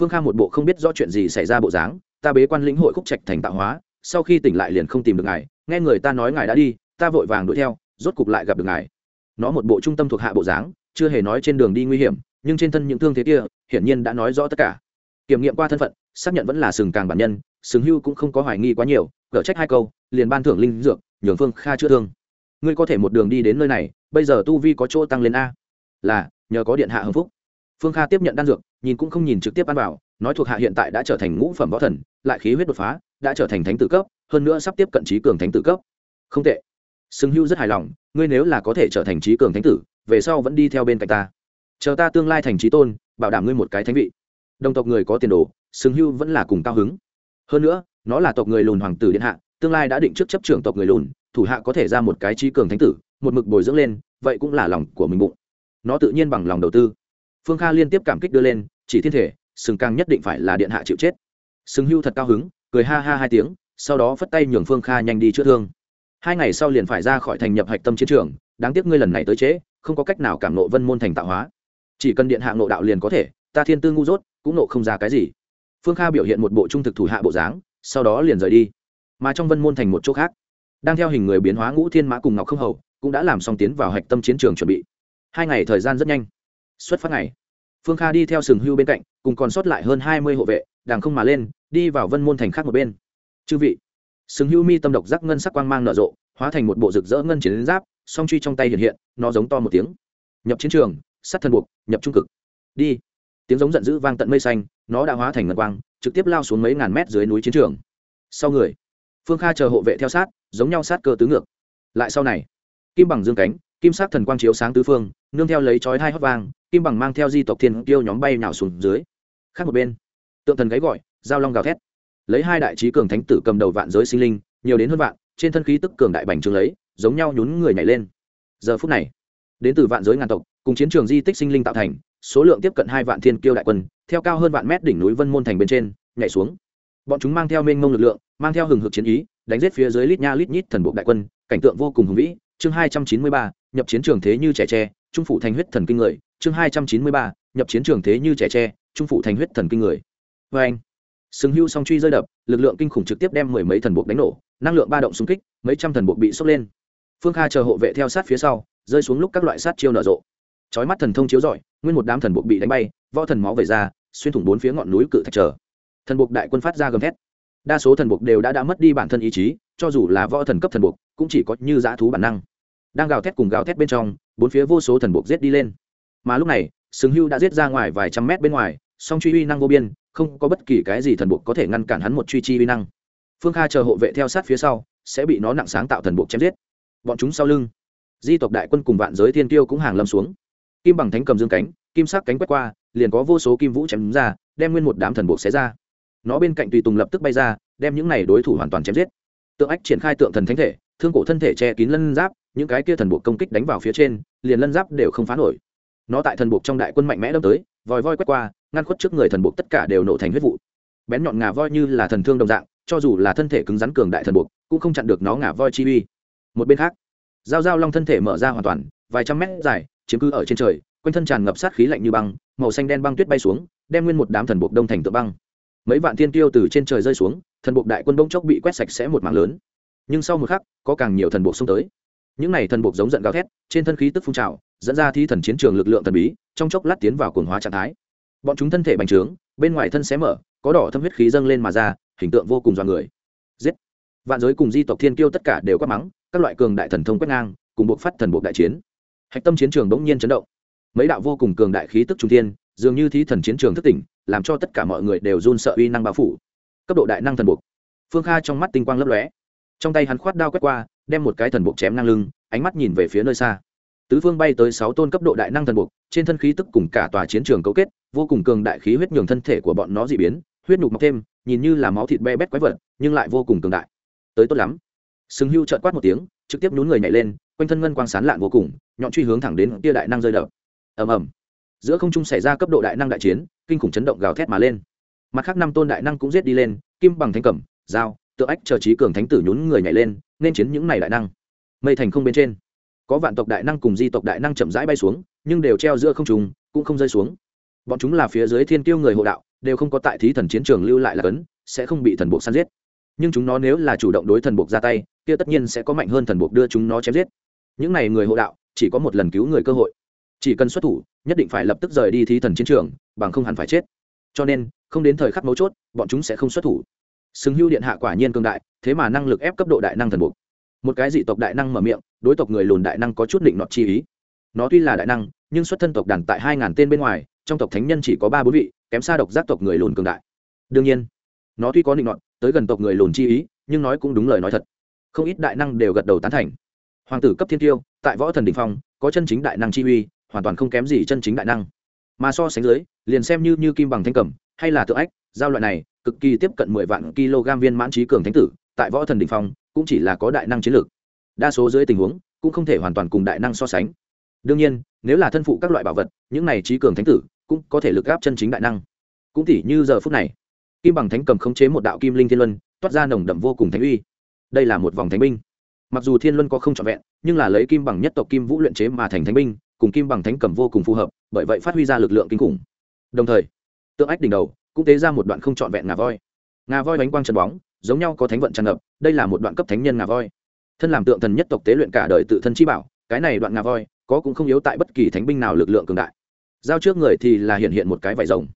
Phương kha một bộ không biết rõ chuyện gì xảy ra bộ dáng, ta bế quan lĩnh hội khúc trạch thành tạo hóa, sau khi tỉnh lại liền không tìm được ngài, nghe người ta nói ngài đã đi, ta vội vàng đuổi theo, rốt cục lại gặp được ngài nó một bộ trung tâm thuộc hạ bộ dáng, chưa hề nói trên đường đi nguy hiểm, nhưng trên thân những thương thế kia, hiển nhiên đã nói rõ tất cả. Kiểm nghiệm qua thân phận, xác nhận vẫn là sừng càng bản nhân, sừng hưu cũng không có hoài nghi quá nhiều gỡ trách hai câu, liền ban thưởng linh dược, nhường phương kha chữa thương. Ngươi có thể một đường đi đến nơi này, bây giờ tu vi có chỗ tăng lên a. Là, nhờ có điện hạ hưng phúc. Phương kha tiếp nhận đan dược, nhìn cũng không nhìn trực tiếp ăn vào, nói thuộc hạ hiện tại đã trở thành ngũ phẩm võ thần, lại khí huyết đột phá, đã trở thành thánh tử cấp, hơn nữa sắp tiếp cận trí cường thánh tử cấp. Không tệ sừng hưu rất hài lòng, ngươi nếu là có thể trở thành trí cường thánh tử, về sau vẫn đi theo bên cạnh ta. Chờ ta tương lai thành trí tôn, bảo đảm ngươi một cái thánh vị. Đồng tộc người có tiền đồ, sừng hưu vẫn là cùng cao hứng. Hơn nữa, nó là tộc người lùn hoàng tử điện hạ, tương lai đã định trước chấp trưởng tộc người lùn, thủ hạ có thể ra một cái trí cường thánh tử, một mực bồi dưỡng lên, vậy cũng là lòng của mình bụng. Nó tự nhiên bằng lòng đầu tư. Phương kha liên tiếp cảm kích đưa lên, chỉ thiên thể, sừng càng nhất định phải là điện hạ chịu chết. Sừng hưu thật cao hứng, cười ha ha hai tiếng, sau đó phất tay nhường phương kha nhanh đi chữa thương hai ngày sau liền phải ra khỏi thành nhập hạch tâm chiến trường, đáng tiếc ngươi lần này tới trễ, không có cách nào cảm nộ vân môn thành tạo hóa. Chỉ cần điện hạ nộ đạo liền có thể, ta thiên tư ngu dốt, cũng nộ không ra cái gì. Phương kha biểu hiện một bộ trung thực thủ hạ bộ dáng, sau đó liền rời đi. Mà trong vân môn thành một chỗ khác, đang theo hình người biến hóa ngũ thiên mã cùng ngọc không hầu, cũng đã làm xong tiến vào hạch tâm chiến trường chuẩn bị. Hai ngày thời gian rất nhanh. Xuất phát ngày, phương kha đi theo sừng hưu bên cạnh, cùng còn sót lại hơn hai mươi hộ vệ đàng không mà lên, đi vào vân môn thành khác một bên. Chư vị sừng hưu mi tâm độc giác ngân sắc quang mang nở rộ, hóa thành một bộ rực rỡ ngân chiến giáp, song truy trong tay hiện hiện, nó giống to một tiếng. Nhập chiến trường sắt thân buộc, nhập trung cực. Đi. Tiếng giống giận dữ vang tận mây xanh, nó đã hóa thành ngân quang, trực tiếp lao xuống mấy ngàn mét dưới núi chiến trường. Sau người, phương kha chờ hộ vệ theo sát, giống nhau sát cơ tứ ngược. Lại sau này, kim bằng dương cánh, kim sắc thần quang chiếu sáng tứ phương, nương theo lấy chói hai hót vang, kim bằng mang theo di tộc thiên tiêu nhóm bay nào xuống dưới. Khác một bên, tượng thần gáy gọi, giao long gào thét lấy hai đại trí cường thánh tử cầm đầu vạn giới sinh linh, nhiều đến hơn vạn, trên thân khí tức cường đại bành trướng lấy, giống nhau nhún người nhảy lên. Giờ phút này, đến từ vạn giới ngàn tộc, cùng chiến trường di tích sinh linh tạo thành, số lượng tiếp cận hai vạn thiên kiêu đại quân, theo cao hơn vạn mét đỉnh núi vân môn thành bên trên, nhảy xuống. Bọn chúng mang theo mênh mông lực lượng, mang theo hừng hực chiến ý, đánh giết phía dưới lít nha lít nhít thần bộ đại quân, cảnh tượng vô cùng hùng vĩ. Chương hai trăm chín mươi ba, nhập chiến trường thế như trẻ tre, trung phủ thành huyết thần kinh người. Chương hai trăm chín mươi ba, nhập chiến trường thế như trẻ tre, trung phủ thành huyết thần kinh người. Vê anh sừng hưu song truy rơi đập, lực lượng kinh khủng trực tiếp đem mười mấy thần buộc đánh nổ, năng lượng ba động xung kích, mấy trăm thần buộc bị sốc lên. Phương kha chờ hộ vệ theo sát phía sau, rơi xuống lúc các loại sát chiêu nở rộ. Trói mắt thần thông chiếu rọi, nguyên một đám thần buộc bị đánh bay, võ thần máu về ra, xuyên thủng bốn phía ngọn núi cự thạch trở thần buộc đại quân phát ra gầm thét. Đa số thần buộc đều đã đã mất đi bản thân ý chí, cho dù là võ thần cấp thần buộc, cũng chỉ có như dã thú bản năng. Đang gào thét cùng gào thét bên trong, bốn phía vô số thần buộc giết đi lên. Mà lúc này, sừng hưu đã giết ra ngoài vài trăm mét bên ngoài, song truy uy năng vô biên không có bất kỳ cái gì thần buộc có thể ngăn cản hắn một truy chi uy năng. Phương kha chờ hộ vệ theo sát phía sau, sẽ bị nó nặng sáng tạo thần buộc chém giết. Bọn chúng sau lưng, di tộc đại quân cùng vạn giới thiên tiêu cũng hàng lâm xuống. Kim bằng thánh cầm dương cánh, kim sắc cánh quét qua, liền có vô số kim vũ chém ra, đem nguyên một đám thần buộc xé ra. Nó bên cạnh tùy tùng lập tức bay ra, đem những này đối thủ hoàn toàn chém giết. Tượng ách triển khai tượng thần thánh thể, thương cổ thân thể che kín lân giáp, những cái kia thần buộc công kích đánh vào phía trên, liền lân giáp đều không phá nổi. Nó tại thần buộc trong đại quân mạnh mẽ đâm tới, vòi voi quét qua ngăn khuất trước người thần buộc tất cả đều nổ thành huyết vụ. Bén nhọn ngà voi như là thần thương đồng dạng, cho dù là thân thể cứng rắn cường đại thần buộc, cũng không chặn được nó ngà voi chi uy. Một bên khác dao dao long thân thể mở ra hoàn toàn, vài trăm mét dài, chiếm cứ ở trên trời, quanh thân tràn ngập sát khí lạnh như băng, màu xanh đen băng tuyết bay xuống, đem nguyên một đám thần buộc đông thành tượng băng. Mấy vạn thiên tiêu từ trên trời rơi xuống, thần buộc đại quân bỗng chốc bị quét sạch sẽ một mảng lớn. Nhưng sau một khắc, có càng nhiều thần buộc xông tới. Những này thần buộc giống giận gào thét, trên thân khí tức phun trào, dẫn ra thi thần chiến trường lực lượng thần bí, trong chốc lát tiến vào cuồng hóa trạng thái bọn chúng thân thể bành trướng, bên ngoài thân xé mở, có đỏ thâm huyết khí dâng lên mà ra, hình tượng vô cùng dọa người. Giết! Vạn giới cùng di tộc thiên kiêu tất cả đều quát mắng, các loại cường đại thần thông quét ngang, cùng buộc phát thần buộc đại chiến. Hạch tâm chiến trường bỗng nhiên chấn động. Mấy đạo vô cùng cường đại khí tức trung thiên, dường như thí thần chiến trường thất tỉnh, làm cho tất cả mọi người đều run sợ uy năng bao phủ. Cấp độ đại năng thần buộc. Phương kha trong mắt tinh quang lấp lóe. Trong tay hắn khoát đao quét qua, đem một cái thần buộc chém ngang lưng, ánh mắt nhìn về phía nơi xa tứ phương bay tới sáu tôn cấp độ đại năng thần buộc trên thân khí tức cùng cả tòa chiến trường cấu kết, vô cùng cường đại khí huyết nhường thân thể của bọn nó dị biến, huyết nhục mọc thêm, nhìn như là máu thịt be bét quái vật, nhưng lại vô cùng cường đại. Tới tốt lắm. Sừng hưu trợn quát một tiếng, trực tiếp nhún người nhảy lên, quanh thân ngân quang sán lạn vô cùng, nhọn truy hướng thẳng đến tia đại năng rơi đập. Ầm ầm. Giữa không trung xảy ra cấp độ đại năng đại chiến, kinh khủng chấn động gào thét mà lên. Mặt khác năm tôn đại năng cũng giết đi lên, kim bằng thanh cẩm, dao tượng ách chờ trí cường thánh tử nhún người nhảy lên, nên chiến những này đại năng. Mây thành không bên trên có vạn tộc đại năng cùng di tộc đại năng chậm rãi bay xuống, nhưng đều treo giữa không trùng cũng không rơi xuống. Bọn chúng là phía dưới thiên tiêu người hộ đạo, đều không có tại thí thần chiến trường lưu lại là cấn, sẽ không bị thần buộc săn giết. Nhưng chúng nó nếu là chủ động đối thần buộc ra tay, kia tất nhiên sẽ có mạnh hơn thần buộc đưa chúng nó chém giết. Những này người hộ đạo, chỉ có một lần cứu người cơ hội. Chỉ cần xuất thủ, nhất định phải lập tức rời đi thí thần chiến trường, bằng không hẳn phải chết. Cho nên, không đến thời khắc mấu chốt, bọn chúng sẽ không xuất thủ. Xứng hưu điện hạ quả nhiên cương đại, thế mà năng lực ép cấp độ đại năng thần buộc một cái dị tộc đại năng mở miệng, đối tộc người lùn đại năng có chút định nọt chi ý. Nó tuy là đại năng, nhưng xuất thân tộc đàn tại hai ngàn tên bên ngoài, trong tộc thánh nhân chỉ có ba bốn vị, kém xa độc giác tộc người lùn cường đại. Đương nhiên, nó tuy có định nọt, tới gần tộc người lùn chi ý, nhưng nói cũng đúng lời nói thật. Không ít đại năng đều gật đầu tán thành. Hoàng tử cấp thiên tiêu, tại võ thần đình phong, có chân chính đại năng chi uy, hoàn toàn không kém gì chân chính đại năng. Mà so sánh dưới, liền xem như như kim bằng thanh cẩm hay là tượng ách, giao loại này, cực kỳ tiếp cận mười vạn kg viên mãn trí cường thánh tử, tại võ thần đình phong cũng chỉ là có đại năng chiến lược. Đa số dưới tình huống, cũng không thể hoàn toàn cùng đại năng so sánh. Đương nhiên, nếu là thân phụ các loại bảo vật, những này trí cường thánh tử cũng có thể lực gáp chân chính đại năng. Cũng tỉ như giờ phút này, kim bằng thánh cầm khống chế một đạo kim linh thiên luân, toát ra nồng đậm vô cùng thánh uy. Đây là một vòng thánh binh. Mặc dù thiên luân có không trọn vẹn, nhưng là lấy kim bằng nhất tộc kim vũ luyện chế mà thành thánh binh, cùng kim bằng thánh cầm vô cùng phù hợp, bởi vậy phát huy ra lực lượng kinh khủng. Đồng thời, tượng ách đỉnh đầu cũng tế ra một đoạn không trọn vẹn ngà voi. Ngà voi bánh quang trần bóng giống nhau có thánh vận tràn ngập, đây là một đoạn cấp thánh nhân ngà voi. Thân làm tượng thần nhất tộc tế luyện cả đời tự thân chi bảo, cái này đoạn ngà voi, có cũng không yếu tại bất kỳ thánh binh nào lực lượng cường đại. Giao trước người thì là hiện hiện một cái vải rồng.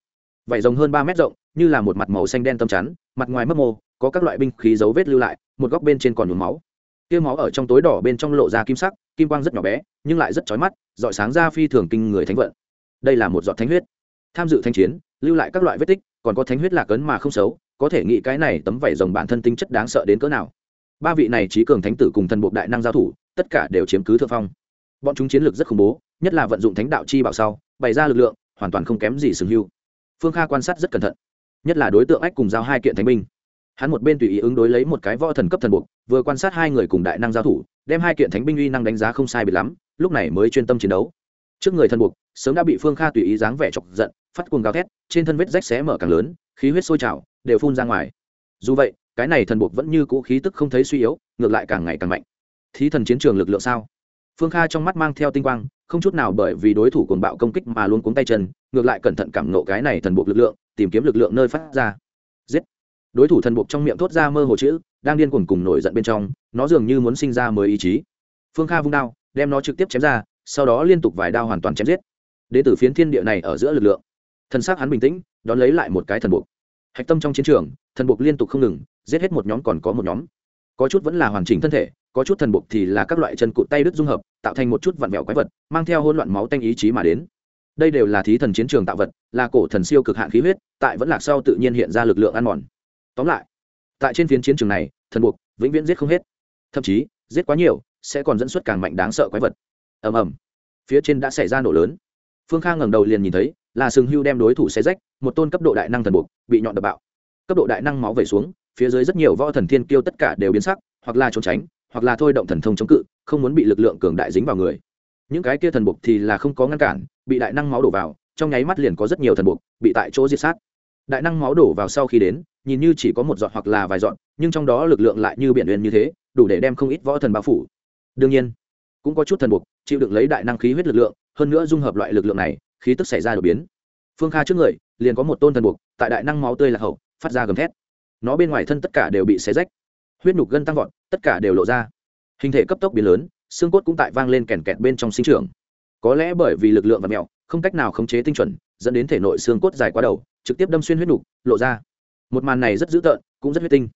Vải rồng hơn ba mét rộng, như là một mặt màu xanh đen tâm chắn, mặt ngoài mấp mô, có các loại binh khí dấu vết lưu lại, một góc bên trên còn nhuốm máu. Tiêu máu ở trong tối đỏ bên trong lộ ra kim sắc, kim quang rất nhỏ bé, nhưng lại rất chói mắt dọi sáng ra phi thường kinh người thánh vận. Đây là một giọt thánh huyết. Tham dự thanh chiến, lưu lại các loại vết tích, còn có thánh huyết lạc ấn mà không xấu có thể nghĩ cái này tấm vảy rồng bản thân tinh chất đáng sợ đến cỡ nào. Ba vị này trí cường thánh tử cùng thần buộc đại năng giao thủ, tất cả đều chiếm cứ thượng phong. Bọn chúng chiến lược rất khủng bố, nhất là vận dụng thánh đạo chi bảo sau, bày ra lực lượng, hoàn toàn không kém gì sừng hưu. Phương kha quan sát rất cẩn thận, nhất là đối tượng ách cùng giao hai kiện thánh binh. Hắn một bên tùy ý ứng đối lấy một cái võ thần cấp thần buộc, vừa quan sát hai người cùng đại năng giao thủ, đem hai kiện thánh binh uy năng đánh giá không sai biệt lắm, lúc này mới chuyên tâm chiến đấu. Trước người thần buộc, sớm đã bị phương kha tùy ý dáng vẻ chọc giận, phát cuồng gào thét, trên thân vết rách xé mở càng lớn, khí huyết sôi trào đều phun ra ngoài. Dù vậy, cái này thần buộc vẫn như cũ khí tức không thấy suy yếu, ngược lại càng ngày càng mạnh. Thí thần chiến trường lực lượng sao? Phương kha trong mắt mang theo tinh quang, không chút nào bởi vì đối thủ cuồng bạo công kích mà luôn cuống tay chân, ngược lại cẩn thận cảm nộ cái này thần buộc lực lượng, tìm kiếm lực lượng nơi phát ra. Giết! Đối thủ thần buộc trong miệng thốt ra mơ hồ chữ, đang điên cuồng cùng nổi giận bên trong, nó dường như muốn sinh ra mới ý chí. Phương kha vung đao, đem nó trực tiếp chém ra, sau đó liên tục vài đao hoàn toàn chém giết. Đến từ phiến thiên địa này ở giữa lực lượng. Thân xác hắn bình tĩnh, đón lấy lại một cái thần buộc hạch tâm trong chiến trường, thần buộc liên tục không ngừng, giết hết một nhóm còn có một nhóm. Có chút vẫn là hoàn chỉnh thân thể, có chút thần buộc thì là các loại chân cụt tay đứt dung hợp, tạo thành một chút vặn vẹo quái vật, mang theo hỗn loạn máu tanh ý chí mà đến. Đây đều là thí thần chiến trường tạo vật, là cổ thần siêu cực hạn khí huyết, tại vẫn lạc sau tự nhiên hiện ra lực lượng ăn mòn. Tóm lại, tại trên phiến chiến trường này, thần buộc vĩnh viễn giết không hết. Thậm chí, giết quá nhiều, sẽ còn dẫn xuất càng mạnh đáng sợ quái vật. Ầm ầm. Phía trên đã xảy ra nổ lớn. Phương khang ngẩng đầu liền nhìn thấy là sừng hưu đem đối thủ xe rách, một tôn cấp độ đại năng thần buộc, bị nhọn đập bạo. Cấp độ đại năng máu về xuống, phía dưới rất nhiều võ thần thiên kiêu tất cả đều biến sắc, hoặc là trốn tránh, hoặc là thôi động thần thông chống cự, không muốn bị lực lượng cường đại dính vào người. Những cái kia thần buộc thì là không có ngăn cản, bị đại năng máu đổ vào, trong nháy mắt liền có rất nhiều thần buộc, bị tại chỗ diệt sát. Đại năng máu đổ vào sau khi đến, nhìn như chỉ có một giọt hoặc là vài giọt, nhưng trong đó lực lượng lại như biển uyên như thế, đủ để đem không ít võ thần bao phủ. Đương nhiên, cũng có chút thần buộc, chịu đựng lấy đại năng khí huyết lực lượng, hơn nữa dung hợp loại lực lượng này khí tức xảy ra đột biến. Phương kha trước người, liền có một tôn thần buộc, tại đại năng máu tươi lạc hậu, phát ra gầm thét. Nó bên ngoài thân tất cả đều bị xé rách. Huyết nhục gân tăng vọt, tất cả đều lộ ra. Hình thể cấp tốc biến lớn, xương cốt cũng tại vang lên kèn kẹt bên trong sinh trường có lẽ bởi vì lực lượng và mẹo, không cách nào khống chế tinh chuẩn, dẫn đến thể nội xương cốt dài quá đầu, trực tiếp đâm xuyên huyết nhục, lộ ra. Một màn này rất dữ tợn, cũng rất huyết tinh.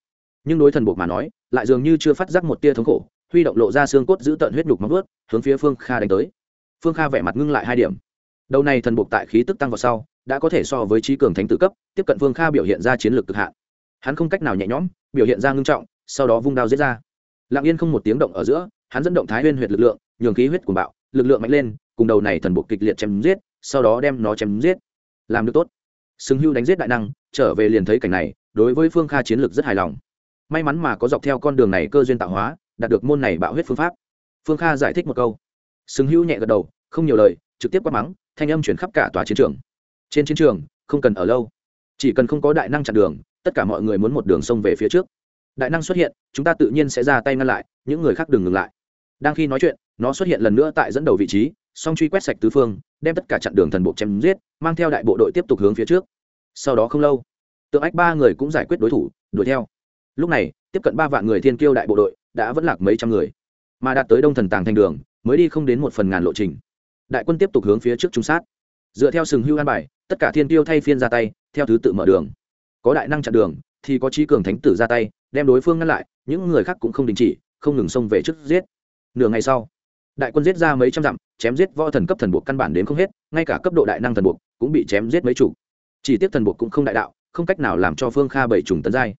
Nhưng đối thần buộc mà nói, lại dường như chưa phát giác một tia thống khổ, huy động lộ ra xương cốt giữ tận huyết nhục móng vớt hướng phía phương kha đánh tới. Phương kha vẻ mặt ngưng lại hai điểm đầu này thần buộc tại khí tức tăng vào sau, đã có thể so với trí cường thánh tử cấp, tiếp cận vương kha biểu hiện ra chiến lược cực hạn. Hắn không cách nào nhẹ nhõm, biểu hiện ra ngưng trọng, sau đó vung đao giết ra. Lặng yên không một tiếng động ở giữa, hắn dẫn động thái huyên huyệt lực lượng, nhường khí huyết của bạo, lực lượng mạnh lên, cùng đầu này thần buộc kịch liệt chém giết, sau đó đem nó chém giết. Làm được tốt. Sừng hưu đánh giết đại năng, trở về liền thấy cảnh này, đối với phương kha chiến lược rất hài lòng. May mắn mà có dọc theo con đường này cơ duyên tạo hóa, đạt được môn này bạo huyết phương pháp. Phương kha giải thích một câu. Sừng hưu nhẹ gật đầu, không nhiều lời, trực tiếp quát mắng thanh âm chuyển khắp cả tòa chiến trường. Trên chiến trường, không cần ở lâu. Chỉ cần không có đại năng chặn đường, tất cả mọi người muốn một đường sông về phía trước. Đại năng xuất hiện, chúng ta tự nhiên sẽ ra tay ngăn lại, những người khác đừng ngừng lại. Đang khi nói chuyện, nó xuất hiện lần nữa tại dẫn đầu vị trí, song truy quét sạch tứ phương, đem tất cả chặn đường thần bộ chém giết, mang theo đại bộ đội tiếp tục hướng phía trước. Sau đó không lâu, tượng ách ba người cũng giải quyết đối thủ, đuổi theo. Lúc này, tiếp cận ba vạn người thiên kiêu đại bộ đội đã vẫn lạc mấy trăm người. Mà đạt tới đông thần tàng thành đường, mới đi không đến một phần ngàn lộ trình đại quân tiếp tục hướng phía trước trung sát. Dựa theo sừng hưu an bài, tất cả thiên tiêu thay phiên ra tay, theo thứ tự mở đường. Có đại năng chặn đường, thì có trí cường thánh tử ra tay, đem đối phương ngăn lại, những người khác cũng không đình chỉ, không ngừng xông về trước giết. Nửa ngày sau, đại quân giết ra mấy trăm dặm, chém giết võ thần cấp thần buộc căn bản đến không hết, ngay cả cấp độ đại năng thần buộc cũng bị chém giết mấy chủ chỉ tiếc thần buộc cũng không đại đạo, không cách nào làm cho phương kha bảy trùng tấn giai.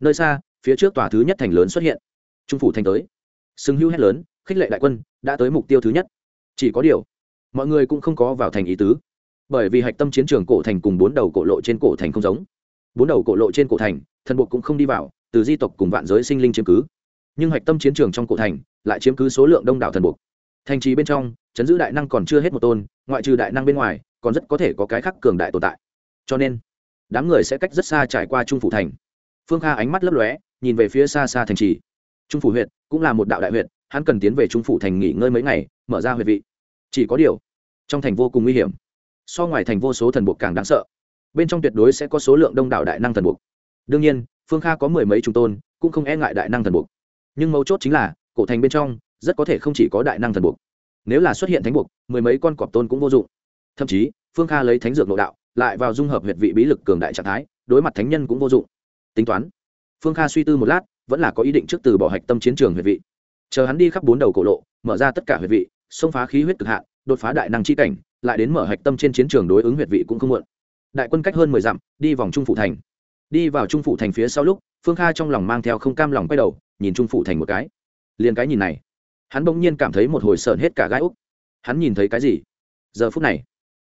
Nơi xa, phía trước tòa thứ nhất thành lớn xuất hiện. Trung phủ thành tới. Sừng hưu hét lớn, khích lệ đại quân, đã tới mục tiêu thứ nhất. Chỉ có điều mọi người cũng không có vào thành ý tứ. Bởi vì hạch tâm chiến trường cổ thành cùng bốn đầu cổ lộ trên cổ thành không giống. Bốn đầu cổ lộ trên cổ thành, thần buộc cũng không đi vào, từ di tộc cùng vạn giới sinh linh chiếm cứ. Nhưng hạch tâm chiến trường trong cổ thành, lại chiếm cứ số lượng đông đảo thần buộc. Thành trì bên trong, chấn giữ đại năng còn chưa hết một tôn, ngoại trừ đại năng bên ngoài, còn rất có thể có cái khắc cường đại tồn tại. Cho nên, đám người sẽ cách rất xa trải qua trung phủ thành. Phương kha ánh mắt lấp lóe, nhìn về phía xa xa thành trì. Trung phủ huyện cũng là một đạo đại huyện hắn cần tiến về trung phủ thành nghỉ ngơi mấy ngày, mở ra huyện vị chỉ có điều, trong thành vô cùng nguy hiểm. So ngoài thành vô số thần buộc càng đáng sợ. Bên trong tuyệt đối sẽ có số lượng đông đảo đại năng thần buộc. Đương nhiên, phương kha có mười mấy trung tôn, cũng không e ngại đại năng thần buộc. Nhưng mấu chốt chính là, cổ thành bên trong, rất có thể không chỉ có đại năng thần buộc. Nếu là xuất hiện thánh buộc, mười mấy con cọp tôn cũng vô dụng. Thậm chí, phương kha lấy thánh dược nội đạo, lại vào dung hợp huyệt vị bí lực cường đại trạng thái, đối mặt thánh nhân cũng vô dụng. Tính toán, phương kha suy tư một lát, vẫn là có ý định trước từ bỏ hạch tâm chiến trường huyệt vị. Chờ hắn đi khắp bốn đầu cổ lộ, mở ra tất cả huyệt vị xông phá khí huyết cực hạn, đột phá đại năng chi cảnh, lại đến mở hạch tâm trên chiến trường đối ứng huyệt vị cũng không muộn. Đại quân cách hơn mười dặm, đi vòng trung phủ thành. Đi vào trung phủ thành phía sau lúc, phương kha trong lòng mang theo không cam lòng quay đầu, nhìn trung phủ thành một cái. Liền cái nhìn này, hắn bỗng nhiên cảm thấy một hồi sợn hết cả gai úc. Hắn nhìn thấy cái gì? Giờ phút này,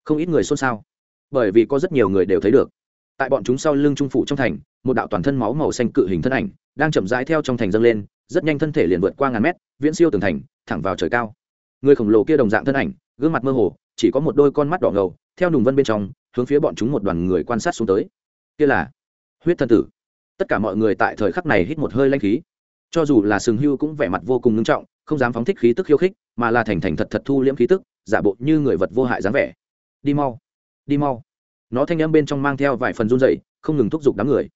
không ít người xôn xao, bởi vì có rất nhiều người đều thấy được. Tại bọn chúng sau lưng trung phủ trong thành, một đạo toàn thân máu màu xanh cự hình thân ảnh, đang chậm rãi theo trong thành dâng lên, rất nhanh thân thể liền vượt qua ngàn mét, viễn siêu tường thành, thẳng vào trời cao người khổng lồ kia đồng dạng thân ảnh, gương mặt mơ hồ, chỉ có một đôi con mắt đỏ ngầu, theo nùng vân bên trong, hướng phía bọn chúng một đoàn người quan sát xuống tới. Kia là huyết thân tử. Tất cả mọi người tại thời khắc này hít một hơi lanh khí. Cho dù là sừng hưu cũng vẻ mặt vô cùng ngưng trọng, không dám phóng thích khí tức khiêu khích, mà là thành thành thật thật thu liễm khí tức, giả bộ như người vật vô hại dáng vẻ. Đi mau đi mau. Nó thanh âm bên trong mang theo vài phần run dậy không ngừng thúc giục đám người.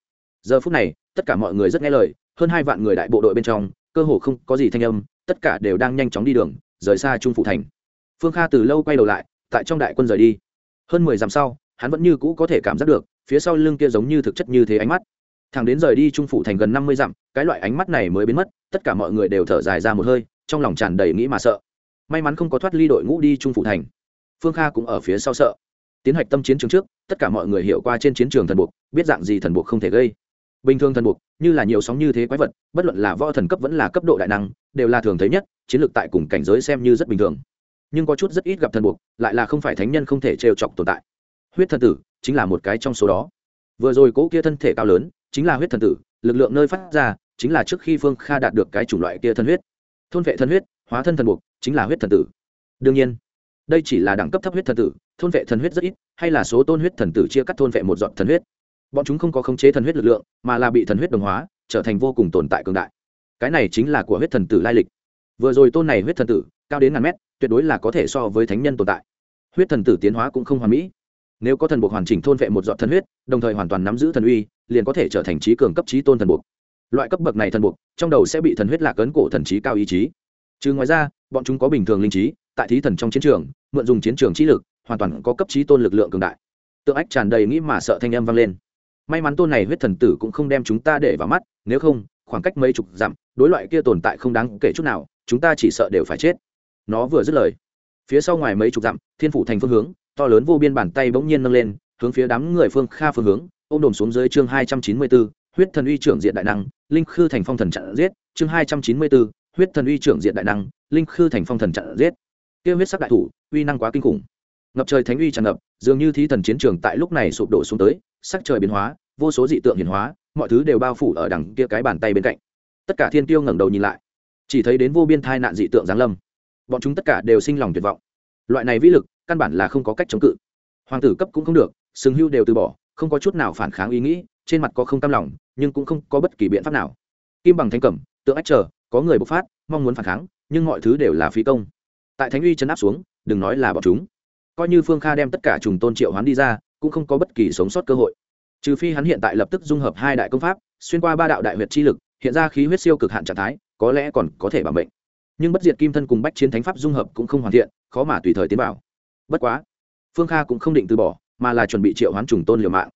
Giờ phút này, tất cả mọi người rất nghe lời, hơn hai vạn người đại bộ đội bên trong, cơ hồ không có gì thanh âm, tất cả đều đang nhanh chóng đi đường rời xa trung phụ thành. Phương kha từ lâu quay đầu lại, tại trong đại quân rời đi. Hơn mười dặm sau, hắn vẫn như cũ có thể cảm giác được, phía sau lưng kia giống như thực chất như thế ánh mắt. Thằng đến rời đi trung phụ thành gần năm mươi dặm, cái loại ánh mắt này mới biến mất, tất cả mọi người đều thở dài ra một hơi, trong lòng tràn đầy nghĩ mà sợ. May mắn không có thoát ly đội ngũ đi trung phụ thành. Phương kha cũng ở phía sau sợ. Tiến hạch tâm chiến trường trước, tất cả mọi người hiểu qua trên chiến trường thần buộc, biết dạng gì thần buộc không thể gây bình thường thần buộc, như là nhiều sóng như thế quái vật, bất luận là võ thần cấp vẫn là cấp độ đại năng, đều là thường thấy nhất, chiến lược tại cùng cảnh giới xem như rất bình thường. Nhưng có chút rất ít gặp thần buộc, lại là không phải thánh nhân không thể trêu chọc tồn tại. Huyết thần tử chính là một cái trong số đó. Vừa rồi cỗ kia thân thể cao lớn, chính là huyết thần tử, lực lượng nơi phát ra, chính là trước khi phương kha đạt được cái chủng loại kia thân huyết. Thôn vệ thân huyết, hóa thân thần buộc, chính là huyết thần tử. Đương nhiên, đây chỉ là đẳng cấp thấp huyết thần tử, thôn vệ thần huyết rất ít, hay là số tôn huyết thần tử chia cắt thôn vệ một dọn thần huyết bọn chúng không có khống chế thần huyết lực lượng, mà là bị thần huyết đồng hóa, trở thành vô cùng tồn tại cường đại. Cái này chính là của huyết thần tử lai lịch. Vừa rồi tôn này huyết thần tử, cao đến ngàn mét, tuyệt đối là có thể so với thánh nhân tồn tại. Huyết thần tử tiến hóa cũng không hoàn mỹ. Nếu có thần buộc hoàn chỉnh thôn vệ một dọn thần huyết, đồng thời hoàn toàn nắm giữ thần uy, liền có thể trở thành trí cường cấp trí tôn thần buộc loại cấp bậc này thần buộc trong đầu sẽ bị thần huyết lạc ấn cổ thần trí cao ý chí. Chứ ngoài ra, bọn chúng có bình thường linh trí, tại thí thần trong chiến trường, mượn dùng chiến trường trí lực, hoàn toàn có cấp trí tôn lực lượng cường đại. Tượng ách tràn đầy nghĩ mà sợ thanh âm vang lên may mắn tôn này huyết thần tử cũng không đem chúng ta để vào mắt, nếu không, khoảng cách mấy chục dặm, đối loại kia tồn tại không đáng kể chút nào, chúng ta chỉ sợ đều phải chết. Nó vừa dứt lời, phía sau ngoài mấy chục dặm, thiên phủ thành phương hướng, to lớn vô biên bàn tay bỗng nhiên nâng lên, hướng phía đám người phương kha phương hướng, ôm đồn xuống dưới chương hai trăm chín mươi bốn huyết thần uy trưởng diện đại năng, linh khư thành phong thần chặn giết, chương hai trăm chín mươi bốn huyết thần uy trưởng diện đại năng, linh khư thành phong thần chặn giết. Kia huyết sắc đại thủ, uy năng quá kinh khủng ngập trời thánh uy tràn ngập, dường như thí thần chiến trường tại lúc này sụp đổ xuống tới, sắc trời biến hóa, vô số dị tượng hiển hóa, mọi thứ đều bao phủ ở đằng kia cái bàn tay bên cạnh. Tất cả thiên tiêu ngẩng đầu nhìn lại, chỉ thấy đến vô biên thai nạn dị tượng giáng lâm. Bọn chúng tất cả đều sinh lòng tuyệt vọng. Loại này vĩ lực, căn bản là không có cách chống cự. Hoàng tử cấp cũng không được, sừng hưu đều từ bỏ, không có chút nào phản kháng ý nghĩ, trên mặt có không cam lòng, nhưng cũng không có bất kỳ biện pháp nào. Kim bằng thanh cẩm, tượng ách chờ có người bộc phát, mong muốn phản kháng, nhưng mọi thứ đều là phí công. Tại thánh uy chấn áp xuống, đừng nói là bọn chúng coi như phương kha đem tất cả trùng tôn triệu hoán đi ra, cũng không có bất kỳ sống sót cơ hội. Trừ phi hắn hiện tại lập tức dung hợp hai đại công pháp, xuyên qua ba đạo đại huyệt chi lực, hiện ra khí huyết siêu cực hạn trạng thái, có lẽ còn có thể bảo mệnh. Nhưng bất diệt kim thân cùng bách chiến thánh pháp dung hợp cũng không hoàn thiện, khó mà tùy thời tiến bảo. bất quá, phương kha cũng không định từ bỏ, mà là chuẩn bị triệu hoán trùng tôn liều mạng.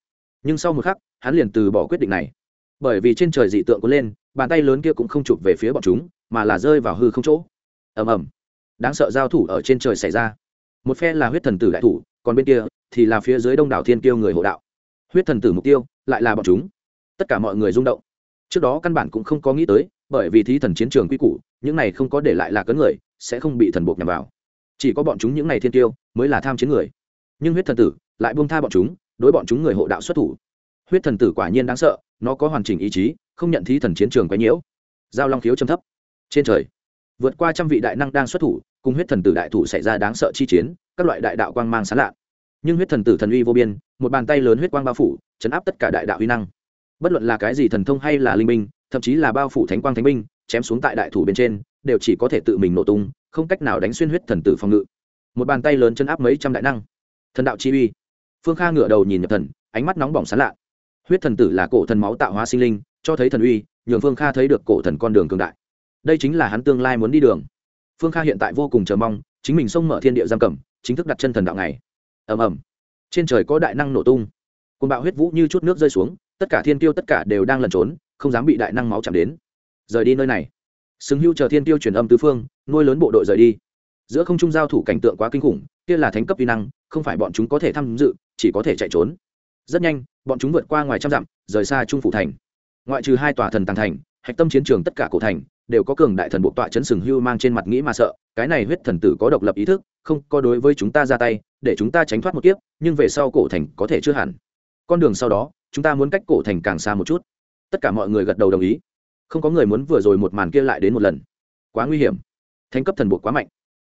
Nhưng sau một khắc, hắn liền từ bỏ quyết định này. Bởi vì trên trời dị tượng có lên, bàn tay lớn kia cũng không chụp về phía bọn chúng, mà là rơi vào hư không chỗ. Ầm ầm. Đáng sợ giao thủ ở trên trời xảy ra một phe là huyết thần tử đại thủ, còn bên kia thì là phía dưới đông đảo thiên kiêu người hộ đạo. Huyết thần tử mục tiêu lại là bọn chúng. Tất cả mọi người rung động. Trước đó căn bản cũng không có nghĩ tới, bởi vì thí thần chiến trường quy củ, những này không có để lại là cấn người, sẽ không bị thần buộc nhằm vào. Chỉ có bọn chúng những này thiên tiêu mới là tham chiến người. Nhưng huyết thần tử lại buông tha bọn chúng, đối bọn chúng người hộ đạo xuất thủ. Huyết thần tử quả nhiên đáng sợ, nó có hoàn chỉnh ý chí, không nhận thí thần chiến trường quấy nhiễu. Giao long khiếu châm thấp. Trên trời vượt qua trăm vị đại năng đang xuất thủ cùng huyết thần tử đại thủ xảy ra đáng sợ chi chiến các loại đại đạo quang mang sán lạ nhưng huyết thần tử thần uy vô biên một bàn tay lớn huyết quang bao phủ chấn áp tất cả đại đạo uy năng. Bất luận là cái gì thần thông hay là linh minh, thậm chí là bao phủ thánh quang thánh binh chém xuống tại đại thủ bên trên đều chỉ có thể tự mình nổ tung không cách nào đánh xuyên huyết thần tử phòng ngự. Một bàn tay lớn chân áp mấy trăm đại năng. Thần đạo chi uy. Phương kha ngửa đầu nhìn nhập thần ánh mắt nóng bỏng sán lạ huyết thần tử là cổ thần máu tạo hóa sinh linh cho thấy thần uy nhường phương kha thấy được cổ thần con đường cường đại đây chính là hắn tương lai muốn đi đường. Phương kha hiện tại vô cùng chờ mong, chính mình xông mở thiên địa giam cầm, chính thức đặt chân thần đạo này ầm ầm. Trên trời có đại năng nổ tung. Côn bạo huyết vũ như chút nước rơi xuống, tất cả thiên tiêu tất cả đều đang lẩn trốn, không dám bị đại năng máu chạm đến. Rời đi nơi này. Xứng hưu chờ thiên tiêu truyền âm tứ phương, nuôi lớn bộ đội rời đi. Giữa không trung giao thủ cảnh tượng quá kinh khủng, kia là thánh cấp vi năng, không phải bọn chúng có thể tham dự, chỉ có thể chạy trốn. Rất nhanh, bọn chúng vượt qua ngoài trăm dặm, rời xa trung phủ thành. Ngoại trừ hai tòa thần tàng thành, hạch tâm chiến trường tất cả cổ thành đều có cường đại thần bộ tọa chấn sừng hưu mang trên mặt nghĩ mà sợ, cái này huyết thần tử có độc lập ý thức, không có đối với chúng ta ra tay, để chúng ta tránh thoát một kiếp, nhưng về sau cổ thành có thể chưa hẳn. Con đường sau đó, chúng ta muốn cách cổ thành càng xa một chút. Tất cả mọi người gật đầu đồng ý. Không có người muốn vừa rồi một màn kia lại đến một lần. Quá nguy hiểm. Thánh cấp thần buộc quá mạnh.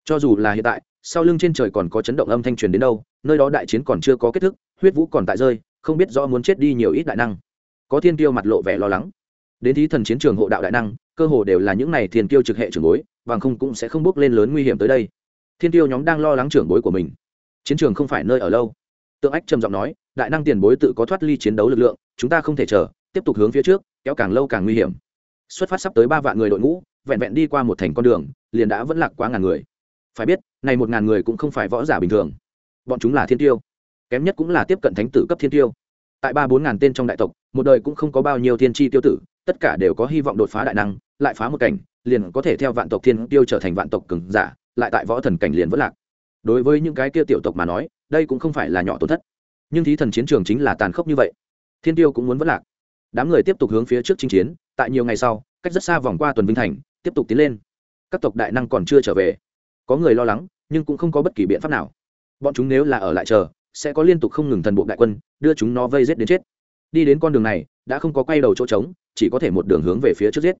Cho dù là hiện tại, sau lưng trên trời còn có chấn động âm thanh truyền đến đâu, nơi đó đại chiến còn chưa có kết thúc, huyết vũ còn tại rơi, không biết rõ muốn chết đi nhiều ít đại năng. Có thiên tiêu mặt lộ vẻ lo lắng. Đến thí thần chiến trường hộ đạo đại năng cơ hồ đều là những này thiên tiêu trực hệ trưởng bối bằng không cũng sẽ không bước lên lớn nguy hiểm tới đây. Thiên tiêu nhóm đang lo lắng trưởng bối của mình. Chiến trường không phải nơi ở lâu. Tượng ách trầm giọng nói, đại năng tiền bối tự có thoát ly chiến đấu lực lượng, chúng ta không thể chờ, tiếp tục hướng phía trước, kéo càng lâu càng nguy hiểm. Xuất phát sắp tới ba vạn người đội ngũ, vẹn vẹn đi qua một thành con đường, liền đã vẫn lạc quá ngàn người. Phải biết, này một ngàn người cũng không phải võ giả bình thường. Bọn chúng là thiên tiêu kém nhất cũng là tiếp cận thánh tử cấp thiên tiêu tại ba bốn ngàn tên trong đại tộc, một đời cũng không có bao nhiêu thiên tri tiêu tử tất cả đều có hy vọng đột phá đại năng, lại phá một cảnh, liền có thể theo vạn tộc thiên tiêu trở thành vạn tộc cường giả, lại tại võ thần cảnh liền vẫn lạc. Đối với những cái kia tiểu tộc mà nói, đây cũng không phải là nhỏ tổn thất. Nhưng thí thần chiến trường chính là tàn khốc như vậy. Thiên tiêu cũng muốn vẫn lạc. Đám người tiếp tục hướng phía trước chinh chiến, tại nhiều ngày sau, cách rất xa vòng qua tuần vinh thành, tiếp tục tiến lên. Các tộc đại năng còn chưa trở về. Có người lo lắng, nhưng cũng không có bất kỳ biện pháp nào. Bọn chúng nếu là ở lại chờ, sẽ có liên tục không ngừng thần bộ đại quân, đưa chúng nó vây giết đến chết. Đi đến con đường này, đã không có quay đầu chỗ trống chỉ có thể một đường hướng về phía trước giết.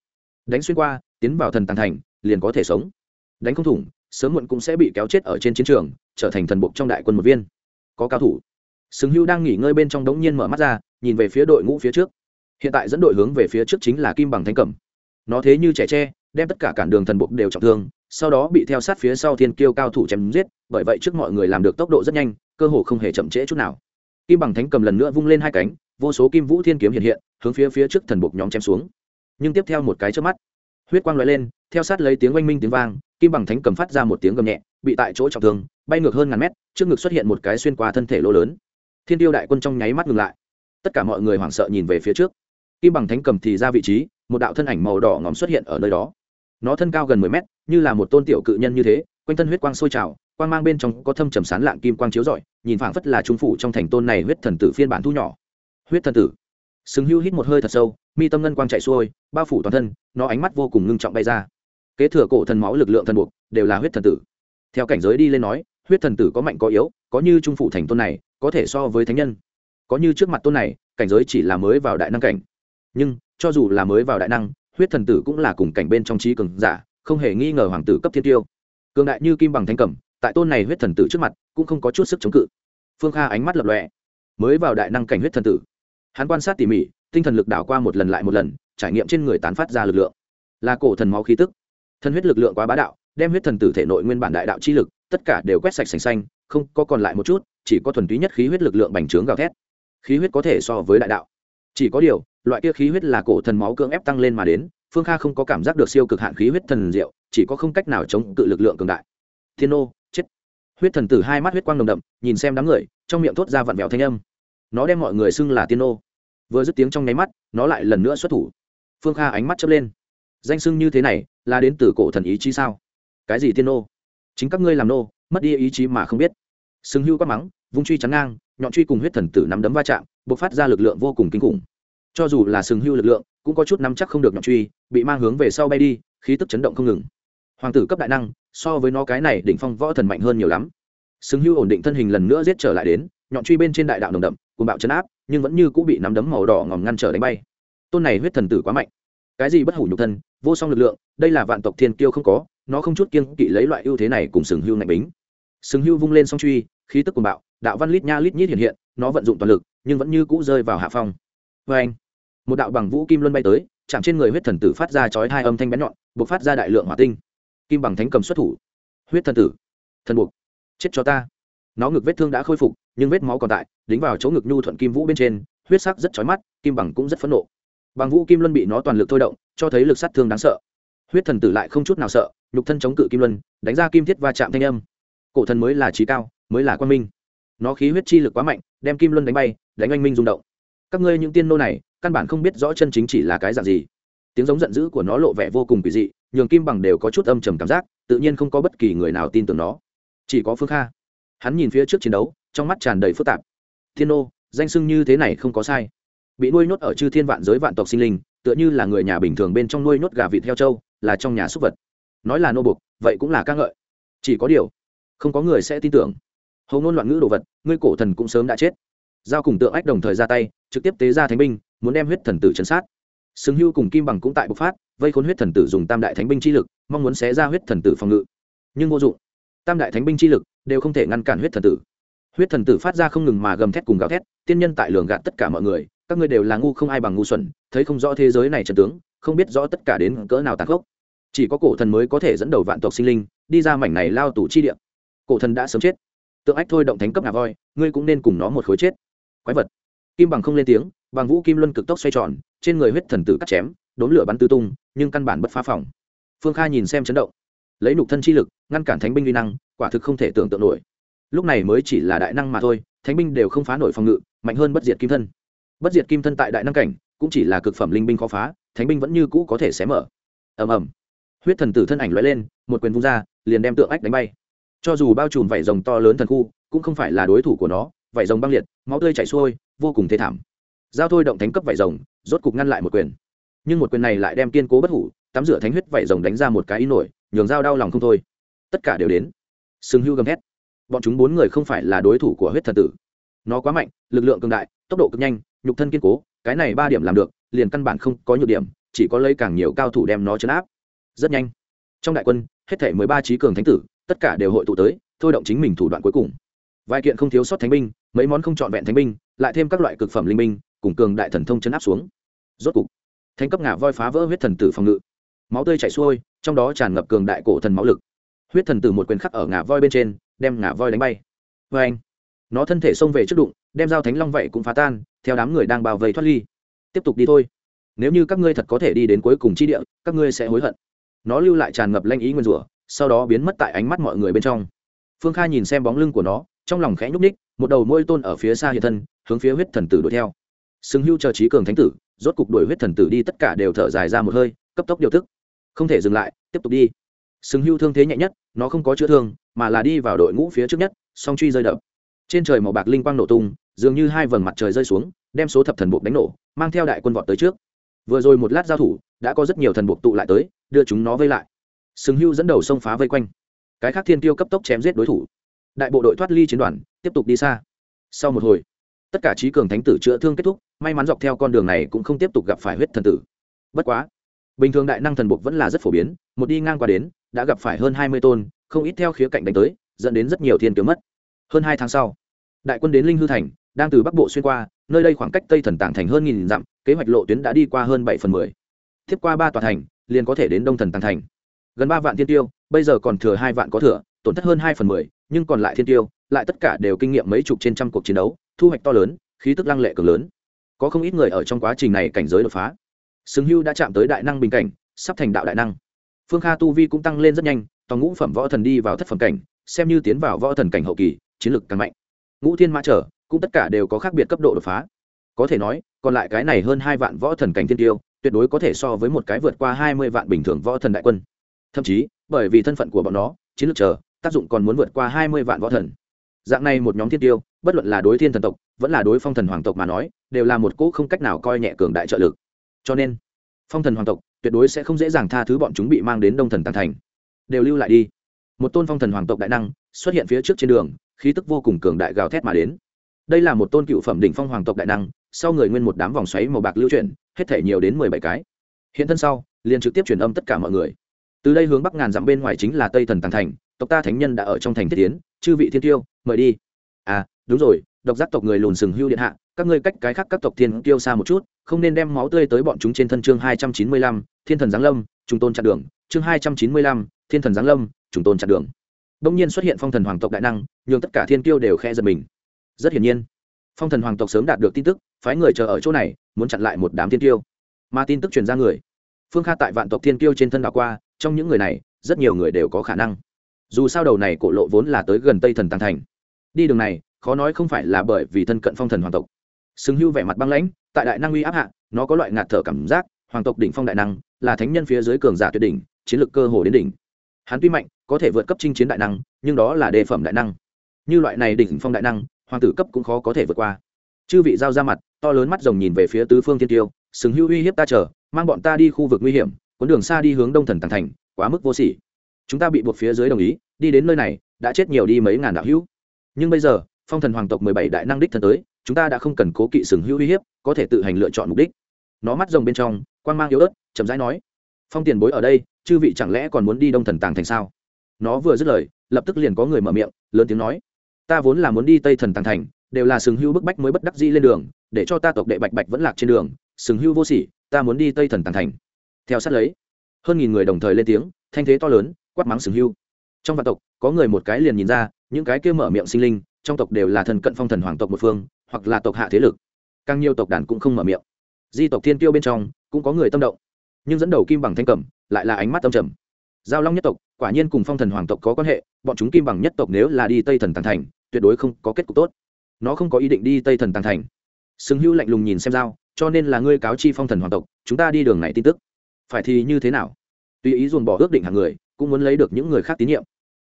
Đánh xuyên qua, tiến vào thần tàng thành, liền có thể sống. Đánh không thủng, sớm muộn cũng sẽ bị kéo chết ở trên chiến trường, trở thành thần bộ trong đại quân một viên. Có cao thủ. Sừng hưu đang nghỉ ngơi bên trong đống nhiên mở mắt ra, nhìn về phía đội ngũ phía trước. Hiện tại dẫn đội hướng về phía trước chính là kim bằng thanh cẩm. Nó thế như trẻ tre, đem tất cả cản đường thần buộc đều trọng thương, sau đó bị theo sát phía sau thiên kiêu cao thủ chém giết, bởi vậy trước mọi người làm được tốc độ rất nhanh, cơ hồ không hề chậm trễ chút nào. Kim bằng thánh cầm lần nữa vung lên hai cánh, vô số kim vũ thiên kiếm hiện hiện hướng phía phía trước thần buộc nhóm chém xuống. Nhưng tiếp theo một cái trước mắt, huyết quang l lên, theo sát lấy tiếng oanh minh tiếng vang, kim bằng thánh cầm phát ra một tiếng gầm nhẹ, bị tại chỗ trọng thương, bay ngược hơn ngàn mét, trước ngực xuất hiện một cái xuyên qua thân thể lỗ lớn. Thiên tiêu đại quân trong nháy mắt ngừng lại. Tất cả mọi người hoảng sợ nhìn về phía trước. Kim bằng thánh cầm thì ra vị trí, một đạo thân ảnh màu đỏ ngòm xuất hiện ở nơi đó. Nó thân cao gần mười mét, như là một tôn tiểu cự nhân như thế, quanh thân huyết quang sôi trào, quang mang bên trong có thâm trầm sán lạng kim quang chiếu rọi, nhìn phảng phất là trung phủ trong thành tôn này huyết thần tử phiên bản thu nhỏ. Huyết thần tử sừng hưu hít một hơi thật sâu, mi tâm ngân quang chạy xuôi, bao phủ toàn thân, nó ánh mắt vô cùng ngưng trọng bay ra. Kế thừa cổ thần máu lực lượng thần buộc, đều là huyết thần tử. Theo cảnh giới đi lên nói, huyết thần tử có mạnh có yếu, có như trung phụ thành tôn này, có thể so với thánh nhân. Có như trước mặt tôn này, cảnh giới chỉ là mới vào đại năng cảnh. Nhưng, cho dù là mới vào đại năng, huyết thần tử cũng là cùng cảnh bên trong trí cường giả, không hề nghi ngờ hoàng tử cấp thiên tiêu. Cường đại như kim bằng thanh cẩm tại tôn này huyết thần tử trước mặt, cũng không có chút sức chống cự. Phương kha ánh mắt lập lọe mới vào đại năng cảnh huyết thần tử hắn quan sát tỉ mỉ, tinh thần lực đảo qua một lần lại một lần, trải nghiệm trên người tán phát ra lực lượng. Là cổ thần máu khí tức. Thân huyết lực lượng quá bá đạo, đem huyết thần tử thể nội nguyên bản đại đạo chi lực, tất cả đều quét sạch sành xanh, không có còn lại một chút, chỉ có thuần túy nhất khí huyết lực lượng bành trướng gào thét. Khí huyết có thể so với đại đạo. Chỉ có điều, loại kia khí huyết là cổ thần máu cưỡng ép tăng lên mà đến, phương kha không có cảm giác được siêu cực hạn khí huyết thần diệu, chỉ có không cách nào chống cự lực lượng cường đại. Thiên ô chết. Huyết thần tử hai mắt huyết quang nồng đậm, nhìn xem đám người, trong miệng thốt ra vặn vẹo thanh âm nó đem mọi người xưng là tiên ô vừa dứt tiếng trong nháy mắt, nó lại lần nữa xuất thủ. Phương kha ánh mắt chớp lên. Danh xưng như thế này, là đến từ cổ thần ý chí sao? Cái gì tiên ô chính các ngươi làm nô, mất đi ý chí mà không biết. Sừng hưu quát mắng, vung truy chắn ngang, nhọn truy cùng huyết thần tử nắm đấm va chạm b ộ c phát ra lực lượng vô cùng kinh khủng. Cho dù là sừng hưu lực lượng, cũng có chút nắm chắc không được nhọn truy, bị mang hướng về sau bay đi, khí tức chấn động không ngừng. Hoàng tử cấp đại năng, so với nó cái này đỉnh phong võ thần mạnh hơn nhiều lắm. Sừng hưu ổn định thân hình lần nữa giết trở lại đến nhọn truy bên trên đại đạo nồng đậm cùng bạo chấn áp, nhưng vẫn như cũng bị nắm đấm màu đỏ ngòm ngăn trở đánh bay. Tôn này huyết thần tử quá mạnh. Cái gì bất hủ nhục thân, vô song lực lượng, đây là vạn tộc thiên kiêu không có, nó không chút kiên kỵ lấy loại ưu thế này cùng sừng hưu ngạnh bính. Sừng hưu vung lên song truy, khí tức cùng bạo, đạo văn lít nha lít nhít hiện hiện, nó vận dụng toàn lực, nhưng vẫn như cũ rơi vào hạ phong. Vê anh một đạo bằng vũ kim luân bay tới, chạm trên người huyết thần tử phát ra chói hai âm thanh bén nhọn buộc phát ra đại lượng hỏa tinh. Kim bằng thánh cầm xuất thủ. Huyết thần tử, thần buộc. Chết cho ta nó ngực vết thương đã khôi phục, nhưng vết máu còn tại, đính vào chỗ ngực nhu thuận kim vũ bên trên, huyết sắc rất chói mắt, kim bằng cũng rất phẫn nộ. Bằng vũ kim luân bị nó toàn lực thôi động, cho thấy lực sát thương đáng sợ. Huyết thần tử lại không chút nào sợ, nhục thân chống cự kim luân, đánh ra kim thiết va chạm thanh âm. Cổ thần mới là trí cao, mới là quan minh. Nó khí huyết chi lực quá mạnh, đem kim luân đánh bay, đánh anh minh rung động. Các ngươi những tiên nô này, căn bản không biết rõ chân chính chỉ là cái dạng gì. Tiếng giống giận dữ của nó lộ vẻ vô cùng kỳ dị, nhường kim bằng đều có chút âm trầm cảm giác, tự nhiên không có bất kỳ người nào tin tưởng nó. Chỉ có phương kha hắn nhìn phía trước chiến đấu, trong mắt tràn đầy phức tạp. Thiên nô, danh sưng như thế này không có sai. Bị nuôi nhốt ở chư thiên vạn giới vạn tộc sinh linh, tựa như là người nhà bình thường bên trong nuôi nhốt gà vịt heo trâu, là trong nhà súc vật. Nói là nô bục vậy cũng là ca ngợi. Chỉ có điều, không có người sẽ tin tưởng. Hầu ngôn loạn ngữ đồ vật, ngươi cổ thần cũng sớm đã chết. Giao cùng tượng ách đồng thời ra tay, trực tiếp tế ra thánh binh, muốn đem huyết thần tử chấn sát. Xứng hưu cùng kim bằng cũng tại bộc phát, vây khốn huyết thần tử dùng tam đại thánh binh chi lực, mong muốn xé ra huyết thần tử phòng ngự. Nhưng vô dụng. Tam đại thánh binh chi lực đều không thể ngăn cản huyết thần tử. Huyết thần tử phát ra không ngừng mà gầm thét cùng gào thét, tiên nhân tại lường gạt tất cả mọi người, các ngươi đều là ngu không ai bằng ngu xuẩn, thấy không rõ thế giới này trần tướng, không biết rõ tất cả đến cỡ nào tàn khốc. Chỉ có cổ thần mới có thể dẫn đầu vạn tộc sinh linh, đi ra mảnh này lao tù chi địa. Cổ thần đã sớm chết. Tượng ách thôi động thánh cấp ngà voi, ngươi cũng nên cùng nó một khối chết. Quái vật. Kim bằng không lên tiếng, bằng vũ kim luân cực tốc xoay tròn, trên người huyết thần tử cắt chém, đốn lửa bắn tư tung, nhưng căn bản bất phá phòng. Phương kha nhìn xem chấn động lấy nục thân chi lực, ngăn cản thánh binh uy năng, quả thực không thể tưởng tượng nổi. Lúc này mới chỉ là đại năng mà thôi, thánh binh đều không phá nổi phòng ngự, mạnh hơn bất diệt kim thân. Bất diệt kim thân tại đại năng cảnh, cũng chỉ là cực phẩm linh binh khó phá, thánh binh vẫn như cũ có thể xé mở. Ầm ầm. Huyết thần tử thân ảnh lóe lên, một quyền vung ra, liền đem tượng ách đánh bay. Cho dù bao trùm vảy rồng to lớn thần khu, cũng không phải là đối thủ của nó, vảy rồng băng liệt, máu tươi chảy xuôi, vô cùng thê thảm. Giao thôi động thánh cấp vảy rồng, rốt cục ngăn lại một quyền. Nhưng một quyền này lại đem kiên cố bất hủ, tắm rửa thánh huyết vảy rồng đánh ra một cái ý nổi nhường dao đau lòng không thôi. Tất cả đều đến. Sừng hưu gầm thét. Bọn chúng bốn người không phải là đối thủ của huyết thần tử. Nó quá mạnh, lực lượng cường đại, tốc độ cực nhanh, nhục thân kiên cố, cái này ba điểm làm được, liền căn bản không có nhược điểm, chỉ có lấy càng nhiều cao thủ đem nó chấn áp. Rất nhanh. Trong đại quân, hết thể mười ba trí cường thánh tử, tất cả đều hội tụ tới, thôi động chính mình thủ đoạn cuối cùng. Vài kiện không thiếu sót thánh binh, mấy món không trọn vẹn thánh binh, lại thêm các loại cực phẩm linh binh, cùng cường đại thần thông chấn áp xuống. Rốt cục, thánh cấp ngà voi phá vỡ huyết thần tử phòng ngự. Máu tươi chảy xuôi trong đó tràn ngập cường đại cổ thần máu lực. Huyết thần tử một quyền khắc ở ngả voi bên trên, đem ngả voi đánh bay. Vê anh, nó thân thể xông về trước đụng, đem dao thánh long vậy cũng phá tan, theo đám người đang bao vây thoát ly. Tiếp tục đi thôi. Nếu như các ngươi thật có thể đi đến cuối cùng chi địa, các ngươi sẽ hối hận. Nó lưu lại tràn ngập lanh ý nguyên rủa, sau đó biến mất tại ánh mắt mọi người bên trong. Phương kha nhìn xem bóng lưng của nó, trong lòng khẽ nhúc ních một đầu môi tôn ở phía xa hiện thân, hướng phía huyết thần tử đuổi theo. Sừng hưu chờ trí cường thánh tử, rốt cục đuổi huyết thần tử đi, tất cả đều thở dài ra một hơi, cấp tốc điều thức không thể dừng lại, tiếp tục đi. Sừng hưu thương thế nhẹ nhất, nó không có chữa thương, mà là đi vào đội ngũ phía trước nhất, song truy rơi đập. Trên trời màu bạc linh quang nổ tung, dường như hai vầng mặt trời rơi xuống, đem số thập thần buộc đánh nổ, mang theo đại quân vọt tới trước. Vừa rồi một lát giao thủ, đã có rất nhiều thần buộc tụ lại tới, đưa chúng nó vây lại. Sừng hưu dẫn đầu xông phá vây quanh. Cái khác thiên tiêu cấp tốc chém giết đối thủ. Đại bộ đội thoát ly chiến đoàn, tiếp tục đi xa. Sau một hồi, tất cả trí cường thánh tử chữa thương kết thúc, may mắn dọc theo con đường này cũng không tiếp tục gặp phải huyết thần tử. Bất quá bình thường đại năng thần buộc vẫn là rất phổ biến, một đi ngang qua đến, đã gặp phải hơn hai mươi tôn, không ít theo khía cạnh đánh tới, dẫn đến rất nhiều thiên kiếm mất. Hơn hai tháng sau, đại quân đến linh hư thành, đang từ bắc bộ xuyên qua, nơi đây khoảng cách tây thần tàng thành hơn nghìn dặm, kế hoạch lộ tuyến đã đi qua hơn bảy phần mười. Tiếp qua ba tòa thành, liền có thể đến đông thần tàng thành. Gần ba vạn thiên tiêu bây giờ còn thừa hai vạn có thừa, tổn thất hơn hai phần mười, nhưng còn lại thiên tiêu lại tất cả đều kinh nghiệm mấy chục trên trăm cuộc chiến đấu, thu hoạch to lớn, khí tức lăng lệ cường lớn. Có không ít người ở trong quá trình này cảnh giới đột phá xứng hưu đã chạm tới đại năng bình cảnh, sắp thành đạo đại năng. Phương kha tu vi cũng tăng lên rất nhanh toàn ngũ phẩm võ thần đi vào thất phẩm cảnh, xem như tiến vào võ thần cảnh hậu kỳ, chiến lực càng mạnh. Ngũ thiên mã trở, cũng tất cả đều có khác biệt cấp độ đột phá. Có thể nói, còn lại cái này hơn hai vạn võ thần cảnh thiên tiêu, tuyệt đối có thể so với một cái vượt qua hai mươi vạn bình thường võ thần đại quân. Thậm chí, bởi vì thân phận của bọn nó, chiến lược chờ tác dụng còn muốn vượt qua hai mươi vạn võ thần. Dạng này một nhóm thiên tiêu, bất luận là đối thiên thần tộc, vẫn là đối phong thần hoàng tộc mà nói, đều là một cỗ không cách nào coi nhẹ cường đại trợ lực cho nên, phong thần hoàng tộc tuyệt đối sẽ không dễ dàng tha thứ bọn chúng bị mang đến đông thần tàn thành. Đều lưu lại đi. Một tôn phong thần hoàng tộc đại năng xuất hiện phía trước trên đường, khí tức vô cùng cường đại gào thét mà đến. Đây là một tôn cựu phẩm đỉnh phong hoàng tộc đại năng, sau người nguyên một đám vòng xoáy màu bạc lưu chuyển, hết thể nhiều đến mười bảy cái. Hiện thân sau, liền trực tiếp truyền âm tất cả mọi người. Từ đây hướng bắc ngàn dặm bên ngoài chính là tây thần tàng thành, tộc ta thánh nhân đã ở trong thành thiết tiến chư vị thiên tiêu, mời đi. À đúng rồi, độc giác tộc người lùn sừng hưu điện hạ các ngươi cách cái khác các tộc thiên tiêu xa một chút, không nên đem máu tươi tới bọn chúng trên thân chương hai trăm chín mươi lăm, thiên thần giáng lâm chúng tôn chặn đường, chương hai trăm chín mươi lăm, thiên thần giáng lâm chúng tôn chặn đường. Đông nhiên xuất hiện phong thần hoàng tộc đại năng, nhường tất cả thiên tiêu đều khe giật mình. Rất hiển nhiên, phong thần hoàng tộc sớm đạt được tin tức, phái người chờ ở chỗ này, muốn chặn lại một đám thiên tiêu mà tin tức truyền ra người. Phương kha tại vạn tộc thiên tiêu trên thân đảo qua, trong những người này, rất nhiều người đều có khả năng. Dù sao đầu này cổ lộ vốn là tới gần tây thần tăng thành. Đi đường này, khó nói không phải là bởi vì thân cận phong thần hoàng tộc. Sừng hưu vẻ mặt băng lãnh, tại đại năng uy áp hạ, nó có loại ngạt thở cảm giác, hoàng tộc đỉnh phong đại năng, là thánh nhân phía dưới cường giả tuyệt đỉnh, chiến lược cơ hồ đến đỉnh. Hắn tuy mạnh, có thể vượt cấp chinh chiến đại năng, nhưng đó là đề phẩm đại năng. Như loại này đỉnh phong đại năng, hoàng tử cấp cũng khó có thể vượt qua. Chư vị giao ra mặt, to lớn mắt rồng nhìn về phía tứ phương thiên tiêu sừng hưu uy hiếp ta chờ, mang bọn ta đi khu vực nguy hiểm, cuốn đường xa đi hướng đông thần tàng thành, quá mức vô sỉ. Chúng ta bị buộc phía dưới đồng ý, đi đến nơi này, đã chết nhiều đi mấy ngàn đạo hữu. Nhưng bây giờ, phong thần hoàng tộc mười bảy đại năng đích thần tới chúng ta đã không cần cố kỵ sừng hữu uy hiếp, có thể tự hành lựa chọn mục đích. Nó mắt rồng bên trong quan mang yếu ớt, chậm rãi nói, phong tiền bối ở đây, chư vị chẳng lẽ còn muốn đi đông thần tàng thành sao? Nó vừa dứt lời, lập tức liền có người mở miệng, lớn tiếng nói, ta vốn là muốn đi tây thần tàng thành, đều là sừng hưu bức bách mới bất đắc dĩ lên đường, để cho ta tộc đệ bạch bạch vẫn lạc trên đường, sừng hưu vô sỉ, ta muốn đi tây thần tàng thành. Theo sát lấy, hơn nghìn người đồng thời lên tiếng, thanh thế to lớn, quát mắng sừng hưu trong vạn tộc, có người một cái liền nhìn ra, những cái kia mở miệng sinh linh, trong tộc đều là thần cận phong thần hoàng tộc một phương hoặc là tộc hạ thế lực. Càng nhiều tộc đàn cũng không mở miệng. Di tộc thiên tiêu bên trong, cũng có người tâm động. Nhưng dẫn đầu kim bằng thanh cẩm lại là ánh mắt tâm trầm. Giao long nhất tộc, quả nhiên cùng phong thần hoàng tộc có quan hệ, bọn chúng kim bằng nhất tộc nếu là đi tây thần Tàn thành, tuyệt đối không có kết cục tốt. Nó không có ý định đi tây thần Tàn thành. Xứng hữu lạnh lùng nhìn xem giao, cho nên là ngươi cáo chi phong thần hoàng tộc, chúng ta đi đường này tin tức. Phải thì như thế nào? Tùy ý dồn bỏ ước định hàng người, cũng muốn lấy được những người khác tín nhiệm.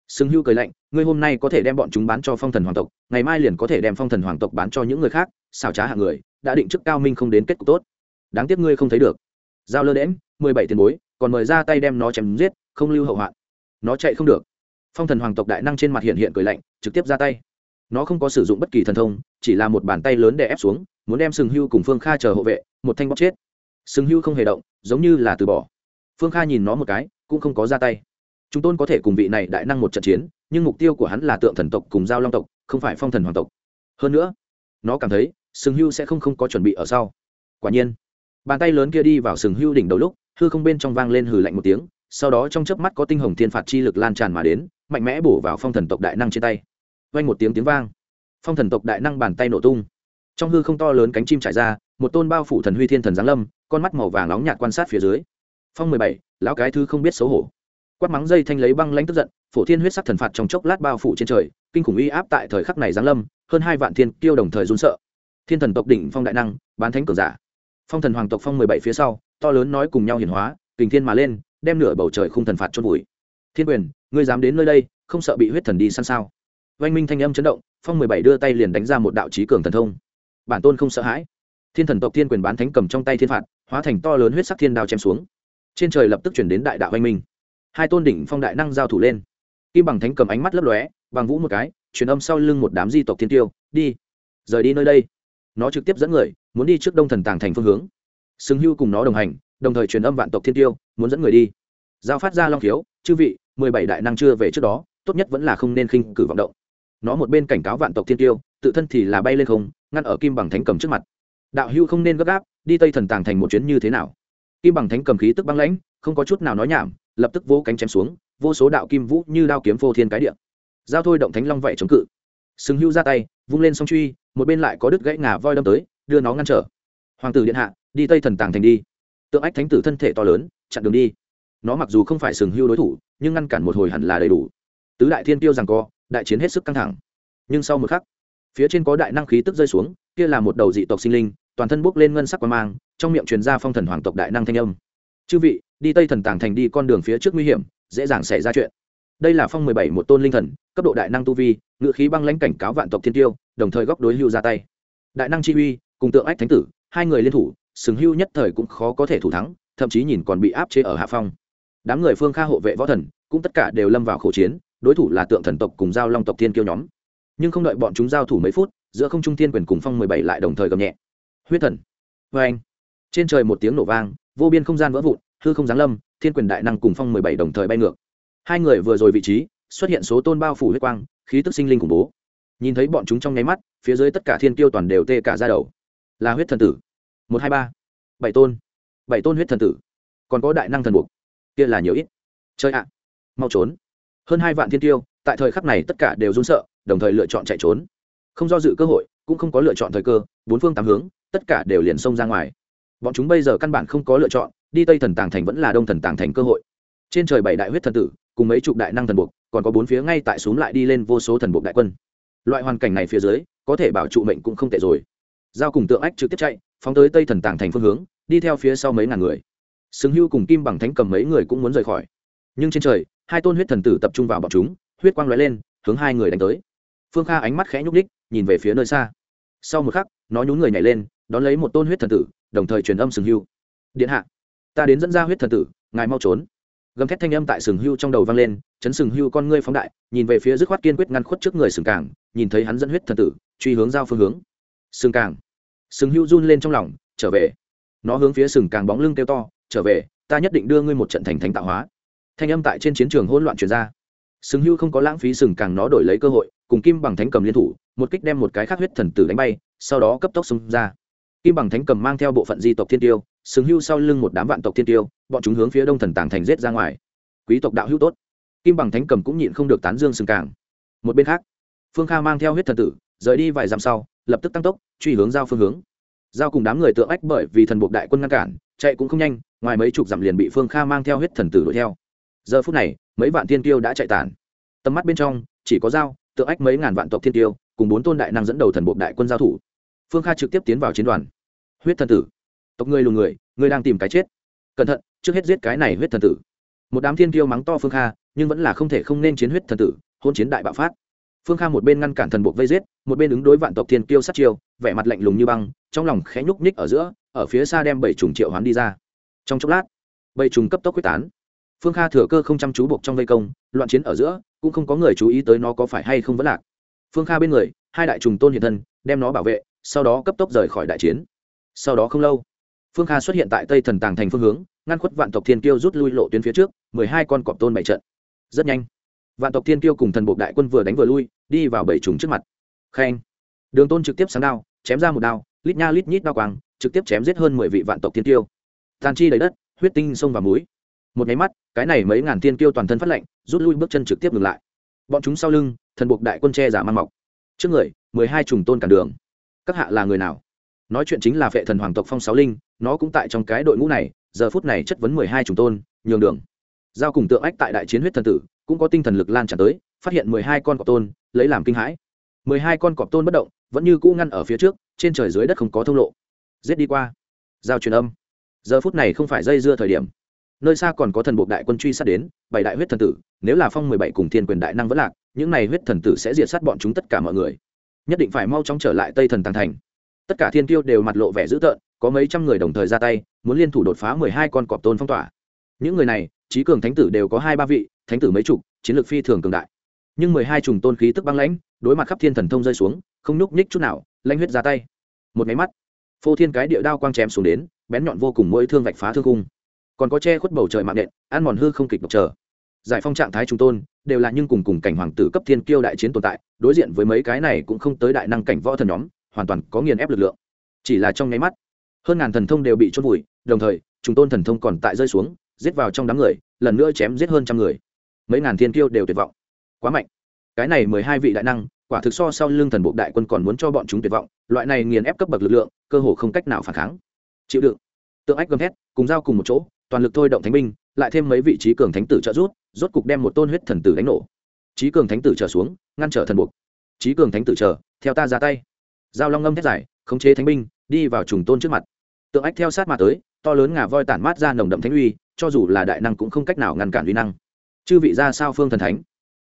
Sừng Hưu cười lạnh, ngươi hôm nay có thể đem bọn chúng bán cho phong thần hoàng tộc, ngày mai liền có thể đem phong thần hoàng tộc bán cho những người khác, xảo trá hạng người, đã định chức cao minh không đến kết cục tốt. Đáng tiếc ngươi không thấy được. Giao lơ đễm mười bảy tiền bối, còn mời ra tay đem nó chém giết, không lưu hậu hoạn. Nó chạy không được. Phong thần hoàng tộc đại năng trên mặt hiện hiện cười lạnh, trực tiếp ra tay. Nó không có sử dụng bất kỳ thần thông, chỉ là một bàn tay lớn để ép xuống, muốn đem sừng hưu cùng phương kha chờ hộ vệ, một thanh bóc chết. Sừng hưu không hề động, giống như là từ bỏ. Phương kha nhìn nó một cái, cũng không có ra tay chúng tôn có thể cùng vị này đại năng một trận chiến, nhưng mục tiêu của hắn là tượng thần tộc cùng giao long tộc, không phải phong thần hoàng tộc. Hơn nữa, nó cảm thấy, sừng hưu sẽ không không có chuẩn bị ở sau. Quả nhiên, bàn tay lớn kia đi vào sừng hưu đỉnh đầu lúc, hư không bên trong vang lên hừ lạnh một tiếng, sau đó trong chớp mắt có tinh hồng thiên phạt chi lực lan tràn mà đến, mạnh mẽ bổ vào phong thần tộc đại năng trên tay. Vang một tiếng tiếng vang, phong thần tộc đại năng bàn tay nổ tung. Trong hư không to lớn cánh chim trải ra, một tôn bao phủ thần huy thiên thần giáng lâm, con mắt màu vàng nóng nhạt quan sát phía dưới. Phong mười bảy, lão cái thứ không biết xấu hổ quát mắng dây thanh lấy băng lãnh tức giận, phổ thiên huyết sắc thần phạt trong chốc lát bao phủ trên trời, kinh khủng uy áp tại thời khắc này giáng lâm, hơn hai vạn thiên tiêu đồng thời run sợ. Thiên thần tộc đỉnh phong đại năng, bán thánh cường giả. Phong thần hoàng tộc phong mười bảy phía sau, to lớn nói cùng nhau hiển hóa, kình thiên mà lên, đem nửa bầu trời khung thần phạt chôn vùi. Thiên quyền, ngươi dám đến nơi đây, không sợ bị huyết thần đi săn sao? Oanh minh thanh âm chấn động, phong mười bảy đưa tay liền đánh ra một đạo trí cường thần thông. Bản tôn không sợ hãi. Thiên thần tộc thiên quyền bán thánh cầm trong tay thiên phạt, hóa thành to lớn huyết sắc thiên đao chém xuống. Trên trời lập tức chuyển đến đại đạo oanh minh hai tôn đỉnh phong đại năng giao thủ lên. Kim bằng thánh cầm ánh mắt lấp lóe, bằng vũ một cái, truyền âm sau lưng một đám di tộc thiên tiêu, đi, rời đi nơi đây. Nó trực tiếp dẫn người, muốn đi trước đông thần tàng thành phương hướng. Xứng hưu cùng nó đồng hành, đồng thời truyền âm vạn tộc thiên tiêu, muốn dẫn người đi. Giao phát ra long khiếu, chư vị, mười bảy đại năng chưa về trước đó, tốt nhất vẫn là không nên khinh cử vọng động. Nó một bên cảnh cáo vạn tộc thiên tiêu, tự thân thì là bay lên không, ngăn ở kim bằng thánh cầm trước mặt. Đạo hưu không nên gấp gáp, đi tây thần tàng thành một chuyến như thế nào? Kim bằng thánh cầm khí tức băng lãnh, không có chút nào nói nhảm lập tức vỗ cánh chém xuống, vô số đạo kim vũ như đao kiếm phô thiên cái điện giao thôi động thánh long vậy chống cự. Sừng hưu ra tay, vung lên song truy, một bên lại có đứt gãy ngà voi đâm tới, đưa nó ngăn trở. Hoàng tử điện hạ, đi tây thần tàng thành đi. Tượng ách thánh tử thân thể to lớn, chặn đường đi. Nó mặc dù không phải sừng hưu đối thủ, nhưng ngăn cản một hồi hẳn là đầy đủ. Tứ đại thiên tiêu rằng co, đại chiến hết sức căng thẳng. Nhưng sau một khắc, phía trên có đại năng khí tức rơi xuống, kia là một đầu dị tộc sinh linh, toàn thân bốc lên ngân sắc quan mang, trong miệng truyền ra phong thần hoàng tộc đại năng thanh âm. Chư vị đi tây thần tàng thành đi con đường phía trước nguy hiểm, dễ dàng xảy ra chuyện. Đây là phong mười bảy một tôn linh thần, cấp độ đại năng tu vi, ngự khí băng lãnh cảnh cáo vạn tộc thiên tiêu, đồng thời góc đối hưu ra tay. Đại năng chi uy, cùng tượng ách thánh tử, hai người liên thủ sừng hưu nhất thời cũng khó có thể thủ thắng, thậm chí nhìn còn bị áp chế ở hạ phong. Đám người phương kha hộ vệ võ thần, cũng tất cả đều lâm vào khổ chiến, đối thủ là tượng thần tộc cùng giao long tộc thiên kiêu nhóm. Nhưng không đợi bọn chúng giao thủ mấy phút, giữa không trung thiên quyền cùng phong mười bảy lại đồng thời gầm nhẹ. Huyết thần. Vê anh trên trời một tiếng nổ vang, vô biên không gian vỡ vụn hư không giáng lâm, thiên quyền đại năng cùng phong mười bảy đồng thời bay ngược. Hai người vừa rồi vị trí, xuất hiện số tôn bao phủ huyết quang, khí tức sinh linh khủng bố. Nhìn thấy bọn chúng trong nháy mắt, phía dưới tất cả thiên tiêu toàn đều tê cả ra đầu. Là huyết thần tử. Một, hai, ba. Bảy tôn. Bảy tôn huyết thần tử. Còn có đại năng thần buộc kia là nhiều ít. Chơi ạ. Mau trốn. Hơn hai vạn thiên tiêu tại thời khắc này tất cả đều run sợ, đồng thời lựa chọn chạy trốn. Không do dự cơ hội, cũng không có lựa chọn thời cơ, bốn phương tám hướng, tất cả đều liền xông ra ngoài. Bọn chúng bây giờ căn bản không có lựa chọn đi tây thần tàng thành vẫn là đông thần tàng thành cơ hội. Trên trời bảy đại huyết thần tử, cùng mấy chục đại năng thần buộc, còn có bốn phía ngay tại xuống lại đi lên vô số thần buộc đại quân. Loại hoàn cảnh này phía dưới, có thể bảo trụ mệnh cũng không tệ rồi. Giao cùng tượng ách trực tiếp chạy, phóng tới tây thần tàng thành phương hướng, đi theo phía sau mấy ngàn người. Xứng hưu cùng kim bằng thánh cầm mấy người cũng muốn rời khỏi. Nhưng trên trời, hai tôn huyết thần tử tập trung vào bọn chúng, huyết quang lóe lên, hướng hai người đánh tới. Phương kha ánh mắt khẽ nhúc ních nhìn về phía nơi xa. Sau một khắc, nó nhún người nhảy lên, đón lấy một tôn huyết thần tử, đồng thời truyền âm sừng hưu. Điện hạ ta đến dẫn ra huyết thần tử, ngài mau trốn. Gầm thét thanh âm tại sừng hưu trong đầu vang lên, chấn sừng hưu con ngươi phóng đại, nhìn về phía dứt khoát kiên quyết ngăn khuất trước người sừng càng nhìn thấy hắn dẫn huyết thần tử, truy hướng giao phương hướng. Sừng càng sừng hưu run lên trong lòng, trở về. Nó hướng phía sừng càng bóng lưng kêu to, trở về, ta nhất định đưa ngươi một trận thành thánh tạo hóa. Thanh âm tại trên chiến trường hỗn loạn chuyển ra. Sừng hưu không có lãng phí sừng càng nó đổi lấy cơ hội, cùng kim bằng thánh cầm liên thủ, một kích đem một cái khác huyết thần tử đánh bay, sau đó cấp tốc xông ra. Kim bằng thánh cầm mang theo bộ phận di tộc thiên tiêu sừng hưu sau lưng một đám vạn tộc thiên tiêu, bọn chúng hướng phía đông thần tàng thành rết ra ngoài. Quý tộc đạo hữu tốt. Kim bằng thánh cầm cũng nhịn không được tán dương sừng càng. Một bên khác, phương kha mang theo huyết thần tử, rời đi vài dặm sau, lập tức tăng tốc, truy hướng giao phương hướng. Giao cùng đám người tượng ách bởi vì thần buộc đại quân ngăn cản, chạy cũng không nhanh, ngoài mấy chục dặm liền bị phương kha mang theo huyết thần tử đuổi theo. Giờ phút này, mấy vạn thiên tiêu đã chạy tản. Tầm mắt bên trong, chỉ có dao tượng ách mấy ngàn vạn tộc thiên tiêu, cùng bốn tôn đại năng dẫn đầu thần buộc đại quân giao thủ. Phương kha trực tiếp tiến vào chiến đoàn. Huyết thần tử tộc ngươi lùn người, ngươi đang tìm cái chết. Cẩn thận, trước hết giết cái này huyết thần tử. Một đám thiên tiêu mắng to phương kha, nhưng vẫn là không thể không nên chiến huyết thần tử, hôn chiến đại bạo phát. Phương kha một bên ngăn cản thần buộc vây giết, một bên ứng đối vạn tộc thiên kiêu sát chiêu, vẻ mặt lạnh lùng như băng, trong lòng khẽ nhúc nhích ở giữa, ở phía xa đem bảy trùng triệu hoán đi ra. Trong chốc lát, bảy trùng cấp tốc quyết tán. Phương kha thừa cơ không chăm chú buộc trong vây công, loạn chiến ở giữa, cũng không có người chú ý tới nó có phải hay không vẫn lạc. Phương kha bên người, hai đại trùng tôn hiện thân, đem nó bảo vệ, sau đó cấp tốc rời khỏi đại chiến. Sau đó không lâu phương kha xuất hiện tại tây thần tàng thành phương hướng, ngăn khuất vạn tộc thiên kiêu rút lui lộ tuyến phía trước, mười hai con cọp tôn bảy trận. Rất nhanh, vạn tộc thiên kiêu cùng thần bộ đại quân vừa đánh vừa lui, đi vào bảy trùng trước mặt. Khen. Đường tôn trực tiếp sáng đao, chém ra một đao, lít nha lít nhít đao quang, trực tiếp chém giết hơn mười vị vạn tộc thiên kiêu. Tàn chi đầy đất, huyết tinh sông và múi một nháy mắt, cái này mấy ngàn thiên kiêu toàn thân phát lệnh rút lui bước chân trực tiếp ngừng lại. Bọn chúng sau lưng, thần buộc đại quân tre giả mang mọc. Trước người, mười hai trùng tôn cản đường. Các hạ là người nào? Nói chuyện chính là vệ thần hoàng tộc phong sáu linh, nó cũng tại trong cái đội ngũ này, giờ phút này chất vấn mười hai trùng tôn, nhường đường. Giao cùng tượng ách tại đại chiến huyết thần tử, cũng có tinh thần lực lan tràn tới, phát hiện mười hai con cọp tôn, lấy làm kinh hãi. Mười hai con cọp tôn bất động, vẫn như cũ ngăn ở phía trước, trên trời dưới đất không có thông lộ. Giết đi qua. Giao truyền âm. Giờ phút này không phải dây dưa thời điểm. Nơi xa còn có thần buộc đại quân truy sát đến, bảy đại huyết thần tử, nếu là phong mười bảy cùng thiên quyền đại năng vẫn lạc, những này huyết thần tử sẽ diệt sát bọn chúng tất cả mọi người. Nhất định phải mau chóng trở lại tây thần tàng thành tất cả thiên tiêu đều mặt lộ vẻ dữ tợn, có mấy trăm người đồng thời ra tay, muốn liên thủ đột phá mười hai con cọp tôn phong tỏa. Những người này, trí cường thánh tử đều có hai ba vị, thánh tử mấy chục, chiến lược phi thường cường đại. Nhưng mười hai trùng tôn khí tức băng lãnh, đối mặt khắp thiên thần thông rơi xuống, không nhúc nhích chút nào, lanh huyết ra tay. Một máy mắt, phô thiên cái địa đao quang chém xuống đến, bén nhọn vô cùng mỗi thương vạch phá thương cung còn có che khuất bầu trời mạng nện, ăn mòn hư không kịch độc chờ giải phong trạng thái trung tôn, đều là nhưng cùng cùng cảnh hoàng tử cấp thiên kiêu đại chiến tồn tại, đối diện với mấy cái này cũng không tới đại năng cảnh võ thần nhóm hoàn toàn có nghiền ép lực lượng. Chỉ là trong nháy mắt, hơn ngàn thần thông đều bị chôn vùi, đồng thời trung tôn thần thông còn tại rơi xuống, giết vào trong đám người, lần nữa chém giết hơn trăm người. Mấy ngàn thiên kiêu đều tuyệt vọng. Quá mạnh. Cái này mười hai vị đại năng, quả thực so sau lưng thần bộ đại quân còn muốn cho bọn chúng tuyệt vọng, loại này nghiền ép cấp bậc lực lượng, cơ hồ không cách nào phản kháng. Chịu đựng. Tượng ách gầm thét, cùng giao cùng một chỗ, toàn lực thôi động thánh binh, lại thêm mấy vị trí cường thánh tử trợ rút rốt cục đem một tôn huyết thần tử đánh nổ. Trí cường thánh tử trở xuống, ngăn trở thần buộc. Trí cường thánh tử chờ, theo ta ra tay giao long ngâm thét giải khống chế thánh binh, đi vào trùng tôn trước mặt. Tượng ách theo sát mà tới, to lớn ngà voi tản mát ra nồng đậm thánh uy, cho dù là đại năng cũng không cách nào ngăn cản uy năng. Chư vị ra sao phương thần thánh?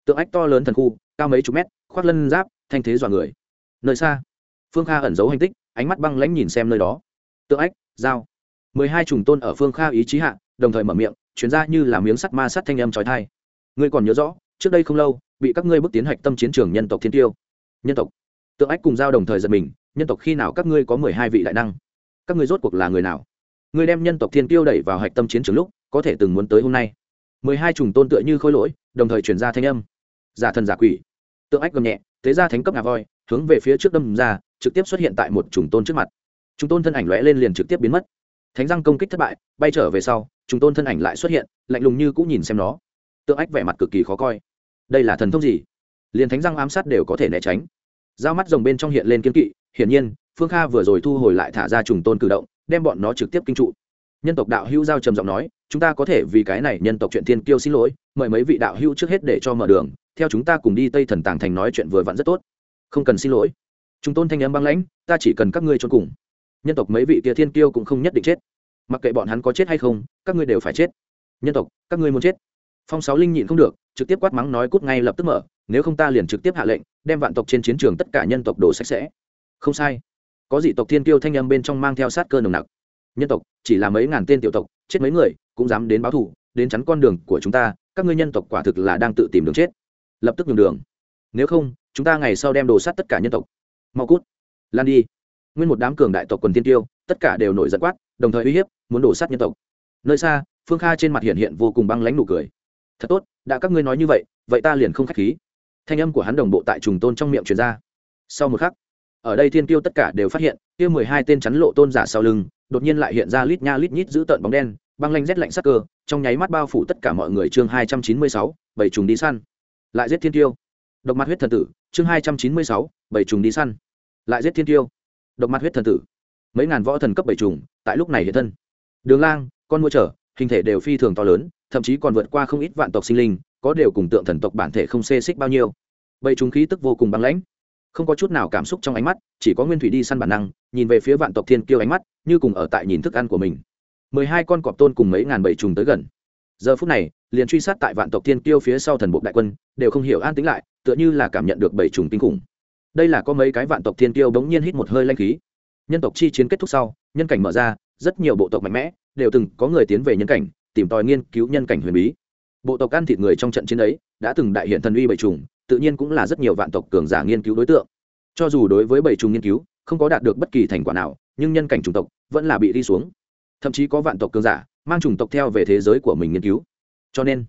Tượng ách to lớn thần khu, cao mấy chục mét, khoác lân giáp, thanh thế dọa người. Nơi xa, phương kha ẩn giấu hành tích, ánh mắt băng lãnh nhìn xem nơi đó. Tượng ách, giao. Mười hai trùng tôn ở phương kha ý chí hạ, đồng thời mở miệng, chuyển ra như là miếng sắt ma sắt thanh âm trói thai ngươi còn nhớ rõ, trước đây không lâu, bị các ngươi bước tiến hạch tâm chiến trường nhân tộc thiên tiêu. Nhân tộc tượng ách cùng giao đồng thời giật mình, nhân tộc khi nào các ngươi có mười hai vị đại năng? Các ngươi rốt cuộc là người nào? Ngươi đem nhân tộc thiên tiêu đẩy vào hạch tâm chiến trường lúc, có thể từng muốn tới hôm nay. Mười hai trùng tôn tựa như khôi lỗi, đồng thời chuyển ra thanh âm. Giả thần giả quỷ. Tượng ách gầm nhẹ, thế ra thánh cấp ngà voi, hướng về phía trước đâm ra, trực tiếp xuất hiện tại một trùng tôn trước mặt. Chúng tôn thân ảnh lóe lên liền trực tiếp biến mất. Thánh răng công kích thất bại, bay trở về sau chúng tôn thân ảnh lại xuất hiện, lạnh lùng như cũng nhìn xem nó. Tượng ách vẻ mặt cực kỳ khó coi. Đây là thần thông gì? Liền thánh răng ám sát đều có thể né tránh dao mắt rồng bên trong hiện lên kiên kỵ, hiển nhiên, phương kha vừa rồi thu hồi lại thả ra trùng tôn cử động, đem bọn nó trực tiếp kinh trụ. Nhân tộc đạo hữu giao trầm giọng nói, chúng ta có thể vì cái này nhân tộc chuyện thiên kiêu xin lỗi, mời mấy vị đạo hữu trước hết để cho mở đường, theo chúng ta cùng đi tây thần tàng thành nói chuyện vừa vặn rất tốt. Không cần xin lỗi. Chúng tôn thanh âm băng lãnh, ta chỉ cần các ngươi cho cùng. Nhân tộc mấy vị kia thiên kiêu cũng không nhất định chết. Mặc kệ bọn hắn có chết hay không, các ngươi đều phải chết. Nhân tộc, các ngươi muốn chết. Phong sáu linh nhịn không được, trực tiếp quát mắng nói cút ngay lập tức mở nếu không ta liền trực tiếp hạ lệnh, đem vạn tộc trên chiến trường tất cả nhân tộc đổ sạch sẽ. Không sai. Có dị tộc thiên kiêu thanh âm bên trong mang theo sát cơ nồng nặc. Nhân tộc, chỉ là mấy ngàn tên tiểu tộc, chết mấy người, cũng dám đến báo thù, đến chắn con đường của chúng ta, các ngươi nhân tộc quả thực là đang tự tìm đường chết. Lập tức nhường đường. Nếu không, chúng ta ngày sau đem đồ sát tất cả nhân tộc. Mau cút. Lan đi. Nguyên một đám cường đại tộc quần tiên tiêu tất cả đều nổi giận quát, đồng thời uy hiếp, muốn đổ sát nhân tộc. Nơi xa, phương kha trên mặt hiện hiện vô cùng băng lãnh nụ cười. Thật tốt, đã các ngươi nói như vậy vậy ta liền không k h á c h khí thanh âm của hắn đồng bộ tại trùng tôn trong miệng truyền ra. Sau một khắc, ở đây thiên tiêu tất cả đều phát hiện, kia mười hai tên chắn lộ tôn giả sau lưng, đột nhiên lại hiện ra lít nha lít nhít giữ tợn bóng đen, băng lanh rét lạnh sắc cơ, trong nháy mắt bao phủ tất cả mọi người chương hai trăm chín mươi sáu, bảy trùng đi săn. Lại giết thiên tiêu độc mặt huyết thần tử, chương hai trăm chín mươi sáu, bảy trùng đi săn. Lại giết thiên tiêu độc mặt huyết thần tử. Mấy ngàn võ thần cấp bảy trùng, tại lúc này hiện thân. Đường lang, con mua trở, hình thể đều phi thường to lớn, thậm chí còn vượt qua không ít vạn tộc sinh linh có đều cùng tượng thần tộc bản thể không xê xích bao nhiêu. Bảy trùng khí tức vô cùng băng lãnh, không có chút nào cảm xúc trong ánh mắt, chỉ có nguyên thủy đi săn bản năng, nhìn về phía vạn tộc thiên kiêu ánh mắt, như cùng ở tại nhìn thức ăn của mình. Mười hai con cọp tôn cùng mấy ngàn bảy trùng tới gần. Giờ phút này, liền truy sát tại vạn tộc thiên kiêu phía sau thần bộ đại quân, đều không hiểu an tính lại, tựa như là cảm nhận được bảy trùng kinh khủng. Đây là có mấy cái vạn tộc thiên kiêu bỗng nhiên hít một hơi lanh khí. Nhân tộc chi chiến kết thúc sau, nhân cảnh mở ra, rất nhiều bộ tộc mạnh mẽ, đều từng có người tiến về nhân cảnh, tìm tòi nghiên cứu nhân cảnh huyền bí bộ tộc ăn thịt người trong trận chiến ấy đã từng đại hiện thần uy bảy trùng tự nhiên cũng là rất nhiều vạn tộc cường giả nghiên cứu đối tượng. Cho dù đối với bảy trùng nghiên cứu, không có đạt được bất kỳ thành quả nào, nhưng nhân cảnh chủng tộc vẫn là bị đi xuống. Thậm chí có vạn tộc cường giả mang chủng tộc theo về thế giới của mình nghiên cứu. Cho nên,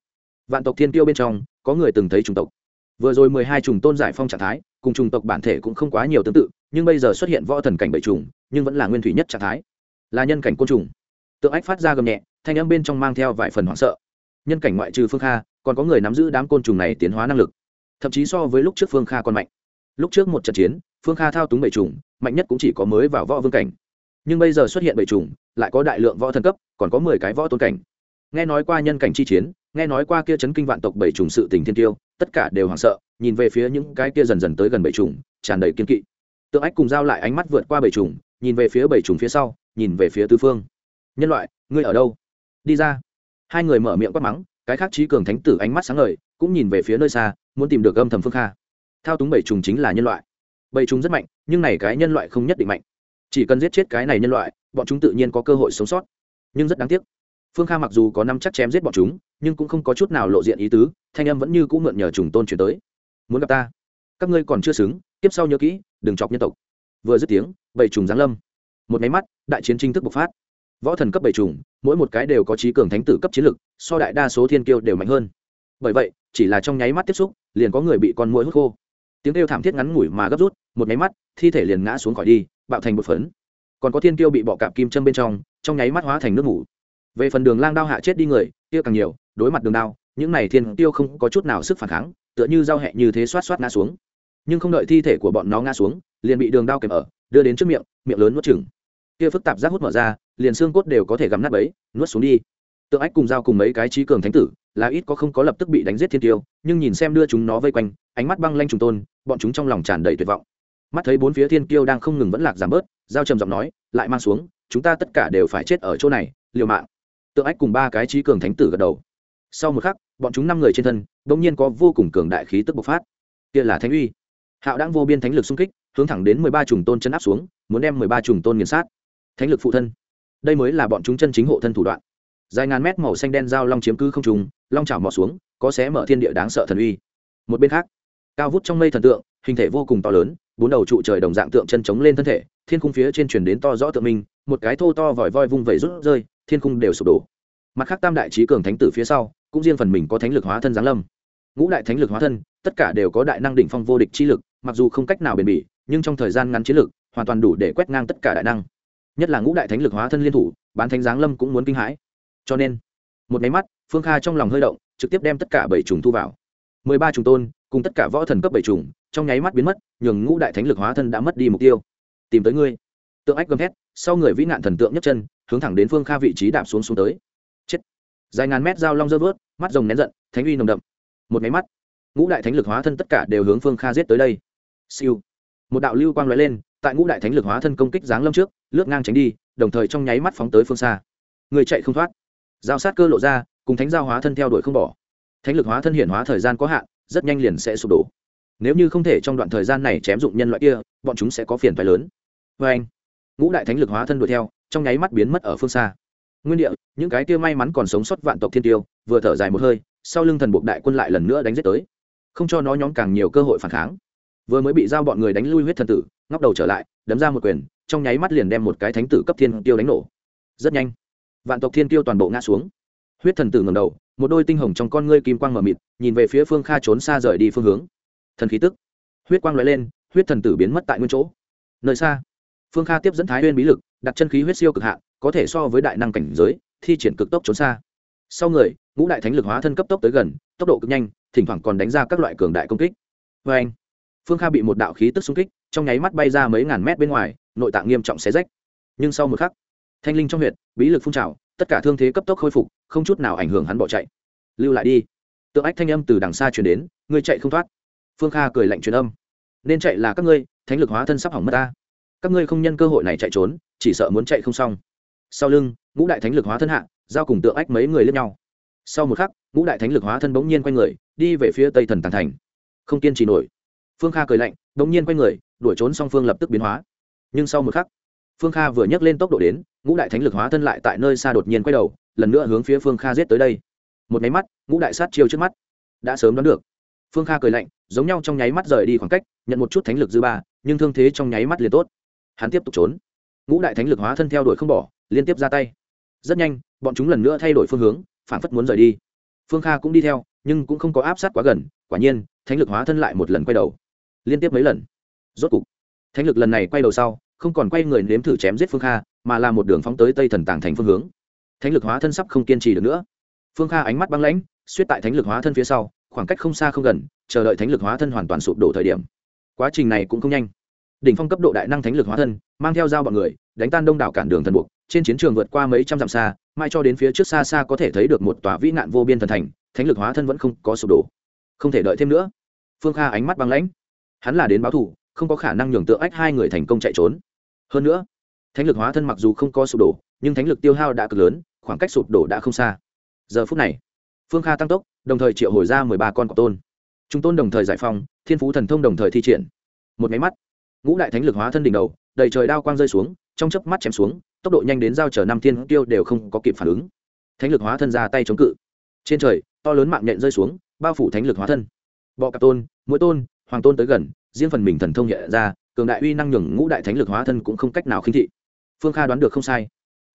vạn tộc thiên tiêu bên trong, có người từng thấy chủng tộc. Vừa rồi mười hai trùng tôn giải phong trạng thái, cùng chủng tộc bản thể cũng không quá nhiều tương tự, nhưng bây giờ xuất hiện võ thần cảnh bảy trùng nhưng vẫn là nguyên thủy nhất trạng thái. Là nhân cảnh côn trùng. Tượng ách phát ra gầm nhẹ, thanh âm bên trong mang theo vài phần hoảng sợ nhân cảnh ngoại trừ phương kha, còn có người nắm giữ đám côn trùng này tiến hóa năng lực. Thậm chí so với lúc trước phương kha còn mạnh. Lúc trước một trận chiến, phương kha thao túng bảy trùng, mạnh nhất cũng chỉ có mới vào võ vương cảnh. Nhưng bây giờ xuất hiện bảy trùng, lại có đại lượng võ thần cấp, còn có mười cái võ tôn cảnh. Nghe nói qua nhân cảnh chi chiến, nghe nói qua kia chấn kinh vạn tộc bảy trùng sự tình thiên tiêu, tất cả đều hoảng sợ, nhìn về phía những cái kia dần dần tới gần bảy trùng, tràn đầy kiên kỵ. Tượng ách cùng giao lại ánh mắt vượt qua bảy trùng, nhìn về phía bảy trùng phía sau, nhìn về phía tứ phương. Nhân loại, ngươi ở đâu? Đi ra hai người mở miệng quát mắng, cái khác trí cường thánh tử ánh mắt sáng ngời, cũng nhìn về phía nơi xa, muốn tìm được âm thầm phương kha. Thao túng bảy trùng chính là nhân loại. Bảy trùng rất mạnh, nhưng này cái nhân loại không nhất định mạnh. Chỉ cần giết chết cái này nhân loại, bọn chúng tự nhiên có cơ hội sống sót. Nhưng rất đáng tiếc, phương kha mặc dù có năm chắc chém giết bọn chúng, nhưng cũng không có chút nào lộ diện ý tứ, thanh âm vẫn như cũng mượn nhờ trùng tôn chuyển tới. Muốn gặp ta? Các ngươi còn chưa xứng, tiếp sau nhớ kỹ, đừng chọc nhân tộc. Vừa dứt tiếng, bảy trùng giáng lâm. Một máy mắt, đại chiến chính thức bộc phát võ thần cấp bảy trùng mỗi một cái đều có trí cường thánh tử cấp chiến lực, so đại đa số thiên kiêu đều mạnh hơn. Bởi vậy, chỉ là trong nháy mắt tiếp xúc, liền có người bị con mũi hút khô. Tiếng kêu thảm thiết ngắn ngủi mà gấp rút, một nháy mắt, thi thể liền ngã xuống khỏi đi, bạo thành một phấn. Còn có thiên kiêu bị bọ cạp kim châm bên trong trong nháy mắt hóa thành nước ngủ về phần đường lang đao hạ chết đi người, kia càng nhiều, đối mặt đường đao, những này thiên tiêu không có chút nào sức phản kháng, tựa như dao hẹ như thế xoát xoát ngã xuống. Nhưng không đợi thi thể của bọn nó ngã xuống, liền bị đường đao kèm ở, đưa đến trước miệng miệng lớn nuốt chừng kia phức tạp rác hút mở ra liền xương cốt đều có thể gặm nát bấy, nuốt xuống đi. Tượng ách cùng dao cùng mấy cái trí cường thánh tử, là ít có không có lập tức bị đánh giết thiên tiêu, nhưng nhìn xem đưa chúng nó vây quanh, ánh mắt băng lanh trùng tôn, bọn chúng trong lòng tràn đầy tuyệt vọng. Mắt thấy bốn phía thiên kiêu đang không ngừng vẫn lạc giảm bớt, giao trầm giọng nói, lại mang xuống, chúng ta tất cả đều phải chết ở chỗ này, liều mạng. Tượng ách cùng ba cái trí cường thánh tử gật đầu. Sau một khắc, bọn chúng năm người trên thân, bỗng nhiên có vô cùng cường đại khí tức bộc phát. Kia là thánh uy. Hạo đang vô biên thánh lực xung kích, hướng thẳng đến mười ba trùng tôn chân áp xuống, muốn đem mười ba trùng tôn nghiền sát. Thánh lực phụ thân đây mới là bọn chúng chân chính hộ thân thủ đoạn. Dài ngàn mét màu xanh đen dao long chiếm cứ không trùng long chảo mò xuống, có xé mở thiên địa đáng sợ thần uy. Một bên khác, cao vút trong mây thần tượng, hình thể vô cùng to lớn, bốn đầu trụ trời đồng dạng tượng chân chống lên thân thể, thiên khung phía trên chuyển đến to rõ tượng minh, một cái thô to vòi voi vung vẩy rút rơi, thiên khung đều sụp đổ. Mặt khác tam đại trí cường thánh tử phía sau, cũng riêng phần mình có thánh lực hóa thân giáng lâm. Ngũ đại thánh lực hóa thân, tất cả đều có đại năng đỉnh phong vô địch chi lực, mặc dù không cách nào bền bỉ, nhưng trong thời gian ngắn chiến lực, hoàn toàn đủ để quét ngang tất cả đại năng nhất là ngũ đại thánh lực hóa thân liên thủ, bán thánh giáng lâm cũng muốn kinh hãi. Cho nên, một máy mắt, phương kha trong lòng hơi động, trực tiếp đem tất cả bảy trùng thu vào. Mười ba trùng tôn, cùng tất cả võ thần cấp bảy trùng trong nháy mắt biến mất, nhường ngũ đại thánh lực hóa thân đã mất đi mục tiêu. Tìm tới ngươi. Tượng ách gầm thét, sau người vĩ nạn thần tượng nhấc chân, hướng thẳng đến phương kha vị trí đạp xuống xuống tới. Chết. Dài ngàn mét dao long dơ vớt, mắt rồng nén giận, thánh uy nồng đậm. Một máy mắt, ngũ đại thánh lực hóa thân tất cả đều hướng phương kha giết tới đây. Siêu một đạo lưu quang lóe lên, tại ngũ đại thánh lực hóa thân công kích giáng lâm trước, lướt ngang tránh đi, đồng thời trong nháy mắt phóng tới phương xa. Người chạy không thoát. Giao sát cơ lộ ra, cùng thánh giao hóa thân theo đuổi không bỏ. Thánh lực hóa thân hiển hóa thời gian có hạn, rất nhanh liền sẽ sụp đổ. Nếu như không thể trong đoạn thời gian này chém dụng nhân loại kia, bọn chúng sẽ có phiền phái lớn. Vê anh, ngũ đại thánh lực hóa thân đuổi theo, trong nháy mắt biến mất ở phương xa. Nguyên địa, những cái kia may mắn còn sống sót vạn tộc thiên tiêu, vừa thở dài một hơi, sau lưng thần buộc đại quân lại lần nữa đánh giết tới. Không cho nó nhóm càng nhiều cơ hội phản kháng vừa mới bị giao bọn người đánh lui huyết thần tử, ngóc đầu trở lại, đấm ra một quyền, trong nháy mắt liền đem một cái thánh tử cấp thiên tiêu đánh nổ. Rất nhanh, vạn tộc thiên tiêu toàn bộ ngã xuống. Huyết thần tử ngầm đầu, một đôi tinh hồng trong con ngươi kim quang mờ mịt, nhìn về phía phương kha trốn xa rời đi phương hướng. Thần khí tức, huyết quang l lên, huyết thần tử biến mất tại nguyên chỗ. Nơi xa, phương kha tiếp dẫn thái huyên bí lực, đặt chân khí huyết siêu cực hạn, có thể so với đại năng cảnh giới, thi triển cực tốc trốn xa. Sau người, ngũ đại thánh lực hóa thân cấp tốc tới gần, tốc độ cực nhanh, thỉnh thoảng còn đánh ra các loại cường đại công kích. Vê anh phương kha bị một đạo khí tức xung kích, trong nháy mắt bay ra mấy ngàn mét bên ngoài, nội tạng nghiêm trọng xé rách. Nhưng sau một khắc, thanh linh trong huyệt, bí lực phun trào, tất cả thương thế cấp tốc khôi phục, không chút nào ảnh hưởng hắn bỏ chạy. Lưu lại đi. Tượng ách thanh âm từ đằng xa chuyển đến, ngươi chạy không thoát. Phương kha cười lạnh truyền âm, nên chạy là các ngươi, thánh lực hóa thân sắp hỏng mất ta. Các ngươi không nhân cơ hội này chạy trốn, chỉ sợ muốn chạy không xong. Sau lưng, ngũ đại thánh lực hóa thân hạ, giao cùng tượng ách mấy người lướt nhau. Sau một khắc, ngũ đại thánh lực hóa thân bỗng nhiên quay người, đi về phía tây thần tàn thành. Không kiên trì nổi phương kha cười lạnh bỗng nhiên quay người, đuổi trốn song phương lập tức biến hóa. Nhưng sau một khắc, phương kha vừa nhấc lên tốc độ đến, ngũ đại thánh lực hóa thân lại tại nơi xa đột nhiên quay đầu, lần nữa hướng phía phương kha giết tới đây. Một nháy mắt, ngũ đại sát chiêu trước mắt. Đã sớm đoán được. Phương kha cười lạnh, giống nhau trong nháy mắt rời đi khoảng cách, nhận một chút thánh lực dư ba, nhưng thương thế trong nháy mắt liền tốt. Hắn tiếp tục trốn. Ngũ đại thánh lực hóa thân theo đuổi không bỏ, liên tiếp ra tay. Rất nhanh, bọn chúng lần nữa thay đổi phương hướng, phản phất muốn rời đi. Phương kha cũng đi theo, nhưng cũng không có áp sát quá gần, quả nhiên, thánh lực hóa thân lại một lần quay đầu liên tiếp mấy lần. Rốt cục, thánh lực lần này quay đầu sau, không còn quay người nếm thử chém giết phương kha, mà là một đường phóng tới tây thần tàng thành phương hướng. Thánh lực hóa thân sắp không kiên trì được nữa. Phương kha ánh mắt băng lãnh, suýt tại thánh lực hóa thân phía sau, khoảng cách không xa không gần, chờ đợi thánh lực hóa thân hoàn toàn sụp đổ thời điểm. Quá trình này cũng không nhanh. Đỉnh phong cấp độ đại năng thánh lực hóa thân, mang theo dao bọn người, đánh tan đông đảo cản đường thần buộc, trên chiến trường vượt qua mấy trăm dặm xa mai cho đến phía trước xa xa có thể thấy được một tòa vĩ nạn vô biên thần thành, thánh lực hóa thân vẫn không có sụp đổ. Không thể đợi thêm nữa. Phương kha ánh mắt băng lãnh hắn là đến báo thù không có khả năng nhường tượng ách hai người thành công chạy trốn. Hơn nữa thánh lực hóa thân mặc dù không có sụp đổ nhưng thánh lực tiêu hao đã cực lớn khoảng cách sụp đổ đã không xa. Giờ phút này phương kha tăng tốc đồng thời triệu hồi ra mười ba con của tôn. Chúng tôn đồng thời giải phóng, thiên phú thần thông đồng thời thi triển. Một máy mắt ngũ đại thánh lực hóa thân đỉnh đầu đầy trời đao quang rơi xuống trong chớp mắt chém xuống tốc độ nhanh đến giao chở năm thiên tiêu đều không có kịp phản ứng. Thánh lực hóa thân ra tay chống cự. Trên trời to lớn mạng nhện rơi xuống bao phủ thánh lực hóa thân. Bọ cạp tôn mỗi tôn hoàng tôn tới gần, riêng phần mình thần thông hiện ra, cường đại uy năng nhường ngũ đại thánh lực hóa thân cũng không cách nào khinh thị. Phương kha đoán được không sai.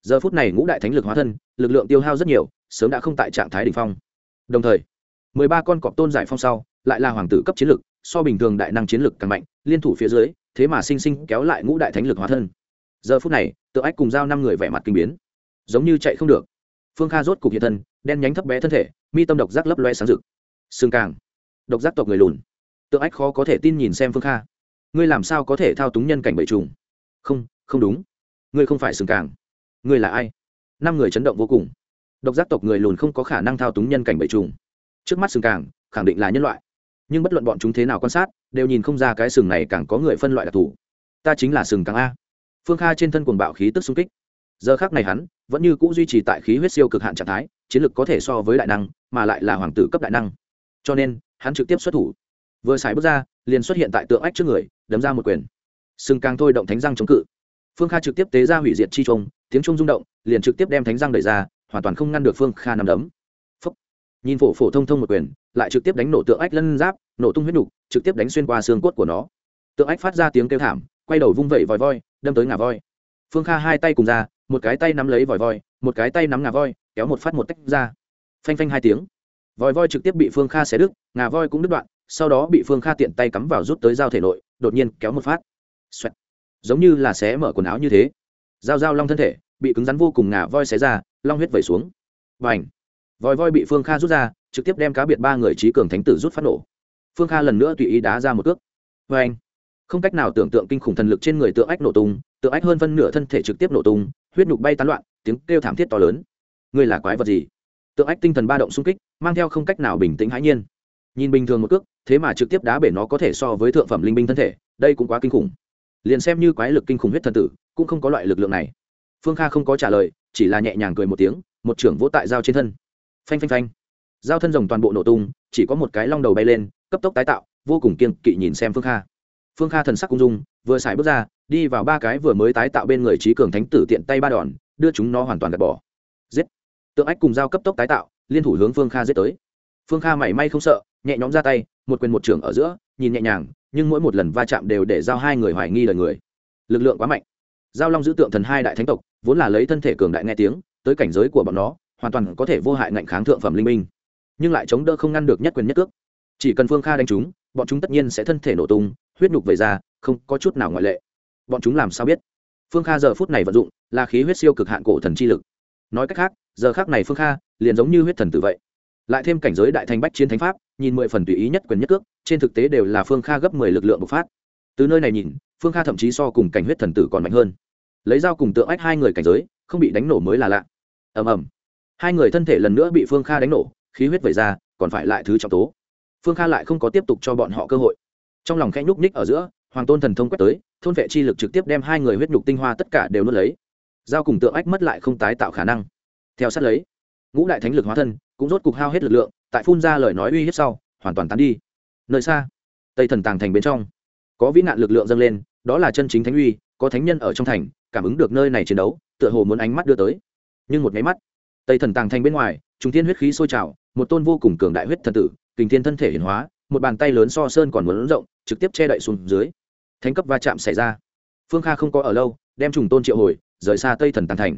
Giờ phút này ngũ đại thánh lực hóa thân, lực lượng tiêu hao rất nhiều, sớm đã không tại trạng thái đ ỉ n h phong. Đồng thời, mười ba con cọp tôn giải phong sau, lại là hoàng tử cấp chiến lực, so bình thường đại năng chiến lực càng mạnh, liên thủ phía dưới, thế mà sinh sinh kéo lại ngũ đại thánh lực hóa thân. Giờ phút này tượng ách cùng giao năm người vẻ mặt kinh biến. Giống như chạy không được. Phương kha rốt cục hiện thân, đen nhánh thấp bé thân thể, mi tâm độc giác lấp loe sáng rực. Xương càng. Độc giác tộc người lùn tượng ách khó có thể tin nhìn xem phương kha. Ngươi làm sao có thể thao túng nhân cảnh bậy trùng? Không không đúng. Ngươi không phải sừng càng. Ngươi là ai? Năm người chấn động vô cùng. Độc giác tộc người lùn không có khả năng thao túng nhân cảnh bậy trùng. Trước mắt sừng càng, khẳng định là nhân loại. Nhưng bất luận bọn chúng thế nào quan sát, đều nhìn không ra cái sừng này càng có người phân loại đặc thù. Ta chính là sừng càng a. Phương kha trên thân cuồng bạo khí tức xung kích. Giờ khác này hắn vẫn như c ũ duy trì tại khí huyết siêu cực hạn trạng thái, chiến lược có thể so với đại năng, mà lại là hoàng tử cấp đại năng. Cho nên, hắn trực tiếp xuất thủ vừa xài bước ra, liền xuất hiện tại tượng ách trước người, đấm ra một quyền. Sừng càng thôi động thánh răng chống cự. Phương kha trực tiếp tế ra hủy diệt chi trông tiếng trung rung động, liền trực tiếp đem thánh răng đẩy ra, hoàn toàn không ngăn được phương kha nằm đấm. Phúc. nhìn phổ phổ thông thông một quyền, lại trực tiếp đánh nổ tượng ách lân giáp, nổ tung huyết nục, trực tiếp đánh xuyên qua xương cốt của nó. Tượng ách phát ra tiếng kêu thảm, quay đầu vung vẩy vòi voi, đâm tới ngà voi. Phương kha hai tay cùng ra, một cái tay nắm lấy vòi voi, một cái tay nắm ngà voi, kéo một phát một tách ra. Phanh phanh hai tiếng. Vòi voi trực tiếp bị phương kha xé đứt ngà voi cũng đứt đoạn sau đó bị phương kha tiện tay cắm vào rút tới dao thể nội, đột nhiên kéo một phát、Xoẹt. Giống như là xé mở quần áo như thế. Dao dao long thân thể, bị cứng rắn vô cùng ngả voi xé ra, long huyết vẩy xuống. Và ảnh vòi voi bị phương kha rút ra, trực tiếp đem cá biệt ba người trí cường thánh tử rút phát nổ. Phương kha lần nữa tùy ý đá ra một cước. Và anh không cách nào tưởng tượng kinh khủng thần lực trên người tượng ách nổ tung tượng ách hơn phân nửa thân thể trực tiếp nổ tung, huyết nhục bay tán loạn, tiếng kêu thảm thiết to lớn. Ngươi là quái vật gì? Tượng ách tinh thần ba động xung kích, mang theo không cách nào bình tĩnh hãi nhiên. Nhìn bình thường một cước thế mà trực tiếp đá bể nó có thể so với thượng phẩm linh binh thân thể, đây cũng quá kinh khủng. Liền xem như quái lực kinh khủng huyết thần tử, cũng không có loại lực lượng này. Phương kha không có trả lời, chỉ là nhẹ nhàng cười một tiếng, một trưởng vỗ tại dao trên thân. Phanh phanh phanh. Dao thân rồng toàn bộ nổ tung, chỉ có một cái long đầu bay lên, cấp tốc tái tạo, vô cùng kiên kỵ nhìn xem phương kha. Phương kha thần sắc cung dung, vừa xài bước ra, đi vào ba cái vừa mới tái tạo bên người trí cường thánh tử tiện tay ba đòn, đưa chúng nó hoàn toàn gạt bỏ. Giết. Tượng ách cùng dao cấp tốc tái tạo, liên thủ hướng phương kha giết tới. Phương kha mảy may không sợ, nhẹ nhõm ra tay một quyền một trưởng ở giữa, nhìn nhẹ nhàng, nhưng mỗi một lần va chạm đều để giao hai người hoài nghi lời người. Lực lượng quá mạnh. Giao long giữ tượng thần hai đại thánh tộc, vốn là lấy thân thể cường đại nghe tiếng, tới cảnh giới của bọn nó, hoàn toàn có thể vô hại ngạnh kháng thượng phẩm linh minh. Nhưng lại chống đỡ không ngăn được nhất quyền nhất cước. Chỉ cần phương kha đánh chúng, bọn chúng tất nhiên sẽ thân thể nổ tung, huyết nhục về ra, không có chút nào ngoại lệ. Bọn chúng làm sao biết? Phương kha giờ phút này vận dụng, là khí huyết siêu cực hạn cổ thần chi lực. Nói cách khác, giờ khác này phương kha, liền giống như huyết thần tử vậy lại thêm cảnh giới đại thành bách chiến thánh pháp, nhìn mười phần tùy ý nhất quyền nhất cước, trên thực tế đều là phương kha gấp mười lực lượng bộc phát. Từ nơi này nhìn, phương kha thậm chí so cùng cảnh huyết thần tử còn mạnh hơn. Lấy dao cùng tượng ách hai người cảnh giới, không bị đánh nổ mới là lạ. Ầm ầm. Hai người thân thể lần nữa bị phương kha đánh nổ, khí huyết vẩy ra, còn phải lại thứ trọng tố. Phương kha lại không có tiếp tục cho bọn họ cơ hội. Trong lòng khẽ nhúc ních ở giữa, hoàng tôn thần thông quét tới, thôn vệ chi lực trực tiếp đem hai người huyết nhục tinh hoa tất cả đều nuốt lấy. Dao cùng tượng ách mất lại không tái tạo khả năng. Theo sát lấy ngũ đại thánh lực hóa thân, cũng rốt cục hao hết lực lượng, tại phun ra lời nói uy hiếp sau, hoàn toàn tán đi. Nơi xa, tây thần tàng thành bên trong, có vĩ nạn lực lượng dâng lên, đó là chân chính thánh uy, có thánh nhân ở trong thành, cảm ứng được nơi này chiến đấu, tựa hồ muốn ánh mắt đưa tới. Nhưng một máy mắt, tây thần tàng thành bên ngoài trung thiên huyết khí sôi trào, một tôn vô cùng cường đại huyết thần tử kình thiên thân thể hiển hóa, một bàn tay lớn so sơn còn muốn rộng, trực tiếp che đậy xuống dưới. Thánh cấp va chạm xảy ra. Phương kha không có ở lâu, đem trùng tôn triệu hồi, rời xa tây thần tàng thành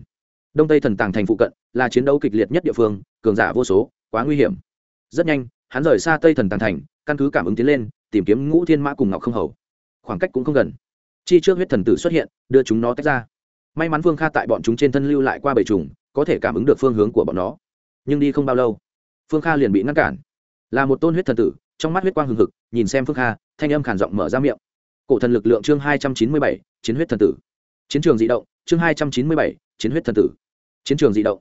đông tây thần tàng thành phụ cận là chiến đấu kịch liệt nhất địa phương cường giả vô số quá nguy hiểm rất nhanh hắn rời xa tây thần tàng thành căn cứ cảm ứng tiến lên tìm kiếm ngũ thiên mã cùng ngọc không hầu khoảng cách cũng không gần chi trước huyết thần tử xuất hiện đưa chúng nó tách ra may mắn phương kha tại bọn chúng trên thân lưu lại qua bầy trùng có thể cảm ứng được phương hướng của bọn nó nhưng đi không bao lâu phương kha liền bị ngăn cản là một tôn huyết thần tử trong mắt huyết quang hừng hực nhìn xem phương kha thanh âm khản giọng mở ra miệng cổ thần lực lượng chương hai trăm chín mươi bảy chiến huyết thần tử chiến trường di động chương hai trăm chín mươi bảy chiến huyết thần tử chiến trường di động.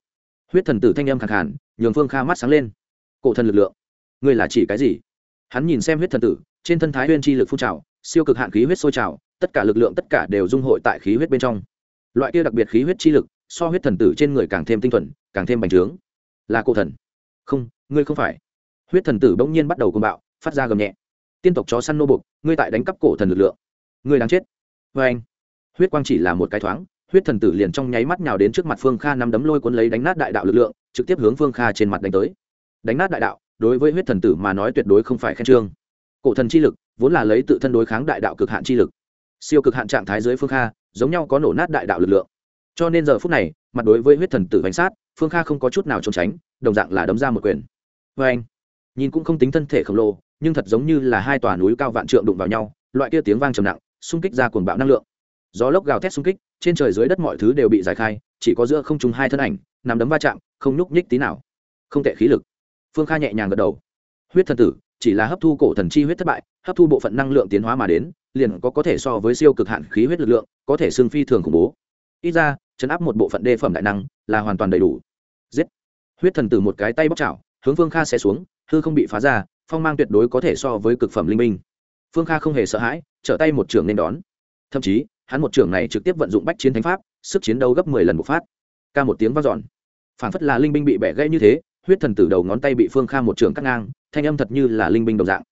Huyết thần tử thanh âm khẳng hẳn nhường phương kha mắt sáng lên. Cổ thần lực lượng, ngươi là chỉ cái gì? Hắn nhìn xem huyết thần tử, trên thân thái huyên chi lực phun trào, siêu cực hạn khí huyết sôi trào, tất cả lực lượng tất cả đều dung hội tại khí huyết bên trong. Loại kia đặc biệt khí huyết chi lực, so huyết thần tử trên người càng thêm tinh thuần, càng thêm bành trướng. Là cổ thần. Không, ngươi không phải. Huyết thần tử bỗng nhiên bắt đầu công bạo, phát ra gầm nhẹ. Tiên tộc chó săn nô bục ngươi tại đánh cắp cổ thần lực lượng. Ngươi đáng chết. Vê anh huyết quang chỉ là một cái thoáng huyết thần tử liền trong nháy mắt nhào đến trước mặt phương kha nắm đấm lôi cuốn lấy đánh nát đại đạo lực lượng, trực tiếp hướng phương kha trên mặt đánh tới. Đánh nát đại đạo, đối với huyết thần tử mà nói tuyệt đối không phải khen trương. Cổ thần chi lực, vốn là lấy tự thân đối kháng đại đạo cực hạn chi lực. Siêu cực hạn trạng thái dưới phương kha, giống nhau có nổ nát đại đạo lực lượng. Cho nên giờ phút này, mặt đối với huyết thần tử bánh sát, phương kha không có chút nào trốn tránh, đồng dạng là đấm ra một quyền. Vê anh, nhìn cũng không tính thân thể khổng lồ, nhưng thật giống như là hai tòa núi cao vạn trượng đụng vào nhau, loại kia tiếng vang trầm nặng, xung kích ra cuồng bạo năng lượng gió lốc gào thét xung kích, trên trời dưới đất mọi thứ đều bị giải khai, chỉ có giữa không trung hai thân ảnh, nằm đấm va chạm, không nhúc nhích tí nào. Không tệ khí lực. Phương kha nhẹ nhàng gật đầu. Huyết thần tử, chỉ là hấp thu cổ thần chi huyết thất bại, hấp thu bộ phận năng lượng tiến hóa mà đến, liền có có thể so với siêu cực hạn khí huyết lực lượng, có thể xương phi thường khủng bố. Ít ra, chấn áp một bộ phận đê phẩm đại năng là hoàn toàn đầy đủ. Giết. Huyết thần tử một cái tay bóc chảo, hướng phương kha sẽ xuống, hư không bị phá ra, phong mang tuyệt đối có thể so với cực phẩm linh minh. Phương kha không hề sợ hãi, trở tay một trường nên đón. Thậm chí hắn một trường này trực tiếp vận dụng bách chiến thánh pháp, sức chiến đấu gấp mười lần một phát. Ca một tiếng v a n phản phất là linh binh bị bẻ gãy như thế, huyết thần tử đầu ngón tay bị phương kha một trường cắt ngang, thanh âm thật như là linh binh đồng dạng.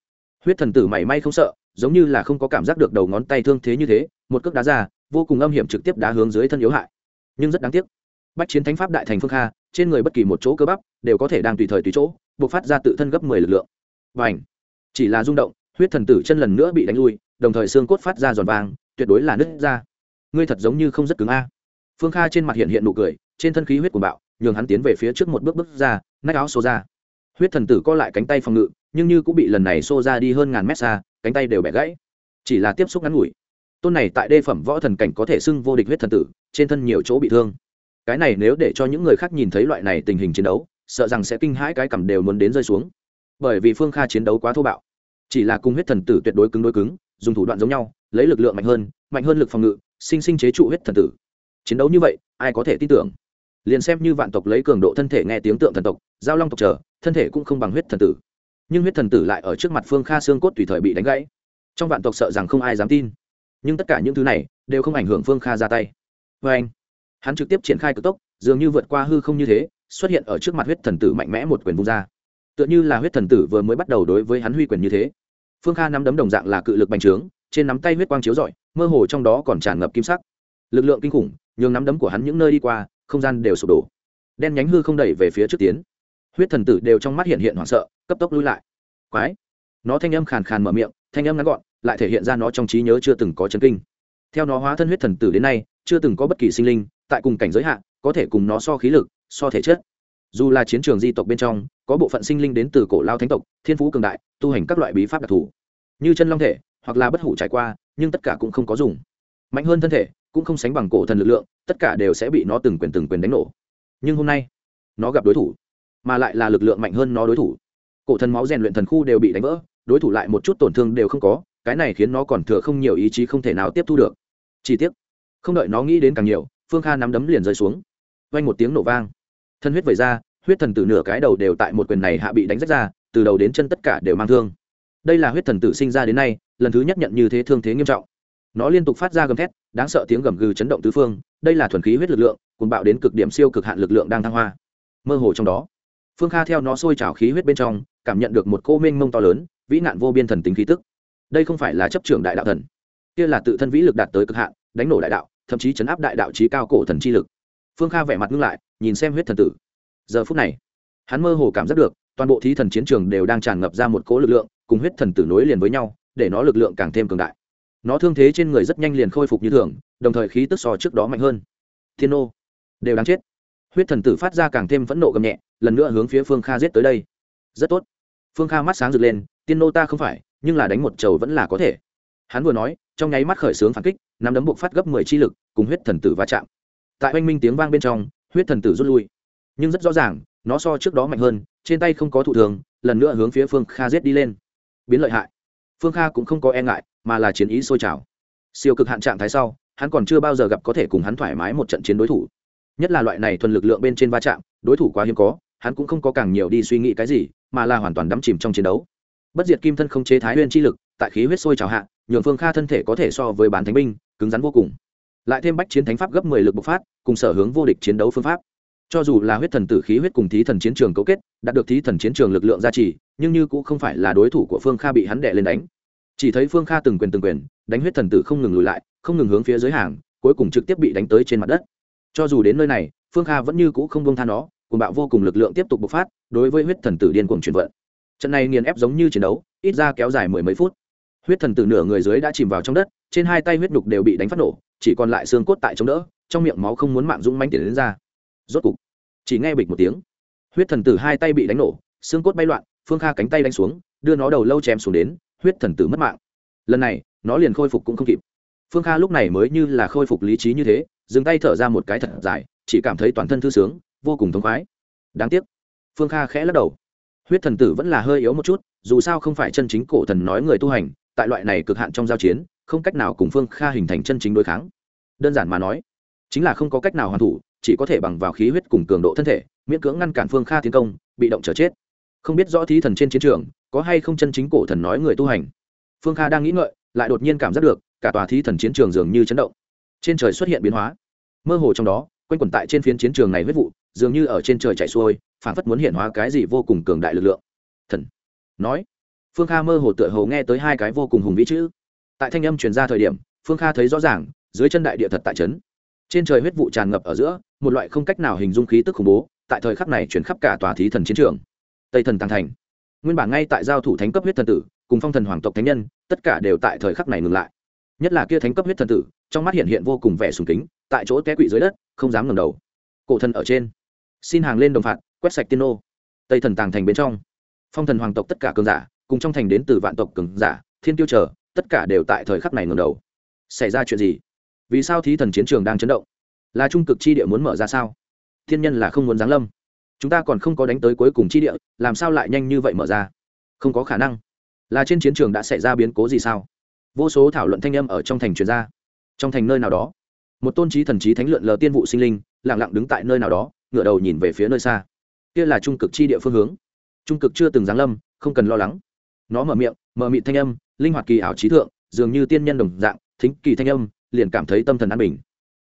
Huyết thần tử mảy may không sợ, giống như là không có cảm giác được đầu ngón tay thương thế như thế, một cước đá ra, vô cùng âm hiểm trực tiếp đá hướng dưới thân yếu hại. Nhưng rất đáng tiếc, bách chiến thánh pháp đại thành phương kha, trên người bất kỳ một chỗ cơ bắp đều có thể đang tùy thời tùy chỗ buộc phát ra tự thân gấp mười lực lượng. Và ảnh chỉ là rung động, huyết thần tử chân lần nữa bị đánh lui, đồng thời xương cốt phát ra giòn vàng tuyệt đối là nứt ra. Ngươi thật giống như không rất cứng a. Phương kha trên mặt hiện hiện nụ cười, trên thân khí huyết của bạo, nhường hắn tiến về phía trước một bước bước ra, nách áo xô ra. Huyết thần tử co lại cánh tay phòng ngự, nhưng như cũng bị lần này xô ra đi hơn ngàn mét xa, cánh tay đều bẻ gãy. Chỉ là tiếp xúc ngắn ngủi. Tôn này tại đê phẩm võ thần cảnh có thể xưng vô địch huyết thần tử, trên thân nhiều chỗ bị thương. Cái này nếu để cho những người khác nhìn thấy loại này tình hình chiến đấu, sợ rằng sẽ kinh hãi cái cầm đều muốn đến rơi xuống. Bởi vì phương kha chiến đấu quá thô bạo. Chỉ là cùng huyết thần tử tuyệt đối cứng đối cứng, dùng thủ đoạn giống nhau lấy lực lượng mạnh hơn mạnh hơn lực phòng ngự, sinh sinh chế trụ huyết thần tử. Chiến đấu như vậy, ai có thể tin tưởng? Liền xem như vạn tộc lấy cường độ thân thể nghe tiếng tượng thần tộc, giao long tộc trở thân thể cũng không bằng huyết thần tử. Nhưng huyết thần tử lại ở trước mặt phương kha xương cốt tùy thời bị đánh gãy. Trong vạn tộc sợ rằng không ai dám tin. Nhưng tất cả những thứ này đều không ảnh hưởng phương kha ra tay. Vê anh, hắn trực tiếp triển khai cực tốc, dường như vượt qua hư không như thế, xuất hiện ở trước mặt huyết thần tử mạnh mẽ một quyền vung ra. Tựa như là huyết thần tử vừa mới bắt đầu đối với hắn huy quyền như thế. Phương kha nắm đấm đồng dạng là cự lực bành trướng trên nắm tay huyết quang chiếu rọi, mơ hồ trong đó còn tràn ngập kim sắc. Lực lượng kinh khủng, nhường nắm đấm của hắn những nơi đi qua, không gian đều sụp đổ. Đen nhánh hư không đẩy về phía trước tiến. Huyết thần tử đều trong mắt hiện hiện hoảng sợ, cấp tốc lui lại. Quái! Nó thanh âm khàn khàn mở miệng, thanh âm ngắn gọn, lại thể hiện ra nó trong trí nhớ chưa từng có chấn kinh. Theo nó hóa thân huyết thần tử đến nay, chưa từng có bất kỳ sinh linh, tại cùng cảnh giới hạn có thể cùng nó so khí lực, so thể chất. Dù là chiến trường di tộc bên trong, có bộ phận sinh linh đến từ cổ lao thánh tộc, thiên phú cường đại, tu hành các loại bí pháp đặc thù. Như chân long thể hoặc là bất hủ trải qua nhưng tất cả cũng không có dùng. Mạnh hơn thân thể cũng không sánh bằng cổ thần lực lượng tất cả đều sẽ bị nó từng quyền từng quyền đánh nổ. Nhưng hôm nay nó gặp đối thủ mà lại là lực lượng mạnh hơn nó đối thủ. Cổ thần máu rèn luyện thần khu đều bị đánh vỡ đối thủ lại một chút tổn thương đều không có cái này khiến nó còn thừa không nhiều ý chí không thể nào tiếp thu được. Chỉ tiếc, không đợi nó nghĩ đến càng nhiều phương kha nắm đấm liền rơi xuống. Vang một tiếng nổ vang. Thân huyết vẩy ra huyết thần từ nửa cái đầu đều tại một quyền này hạ bị đánh rách ra từ đầu đến chân tất cả đều mang thương đây là huyết thần tử sinh ra đến nay, lần thứ nhất nhận như thế thương thế nghiêm trọng. Nó liên tục phát ra gầm thét, đáng sợ tiếng gầm gừ chấn động tứ phương, đây là thuần khí huyết lực lượng cùng bạo đến cực điểm siêu cực hạn lực lượng đang thăng hoa. Mơ hồ trong đó, phương kha theo nó sôi trào khí huyết bên trong, cảm nhận được một cô mênh mông to lớn, vĩ nạn vô biên thần tính khí tức. Đây không phải là chấp trưởng đại đạo thần. Kia là tự thân vĩ lực đạt tới cực hạn, đánh nổ đại đạo, thậm chí chấn áp đại đạo trí cao cổ thần chi lực. Phương kha vẻ mặt ngưng lại, nhìn xem huyết thần tử. Giờ phút này, hắn mơ hồ cảm giác được, toàn bộ thí thần chiến trường đều đang tràn ngập ra một cỗ lực lượng cùng huyết thần tử nối liền với nhau, để nó lực lượng càng thêm cường đại. Nó thương thế trên người rất nhanh liền khôi phục như thường, đồng thời khí tức so trước đó mạnh hơn. Thiên ô đều đáng chết. Huyết thần tử phát ra càng thêm phẫn nộ gầm nhẹ, lần nữa hướng phía phương kha giết tới đây. Rất tốt. Phương kha mắt sáng rực lên, tiên nô ta không phải, nhưng là đánh một trầu vẫn là có thể. Hắn vừa nói, trong nháy mắt khởi xướng phản kích, nắm đấm buộc phát gấp mười chi lực, cùng huyết thần tử va chạm. Tại oanh minh tiếng vang bên trong, huyết thần tử rút lui. Nhưng rất rõ ràng, nó so trước đó mạnh hơn, trên tay không có thụ thường lần nữa hướng phía phương kha giết đi lên biến lợi hại. Phương kha cũng không có e ngại, mà là chiến ý sôi trào. Siêu cực hạn trạng thái sau, hắn còn chưa bao giờ gặp có thể cùng hắn thoải mái một trận chiến đối thủ. Nhất là loại này thuần lực lượng bên trên va chạm, đối thủ quá hiếm có, hắn cũng không có càng nhiều đi suy nghĩ cái gì, mà là hoàn toàn đắm chìm trong chiến đấu. Bất diệt kim thân không chế thái huyên chi lực, tại khí huyết sôi trào hạ, nhường phương kha thân thể có thể so với bán thánh binh, cứng rắn vô cùng. Lại thêm bách chiến thánh pháp gấp mười lực bộc phát, cùng sở hướng vô địch chiến đấu phương pháp cho dù là huyết thần tử khí huyết cùng thí thần chiến trường cấu kết, đạt được thí thần chiến trường lực lượng gia trì, nhưng như cũng không phải là đối thủ của phương kha bị hắn đệ lên đánh. Chỉ thấy phương kha từng quyền từng quyền, đánh huyết thần tử không ngừng lùi lại, không ngừng hướng phía dưới hàng, cuối cùng trực tiếp bị đánh tới trên mặt đất. Cho dù đến nơi này, phương kha vẫn như cũ không bông tha nó cùng bạo vô cùng lực lượng tiếp tục bộc phát, đối với huyết thần tử điên cuồng chuyển vận. Trận này nghiền ép giống như chiến đấu, ít ra kéo dài mười mấy phút. Huyết thần tử nửa người dưới đã chìm vào trong đất, trên hai tay huyết đục đều bị đánh phát nổ, chỉ còn lại xương cốt tại chống đỡ, trong miệng máu không muốn mạng dũng manh tiền đến ra rốt cục. Chỉ nghe bịch một tiếng. Huyết thần tử hai tay bị đánh nổ, xương cốt bay loạn, phương kha cánh tay đánh xuống, đưa nó đầu lâu chém xuống đến, huyết thần tử mất mạng. Lần này, nó liền khôi phục cũng không kịp. Phương kha lúc này mới như là khôi phục lý trí như thế, dừng tay thở ra một cái thật dài, chỉ cảm thấy toàn thân thư sướng, vô cùng thống khoái. Đáng tiếc. Phương kha khẽ lắc đầu. Huyết thần tử vẫn là hơi yếu một chút, dù sao không phải chân chính cổ thần nói người tu hành, tại loại này cực hạn trong giao chiến, không cách nào cùng phương kha hình thành chân chính đối kháng. Đơn giản mà nói, chính là không có cách nào hoàn thủ chỉ có thể bằng vào khí huyết cùng cường độ thân thể, miễn cưỡng ngăn cản phương kha tiến công, bị động chờ chết. Không biết rõ thí thần trên chiến trường, có hay không chân chính cổ thần nói người tu hành. Phương kha đang nghĩ ngợi, lại đột nhiên cảm giác được, cả tòa thí thần chiến trường dường như chấn động. Trên trời xuất hiện biến hóa. Mơ hồ trong đó, quanh quẩn tại trên phiến chiến trường này huyết vụ, dường như ở trên trời chạy xuôi phản phất muốn hiện hóa cái gì vô cùng cường đại lực lượng. Thần nói. Phương kha mơ hồ tựa hồ nghe tới hai cái vô cùng hùng vĩ chữ. Tại thanh âm truyền ra thời điểm, phương kha thấy rõ ràng, dưới chân đại địa thật tại trấn trên trời huyết vụ tràn ngập ở giữa một loại không cách nào hình dung khí tức khủng bố, tại thời khắc này chuyển khắp cả tòa thí thần chiến trường. Tây thần tàng thành. Nguyên bản ngay tại giao thủ thánh cấp huyết thần tử, cùng phong thần hoàng tộc thánh nhân, tất cả đều tại thời khắc này ngừng lại. Nhất là kia thánh cấp huyết thần tử, trong mắt hiện hiện vô cùng vẻ sùng kính, tại chỗ té quỵ dưới đất, không dám ngẩng đầu. Cổ thần ở trên. Xin hàng lên đồng phạt, quét sạch tiên ô tây thần tàng thành bên trong. Phong thần hoàng tộc tất cả cường giả, cùng trong thành đến từ vạn tộc cường giả, thiên tiêu trở tất cả đều tại thời khắc này ngẩng đầu. Xảy ra chuyện gì? Vì sao thí thần chiến trường đang chấn động? Là trung cực chi địa muốn mở ra sao? Thiên nhân là không muốn giáng lâm. Chúng ta còn không có đánh tới cuối cùng chi địa, làm sao lại nhanh như vậy mở ra? Không có khả năng. Là trên chiến trường đã xảy ra biến cố gì sao? Vô số thảo luận thanh âm ở trong thành truyền ra. Trong thành nơi nào đó, một tôn trí thần trí thánh lượn lờ tiên vụ sinh linh lẳng lặng đứng tại nơi nào đó ngựa đầu nhìn về phía nơi xa. Kia là trung cực chi địa phương hướng. Trung cực chưa từng giáng lâm, không cần lo lắng. Nó mở miệng, mở mịt thanh âm, linh hoạt kỳ ảo trí thượng, dường như tiên nhân đồng dạng, thính kỳ thanh âm, liền cảm thấy tâm thần an bình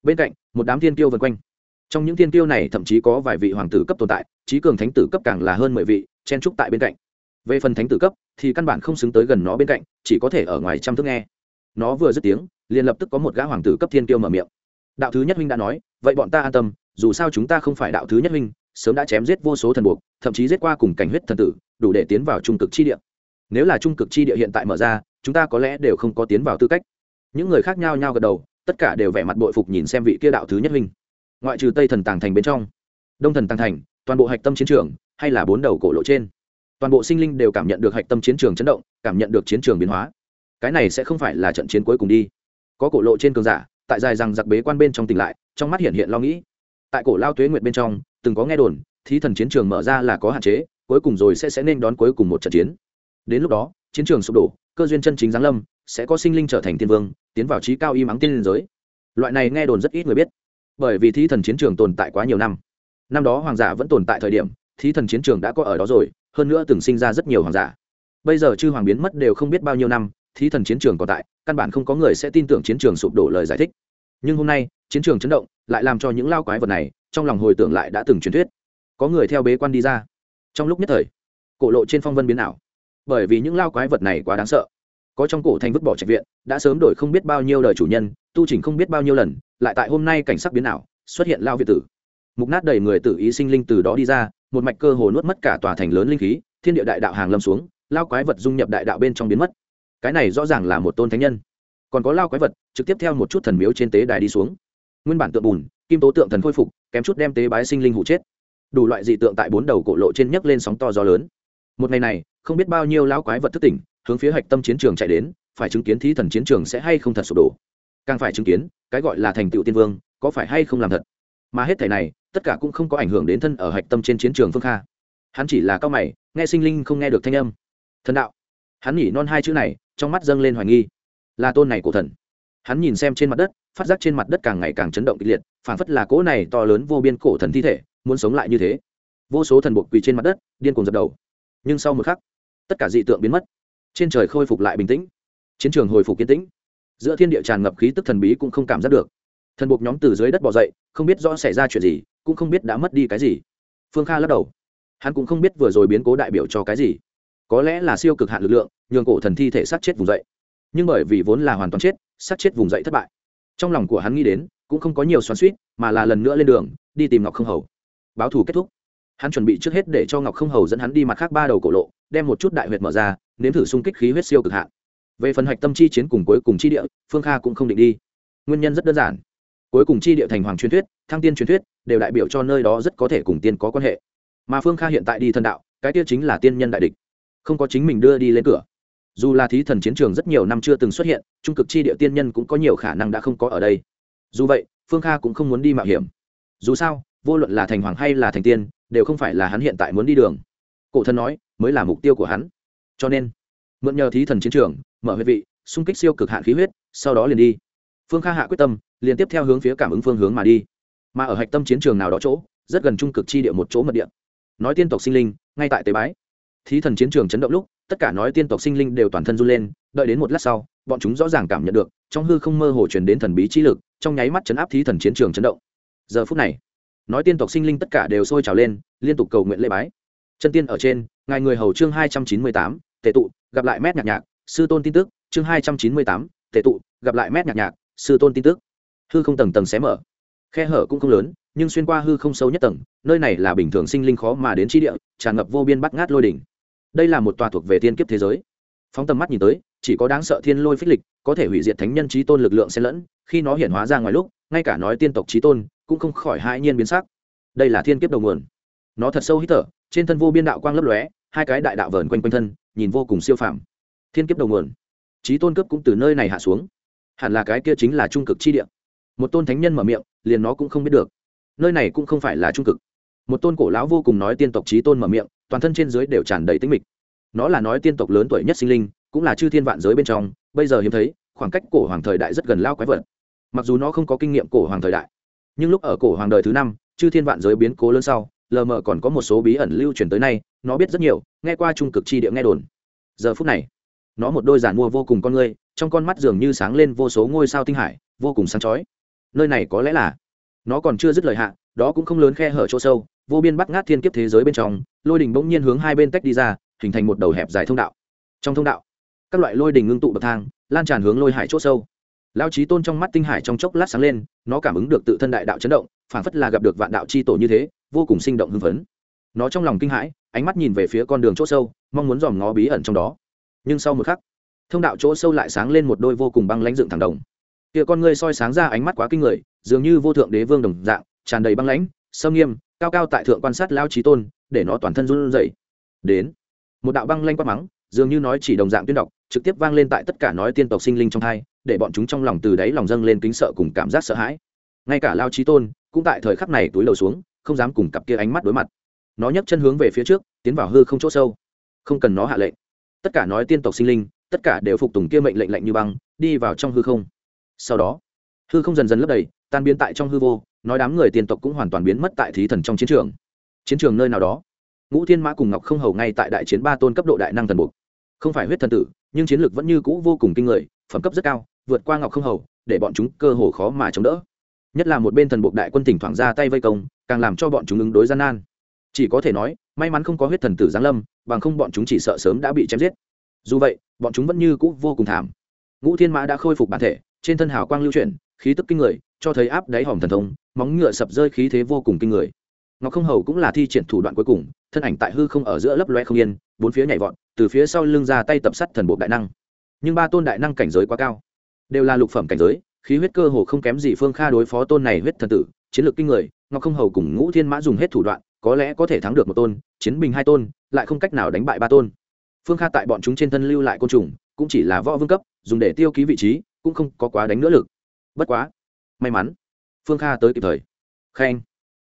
bên cạnh, một đám thiên tiêu vần quanh. Trong những thiên tiêu này thậm chí có vài vị hoàng tử cấp tồn tại trí cường thánh tử cấp càng là hơn mười vị, chen trúc tại bên cạnh. Về phần thánh tử cấp, thì căn bản không xứng tới gần nó bên cạnh, chỉ có thể ở ngoài trăm thước nghe. Nó vừa dứt tiếng, liền lập tức có một gã hoàng tử cấp thiên tiêu mở miệng. Đạo thứ nhất huynh đã nói, vậy bọn ta an tâm, dù sao chúng ta không phải đạo thứ nhất huynh, sớm đã chém giết vô số thần buộc, thậm chí giết qua cùng cảnh huyết thần tử, đủ để tiến vào trung cực chi địa. Nếu là trung cực chi địa hiện tại mở ra, chúng ta có lẽ đều không có tiến vào tư cách. Những người khác nhau nhau gật đầu tất cả đều vẻ mặt bội phục nhìn xem vị kia đạo thứ nhất huynh. Ngoại trừ tây thần tàng thành bên trong, đông thần tàng thành, toàn bộ hạch tâm chiến trường, hay là bốn đầu cổ lộ trên, toàn bộ sinh linh đều cảm nhận được hạch tâm chiến trường chấn động, cảm nhận được chiến trường biến hóa. Cái này sẽ không phải là trận chiến cuối cùng đi. Có cổ lộ trên cường giả, tại dài rằng giặc bế quan bên trong tỉnh lại, trong mắt hiện hiện lo nghĩ. Tại cổ lao tuế nguyệt bên trong, từng có nghe đồn, thí thần chiến trường mở ra là có hạn chế, cuối cùng rồi sẽ sẽ nên đón cuối cùng một trận chiến. Đến lúc đó, chiến trường sụp đổ, cơ duyên chân chính giáng lâm, sẽ có sinh linh trở thành tiên vương tiến vào trí cao y mắng tiên liên giới. Loại này nghe đồn rất ít người biết, bởi vì thí thần chiến trường tồn tại quá nhiều năm. Năm đó hoàng giả vẫn tồn tại thời điểm, thí thần chiến trường đã có ở đó rồi, hơn nữa từng sinh ra rất nhiều hoàng giả. Bây giờ chư hoàng biến mất đều không biết bao nhiêu năm, thí thần chiến trường còn tại, căn bản không có người sẽ tin tưởng chiến trường sụp đổ lời giải thích. Nhưng hôm nay, chiến trường chấn động, lại làm cho những lao quái vật này, trong lòng hồi tưởng lại đã từng truyền thuyết. Có người theo bế quan đi ra. Trong lúc nhất thời, cổ lộ trên phong vân biến ảo. Bởi vì những lao quái vật này quá đáng sợ có trong cổ thành vứt bỏ trạch viện, đã sớm đổi không biết bao nhiêu đời chủ nhân, tu trình không biết bao nhiêu lần, lại tại hôm nay cảnh sắc biến ảo, xuất hiện lao việt tử. Mục nát đầy người tự ý sinh linh từ đó đi ra, một mạch cơ hồ nuốt mất cả tòa thành lớn linh khí, thiên địa đại đạo hàng lâm xuống, lao quái vật dung nhập đại đạo bên trong biến mất. Cái này rõ ràng là một tôn thánh nhân. Còn có lao quái vật, trực tiếp theo một chút thần miếu trên tế đài đi xuống. Nguyên bản tượng bùn, kim tố tượng thần khôi phục, kém chút đem tế bái sinh linh hụ chết. Đủ loại dị tượng tại bốn đầu cổ lộ trên nhấc lên sóng to gió lớn. Một ngày này, không biết bao nhiêu lao quái vật thức tỉnh hướng phía hạch tâm chiến trường chạy đến, phải chứng kiến thí thần chiến trường sẽ hay không thật sụp đổ. Càng phải chứng kiến, cái gọi là thành tựu tiên vương, có phải hay không làm thật? Mà hết thể này, tất cả cũng không có ảnh hưởng đến thân ở hạch tâm trên chiến trường phương kha. Hắn chỉ là cao mày, nghe sinh linh không nghe được thanh âm. Thần đạo. Hắn nhỉ non hai chữ này, trong mắt dâng lên hoài nghi. Là tôn này của thần. Hắn nhìn xem trên mặt đất, phát giác trên mặt đất càng ngày càng chấn động kịch liệt phản phất là cỗ này to lớn vô biên cổ thần thi thể, muốn sống lại như thế. Vô số thần buộc quỳ trên mặt đất, điên cuồng dập đầu. Nhưng sau một khắc, tất cả dị tượng biến mất trên trời khôi phục lại bình tĩnh. Chiến trường hồi phục kiến tĩnh. Giữa thiên địa tràn ngập khí tức thần bí cũng không cảm giác được. Thần buộc nhóm từ dưới đất bỏ dậy, không biết rõ xảy ra chuyện gì, cũng không biết đã mất đi cái gì. Phương kha lắc đầu. Hắn cũng không biết vừa rồi biến cố đại biểu cho cái gì. Có lẽ là siêu cực hạn lực lượng, nhường cổ thần thi thể sát chết vùng dậy. Nhưng bởi vì vốn là hoàn toàn chết, sát chết vùng dậy thất bại. Trong lòng của hắn nghĩ đến, cũng không có nhiều xoắn suýt mà là lần nữa lên đường, đi tìm ngọc không hầu. Báo thù kết thúc. Hắn chuẩn bị trước hết để cho ngọc không hầu dẫn hắn đi mặt khác ba đầu cổ lộ, đem một chút đại huyệt mở ra nếm thử xung kích khí huyết siêu cực hạn. Về phần hạch tâm chi chiến cùng cuối cùng chi địa, phương kha cũng không định đi. Nguyên nhân rất đơn giản. Cuối cùng chi địa thành hoàng truyền thuyết, thăng tiên truyền thuyết, đều đại biểu cho nơi đó rất có thể cùng tiên có quan hệ. Mà phương kha hiện tại đi thần đạo, cái kia chính là tiên nhân đại địch. Không có chính mình đưa đi lên cửa. Dù là thí thần chiến trường rất nhiều năm chưa từng xuất hiện, trung cực chi địa tiên nhân cũng có nhiều khả năng đã không có ở đây. Dù vậy, phương kha cũng không muốn đi mạo hiểm. Dù sao, vô luận là thành hoàng hay là thành tiên, đều không phải là hắn hiện tại muốn đi đường. Cổ thần nói, mới là mục tiêu của hắn cho nên, mượn nhờ thí thần chiến trường, mở huyết vị, xung kích siêu cực hạn khí huyết, sau đó liền đi. Phương kha hạ quyết tâm, liền tiếp theo hướng phía cảm ứng phương hướng mà đi. Mà ở hạch tâm chiến trường nào đó chỗ, rất gần trung cực chi địa một chỗ mật địa. Nói tiên tộc sinh linh, ngay tại tế bái. Thí thần chiến trường chấn động lúc, tất cả nói tiên tộc sinh linh đều toàn thân run lên, đợi đến một lát sau, bọn chúng rõ ràng cảm nhận được, trong hư không mơ hồ truyền đến thần bí trí lực, trong nháy mắt chấn áp thí thần chiến trường chấn động. Giờ phút này, nói tiên tộc sinh linh tất cả đều sôi trào lên, liên tục cầu nguyện lễ bái. Chân tiên ở trên ngài người hầu chương hai trăm chín mươi tám tệ tụ, gặp lại mét nhạc nhạc, sư tôn tin tức, chương hai trăm chín mươi tám tệ tụ, gặp lại mét nhạc nhạc, sư tôn tin tức. Hư không tầng tầng xé mở. Khe hở cũng không lớn, nhưng xuyên qua hư không sâu nhất tầng, nơi này là bình thường sinh linh khó mà đến chi địa, tràn ngập vô biên bắt ngát lôi đỉnh. Đây là một tòa thuộc về tiên kiếp thế giới. Phóng tầm mắt nhìn tới, chỉ có đáng sợ thiên lôi phích lịch, có thể hủy diệt thánh nhân trí tôn lực lượng xen lẫn, khi nó hiện hóa ra ngoài lúc, ngay cả nói tiên tộc trí tôn, cũng không khỏi hãi nhiên biến sắc. Đây là thiên kiếp đầu nguồn. Nó thật sâu hít thở trên thân vô biên đạo quang lấp lóe, hai cái đại đạo vờn quanh quanh thân, nhìn vô cùng siêu phàm. Thiên kiếp đầu nguồn trí tôn cấp cũng từ nơi này hạ xuống. Hẳn là cái kia chính là trung cực chi địa. Một tôn thánh nhân mở miệng, liền nó cũng không biết được. Nơi này cũng không phải là trung cực. Một tôn cổ lão vô cùng nói tiên tộc trí tôn mở miệng, toàn thân trên dưới đều tràn đầy tinh mịch. Nó là nói tiên tộc lớn tuổi nhất sinh linh, cũng là chư thiên vạn giới bên trong, bây giờ hiếm thấy, khoảng cách cổ hoàng thời đại rất gần lao quái vật. Mặc dù nó không có kinh nghiệm cổ hoàng thời đại, nhưng lúc ở cổ hoàng đời thứ năm, chư thiên vạn giới biến cố lớn sau lờ mờ còn có một số bí ẩn lưu truyền tới nay nó biết rất nhiều nghe qua trung cực chi địa nghe đồn. Giờ phút này nó một đôi giản mua vô cùng con người, trong con mắt dường như sáng lên vô số ngôi sao tinh hải vô cùng sáng chói. Nơi này có lẽ là nó còn chưa dứt lời hạ đó cũng không lớn khe hở chỗ sâu vô biên bắt ngát thiên kiếp thế giới bên trong lôi đình bỗng nhiên hướng hai bên tách đi ra hình thành một đầu hẹp dài thông đạo. Trong thông đạo các loại lôi đình ngưng tụ bậc thang lan tràn hướng lôi hải chỗ sâu lao trí tôn trong mắt tinh hải trong chốc lát sáng lên, nó cảm ứng được tự thân đại đạo chấn động, phảng phất là gặp được vạn đạo c h i tổ như thế, vô cùng sinh động hưng phấn. Nó trong lòng kinh hãi, ánh mắt nhìn về phía con đường chỗ sâu, mong muốn dòm ngó bí ẩn trong đó. Nhưng sau một khắc, thông đạo chỗ sâu lại sáng lên một đôi vô cùng băng lãnh dựng thẳng đồng. Kia con ngươi soi sáng ra ánh mắt quá kinh người, dường như vô thượng đế vương đồng dạng, tràn đầy băng lãnh, sâm nghiêm, cao cao tại thượng quan sát lao trí tôn, để nó toàn thân run rẩy. Đến, một đạo băng lanh quát mắng, dường như nói chỉ đồng dạng tuyên đọc, trực tiếp vang lên tại tất cả nói tiên tộc sinh linh trong thai để bọn chúng trong lòng từ đáy lòng dâng lên kính sợ cùng cảm giác sợ hãi. Ngay cả lao trí tôn cũng tại thời khắc này túi lầu xuống, không dám cùng cặp kia ánh mắt đối mặt. Nó nhấc chân hướng về phía trước, tiến vào hư không chỗ sâu. Không cần nó hạ lệnh. Tất cả nói tiên tộc sinh linh, tất cả đều phục tùng kia mệnh lệnh lệnh như băng, đi vào trong hư không. Sau đó, hư không dần dần lấp đầy, tan biến tại trong hư vô, nói đám người tiên tộc cũng hoàn toàn biến mất tại thí thần trong chiến trường. Chiến trường nơi nào đó, ngũ thiên mã cùng ngọc không hầu ngay tại đại chiến ba tôn cấp độ đại năng thần buộc không phải huyết thần tử, nhưng chiến lược vẫn như cũ vô cùng kinh người, phẩm cấp rất cao vượt qua ngọc không hầu, để bọn chúng cơ hồ khó mà chống đỡ. Nhất là một bên thần buộc đại quân thỉnh thoảng ra tay vây công, càng làm cho bọn chúng ứng đối gian nan. Chỉ có thể nói, may mắn không có huyết thần tử giáng lâm, bằng không bọn chúng chỉ sợ sớm đã bị chém giết. Dù vậy, bọn chúng vẫn như cũ vô cùng thảm. Ngũ thiên mã đã khôi phục bản thể, trên thân hào quang lưu chuyển, khí tức kinh người, cho thấy áp đáy hòm thần thông, móng ngựa sập rơi khí thế vô cùng kinh người. Ngọc không hầu cũng là thi triển thủ đoạn cuối cùng, thân ảnh tại hư không ở giữa lấp loe không yên, bốn phía nhảy vọt, từ phía sau lưng ra tay tập sắt thần bộ đại năng. Nhưng ba tôn đại năng cảnh giới quá cao đều là lục phẩm cảnh giới, khí huyết cơ hồ không kém gì phương kha đối phó tôn này huyết thần tử, chiến lược kinh người, ngọc không hầu cùng ngũ thiên mã dùng hết thủ đoạn, có lẽ có thể thắng được một tôn, chiến bình hai tôn, lại không cách nào đánh bại ba tôn. Phương kha tại bọn chúng trên thân lưu lại côn trùng, cũng chỉ là võ vương cấp, dùng để tiêu ký vị trí, cũng không có quá đánh nữa lực. Bất quá, may mắn, phương kha tới kịp thời. Khen.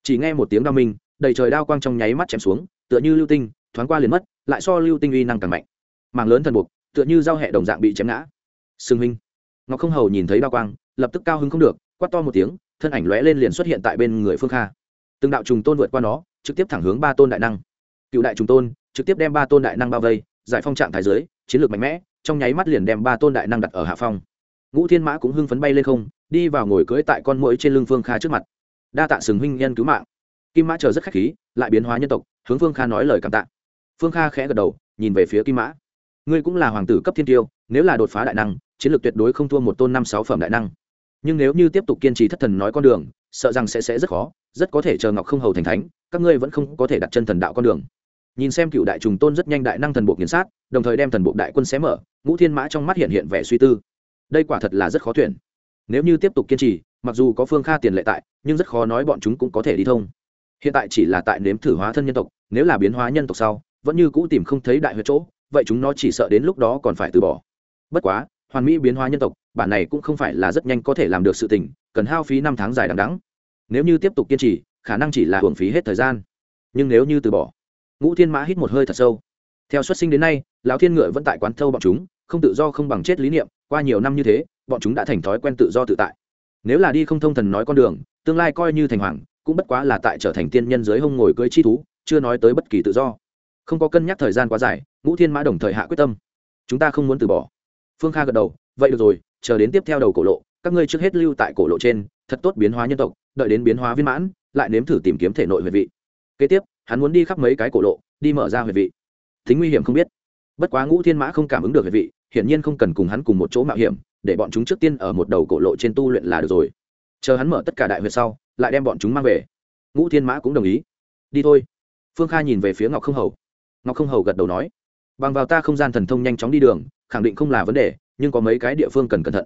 Chỉ nghe một tiếng đao minh, đầy trời đao quang trong nháy mắt chém xuống, tựa như lưu tinh, thoáng qua liền mất, lại so lưu tinh uy năng càng mạnh. Mảng lớn thần buộc, tựa như giao hệ đồng dạng bị chém ngã. Sương huynh ngọc không hầu nhìn thấy đao quang, lập tức cao hứng không được, quát to một tiếng, thân ảnh lóe lên liền xuất hiện tại bên người phương kha. Từng đạo trùng tôn vượt qua nó, trực tiếp thẳng hướng ba tôn đại năng. Cựu đại trùng tôn, trực tiếp đem ba tôn đại năng bao vây, giải phong trạng thái giới chiến lược mạnh mẽ, trong nháy mắt liền đem ba tôn đại năng đặt ở hạ phong. Ngũ thiên mã cũng hưng phấn bay lên không, đi vào ngồi cưỡi tại con mũi trên lưng phương kha trước mặt. Đa tạ sừng huynh nhân cứu mạng. Kim mã chờ rất khách khí, lại biến hóa nhân tộc, hướng phương kha nói lời cảm tạ. Phương kha khẽ gật đầu, nhìn về phía kim mã. Ngươi cũng là hoàng tử cấp thiên tiêu nếu là đột phá đại năng, chiến lược tuyệt đối không thua một tôn năm sáu phẩm đại năng. Nhưng nếu như tiếp tục kiên trì thất thần nói con đường, sợ rằng sẽ sẽ rất khó, rất có thể chờ ngọc không hầu thành thánh, các ngươi vẫn không có thể đặt chân thần đạo con đường. Nhìn xem cựu đại trùng tôn rất nhanh đại năng thần bộ nghiền sát, đồng thời đem thần bộ đại quân xé mở, ngũ thiên mã trong mắt hiện hiện vẻ suy tư. Đây quả thật là rất khó tuyển. Nếu như tiếp tục kiên trì, mặc dù có phương kha tiền lệ tại, nhưng rất khó nói bọn chúng cũng có thể đi thông. Hiện tại chỉ là tại nếm thử hóa thân nhân tộc, nếu là biến hóa nhân tộc sau, vẫn như cũ tìm không thấy đại huyết chỗ, vậy chúng nó chỉ sợ đến lúc đó còn phải từ bỏ bất quá, hoàn mỹ biến hóa nhân tộc, bản này cũng không phải là rất nhanh có thể làm được sự tỉnh cần hao phí năm tháng dài đằng đắng nếu như tiếp tục kiên trì, khả năng chỉ là hưởng phí hết thời gian. Nhưng nếu như từ bỏ, ngũ thiên mã hít một hơi thật sâu. Theo xuất sinh đến nay, lão thiên ngựa vẫn tại quán thâu bọn chúng, không tự do không bằng chết lý niệm, qua nhiều năm như thế, bọn chúng đã thành thói quen tự do tự tại. Nếu là đi không thông thần nói con đường, tương lai coi như thành hoàng, cũng bất quá là tại trở thành tiên nhân giới hông ngồi cưới chi thú, chưa nói tới bất kỳ tự do. Không có cân nhắc thời gian quá dài, ngũ thiên mã đồng thời hạ quyết tâm. Chúng ta không muốn từ bỏ phương kha gật đầu, vậy được rồi, chờ đến tiếp theo đầu cổ lộ, các ngươi trước hết lưu tại cổ lộ trên, thật tốt biến hóa nhân tộc, đợi đến biến hóa viên mãn, lại nếm thử tìm kiếm thể nội huyệt vị. Kế tiếp, hắn muốn đi khắp mấy cái cổ lộ, đi mở ra huyệt vị. Tính nguy hiểm không biết. Bất quá ngũ thiên mã không cảm ứng được huyệt vị, hiển nhiên không cần cùng hắn cùng một chỗ mạo hiểm, để bọn chúng trước tiên ở một đầu cổ lộ trên tu luyện là được rồi. Chờ hắn mở tất cả đại huyệt sau, lại đem bọn chúng mang về. Ngũ thiên mã cũng đồng ý. Đi thôi. Phương kha nhìn về phía ngọc không hầu. Ngọc không hầu gật đầu nói, bằng vào ta không gian thần thông nhanh chóng đi đường khẳng định không là vấn đề, nhưng có mấy cái địa phương cần cẩn thận.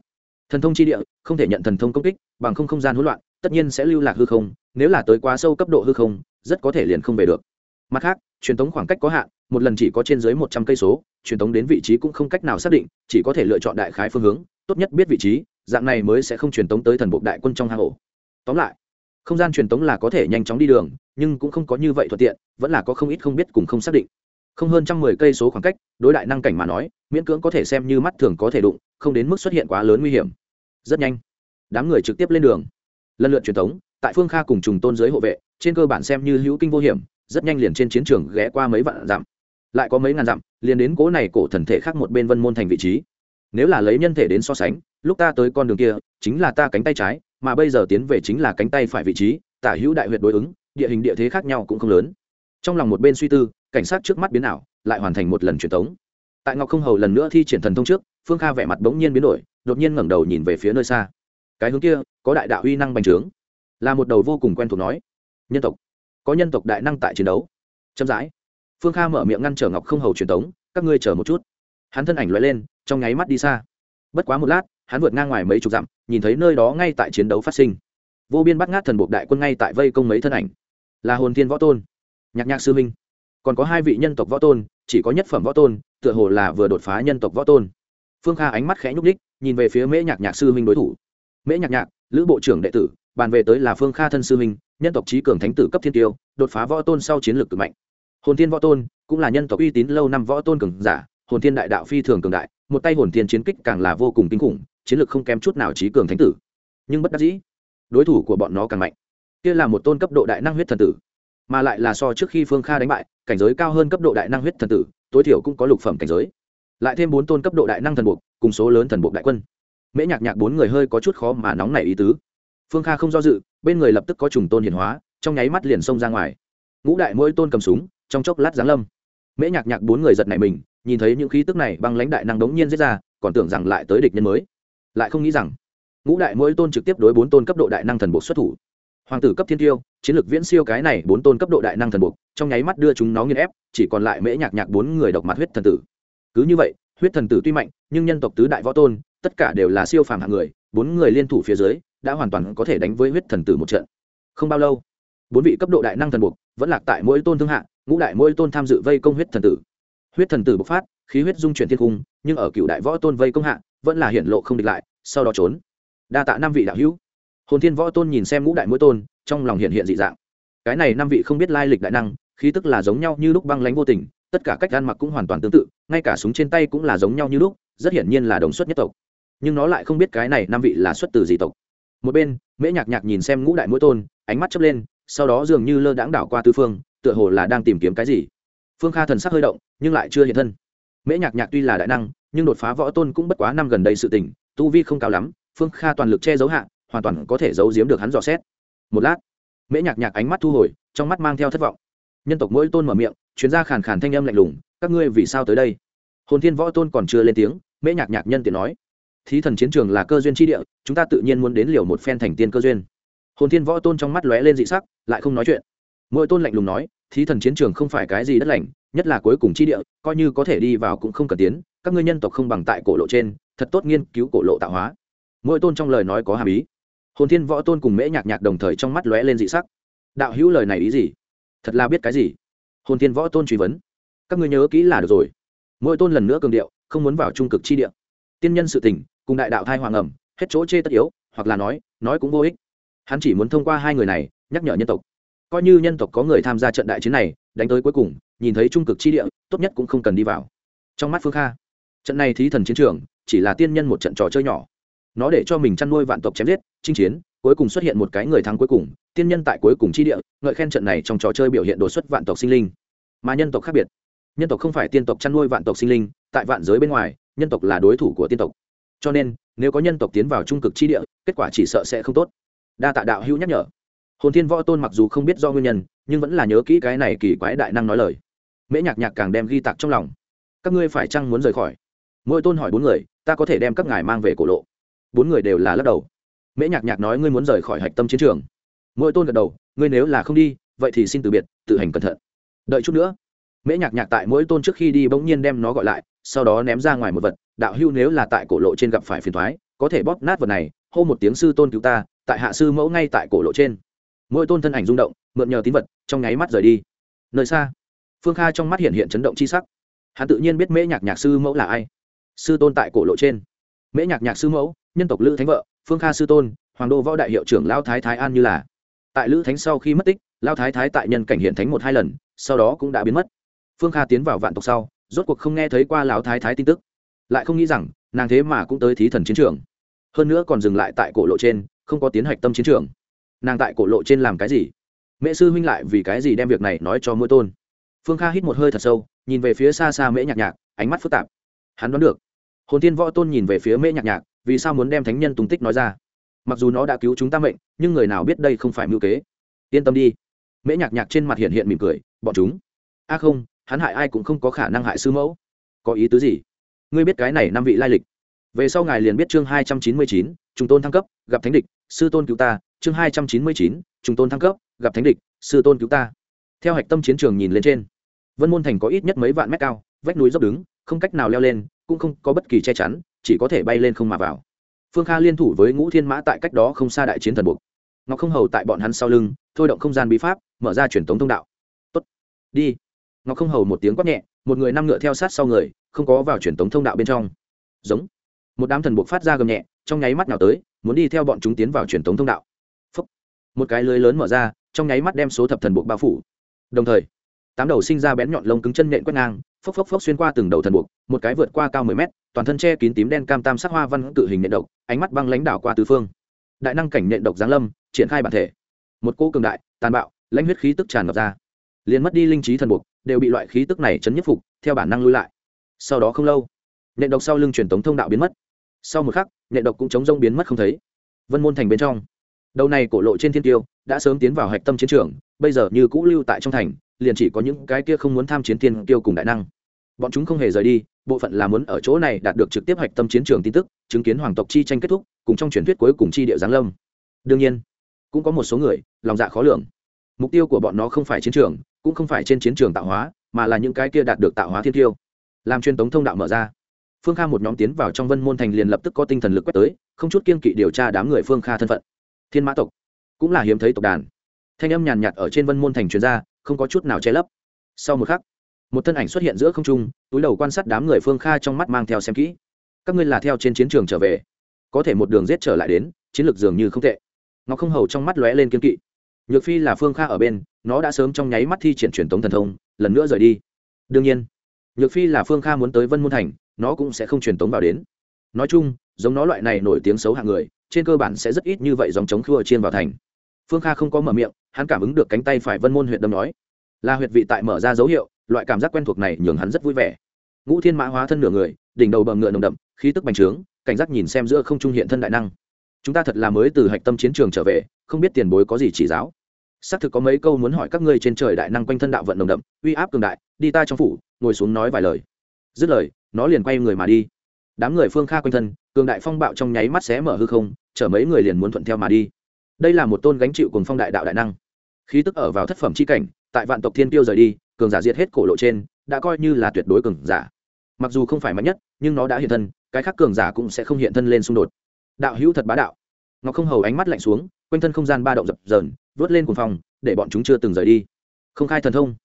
Thần thông chi địa, không thể nhận thần thông công kích, bằng không không gian hỗn loạn, tất nhiên sẽ lưu lạc hư không, nếu là tới quá sâu cấp độ hư không, rất có thể liền không về được. Mặt khác, truyền tống khoảng cách có hạn, một lần chỉ có trên dưới một trăm cây số, truyền tống đến vị trí cũng không cách nào xác định, chỉ có thể lựa chọn đại khái phương hướng, tốt nhất biết vị trí, dạng này mới sẽ không truyền tống tới thần bộ đại quân trong hang ổ. Tóm lại, không gian truyền tống là có thể nhanh chóng đi đường, nhưng cũng không có như vậy thuận tiện, vẫn là có không ít không biết cùng không xác định. Không hơn trăm mười cây số khoảng cách, đối đại năng cảnh mà nói miễn cưỡng có thể xem như mắt thường có thể đụng, không đến mức xuất hiện quá lớn nguy hiểm. Rất nhanh, đám người trực tiếp lên đường. Lần lượt truyền thống, tại phương kha cùng trùng tôn giới hộ vệ, trên cơ bản xem như hữu kinh vô hiểm, rất nhanh liền trên chiến trường ghé qua mấy vạn dặm. Lại có mấy ngàn dặm, liền đến cố này cổ thần thể khác một bên vân môn thành vị trí. Nếu là lấy nhân thể đến so sánh, lúc ta tới con đường kia, chính là ta cánh tay trái, mà bây giờ tiến về chính là cánh tay phải vị trí, tả hữu đại huyệt đối ứng, địa hình địa thế khác nhau cũng không lớn. Trong lòng một bên suy tư, cảnh sát trước mắt biến ảo, lại hoàn thành một lần truyền tống tại ngọc không hầu lần nữa thi triển thần thông trước phương kha vẻ mặt bỗng nhiên biến đổi đột nhiên ngẩng đầu nhìn về phía nơi xa cái hướng kia có đại đạo uy năng bành trướng là một đầu vô cùng quen thuộc nói nhân tộc có nhân tộc đại năng tại chiến đấu chậm rãi phương kha mở miệng ngăn trở ngọc không hầu truyền tống các ngươi chờ một chút hắn thân ảnh loại lên trong nháy mắt đi xa bất quá một lát hắn vượt ngang ngoài mấy chục dặm nhìn thấy nơi đó ngay tại chiến đấu phát sinh vô biên bắt ngát thần buộc đại quân ngay tại vây công mấy thân ảnh là hồn thiên võ tôn nhạc nhạc sư minh còn có hai vị nhân tộc võ tôn chỉ có nhất phẩm võ tôn tựa hồ là vừa đột phá nhân tộc võ tôn. Phương kha ánh mắt khẽ nhúc ních nhìn về phía mễ nhạc nhạc sư huynh đối thủ. Mễ nhạc nhạc lữ bộ trưởng đệ tử bàn về tới là phương kha thân sư huynh, nhân tộc trí cường thánh tử cấp thiên tiêu đột phá võ tôn sau chiến lược cực mạnh. Hồn thiên võ tôn cũng là nhân tộc uy tín lâu năm võ tôn cường giả hồn thiên đại đạo phi thường cường đại một tay hồn thiên chiến kích càng là vô cùng kinh khủng chiến lược không kém chút nào trí cường thánh tử. Nhưng bất đắc dĩ đối thủ của bọn nó càng mạnh. Kia là một tôn cấp độ đại năng huyết thần tử mà lại là so trước khi phương kha đánh bại cảnh giới cao hơn cấp độ đại năng huyết thần tử tối thiểu cũng có lục phẩm cảnh giới. Lại thêm bốn tôn cấp độ đại năng thần buộc cùng số lớn thần buộc đại quân. Mễ nhạc nhạc bốn người hơi có chút khó mà nóng nảy ý tứ. Phương kha không do dự, bên người lập tức có trùng tôn hiền hóa, trong nháy mắt liền xông ra ngoài. Ngũ đại mỗi tôn cầm súng, trong chốc lát giáng lâm. Mễ nhạc nhạc bốn người giật này mình, nhìn thấy những khí tức này băng lãnh đại năng đống nhiên giết ra, còn tưởng rằng lại tới địch nhân mới. Lại không nghĩ rằng, ngũ đại mỗi tôn trực tiếp đối bốn tôn cấp độ đại năng thần buộc xuất thủ hoàng tử cấp thiên tiêu, chiến lược viễn siêu cái này bốn tôn cấp độ đại năng thần buộc trong nháy mắt đưa chúng nó nghiên ép, chỉ còn lại mễ nhạc nhạc bốn người độc mặt huyết thần tử. Cứ như vậy, huyết thần tử tuy mạnh, nhưng nhân tộc tứ đại võ tôn, tất cả đều là siêu phàm hạng người, bốn người liên thủ phía dưới, đã hoàn toàn có thể đánh với huyết thần tử một trận. Không bao lâu, bốn vị cấp độ đại năng thần buộc vẫn lạc tại mỗi tôn thương hạ, ngũ đại mỗi tôn tham dự vây công huyết thần tử. Huyết thần tử bộc phát, khí huyết dung chuyển thiên cung, nhưng ở cựu đại võ tôn vây công hạ, vẫn là hiển lộ không địch lại, sau đó trốn. Đa tạ năm vị đạo hữu hồn thiên võ tôn nhìn xem ngũ đại mỗi tôn trong lòng hiện hiện dị dạng. Cái này năm vị không biết lai lịch đại năng khí tức là giống nhau như lúc băng lánh vô tình tất cả cách ăn mặc cũng hoàn toàn tương tự ngay cả súng trên tay cũng là giống nhau như lúc rất hiển nhiên là đồng xuất nhất tộc. Nhưng nó lại không biết cái này năm vị là xuất từ gì tộc. Một bên mễ nhạc nhạc nhìn xem ngũ đại mỗi tôn ánh mắt chớp lên sau đó dường như lơ đãng đảo qua tư phương tựa hồ là đang tìm kiếm cái gì. Phương kha thần sắc hơi động nhưng lại chưa hiện thân. Mễ nhạc nhạc tuy là đại năng nhưng đột phá võ tôn cũng bất quá năm gần đây sự tỉnh, tu vi không cao lắm phương kha toàn lực che giấu hạ hoàn toàn có thể giấu giếm được hắn dò xét. Một lát, mễ nhạc nhạc ánh mắt thu hồi, trong mắt mang theo thất vọng. Nhân tộc mỗi tôn mở miệng, chuyên gia khàn khàn thanh âm lạnh lùng, các ngươi vì sao tới đây? Hồn thiên võ tôn còn chưa lên tiếng, mễ nhạc nhạc nhân tiện nói, thí thần chiến trường là cơ duyên tri địa, chúng ta tự nhiên muốn đến liều một phen thành tiên cơ duyên. Hồn thiên võ tôn trong mắt lóe lên dị sắc, lại không nói chuyện. Mỗi tôn lạnh lùng nói, thí thần chiến trường không phải cái gì đất lành, nhất là cuối cùng chi địa, coi như có thể đi vào cũng không cần tiến, các ngươi nhân tộc không bằng tại cổ lộ trên, thật tốt nghiên cứu cổ lộ tạo hóa. Mỗi tôn trong lời nói có hàm ý hồn thiên võ tôn cùng mễ nhạc nhạc đồng thời trong mắt lóe lên dị sắc. Đạo hữu lời này ý gì? Thật là biết cái gì? Hồn thiên võ tôn truy vấn. Các ngươi nhớ kỹ là được rồi. Mỗi tôn lần nữa cường điệu, không muốn vào trung cực chi địa. Tiên nhân sự tình, cùng đại đạo thai hoàng ẩm, hết chỗ chê tất yếu, hoặc là nói nói cũng vô ích. Hắn chỉ muốn thông qua hai người này, nhắc nhở nhân tộc. Coi như nhân tộc có người tham gia trận đại chiến này, đánh tới cuối cùng, nhìn thấy trung cực chi địa, tốt nhất cũng không cần đi vào. Trong mắt phương kha, trận này thí thần chiến trường, chỉ là tiên nhân một trận trò chơi nhỏ nó để cho mình chăn nuôi vạn tộc chém giết, chinh chiến, cuối cùng xuất hiện một cái người thắng cuối cùng, tiên nhân tại cuối cùng chi địa, ngợi khen trận này trong trò chơi biểu hiện đột xuất vạn tộc sinh linh. Mà nhân tộc khác biệt. Nhân tộc không phải tiên tộc chăn nuôi vạn tộc sinh linh, tại vạn giới bên ngoài, nhân tộc là đối thủ của tiên tộc. Cho nên, nếu có nhân tộc tiến vào trung cực chi địa, kết quả chỉ sợ sẽ không tốt. Đa tạ đạo hữu nhắc nhở. Hồn thiên võ tôn mặc dù không biết do nguyên nhân, nhưng vẫn là nhớ kỹ cái này kỳ quái đại năng nói lời. Mễ nhạc nhạc càng đem ghi tạc trong lòng. Các ngươi phải chăng muốn rời khỏi? Mỗi tôn hỏi bốn người, ta có thể đem các ngài mang về cổ lộ bốn người đều là lắc đầu. Mễ nhạc nhạc nói, ngươi muốn rời khỏi hạch tâm chiến trường. Mỗi tôn gật đầu, ngươi nếu là không đi, vậy thì xin từ biệt, tự hành cẩn thận. Đợi chút nữa, mễ nhạc nhạc tại mỗi tôn trước khi đi bỗng nhiên đem nó gọi lại, sau đó ném ra ngoài một vật, đạo hưu nếu là tại cổ lộ trên gặp phải phiền thoái có thể bóp nát vật này, hô một tiếng sư tôn cứu ta, tại hạ sư mẫu ngay tại cổ lộ trên. Mỗi tôn thân ảnh rung động, mượn nhờ tín vật, trong nháy mắt rời đi. Nơi xa, phương kha trong mắt hiện hiện chấn động c h i sắc. Hắn tự nhiên biết mễ nhạc nhạc sư mẫu là ai. Sư tôn tại cổ lộ trên. Mễ nhạc nhạc sư mẫu nhân tộc lữ thánh vợ, phương kha sư tôn, hoàng đô võ đại hiệu trưởng lao thái thái an như là. Tại lữ thánh sau khi mất tích lao thái thái tại nhân cảnh hiện thánh một hai lần, sau đó cũng đã biến mất. Phương kha tiến vào vạn tộc sau, rốt cuộc không nghe thấy qua lão thái thái tin tức. Lại không nghĩ rằng, nàng thế mà cũng tới thí thần chiến trường. Hơn nữa còn dừng lại tại cổ lộ trên, không có tiến hạch tâm chiến trường. Nàng tại cổ lộ trên làm cái gì? Mẹ sư huynh lại vì cái gì đem việc này nói cho mỗi tôn? Phương kha hít một hơi thật sâu, nhìn về phía xa xa mễ nhạc nhạc, ánh mắt phức tạp. Hắn đoán được. Hồn tiên võ tôn nhìn về phía mễ nhạc nhạc vì sao muốn đem thánh nhân tung tích nói ra? Mặc dù nó đã cứu chúng ta mệnh, nhưng người nào biết đây không phải mưu kế? Yên tâm đi. Mễ nhạc nhạc trên mặt hiện hiện mỉm cười, bọn chúng? A không, hắn hại ai cũng không có khả năng hại sư mẫu. Có ý tứ gì? Ngươi biết cái này năm vị lai lịch. Về sau ngài liền biết chương hai trăm chín mươi chín chúng tôn thăng cấp, gặp thánh địch, sư tôn cứu ta. Chương hai trăm chín mươi chín chúng tôn thăng cấp, gặp thánh địch, sư tôn cứu ta. Theo hạch tâm chiến trường nhìn lên trên, vân môn thành có ít nhất mấy vạn mét cao, vách núi dốc đứng, không cách nào leo lên, cũng không có bất kỳ che chắn chỉ có thể bay lên không mà vào. Phương kha liên thủ với ngũ thiên mã tại cách đó không xa đại chiến thần buộc. Ngọc không hầu tại bọn hắn sau lưng, thôi động không gian bí pháp, mở ra truyền thống thông đạo. Tốt, đi. Ngọc không hầu một tiếng quát nhẹ, một người năm ngựa theo sát sau người, không có vào truyền thống thông đạo bên trong. Giống. Một đám thần buộc phát ra gầm nhẹ, trong nháy mắt nào tới, muốn đi theo bọn chúng tiến vào truyền thống thông đạo. Phúc. một cái lưới lớn mở ra, trong nháy mắt đem số thập thần buộc bao phủ. Đồng thời, tám đầu sinh ra bén nhọn lông cứng chân nện quét ngang, phốc phốc phốc xuyên qua từng đầu thần buộc, một cái vượt qua cao mười mét toàn thân che kín tím đen cam tam sắc hoa văn tự hình nện độc, ánh mắt băng lãnh đảo qua tứ phương. Đại năng cảnh nện độc giáng lâm, triển khai bản thể. Một cô cường đại, tàn bạo, lãnh huyết khí tức tràn ngập ra. Liền mất đi linh trí thần buộc đều bị loại khí tức này chấn nhất phục, theo bản năng lui lại. Sau đó không lâu, nện độc sau lưng truyền tống thông đạo biến mất. Sau một khắc, nện độc cũng chống rông biến mất không thấy. Vân môn thành bên trong. Đầu này cổ lộ trên thiên tiêu, đã sớm tiến vào hạch tâm chiến trường, bây giờ như cũ lưu tại trong thành, liền chỉ có những cái kia không muốn tham chiến thiên tiêu cùng đại năng bọn chúng không hề rời đi, bộ phận là muốn ở chỗ này đạt được trực tiếp hạch tâm chiến trường tin tức, chứng kiến hoàng tộc chi tranh kết thúc, cùng trong truyền thuyết cuối cùng chi địa giáng lâm. Đương nhiên, cũng có một số người, lòng dạ khó lường. Mục tiêu của bọn nó không phải chiến trường, cũng không phải trên chiến trường tạo hóa, mà là những cái kia đạt được tạo hóa thiên tiêu. Làm truyền tống thông đạo mở ra, phương kha một nhóm tiến vào trong vân môn thành liền lập tức có tinh thần lực quét tới, không chút kiên kỵ điều tra đám người phương kha thân phận. Thiên mã tộc cũng là hiếm thấy tộc đàn. Thanh âm nhàn nhạt ở trên vân môn thành truyền ra, không có chút nào che lấp. Sau một khắc một thân ảnh xuất hiện giữa không trung, túi đầu quan sát đám người phương kha trong mắt mang theo xem kỹ. Các ngươi là theo trên chiến trường trở về. Có thể một đường rết trở lại đến, chiến lược dường như không tệ. Ngọc không hầu trong mắt lóe lên kiên kỵ. Nhược phi là phương kha ở bên, nó đã sớm trong nháy mắt thi triển truyền tống thần thông, lần nữa rời đi. Đương nhiên, nhược phi là phương kha muốn tới vân môn thành, nó cũng sẽ không truyền tống vào đến. Nói chung, giống nó loại này nổi tiếng xấu hạng người, trên cơ bản sẽ rất ít như vậy dòng chống khua chiên vào thành. Phương kha không có mở miệng, hắn cảm ứng được cánh tay phải vân môn huyện đâm nói là huyệt vị tại mở ra dấu hiệu, loại cảm giác quen thuộc này nhường hắn rất vui vẻ. Ngũ thiên mã hóa thân nửa người, đỉnh đầu bờ ngựa nồng đậm, khí tức bành trướng, cảnh giác nhìn xem giữa không trung hiện thân đại năng. Chúng ta thật là mới từ hạch tâm chiến trường trở về, không biết tiền bối có gì chỉ giáo. Xác thực có mấy câu muốn hỏi các ngươi trên trời đại năng quanh thân đạo vận nồng đậm, uy áp cường đại, đi ta trong phủ, ngồi xuống nói vài lời. Dứt lời, nó liền quay người mà đi. Đám người phương kha quanh thân, cường đại phong bạo trong nháy mắt xé mở hư không, chở mấy người liền muốn thuận theo mà đi. Đây là một tôn gánh chịu cùng phong đại đạo đại năng. Khí tức ở vào thất phẩm c h i cảnh tại vạn tộc thiên tiêu rời đi, cường giả diệt hết cổ lộ trên, đã coi như là tuyệt đối cường giả. Mặc dù không phải mạnh nhất, nhưng nó đã hiện thân, cái khác cường giả cũng sẽ không hiện thân lên xung đột. Đạo hữu thật bá đạo. Ngọc không hầu ánh mắt lạnh xuống, quanh thân không gian ba động dập dờn, vớt lên cùng phòng để bọn chúng chưa từng rời đi. Không khai thần thông.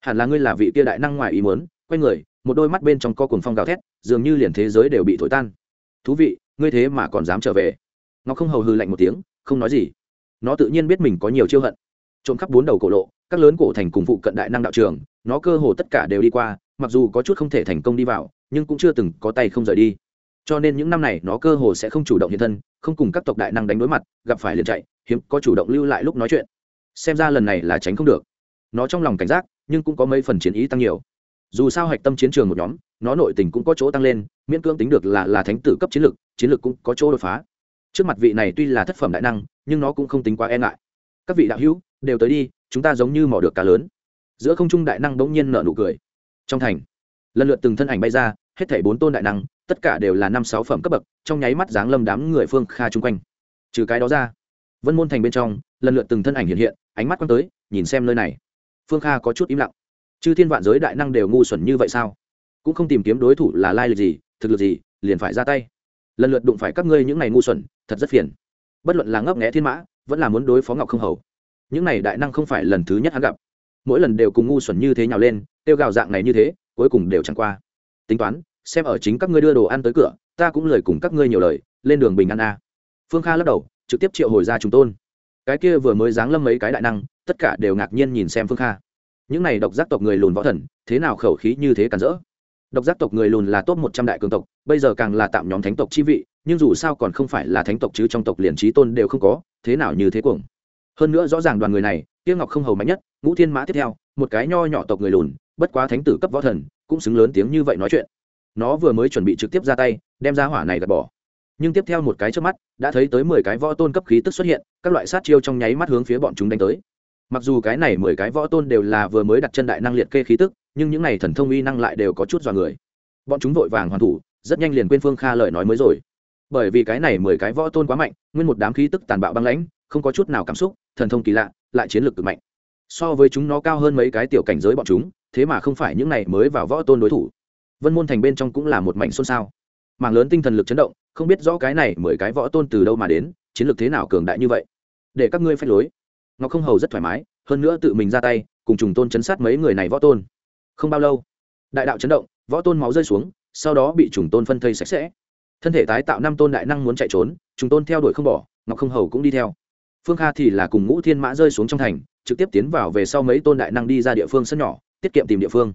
Hẳn là ngươi là vị kia đại năng ngoài ý muốn, quay người, một đôi mắt bên trong co cuồng phong gào thét, dường như liền thế giới đều bị thổi tan. Thú vị, ngươi thế mà còn dám trở về. Ngọc không hầu hư lạnh một tiếng, không nói gì. Nó tự nhiên biết mình có nhiều chiêu hận trộm khắp bốn đầu cổ lộ, các lớn cổ thành cùng phụ cận đại năng đạo trường, nó cơ hồ tất cả đều đi qua, mặc dù có chút không thể thành công đi vào, nhưng cũng chưa từng có tay không rời đi. Cho nên những năm này nó cơ hồ sẽ không chủ động hiện thân, không cùng các tộc đại năng đánh đối mặt, gặp phải liền chạy, hiếm có chủ động lưu lại lúc nói chuyện. Xem ra lần này là tránh không được. Nó trong lòng cảnh giác, nhưng cũng có mấy phần chiến ý tăng nhiều. Dù sao hạch tâm chiến trường một nhóm, nó nội tình cũng có chỗ tăng lên, miễn cưỡng tính được là là thánh tử cấp chiến lược chiến lược cũng có chỗ đột phá. Trước mặt vị này tuy là thất phẩm đại năng, nhưng nó cũng không tính quá e ngại. Các vị đạo hữu đều tới đi, chúng ta giống như mỏ được cá lớn. Giữa không trung đại năng bỗng nhiên nở nụ cười. Trong thành, lần lượt từng thân ảnh bay ra, hết thảy bốn tôn đại năng, tất cả đều là năm sáu phẩm cấp bậc, trong nháy mắt dáng lâm đám người phương kha chung quanh. Trừ cái đó ra, vân môn thành bên trong, lần lượt từng thân ảnh hiện hiện, ánh mắt quăng tới, nhìn xem nơi này. Phương kha có chút im lặng. Chứ thiên vạn giới đại năng đều ngu xuẩn như vậy sao? Cũng không tìm kiếm đối thủ là lai lịch gì, thực lực gì, liền phải ra tay. Lần lượt đụng phải các ngươi những này ngu xuẩn, thật rất phiền. Bất luận là ngấp nghẽ thiên mã, vẫn là muốn đối phó ngọc không hầu những này đại năng không phải lần thứ nhất hắn gặp. Mỗi lần đều cùng ngu xuẩn như thế nhào lên, tiêu gào dạng này như thế, cuối cùng đều chẳng qua. Tính toán, xem ở chính các ngươi đưa đồ ăn tới cửa, ta cũng lời cùng các ngươi nhiều lời, lên đường bình an a. Phương kha lắc đầu, trực tiếp triệu hồi ra chúng tôn. Cái kia vừa mới giáng lâm mấy cái đại năng, tất cả đều ngạc nhiên nhìn xem phương kha. Những này độc giác tộc người lùn võ thần, thế nào khẩu khí như thế cản rỡ? Độc giác tộc người lùn là top một trăm đại cường tộc, bây giờ càng là tạm nhóm thánh tộc chi vị, nhưng dù sao còn không phải là thánh tộc chứ trong tộc liền trí tôn đều không có, thế nào như thế cuồng? Hơn nữa rõ ràng đoàn người này, tiêu ngọc không hầu mạnh nhất, ngũ thiên mã tiếp theo, một cái nho nhỏ tộc người lùn, bất quá thánh tử cấp võ thần, cũng xứng lớn tiếng như vậy nói chuyện. Nó vừa mới chuẩn bị trực tiếp ra tay, đem ra hỏa này gạt bỏ. Nhưng tiếp theo một cái trước mắt, đã thấy tới mười cái võ tôn cấp khí tức xuất hiện, các loại sát chiêu trong nháy mắt hướng phía bọn chúng đánh tới. Mặc dù cái này mười cái võ tôn đều là vừa mới đặt chân đại năng liệt kê khí tức, nhưng những này thần thông uy năng lại đều có chút dọa người. Bọn chúng vội vàng hoàn thủ, rất nhanh liền quên phương kha lời nói mới rồi. Bởi vì cái này mười cái võ tôn quá mạnh, nguyên một đám khí tức tàn bạo băng lãnh, không có chút nào cảm xúc thần thông kỳ lạ, lại chiến lược cực mạnh. So với chúng nó cao hơn mấy cái tiểu cảnh giới bọn chúng, thế mà không phải những này mới vào võ tôn đối thủ. Vân môn thành bên trong cũng là một mảnh xôn xao. Mảng lớn tinh thần lực chấn động, không biết rõ cái này mười cái võ tôn từ đâu mà đến, chiến lược thế nào cường đại như vậy. Để các ngươi phép lối. Ngọc không hầu rất thoải mái, hơn nữa tự mình ra tay, cùng trùng tôn chấn sát mấy người này võ tôn. Không bao lâu, đại đạo chấn động, võ tôn máu rơi xuống, sau đó bị trùng tôn phân thây sạch sẽ. Thân thể tái tạo năm tôn đại năng muốn chạy trốn, trùng tôn theo đuổi không bỏ, ngọc không hầu cũng đi theo phương kha thì là cùng ngũ thiên mã rơi xuống trong thành, trực tiếp tiến vào về sau mấy tôn đại năng đi ra địa phương sân nhỏ, tiết kiệm tìm địa phương.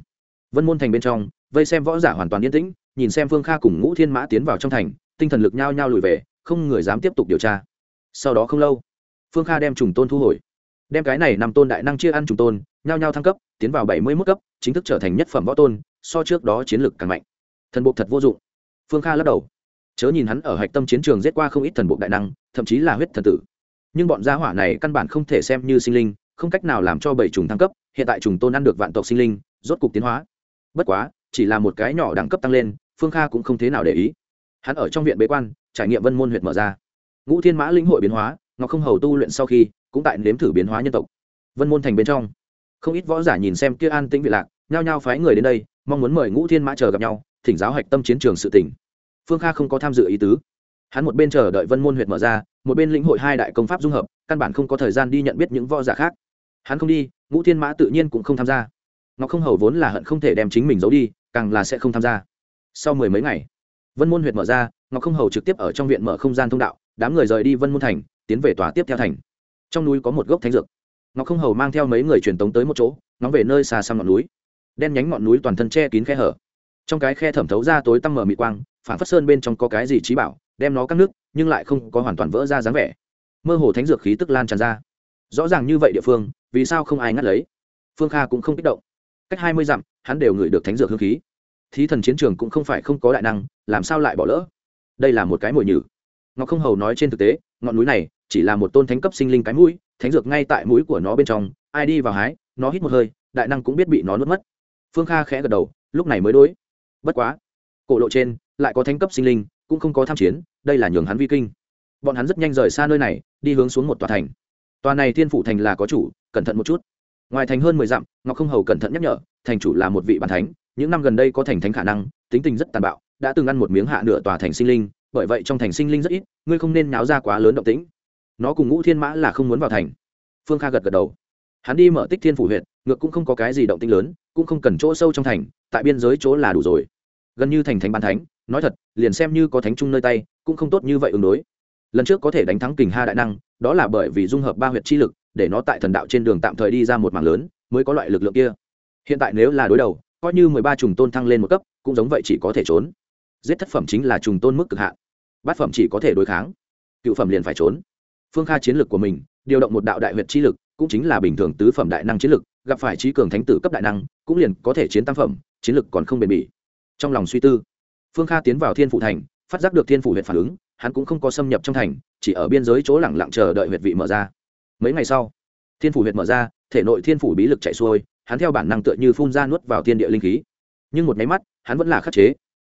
Vân môn thành bên trong, vây xem võ giả hoàn toàn yên tĩnh, nhìn xem phương kha cùng ngũ thiên mã tiến vào trong thành, tinh thần lực nhao nhao lùi về, không người dám tiếp tục điều tra. Sau đó không lâu, phương kha đem trùng tôn thu hồi. Đem cái này nằm tôn đại năng chia ăn trùng tôn, nhao nhao thăng cấp, tiến vào bảy mươi mức cấp, chính thức trở thành nhất phẩm võ tôn, so trước đó chiến lực càng mạnh. Thần bộ thật vô dụng. Phương kha lắc đầu. Chớ nhìn hắn ở hạch tâm chiến trường giết qua không ít thần bộ đại năng, thậm chí là huyết thần tử nhưng bọn gia hỏa này căn bản không thể xem như sinh linh, không cách nào làm cho bảy trùng thăng cấp, hiện tại trùng tôn ăn được vạn tộc sinh linh, rốt cục tiến hóa. Bất quá, chỉ là một cái nhỏ đẳng cấp tăng lên, phương kha cũng không thế nào để ý. Hắn ở trong viện bế quan, trải nghiệm vân môn huyện mở ra. Ngũ thiên mã linh hội biến hóa, ngọc không hầu tu luyện sau khi, cũng tại nếm thử biến hóa nhân tộc. Vân môn thành bên trong. Không ít võ giả nhìn xem kia an tĩnh vị lạc, nhao nhao phái người đến đây, mong muốn mời ngũ thiên mã chờ gặp nhau, thỉnh giáo hạch tâm chiến trường sự tỉnh. Phương kha không có tham dự ý tứ hắn một bên chờ đợi vân môn Huyệt mở ra, một bên lĩnh hội hai đại công pháp dung hợp, căn bản không có thời gian đi nhận biết những võ giả khác. Hắn không đi, ngũ thiên mã tự nhiên cũng không tham gia. Ngọc không hầu vốn là hận không thể đem chính mình giấu đi, càng là sẽ không tham gia. Sau mười mấy ngày, vân môn Huyệt mở ra, ngọc không hầu trực tiếp ở trong viện mở không gian thông đạo, đám người rời đi vân môn thành, tiến về tòa tiếp theo thành. Trong núi có một gốc thánh dược. Ngọc không hầu mang theo mấy người truyền tống tới một chỗ nóng về nơi xa xăm ngọn núi. Đen nhánh ngọn núi toàn thân che kín khe hở. Trong cái khe thẩm thấu ra tối tăm mở mị quang phản phất sơn bên trong có cái gì trí bảo đem nó căng nước, nhưng lại không có hoàn toàn vỡ ra dáng vẻ. Mơ hồ thánh dược khí tức lan tràn ra. Rõ ràng như vậy địa phương, vì sao không ai ngắt lấy? Phương kha cũng không kích động. Cách hai mươi dặm, hắn đều ngửi được thánh dược hương khí. Thí thần chiến trường cũng không phải không có đại năng, làm sao lại bỏ lỡ? Đây là một cái mồi nhử. Ngọc không hầu nói trên thực tế, ngọn núi này chỉ là một tôn thánh cấp sinh linh cái mũi, thánh dược ngay tại mũi của nó bên trong, ai đi vào hái, nó hít một hơi, đại năng cũng biết bị nó nuốt mất. Phương kha khẽ gật đầu, lúc này mới đối. Bất quá, cổ lộ trên lại có thánh cấp sinh linh cũng không có tham chiến, đây là nhường hắn vi kinh. Bọn hắn rất nhanh rời xa nơi này, đi hướng xuống một tòa thành. Tòa này thiên phủ thành là có chủ, cẩn thận một chút. Ngoài thành hơn mười dặm, ngọc không hầu cẩn thận nhắc nhở, thành chủ là một vị bàn thánh, những năm gần đây có thành thánh khả năng, tính tình rất tàn bạo, đã từng ăn một miếng hạ nửa tòa thành sinh linh, bởi vậy trong thành sinh linh rất ít, ngươi không nên náo ra quá lớn động tĩnh. Nó cùng ngũ thiên mã là không muốn vào thành. Phương kha gật gật đầu. Hắn đi mở tích thiên phủ huyện ngược cũng không có cái gì động tĩnh lớn, cũng không cần chỗ sâu trong thành, tại biên giới chỗ là đủ rồi. Gần như thành thánh ban thánh nói thật, liền xem như có thánh trung nơi tay, cũng không tốt như vậy ứng đối. Lần trước có thể đánh thắng kình ha đại năng, đó là bởi vì dung hợp ba huyệt chi lực, để nó tại thần đạo trên đường tạm thời đi ra một mảng lớn, mới có loại lực lượng kia. Hiện tại nếu là đối đầu, coi như mười ba trùng tôn thăng lên một cấp, cũng giống vậy chỉ có thể trốn. Giết thất phẩm chính là trùng tôn mức cực hạn. Bát phẩm chỉ có thể đối kháng, cựu phẩm liền phải trốn. Phương kha chiến lược của mình, điều động một đạo đại huyệt chi lực, cũng chính là bình thường tứ phẩm đại năng chiến lực, gặp phải trí cường thánh tử cấp đại năng, cũng liền có thể chiến tam phẩm, chiến lực còn không bền bỉ. Trong lòng suy tư phương kha tiến vào thiên phủ thành, phát giác được thiên phủ huyện phản ứng, hắn cũng không có xâm nhập trong thành, chỉ ở biên giới chỗ lẳng lặng chờ đợi huyệt vị mở ra. Mấy ngày sau, thiên phủ huyệt mở ra, thể nội thiên phủ bí lực chạy xuôi, hắn theo bản năng tựa như phun ra nuốt vào thiên địa linh khí. Nhưng một nháy mắt, hắn vẫn là khắc chế.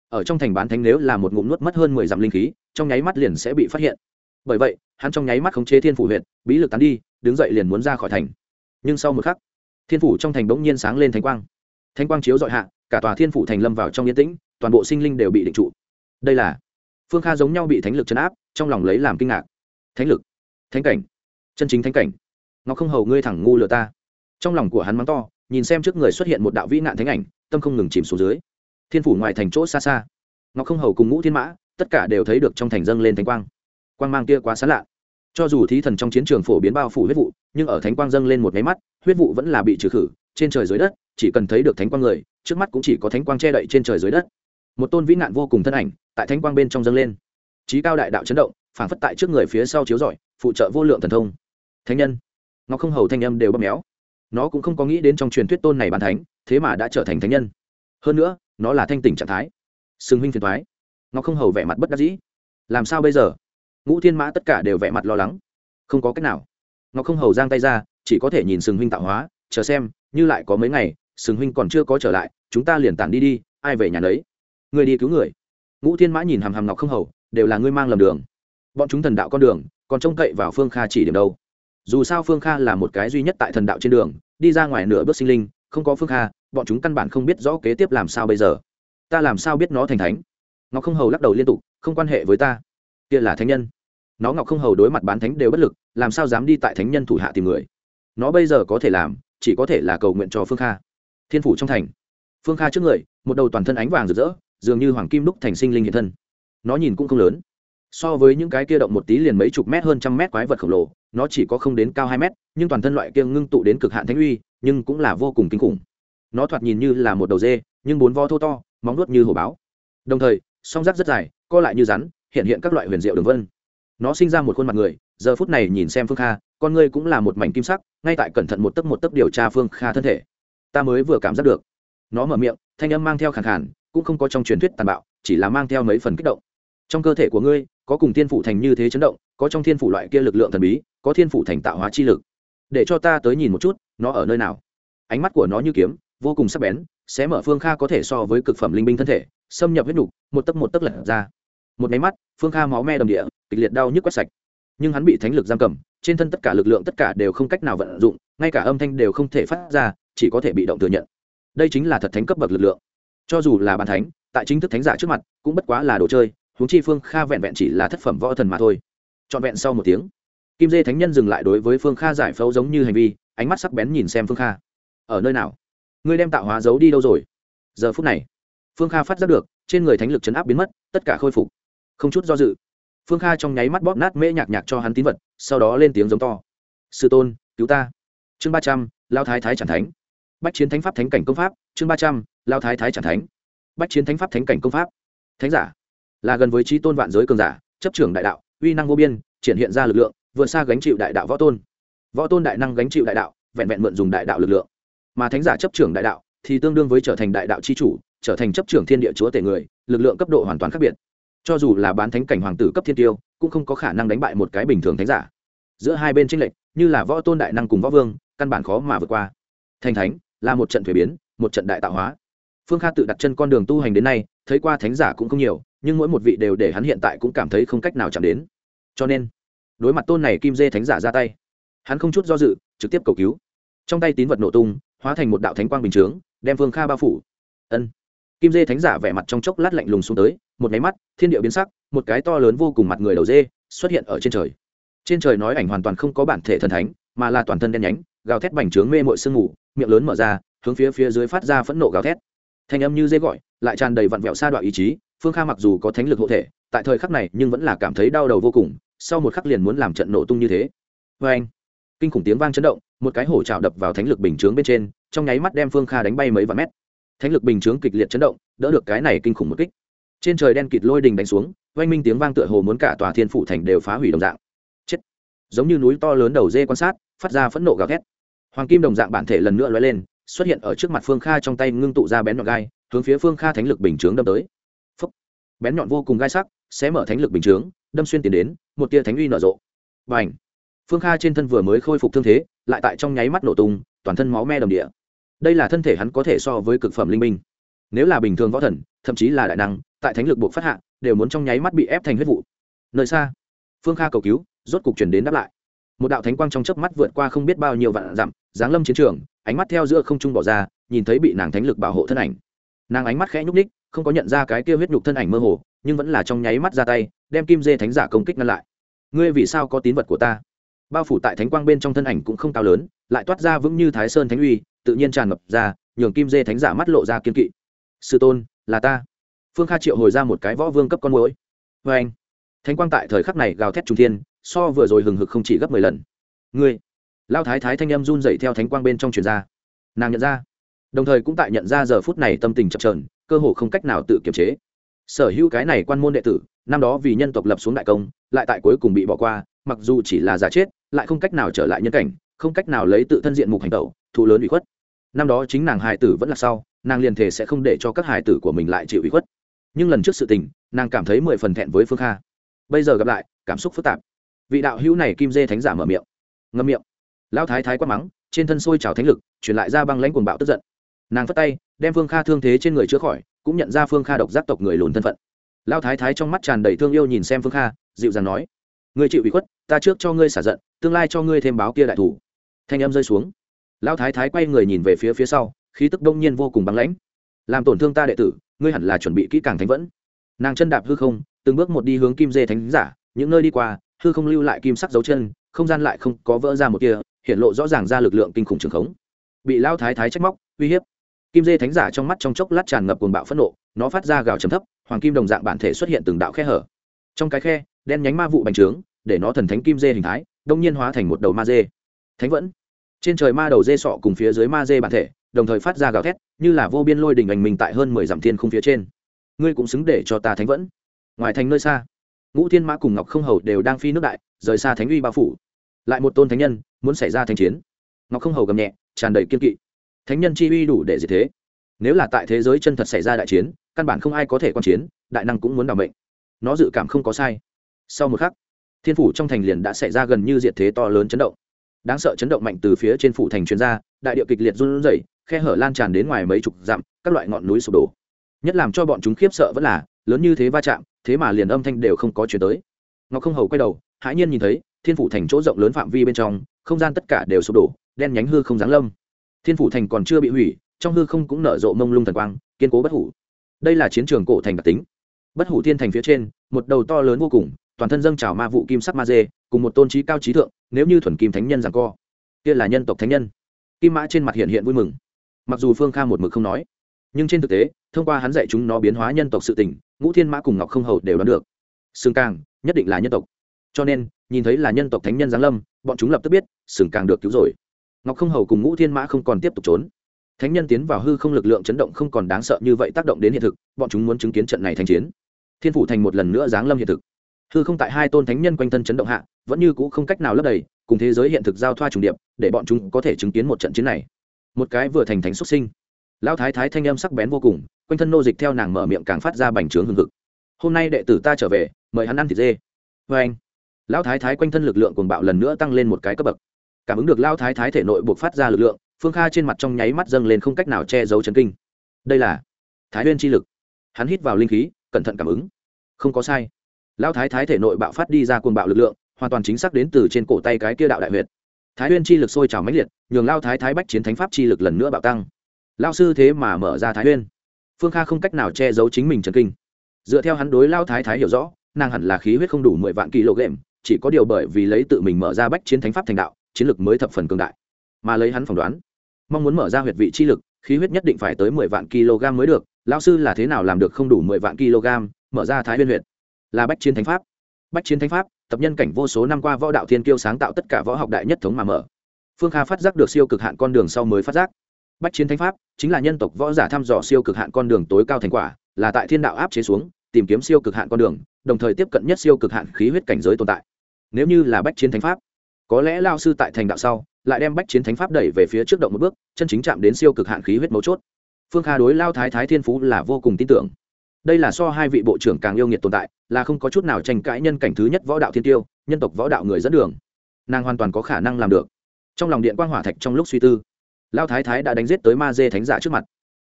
Ở trong thành bán thánh nếu là một ngụm nuốt mất hơn mười dặm linh khí, trong nháy mắt liền sẽ bị phát hiện. Bởi vậy, hắn trong nháy mắt khống chế thiên phủ huyện bí lực tán đi, đứng dậy liền muốn ra khỏi thành. Nhưng sau một khắc, thiên phủ trong thành bỗng nhiên sáng lên thánh quang. Thánh quang chiếu dọi hạ, cả tòa thiên phủ thành lâm vào trong yên tĩnh toàn bộ sinh linh đều bị định trụ. Đây là, phương kha giống nhau bị thánh lực chấn áp, trong lòng lấy làm kinh ngạc. Thánh lực? Thánh cảnh? Chân chính thánh cảnh? Ngọc không hầu, ngươi thẳng ngu lừa ta. Trong lòng của hắn mắng to, nhìn xem trước người xuất hiện một đạo vĩ nạn thánh ảnh, tâm không ngừng chìm xuống dưới. Thiên phủ ngoài thành chỗ xa xa, ngọc không hầu cùng ngũ thiên mã, tất cả đều thấy được trong thành dâng lên thánh quang. Quang mang kia quá xán lạ. Cho dù thí thần trong chiến trường phổ biến bao phủ huyết vụ, nhưng ở thánh quang dâng lên một máy mắt, huyết vụ vẫn là bị trừ khử, trên trời dưới đất, chỉ cần thấy được thánh quang người, trước mắt cũng chỉ có thánh quang che đậy trên trời dưới đất một tôn vĩ nạn vô cùng thân ảnh tại thánh quang bên trong dâng lên. Trí cao đại đạo chấn động phản phất tại trước người phía sau chiếu rọi, phụ trợ vô lượng thần thông. Thánh nhân, ngọc không hầu thanh âm đều bóp méo. Nó cũng không có nghĩ đến trong truyền thuyết tôn này bàn thánh, thế mà đã trở thành thánh nhân. Hơn nữa, nó là thanh tỉnh trạng thái. Sừng huynh phiền thoái ngọc không hầu vẻ mặt bất đắc dĩ. Làm sao bây giờ? Ngũ thiên mã tất cả đều vẻ mặt lo lắng. Không có cách nào. Ngọc không hầu giang tay ra, chỉ có thể nhìn sừng huynh tạo hóa, chờ xem, như lại có mấy ngày, sừng huynh còn chưa có trở lại, chúng ta liền tản đi đi, ai về nhà đấy người đi cứu người. Ngũ thiên mã nhìn hàm hàm ngọc không hầu, đều là ngươi mang lầm đường. Bọn chúng thần đạo con đường, còn trông cậy vào phương kha chỉ điểm đâu. Dù sao phương kha là một cái duy nhất tại thần đạo trên đường, đi ra ngoài nửa bước sinh linh, không có phương kha, bọn chúng căn bản không biết rõ kế tiếp làm sao bây giờ. Ta làm sao biết nó thành thánh? Ngọc không hầu lắc đầu liên tục, không quan hệ với ta. Kia là thánh nhân. Nó ngọc không hầu đối mặt bán thánh đều bất lực, làm sao dám đi tại thánh nhân thủ hạ tìm người? Nó bây giờ có thể làm, chỉ có thể là cầu nguyện cho phương kha. Thiên phủ trong thành. Phương kha trước người, một đầu toàn thân ánh vàng rực rỡ dường như hoàng kim đúc thành sinh linh hiện thân. Nó nhìn cũng không lớn. So với những cái kia động một tí liền mấy chục mét hơn trăm mét quái vật khổng lồ, nó chỉ có không đến cao hai mét, nhưng toàn thân loại kia ngưng tụ đến cực hạn thánh uy, nhưng cũng là vô cùng kinh khủng. Nó thoạt nhìn như là một đầu dê, nhưng bốn vo thô to, móng nuốt như hổ báo. Đồng thời, song rác rất dài, co lại như rắn, hiện hiện các loại huyền diệu đường vân. Nó sinh ra một khuôn mặt người, giờ phút này nhìn xem phương kha, con ngươi cũng là một mảnh kim sắc, ngay tại cẩn thận một tấc một tấc điều tra phương kha thân thể. Ta mới vừa cảm giác được. Nó mở miệng, thanh âm mang theo khẳng khản cũng không có trong truyền thuyết tàn bạo, chỉ là mang theo mấy phần kích động. Trong cơ thể của ngươi, có cùng thiên phủ thành như thế chấn động, có trong thiên phủ loại kia lực lượng thần bí, có thiên phủ thành tạo hóa chi lực. Để cho ta tới nhìn một chút, nó ở nơi nào? Ánh mắt của nó như kiếm, vô cùng sắc bén, sẽ mở phương kha có thể so với cực phẩm linh binh thân thể, xâm nhập huyết nhục một tấc một tấc lật ra. Một máy mắt, phương kha máu me đầm địa, kịch liệt đau nhức quét sạch. Nhưng hắn bị thánh lực giam cầm, trên thân tất cả lực lượng tất cả đều không cách nào vận dụng, ngay cả âm thanh đều không thể phát ra, chỉ có thể bị động thừa nhận. Đây chính là thật thánh cấp bậc lực lượng cho dù là bàn thánh, tại chính thức thánh giả trước mặt, cũng bất quá là đồ chơi, huống chi phương kha vẹn vẹn chỉ là thất phẩm võ thần mà thôi. Trọn vẹn sau một tiếng, kim dê thánh nhân dừng lại đối với phương kha giải phẫu giống như hành vi, ánh mắt sắc bén nhìn xem phương kha. Ở nơi nào? Ngươi đem tạo hóa giấu đi đâu rồi? Giờ phút này, phương kha phát giác được, trên người thánh lực chấn áp biến mất, tất cả khôi phục. Không chút do dự, phương kha trong nháy mắt bóp nát mễ nhạc nhạc cho hắn tín vật, sau đó lên tiếng giống to. Sư tôn, cứu ta. Chương ba trăm lao thái thái chẳng thánh. Bách chiến thánh pháp thánh cảnh công pháp, chương ba trăm lao thái thái chẳng thánh. Bách chiến thánh pháp, thánh cảnh công pháp. Thánh giả, là gần với trí tôn vạn giới cường giả, chấp trưởng đại đạo, uy năng vô biên, triển hiện ra lực lượng, vượt xa gánh chịu đại đạo võ tôn. Võ tôn đại năng gánh chịu đại đạo, vẹn vẹn mượn dùng đại đạo lực lượng. Mà thánh giả chấp trưởng đại đạo, thì tương đương với trở thành đại đạo c h i chủ, trở thành chấp trưởng thiên địa chúa tể người, lực lượng cấp độ hoàn toàn khác biệt. Cho dù là bán thánh cảnh hoàng tử cấp thiên tiêu, cũng không có khả năng đánh bại một cái bình thường thánh giả. Giữa hai bên tranh lệch, như là võ tôn đại năng cùng võ vương, căn bản khó mà vượt qua. Thành thánh, là một trận thuế biến, một trận đại tạo hóa phương kha tự đặt chân con đường tu hành đến nay, thấy qua thánh giả cũng không nhiều, nhưng mỗi một vị đều để hắn hiện tại cũng cảm thấy không cách nào chạm đến. Cho nên, đối mặt tôn này kim dê thánh giả ra tay, hắn không chút do dự, trực tiếp cầu cứu. Trong tay tín vật nổ tung, hóa thành một đạo thánh quang bình chướng, đem phương kha bao phủ. Ân. Kim dê thánh giả vẻ mặt trong chốc lát lạnh lùng xuống tới, một máy mắt, thiên địa biến sắc, một cái to lớn vô cùng mặt người đầu dê, xuất hiện ở trên trời. Trên trời nói ảnh hoàn toàn không có bản thể thần thánh, mà là toàn thân đen nhánh, gào thét bành trướng mê mội sương ngủ miệng lớn mở ra, hướng phía phía dưới phát ra phẫn nộ gào thét thanh âm như dây gọi, lại tràn đầy vặn vẹo sa đoạn ý chí. Phương kha mặc dù có thánh lực hộ thể, tại thời khắc này nhưng vẫn là cảm thấy đau đầu vô cùng, sau một khắc liền muốn làm trận nổ tung như thế. Vê anh, kinh khủng tiếng vang chấn động, một cái hổ trào đập vào thánh lực bình chướng bên trên, trong nháy mắt đem phương kha đánh bay mấy vạn mét. Thánh lực bình chướng kịch liệt chấn động, đỡ được cái này kinh khủng một kích. Trên trời đen kịt lôi đình đánh xuống, oanh minh tiếng vang tựa hồ muốn cả tòa thiên phủ thành đều phá hủy đồng dạng. Chết. Giống như núi to lớn đầu dê quan sát, phát ra phẫn nộ gào thét. Hoàng kim đồng dạng bản thể lần nữa lóe lên xuất hiện ở trước mặt phương kha trong tay ngưng tụ ra bén nhọn gai, hướng phía phương kha thánh lực bình chướng đâm tới. Phúc. bén nhọn vô cùng gai sắc sẽ mở thánh lực bình chướng, đâm xuyên tiến đến, một tia thánh uy nở rộ. Và ảnh phương kha trên thân vừa mới khôi phục thương thế, lại tại trong nháy mắt nổ tung, toàn thân máu me đồng địa. Đây là thân thể hắn có thể so với cực phẩm linh minh. Nếu là bình thường võ thần, thậm chí là đại năng, tại thánh lực buộc phát hạ, đều muốn trong nháy mắt bị ép thành huyết vụ. Nơi xa, phương kha cầu cứu, rốt cục chuyển đến đáp lại. Một đạo thánh quang trong chớp mắt vượt qua không biết bao nhiêu vạn dặm, giáng lâm chiến trường ánh mắt theo giữa không trung bỏ ra, nhìn thấy bị nàng thánh lực bảo hộ thân ảnh. Nàng ánh mắt khẽ nhúc ních không có nhận ra cái kia huyết nhục thân ảnh mơ hồ, nhưng vẫn là trong nháy mắt ra tay, đem kim dê thánh giả công kích ngăn lại. Ngươi vì sao có tín vật của ta? Bao phủ tại thánh quang bên trong thân ảnh cũng không cao lớn, lại toát ra vững như thái sơn thánh uy, tự nhiên tràn ngập ra, nhường kim dê thánh giả mắt lộ ra kiên kỵ. Sư tôn, là ta. Phương kha triệu hồi ra một cái võ vương cấp con mũi vê anh thánh quang tại thời khắc này gào thét trung thiên, so vừa rồi hừng hực không chỉ gấp mười lần. Ngươi lao thái thái thanh em run dậy theo thánh quang bên trong truyền ra. Nàng nhận ra. Đồng thời cũng tại nhận ra giờ phút này tâm tình chập trờn cơ hồ không cách nào tự kiềm chế. Sở hữu cái này quan môn đệ tử, năm đó vì nhân tộc lập xuống đại công, lại tại cuối cùng bị bỏ qua, mặc dù chỉ là giả chết, lại không cách nào trở lại nhân cảnh, không cách nào lấy tự thân diện mục hành tẩu, thụ lớn ủy khuất. Năm đó chính nàng hài tử vẫn là sau, nàng liền thể sẽ không để cho các hài tử của mình lại chịu ủy khuất. Nhưng lần trước sự tình, nàng cảm thấy mười phần thẹn với phương kha. Bây giờ gặp lại, cảm xúc phức tạp. Vị đạo hữu này kim dê thánh giả mở miệng. Ngâm miệng lão thái thái quát mắng, trên thân sôi trào thánh lực, truyền lại ra băng lãnh cuồng bạo tức giận. Nàng phất tay, đem phương kha thương thế trên người chữa khỏi, cũng nhận ra phương kha độc giác tộc người lùn thân phận. Lao thái thái trong mắt tràn đầy thương yêu nhìn xem phương kha, dịu dàng nói, ngươi chịu ủy khuất, ta trước cho ngươi xả giận, tương lai cho ngươi thêm báo kia đại thủ. Thanh âm rơi xuống. Lao thái thái quay người nhìn về phía phía sau, khí tức đông nhiên vô cùng băng lãnh. Làm tổn thương ta đệ tử, ngươi hẳn là chuẩn bị kỹ càng thánh vẫn. Nàng chân đạp hư không, từng bước một đi hướng kim dê thánh giả, những nơi đi qua, hư không lưu lại kim sắc dấu chân, không gian lại không có vỡ ra một kia hiện lộ rõ ràng ra lực lượng kinh khủng trường khống. Bị lao thái thái trách móc, uy hiếp. Kim dê thánh giả trong mắt trong chốc lát tràn ngập cuồng bạo phẫn nộ, nó phát ra gào trầm thấp, hoàng kim đồng dạng bản thể xuất hiện từng đạo khe hở. Trong cái khe, đen nhánh ma vụ bành trướng, để nó thần thánh kim dê hình thái, đông nhiên hóa thành một đầu ma dê. Thánh vẫn. Trên trời ma đầu dê sọ cùng phía dưới ma dê bản thể, đồng thời phát ra gào thét, như là vô biên lôi đình ảnh mình tại hơn mười dặm thiên không phía trên. Ngươi cũng xứng để cho ta thánh vẫn. Ngoài thành nơi xa, ngũ thiên mã cùng ngọc không hầu đều đang phi nước đại, rời xa thánh uy bao phủ lại một tôn thánh nhân muốn xảy ra thanh chiến. Ngọc không hầu gầm nhẹ, tràn đầy kiên kỵ. Thánh nhân chi uy đủ để gì thế. Nếu là tại thế giới chân thật xảy ra đại chiến, căn bản không ai có thể quan chiến, đại năng cũng muốn đảm mệnh. nó dự cảm không có sai. Sau một khắc, thiên phủ trong thành liền đã xảy ra gần như diệt thế to lớn chấn động. Đáng sợ chấn động mạnh từ phía trên phủ thành chuyên gia đại điệu kịch liệt run rẩy, khe hở lan tràn đến ngoài mấy chục dặm, các loại ngọn núi sụp đổ. Nhất làm cho bọn chúng khiếp sợ vẫn là, lớn như thế va chạm, thế mà liền âm thanh đều không có chuyển tới. Ngọc không hầu quay đầu, hãi nhiên nhìn thấy thiên phủ thành chỗ rộng lớn phạm vi bên trong, không gian tất cả đều sụp đổ, đen nhánh hư không giáng lâm. Thiên phủ thành còn chưa bị hủy, trong hư không cũng nở rộ mông lung thần quang, kiên cố bất hủ. Đây là chiến trường cổ thành đặc tính. Bất hủ thiên thành phía trên, một đầu to lớn vô cùng, toàn thân dâng trào ma vụ kim sắc ma dê, cùng một tôn trí cao trí thượng, nếu như thuần kim thánh nhân rằng co. Kia là nhân tộc thánh nhân. Kim mã trên mặt hiện hiện vui mừng. Mặc dù phương kha một mực không nói, nhưng trên thực tế, thông qua hắn dạy chúng nó biến hóa nhân tộc sự tình, ngũ thiên mã cùng ngọc không hầu đều đoán được. Xương càng nhất định là nhân tộc cho nên, nhìn thấy là nhân tộc thánh nhân giáng lâm, bọn chúng lập tức biết, sừng càng được cứu rồi. Ngọc không hầu cùng ngũ thiên mã không còn tiếp tục trốn. Thánh nhân tiến vào hư không lực lượng chấn động không còn đáng sợ như vậy tác động đến hiện thực, bọn chúng muốn chứng kiến trận này thành chiến. Thiên phủ thành một lần nữa giáng lâm hiện thực. Hư không tại hai tôn thánh nhân quanh thân chấn động hạ, vẫn như cũ không cách nào lấp đầy, cùng thế giới hiện thực giao thoa trùng điệp, để bọn chúng có thể chứng kiến một trận chiến này. Một cái vừa thành thánh xuất sinh. Lão thái thái thanh âm sắc bén vô cùng, quanh thân nô dịch theo nàng mở miệng càng phát ra bành trướng hương thực hôm nay đệ tử ta trở về, mời hắn ăn thịt dê. Vê anh lão thái thái quanh thân lực lượng cuồng bạo lần nữa tăng lên một cái cấp bậc. Cảm ứng được lão thái thái thể nội buộc phát ra lực lượng, phương kha trên mặt trong nháy mắt dâng lên không cách nào che giấu chấn kinh. Đây là thái nguyên chi lực. Hắn hít vào linh khí, cẩn thận cảm ứng. Không có sai. Lão thái thái thể nội bạo phát đi ra cuồng bạo lực lượng, hoàn toàn chính xác đến từ trên cổ tay cái kia đạo đại huyệt. Thái nguyên chi lực sôi trào mãnh liệt, nhường lao thái thái bách chiến thánh pháp chi lực lần nữa bạo tăng. Lao sư thế mà mở ra thái nguyên. Phương kha không cách nào che giấu chính mình trần kinh. Dựa theo hắn đối lao thái thái hiểu rõ, nàng hẳn là khí huyết không đủ mười vạn kg chỉ có điều bởi vì lấy tự mình mở ra bách chiến thánh pháp thành đạo, chiến lực mới thập phần cường đại. Mà lấy hắn phỏng đoán, mong muốn mở ra huyệt vị chi lực, khí huyết nhất định phải tới mười vạn kg mới được lao sư là thế nào làm được không đủ mười vạn kg, mở ra thái huyên huyệt? Là bách chiến thánh pháp. Bách chiến thánh pháp, tập nhân cảnh vô số năm qua võ đạo thiên kiêu sáng tạo tất cả võ học đại nhất thống mà mở. Phương kha phát giác được siêu cực hạn con đường sau mới phát giác. Bách chiến thánh pháp chính là nhân tộc võ giả thăm dò siêu cực hạn con đường tối cao thành quả, là tại thiên đạo áp chế xuống, tìm kiếm siêu cực hạn con đường, đồng thời tiếp cận nhất siêu cực hạn khí huyết cảnh giới tồn tại nếu như là bách chiến thánh pháp, có lẽ lao sư tại thành đạo sau lại đem bách chiến thánh pháp đẩy về phía trước động một bước, chân chính chạm đến siêu cực hạn khí huyết mấu chốt. Phương kha đối lao thái thái thiên phú là vô cùng tin tưởng. Đây là so hai vị bộ trưởng càng yêu nghiệt tồn tại, là không có chút nào tranh cãi nhân cảnh thứ nhất võ đạo thiên tiêu, nhân tộc võ đạo người dẫn đường. Nàng hoàn toàn có khả năng làm được. Trong lòng điện quang hỏa thạch trong lúc suy tư, lao thái thái đã đánh giết tới ma dê thánh giả trước mặt.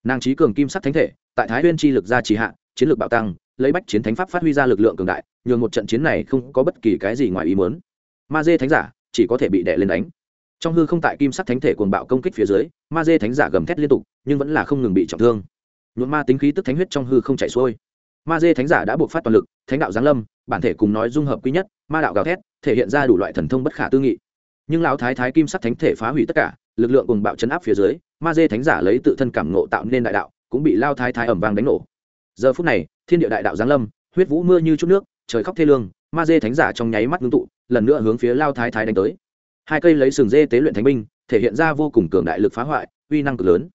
Nàng trí cường kim sắc thánh thể, tại thái huyên chi lực ra trì hạ, chiến lược bạo tăng lấy bách chiến thánh pháp phát huy ra lực lượng cường đại, nhường một trận chiến này không có bất kỳ cái gì ngoài ý muốn. Ma dê thánh giả chỉ có thể bị đè lên đánh. Trong hư không tại kim sắc thánh thể cuồng bạo công kích phía dưới, ma dê thánh giả gầm thét liên tục, nhưng vẫn là không ngừng bị trọng thương. Nhuộm ma tính khí tức thánh huyết trong hư không chảy xuôi. Ma dê thánh giả đã buộc phát toàn lực, thánh đạo giáng lâm, bản thể cùng nói dung hợp quý nhất, ma đạo gào thét, thể hiện ra đủ loại thần thông bất khả tư nghị. Nhưng lão thái thái kim sắc thánh thể phá hủy tất cả, lực lượng cùng bạo chấn áp phía dưới, ma dê thánh giả lấy tự thân cảm nộ tạo nên đại đạo, cũng bị lao thái thái ẩm vang đánh nổ giờ phút này, thiên địa đại đạo giáng lâm, huyết vũ mưa như chút nước, trời khóc thê lương, ma dê thánh giả trong nháy mắt ngưng tụ, lần nữa hướng phía lao thái thái đánh tới. Hai cây lấy sừng dê tế luyện thánh binh, thể hiện ra vô cùng cường đại lực phá hoại, uy năng cực lớn.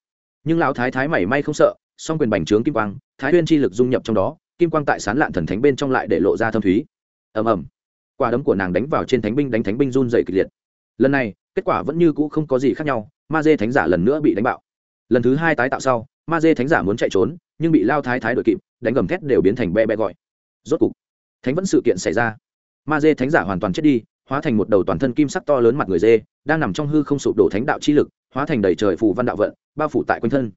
Nhưng lão thái thái mảy may không sợ, song quyền bành trướng kim quang, thái huyên chi lực dung nhập trong đó, kim quang tại sán lạn thần thánh bên trong lại để lộ ra thâm thúy. Ầm ầm. Quả đấm của nàng đánh vào trên thánh binh, đánh thánh binh run dày kịch liệt. Lần này, kết quả vẫn như cũ không có gì khác nhau, ma dê thánh giả lần nữa bị đánh bạo. Lần thứ hai tái tạo sau, ma dê thánh giả muốn chạy trốn nhưng bị lao thái thái đội kịp, đánh gầm thét đều biến thành be be gọi. Rốt cục, thánh vẫn sự kiện xảy ra. Ma dê thánh giả hoàn toàn chết đi, hóa thành một đầu toàn thân kim sắc to lớn mặt người dê, đang nằm trong hư không sụp đổ thánh đạo chi lực, hóa thành đầy trời phù văn đạo vận, bao phủ tại quanh thân.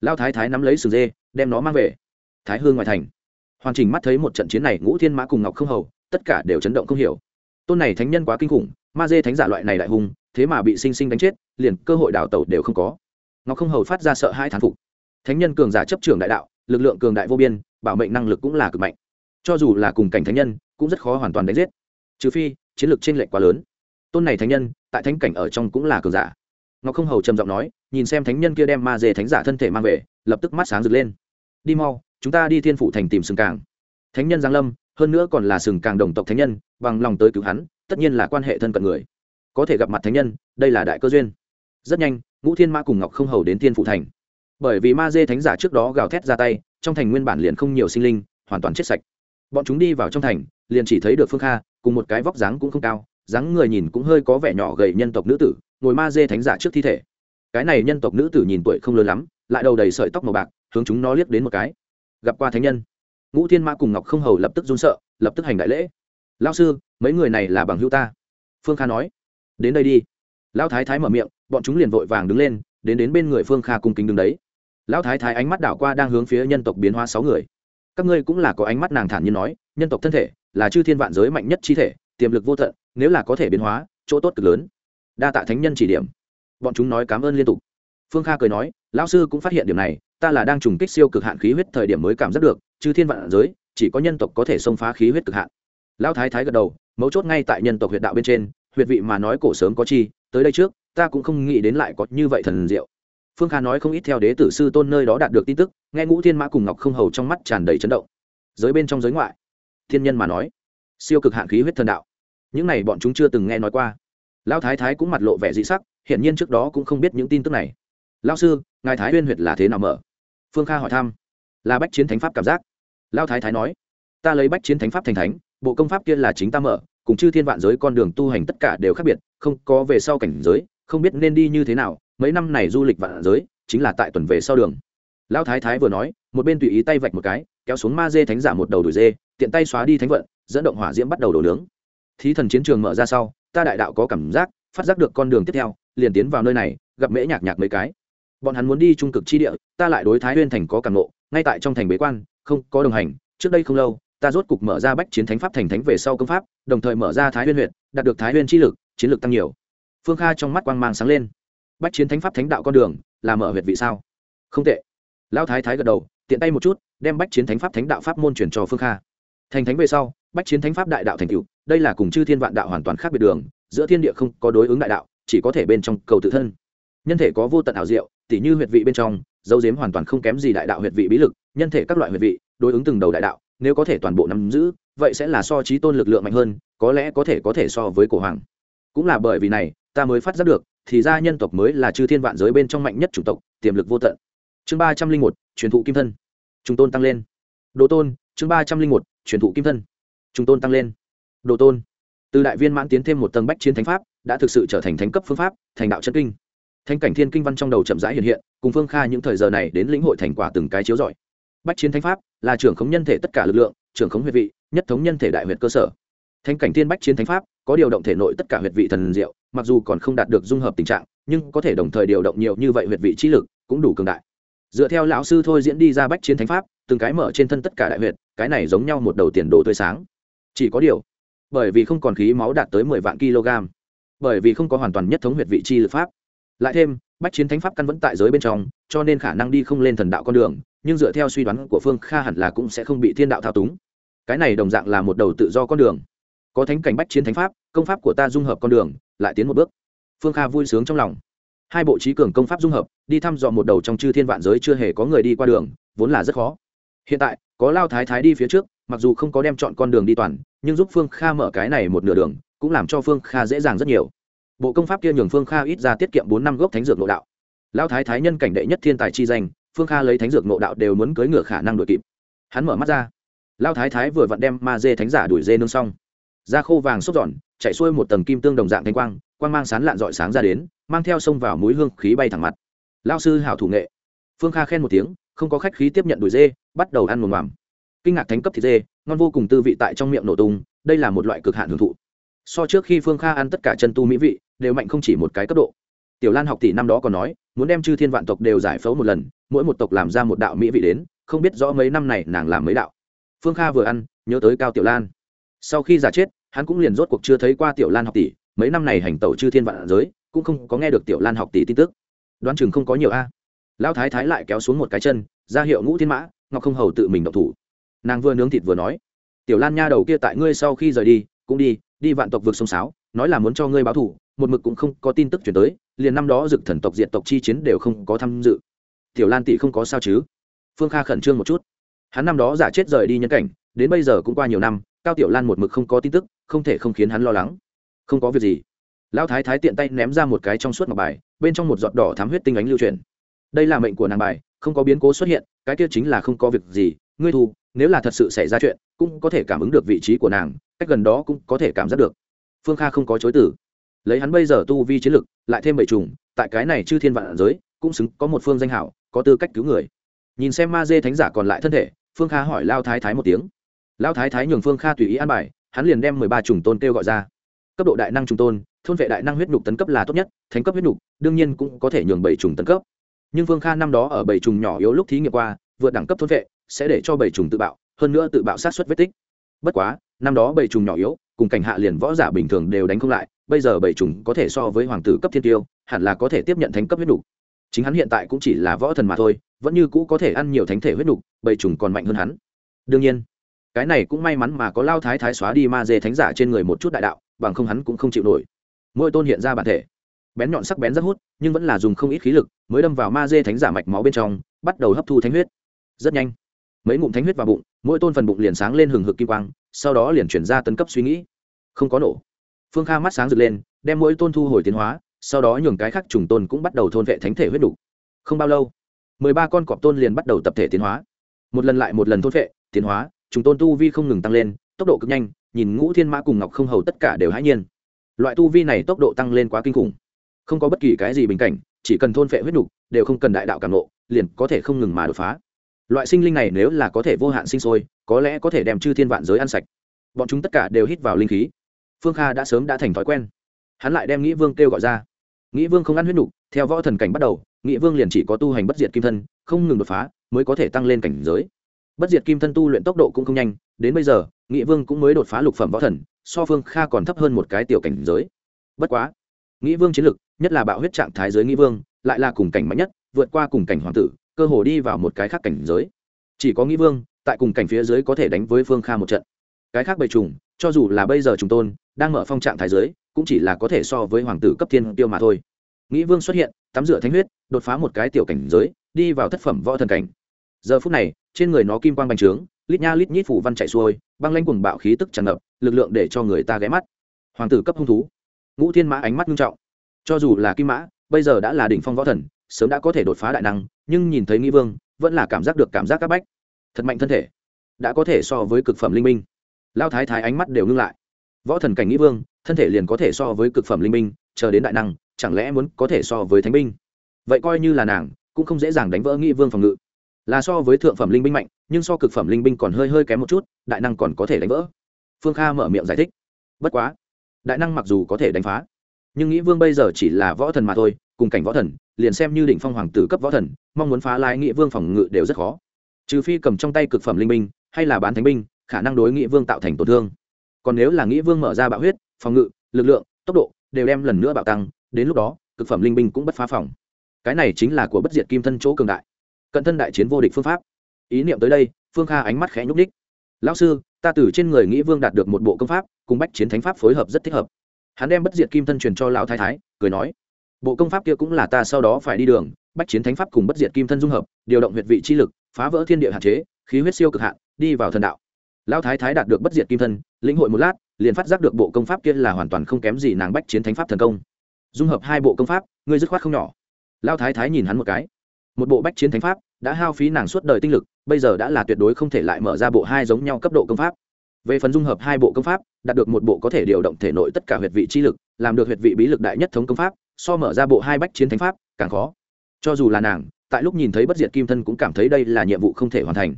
Lao thái thái nắm lấy sừng dê, đem nó mang về. Thái hương ngoại thành. Hoàn chỉnh mắt thấy một trận chiến này, ngũ thiên mã cùng ngọc không hầu, tất cả đều chấn động không hiểu. Tôn này thánh nhân quá kinh khủng, ma dê thánh giả loại này đại hùng thế mà bị sinh sinh đánh chết, liền cơ hội đào tẩu đều không có. Ngọc không hầu phát ra sợ hai thán phục thánh nhân cường giả chấp trưởng đại đạo, lực lượng cường đại vô biên, bảo mệnh năng lực cũng là cực mạnh. Cho dù là cùng cảnh thánh nhân, cũng rất khó hoàn toàn đánh giết. Trừ phi, chiến lược trên lệch quá lớn. Tôn này thánh nhân, tại thánh cảnh ở trong cũng là cường giả. Ngọc không hầu trầm giọng nói, nhìn xem thánh nhân kia đem ma dê thánh giả thân thể mang về, lập tức mắt sáng rực lên. Đi mau, chúng ta đi thiên phủ thành tìm sừng càng. Thánh nhân giáng lâm, hơn nữa còn là sừng càng đồng tộc thánh nhân, bằng lòng tới cứu hắn, tất nhiên là quan hệ thân cận người. Có thể gặp mặt thánh nhân, đây là đại cơ duyên. Rất nhanh, ngũ thiên ma cùng ngọc không hầu đến thiên phụ thành bởi vì ma dê thánh giả trước đó gào thét ra tay, trong thành nguyên bản liền không nhiều sinh linh, hoàn toàn chết sạch. Bọn chúng đi vào trong thành, liền chỉ thấy được phương kha, cùng một cái vóc dáng cũng không cao, dáng người nhìn cũng hơi có vẻ nhỏ gầy nhân tộc nữ tử, ngồi ma dê thánh giả trước thi thể. Cái này nhân tộc nữ tử nhìn tuổi không lớn lắm, lại đầu đầy sợi tóc màu bạc, hướng chúng nó liếc đến một cái. Gặp qua thánh nhân. Ngũ thiên mã cùng ngọc không hầu lập tức run sợ, lập tức hành đại lễ. Lao sư, mấy người này là bằng hữu ta. Phương kha nói. Đến đây đi. Lão thái thái mở miệng, bọn chúng liền vội vàng đứng lên, đến đến bên người phương kha cung kính đứng đấy lão thái thái ánh mắt đảo qua đang hướng phía nhân tộc biến hóa sáu người. Các ngươi cũng là có ánh mắt nàng thản như nói, nhân tộc thân thể là chư thiên vạn giới mạnh nhất chi thể, tiềm lực vô tận, nếu là có thể biến hóa, chỗ tốt cực lớn. Đa tạ thánh nhân chỉ điểm. Bọn chúng nói cảm ơn liên tục. Phương kha cười nói, lão sư cũng phát hiện điểm này, ta là đang trùng kích siêu cực hạn khí huyết thời điểm mới cảm giác được, chư thiên vạn giới, chỉ có nhân tộc có thể xông phá khí huyết cực hạn. Lão thái thái gật đầu, mấu chốt ngay tại nhân tộc huyệt đạo bên trên, huyệt vị mà nói cổ sớm có chi, tới đây trước, ta cũng không nghĩ đến lại có như vậy thần diệu phương kha nói không ít theo đế tử sư tôn nơi đó đạt được tin tức, nghe ngũ thiên mã cùng ngọc không hầu trong mắt tràn đầy chấn động. Giới bên trong giới ngoại, thiên nhân mà nói, siêu cực hạn khí huyết thần đạo. Những này bọn chúng chưa từng nghe nói qua. Lão thái thái cũng mặt lộ vẻ dị sắc, hiển nhiên trước đó cũng không biết những tin tức này. Lão sư, ngài thái huyên huyệt là thế nào mở? Phương kha hỏi thăm. Là bách chiến thánh pháp cảm giác. Lão thái thái nói, ta lấy bách chiến thánh pháp thành thánh, bộ công pháp kia là chính ta mở, cùng chư thiên vạn giới con đường tu hành tất cả đều khác biệt, không có về sau cảnh giới, không biết nên đi như thế nào mấy năm này du lịch vạn giới chính là tại tuần về sau đường. Lão thái thái vừa nói, một bên tùy ý tay vạch một cái, kéo xuống ma dê thánh giả một đầu đuổi dê, tiện tay xóa đi thánh vận, dẫn động hỏa diễm bắt đầu đổ nướng. Thí thần chiến trường mở ra sau, ta đại đạo có cảm giác, phát giác được con đường tiếp theo, liền tiến vào nơi này, gặp mễ nhạc nhạc mấy cái. Bọn hắn muốn đi trung cực chi địa, ta lại đối thái huyên thành có cảm nộ ngay tại trong thành bế quan, không có đồng hành, trước đây không lâu, ta rốt cục mở ra bách chiến thánh pháp thành thánh về sau công pháp, đồng thời mở ra thái huyên huyện đạt được thái huyên chi lực, chiến lực tăng nhiều. Phương kha trong mắt quang mang sáng lên bách chiến thánh pháp thánh đạo con đường là mở huyệt vị sao? Không tệ. Lão thái thái gật đầu, tiện tay một chút, đem bách chiến thánh pháp thánh đạo pháp môn chuyển cho phương kha. Thành thánh về sau, bách chiến thánh pháp đại đạo thành cựu đây là cùng chư thiên vạn đạo hoàn toàn khác biệt đường, giữa thiên địa không có đối ứng đại đạo, chỉ có thể bên trong cầu tự thân. Nhân thể có vô tận ảo diệu, tỉ như huyệt vị bên trong, dấu dếm hoàn toàn không kém gì đại đạo huyệt vị bí lực, nhân thể các loại huyệt vị, đối ứng từng đầu đại đạo, nếu có thể toàn bộ nắm giữ, vậy sẽ là so trí tôn lực lượng mạnh hơn, có lẽ có thể có thể so với cổ hoàng. Cũng là bởi vì này, ta mới phát giác được thì ra nhân tộc mới là chư thiên vạn giới bên trong mạnh nhất chủng tộc, tiềm lực vô tận. Chương ba trăm linh một, truyền thụ kim thân. Chúng tôn tăng lên. Đồ tôn, chương ba trăm linh một, truyền thụ kim thân. Chúng tôn tăng lên. Đồ tôn. Từ đại viên mãn tiến thêm một tầng bách chiến thánh pháp, đã thực sự trở thành thánh cấp phương pháp, thành đạo chân kinh. Thanh cảnh thiên kinh văn trong đầu chậm rãi hiện hiện, cùng phương kha những thời giờ này đến lĩnh hội thành quả từng cái chiếu giỏi bách chiến thánh pháp là trưởng khống nhân thể tất cả lực lượng, trưởng khống huyệt vị, nhất thống nhân thể đại huyệt cơ sở. Thanh cảnh thiên bách chiến thánh pháp có điều động thể nội tất cả huyệt vị thần diệu, mặc dù còn không đạt được dung hợp tình trạng, nhưng có thể đồng thời điều động nhiều như vậy huyệt vị trí lực cũng đủ cường đại. Dựa theo lão sư thôi diễn đi ra bách chiến thánh pháp, từng cái mở trên thân tất cả đại huyệt, cái này giống nhau một đầu tiền đồ tươi sáng. Chỉ có điều, bởi vì không còn khí máu đạt tới mười vạn kg, bởi vì không có hoàn toàn nhất thống huyệt vị chi lực pháp. Lại thêm, bách chiến thánh pháp căn vẫn tại giới bên trong, cho nên khả năng đi không lên thần đạo con đường, nhưng dựa theo suy đoán của phương kha hẳn là cũng sẽ không bị thiên đạo thao túng. Cái này đồng dạng là một đầu tự do con đường có thánh cảnh bách chiến thánh pháp, công pháp của ta dung hợp con đường, lại tiến một bước. Phương kha vui sướng trong lòng. Hai bộ trí cường công pháp dung hợp, đi thăm dò một đầu trong chư thiên vạn giới chưa hề có người đi qua đường, vốn là rất khó. Hiện tại, có lao thái thái đi phía trước, mặc dù không có đem chọn con đường đi toàn, nhưng giúp phương kha mở cái này một nửa đường, cũng làm cho phương kha dễ dàng rất nhiều. Bộ công pháp kia nhường phương kha ít ra tiết kiệm bốn năm gốc thánh dược nội đạo. Lao thái thái nhân cảnh đệ nhất thiên tài chi danh, phương kha lấy thánh dược nội đạo đều muốn cưới ngựa khả năng đuổi kịp. Hắn mở mắt ra. Lao thái thái vừa vặn đem ma dê thánh giả đuổi dê nương xong da khô vàng xốp giòn, chạy xuôi một tầng kim tương đồng dạng thanh quang quang mang sán lạn dọi sáng ra đến, mang theo sông vào mũi hương khí bay thẳng mặt. Lao sư hảo thủ nghệ. Phương kha khen một tiếng, không có khách khí tiếp nhận đuổi dê, bắt đầu ăn mồm mầm kinh ngạc thánh cấp thịt dê, ngon vô cùng tư vị tại trong miệng nổ tung, đây là một loại cực hạn hưởng thụ. So trước khi phương kha ăn tất cả chân tu mỹ vị, đều mạnh không chỉ một cái cấp độ. Tiểu lan học tỷ năm đó còn nói, muốn đem chư thiên vạn tộc đều giải phẫu một lần, mỗi một tộc làm ra một đạo mỹ vị đến, không biết rõ mấy năm này nàng làm mấy đạo. Phương kha vừa ăn, nhớ tới cao tiểu lan sau khi giả chết, hắn cũng liền rốt cuộc chưa thấy qua tiểu lan học tỷ, mấy năm này hành tẩu chư thiên vạn giới, cũng không có nghe được tiểu lan học tỷ tin tức. Đoán chừng không có nhiều a. Lão thái thái lại kéo xuống một cái chân, ra hiệu ngũ thiên mã, ngọc không hầu tự mình động thủ. Nàng vừa nướng thịt vừa nói, tiểu lan nha đầu kia tại ngươi sau khi rời đi, cũng đi đi vạn tộc vượt sông sáo, nói là muốn cho ngươi báo thủ một mực cũng không có tin tức chuyển tới, liền năm đó dực thần tộc diện tộc chi chiến đều không có tham dự. Tiểu lan tỷ không có sao chứ? Phương kha khẩn trương một chút. Hắn năm đó giả chết rời đi nhân cảnh, đến bây giờ cũng qua nhiều năm cao tiểu lan một mực không có tin tức, không thể không khiến hắn lo lắng. Không có việc gì. Lão thái thái tiện tay ném ra một cái trong suốt ngọc bài, bên trong một giọt đỏ thám huyết tinh ánh lưu truyền đây là mệnh của nàng bài, không có biến cố xuất hiện, cái kia chính là không có việc gì, ngươi thu, nếu là thật sự xảy ra chuyện, cũng có thể cảm ứng được vị trí của nàng, cách gần đó cũng có thể cảm giác được. Phương kha không có chối tử lấy hắn bây giờ tu vi chiến lực, lại thêm bảy trùng tại cái này chư thiên vạn giới, cũng xứng có một phương danh hảo, có tư cách cứu người. Nhìn xem ma dê thánh giả còn lại thân thể, phương kha hỏi lao thái thái một tiếng. Lão thái thái nhường phương kha tùy ý an bài, hắn liền đem mười ba trùng tôn kêu gọi ra. Cấp độ đại năng trùng tôn, thôn vệ đại năng huyết nhục tấn cấp là tốt nhất, thánh cấp huyết nhục, đương nhiên cũng có thể nhường bảy trùng tấn cấp. Nhưng phương kha năm đó ở bảy trùng nhỏ yếu lúc thí nghiệm qua, vượt đẳng cấp thôn vệ, sẽ để cho bảy trùng tự bạo, hơn nữa tự bạo sát xuất vết tích. Bất quá, năm đó bảy trùng nhỏ yếu, cùng cảnh hạ liền võ giả bình thường đều đánh không lại, bây giờ bảy trùng có thể so với hoàng tử cấp thiên tiêu, hẳn là có thể tiếp nhận thánh cấp huyết nhục. Chính hắn hiện tại cũng chỉ là võ thần mà thôi, vẫn như cũ có thể ăn nhiều thánh thể huyết nhục, bảy trùng còn mạnh hơn hắn. Đương nhiên cái này cũng may mắn mà có lao thái thái xóa đi ma dê thánh giả trên người một chút đại đạo, bằng không hắn cũng không chịu nổi. Mỗi tôn hiện ra bản thể. Bén nhọn sắc bén rất hút, nhưng vẫn là dùng không ít khí lực, mới đâm vào ma dê thánh giả mạch máu bên trong, bắt đầu hấp thu thánh huyết. Rất nhanh, mấy ngụm thánh huyết vào bụng, mỗi tôn phần bụng liền sáng lên hừng hực kim quang, sau đó liền chuyển ra tấn cấp suy nghĩ. Không có nổ. Phương kha mắt sáng rực lên, đem mỗi tôn thu hồi tiến hóa, sau đó nhường cái khác trùng tôn cũng bắt đầu thôn vệ thánh thể huyết đủ. Không bao lâu, mười ba con cọp tôn liền bắt đầu tập thể tiến hóa. Một lần lại một lần thôn vệ, tiến hóa trùng tôn tu vi không ngừng tăng lên, tốc độ cực nhanh, nhìn ngũ thiên mã cùng ngọc không hầu tất cả đều hãi nhiên. Loại tu vi này tốc độ tăng lên quá kinh khủng. Không có bất kỳ cái gì bình cảnh, chỉ cần thôn phệ huyết nhục đều không cần đại đạo cảm nộ liền có thể không ngừng mà đột phá. Loại sinh linh này nếu là có thể vô hạn sinh sôi, có lẽ có thể đem chư thiên vạn giới ăn sạch. Bọn chúng tất cả đều hít vào linh khí. Phương kha đã sớm đã thành thói quen. Hắn lại đem nghĩ vương kêu gọi ra. Nghĩ vương không ăn huyết nhục theo võ thần cảnh bắt đầu, nghĩ vương liền chỉ có tu hành bất diệt kim thân, không ngừng đột phá, mới có thể tăng lên cảnh giới bất diệt kim thân tu luyện tốc độ cũng không nhanh, đến bây giờ nghĩa vương cũng mới đột phá lục phẩm võ thần, so phương kha còn thấp hơn một cái tiểu cảnh giới. Bất quá nghĩa vương chiến lực, nhất là bạo huyết trạng thái giới nghĩa vương, lại là cùng cảnh mạnh nhất, vượt qua cùng cảnh hoàng tử, cơ hồ đi vào một cái khác cảnh giới. Chỉ có nghĩ vương, tại cùng cảnh phía dưới có thể đánh với phương kha một trận. Cái khác bầy trùng cho dù là bây giờ trùng tôn, đang mở phong trạng thái giới, cũng chỉ là có thể so với hoàng tử cấp thiên tiêu mà thôi. Nghĩ vương xuất hiện, tắm rửa thánh huyết, đột phá một cái tiểu cảnh giới, đi vào thất phẩm võ thần cảnh. Giờ phút này trên người nó kim quang bành trướng, lít nha lít nhít phủ văn chạy xuôi, băng lanh cuồng bạo khí tức tràn ngập, lực lượng để cho người ta ghé mắt. Hoàng tử cấp hung thú. Ngũ thiên mã ánh mắt nghiêm trọng. Cho dù là kim mã, bây giờ đã là đỉnh phong võ thần, sớm đã có thể đột phá đại năng, nhưng nhìn thấy nghĩ vương, vẫn là cảm giác được cảm giác các bách. Thật mạnh thân thể. Đã có thể so với cực phẩm linh minh. Lao thái thái ánh mắt đều ngưng lại. Võ thần cảnh nghĩ vương, thân thể liền có thể so với cực phẩm linh minh, chờ đến đại năng, chẳng lẽ muốn có thể so với thánh binh? Vậy coi như là nàng, cũng không dễ dàng đánh vỡ nghĩ vương phòng ngự là so với thượng phẩm linh binh mạnh, nhưng so cực phẩm linh binh còn hơi hơi kém một chút, đại năng còn có thể đánh vỡ. Phương kha mở miệng giải thích. Bất quá, đại năng mặc dù có thể đánh phá, nhưng nghĩ vương bây giờ chỉ là võ thần mà thôi, cùng cảnh võ thần, liền xem như đỉnh phong hoàng tử cấp võ thần, mong muốn phá lái nghĩa vương phòng ngự đều rất khó. Trừ phi cầm trong tay cực phẩm linh binh, hay là bán thánh binh, khả năng đối nghĩa vương tạo thành tổn thương. Còn nếu là nghĩa vương mở ra bạo huyết, phòng ngự, lực lượng, tốc độ đều đem lần nữa bạo tăng, đến lúc đó, cực phẩm linh binh cũng bất phá phòng. Cái này chính là của bất diệt kim thân chỗ cường đại cận thân đại chiến vô địch phương pháp. Ý niệm tới đây, phương kha ánh mắt khẽ nhúc đích lão sư, ta từ trên người nghĩ vương đạt được một bộ công pháp, cùng bách chiến thánh pháp phối hợp rất thích hợp. Hắn đem bất diệt kim thân truyền cho lão thái thái, cười nói, bộ công pháp kia cũng là ta sau đó phải đi đường, bách chiến thánh pháp cùng bất diệt kim thân dung hợp, điều động huyệt vị chi lực, phá vỡ thiên địa hạn chế, khí huyết siêu cực hạn, đi vào thần đạo. Lão thái thái đạt được bất diệt kim thân, lĩnh hội một lát, liền phát giác được bộ công pháp kia là hoàn toàn không kém gì nàng bách chiến thánh pháp thần công. Dung hợp hai bộ công pháp, ngươi dứt khoát không nhỏ. Lão thái thái nhìn hắn một cái một bộ bách chiến thánh pháp, đã hao phí nàng suốt đời tinh lực, bây giờ đã là tuyệt đối không thể lại mở ra bộ hai giống nhau cấp độ công pháp. Về phần dung hợp hai bộ công pháp, đạt được một bộ có thể điều động thể nội tất cả huyệt vị chi lực, làm được huyệt vị bí lực đại nhất thống công pháp, so mở ra bộ hai bách chiến thánh pháp, càng khó. Cho dù là nàng, tại lúc nhìn thấy bất diệt kim thân cũng cảm thấy đây là nhiệm vụ không thể hoàn thành.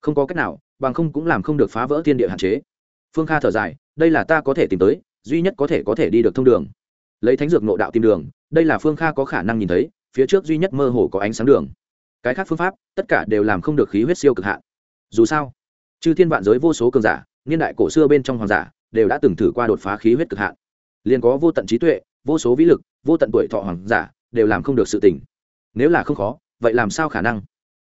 Không có cách nào, bằng không cũng làm không được phá vỡ thiên địa hạn chế. Phương kha thở dài, đây là ta có thể tìm tới, duy nhất có thể có thể đi được thông đường. Lấy thánh dược nộ đạo tìm đường, đây là phương kha có khả năng nhìn thấy phía trước duy nhất mơ hồ có ánh sáng đường. Cái khác phương pháp, tất cả đều làm không được khí huyết siêu cực hạn. Dù sao, chư thiên vạn giới vô số cường giả, niên đại cổ xưa bên trong hoàng giả, đều đã từng thử qua đột phá khí huyết cực hạn. Liền có vô tận trí tuệ, vô số vĩ lực, vô tận tuổi thọ hoàng giả, đều làm không được sự tỉnh. nếu là không khó, vậy làm sao khả năng?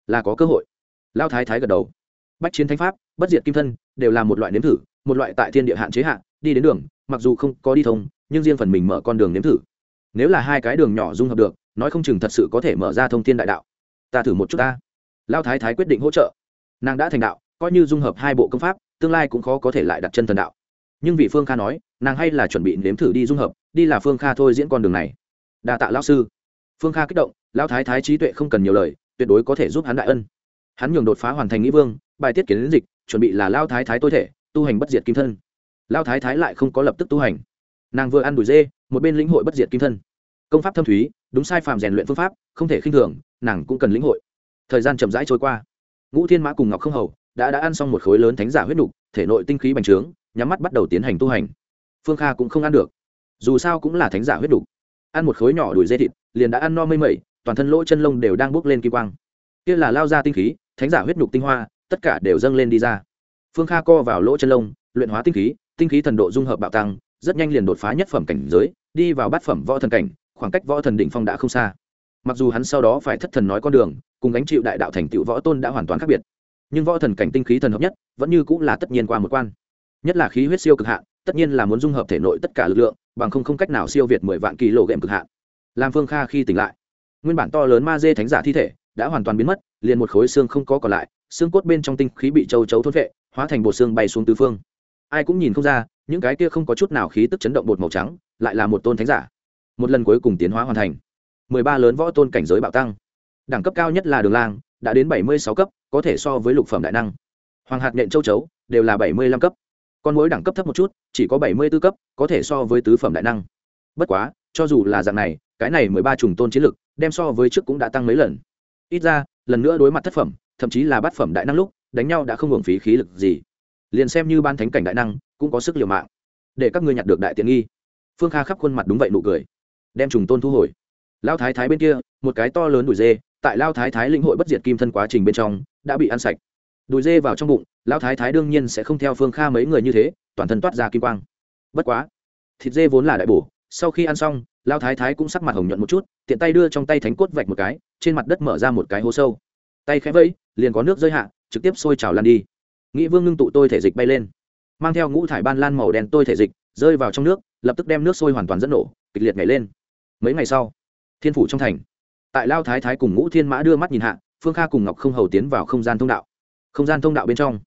Là có cơ hội. Lao thái thái gật đầu. Bách chiến thánh pháp, bất diệt kim thân, đều là một loại nếm thử, một loại tại thiên địa hạn chế hạn đi đến đường, mặc dù không có đi thông, nhưng riêng phần mình mở con đường nếm thử. Nếu là hai cái đường nhỏ dung hợp được nói không chừng thật sự có thể mở ra thông thiên đại đạo. Ta thử một chút ta. Lao thái thái quyết định hỗ trợ. Nàng đã thành đạo, coi như dung hợp hai bộ công pháp, tương lai cũng khó có thể lại đặt chân thần đạo. Nhưng vị phương kha nói, nàng hay là chuẩn bị nếm thử đi dung hợp, đi là phương kha thôi diễn con đường này. Đa tạ lao sư. Phương kha kích động lao thái thái trí tuệ không cần nhiều lời, tuyệt đối có thể giúp hắn đại ân. Hắn nhường đột phá hoàn thành nghĩ vương, bài tiết kiến dịch, chuẩn bị là lao thái thái tối thể, tu hành bất diệt kim thân. Lao thái thái lại không có lập tức tu hành. Nàng vừa ăn đùi dê, một bên lĩnh hội bất diệt kim thân. Công pháp thâm thúy đúng sai phạm rèn luyện phương pháp, không thể khinh thường, nàng cũng cần lĩnh hội. Thời gian chậm rãi trôi qua. Ngũ thiên mã cùng ngọc không hầu đã đã ăn xong một khối lớn thánh giả huyết nục, thể nội tinh khí bành trướng, nhắm mắt bắt đầu tiến hành tu hành. Phương kha cũng không ăn được. Dù sao cũng là thánh giả huyết nục. Ăn một khối nhỏ đùi dê thịt, liền đã ăn no mây mẩy, toàn thân lỗ chân lông đều đang bốc lên kỳ quang. Kia là lao ra tinh khí, thánh giả huyết nục tinh hoa, tất cả đều dâng lên đi ra. Phương kha co vào lỗ chân lông, luyện hóa tinh khí tinh khí thần độ dung hợp bạo tăng, rất nhanh liền đột phá nhất phẩm cảnh giới, đi vào bát phẩm võ thần cảnh khoảng cách võ thần đỉnh phong đã không xa. Mặc dù hắn sau đó phải thất thần nói con đường, cùng gánh chịu đại đạo thành tựu võ tôn đã hoàn toàn khác biệt. Nhưng võ thần cảnh tinh khí thần hợp nhất, vẫn như cũng là tất nhiên qua một quan. Nhất là khí huyết siêu cực hạn, tất nhiên là muốn dung hợp thể nội tất cả lực lượng, bằng không không cách nào siêu việt mười vạn kỳ lộ ghệm cực hạn. Làm phương kha khi tỉnh lại, nguyên bản to lớn ma dê thánh giả thi thể đã hoàn toàn biến mất, liền một khối xương không có còn lại, xương cốt bên trong tinh khí bị châu chấu thôn vệ hóa thành bột xương bay xuống tứ phương. Ai cũng nhìn không ra, những cái kia không có chút nào khí tức chấn động bột màu trắng, lại là một tôn thánh giả một lần cuối cùng tiến hóa hoàn thành. mười ba lớn võ tôn cảnh giới bạo tăng. Đẳng cấp cao nhất là đường lang, đã đến bảy mươi sáu cấp, có thể so với lục phẩm đại năng. Hoàng hạt nhện châu chấu, đều là bảy mươi lăm cấp. Con mỗi đẳng cấp thấp một chút, chỉ có bảy mươi b ố cấp, có thể so với tứ phẩm đại năng. Bất quá, cho dù là dạng này, cái này mười ba trùng tôn chiến lực, đem so với trước cũng đã tăng mấy lần. Ít ra, lần nữa đối mặt thất phẩm, thậm chí là bát phẩm đại năng lúc, đánh nhau đã không hưởng phí khí lực gì. Liền xem như ban thánh cảnh đại năng, cũng có sức liều mạng. Để các ngươi nhặt được đại tiện nghi. Phương kha khắp khuôn mặt đúng vậy nụ cười đem trùng tôn thu hồi. Lao thái thái bên kia, một cái to lớn đùi dê, tại lao thái thái lĩnh hội bất diệt kim thân quá trình bên trong, đã bị ăn sạch. Đùi dê vào trong bụng, lao thái thái đương nhiên sẽ không theo phương kha mấy người như thế, toàn thân toát ra kim quang. Bất quá, thịt dê vốn là đại bổ, sau khi ăn xong, lao thái thái cũng sắc mặt hồng nhuận một chút, tiện tay đưa trong tay thánh cốt vạch một cái, trên mặt đất mở ra một cái hố sâu. Tay khẽ vẫy, liền có nước rơi hạ, trực tiếp sôi trào lan đi. Nghĩ vương ngưng tụ tôi thể dịch bay lên. Mang theo ngũ thải ban lan màu đen tôi thể dịch, rơi vào trong nước, lập tức đem nước sôi hoàn toàn dẫn nổ, kịch liệt nhảy lên mấy ngày sau, thiên phủ trong thành, tại lao thái thái cùng ngũ thiên mã đưa mắt nhìn hạ, phương kha cùng ngọc không hầu tiến vào không gian thông đạo. Không gian thông đạo bên trong.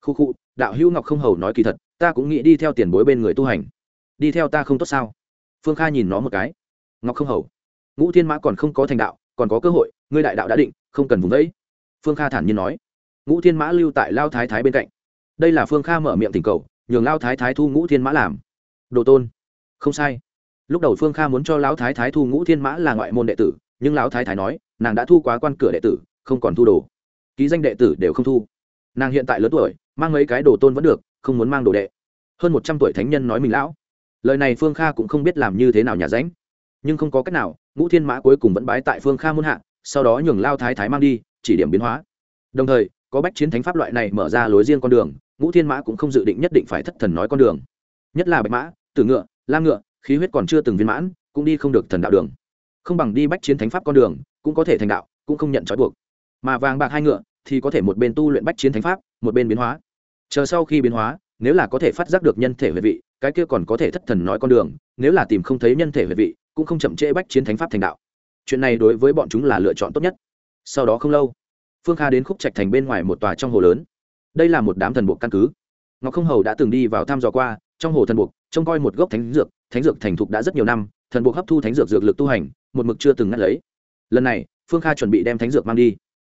Khu khu, đạo hữu ngọc không hầu nói kỳ thật, ta cũng nghĩ đi theo tiền bối bên người tu hành. Đi theo ta không tốt sao? Phương kha nhìn nó một cái. Ngọc không hầu, ngũ thiên mã còn không có thành đạo, còn có cơ hội, ngươi đại đạo đã định, không cần vùng đấy phương kha thản nhiên nói. Ngũ thiên mã lưu tại lao thái thái bên cạnh. Đây là phương kha mở miệng tình cầu, nhường lao thái thái thu ngũ thiên mã làm. Đồ tôn. Không sai lúc đầu phương kha muốn cho lão thái thái thu ngũ thiên mã là ngoại môn đệ tử, nhưng lão thái thái nói, nàng đã thu quá quan cửa đệ tử, không còn thu đồ. Ký danh đệ tử đều không thu. Nàng hiện tại lớn tuổi, mang mấy cái đồ tôn vẫn được, không muốn mang đồ đệ. Hơn một trăm tuổi thánh nhân nói mình lão. Lời này phương kha cũng không biết làm như thế nào nhà ránh. Nhưng không có cách nào, ngũ thiên mã cuối cùng vẫn bái tại phương kha muôn hạ, sau đó nhường lao thái thái mang đi, chỉ điểm biến hóa. Đồng thời, có bách chiến thánh pháp loại này mở ra lối riêng con đường, ngũ thiên mã cũng không dự định nhất định phải thất thần nói con đường. Nhất là bạch mã, tử ngựa lam ngựa khí huyết còn chưa từng viên mãn, cũng đi không được thần đạo đường. Không bằng đi bách chiến thánh pháp con đường, cũng có thể thành đạo, cũng không nhận trói buộc. Mà vàng bạc hai ngựa, thì có thể một bên tu luyện bách chiến thánh pháp, một bên biến hóa. Chờ sau khi biến hóa, nếu là có thể phát giác được nhân thể huệ vị, cái kia còn có thể thất thần nói con đường, nếu là tìm không thấy nhân thể huệ vị, cũng không chậm trễ bách chiến thánh pháp thành đạo. Chuyện này đối với bọn chúng là lựa chọn tốt nhất. Sau đó không lâu, phương kha đến khúc trạch thành bên ngoài một tòa trong hồ lớn. Đây là một đám thần buộc căn cứ. Ngọc không hầu đã từng đi vào thăm dò qua, trong hồ thần buộc, trông coi một gốc thánh dược thánh dược thành thục đã rất nhiều năm, thần buộc hấp thu thánh dược dược lực tu hành, một mực chưa từng ngắt lấy. Lần này, phương kha chuẩn bị đem thánh dược mang đi.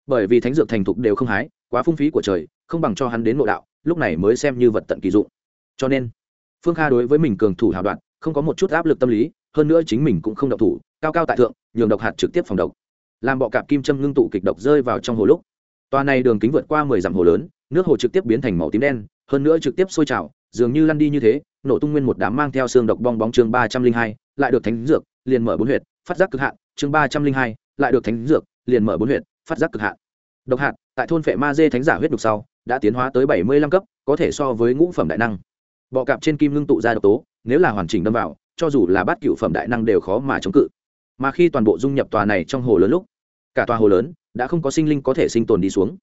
Bởi vì thánh dược thành thục đều không hái, quá phung phí của trời, không bằng cho hắn đến nội đạo, lúc này mới xem như vật tận kỳ dụng. Cho nên, phương kha đối với mình cường thủ hào đoạn, không có một chút áp lực tâm lý, hơn nữa chính mình cũng không độc thủ, cao cao tại thượng, nhường độc hạt trực tiếp phòng độc. Làm bọ cạp kim châm ngưng tụ kịch độc rơi vào trong hồ lúc toa này đường kính vượt qua mười dặm hồ lớn, nước hồ trực tiếp biến thành màu tím đen, hơn nữa trực tiếp sôi trào, dường như lăn đi như thế nổ tung nguyên một đám mang theo xương độc bong bóng chương ba trăm linh hai, lại được thánh dược, liền mở bốn huyệt, phát giác cực hạn, chương ba trăm linh hai, lại được thánh dược, liền mở bốn huyệt, phát giác cực hạn. Độc hạt, tại thôn phệ ma dê thánh giả huyết đục sau, đã tiến hóa tới bảy mươi lăm cấp, có thể so với ngũ phẩm đại năng. Bọ cạp trên kim ngưng tụ ra độc tố, nếu là hoàn chỉnh đâm vào, cho dù là bát cựu phẩm đại năng đều khó mà chống cự. Mà khi toàn bộ dung nhập tòa này trong hồ lớn lúc, cả tòa hồ lớn đã không có sinh linh có thể sinh tồn đi xuống.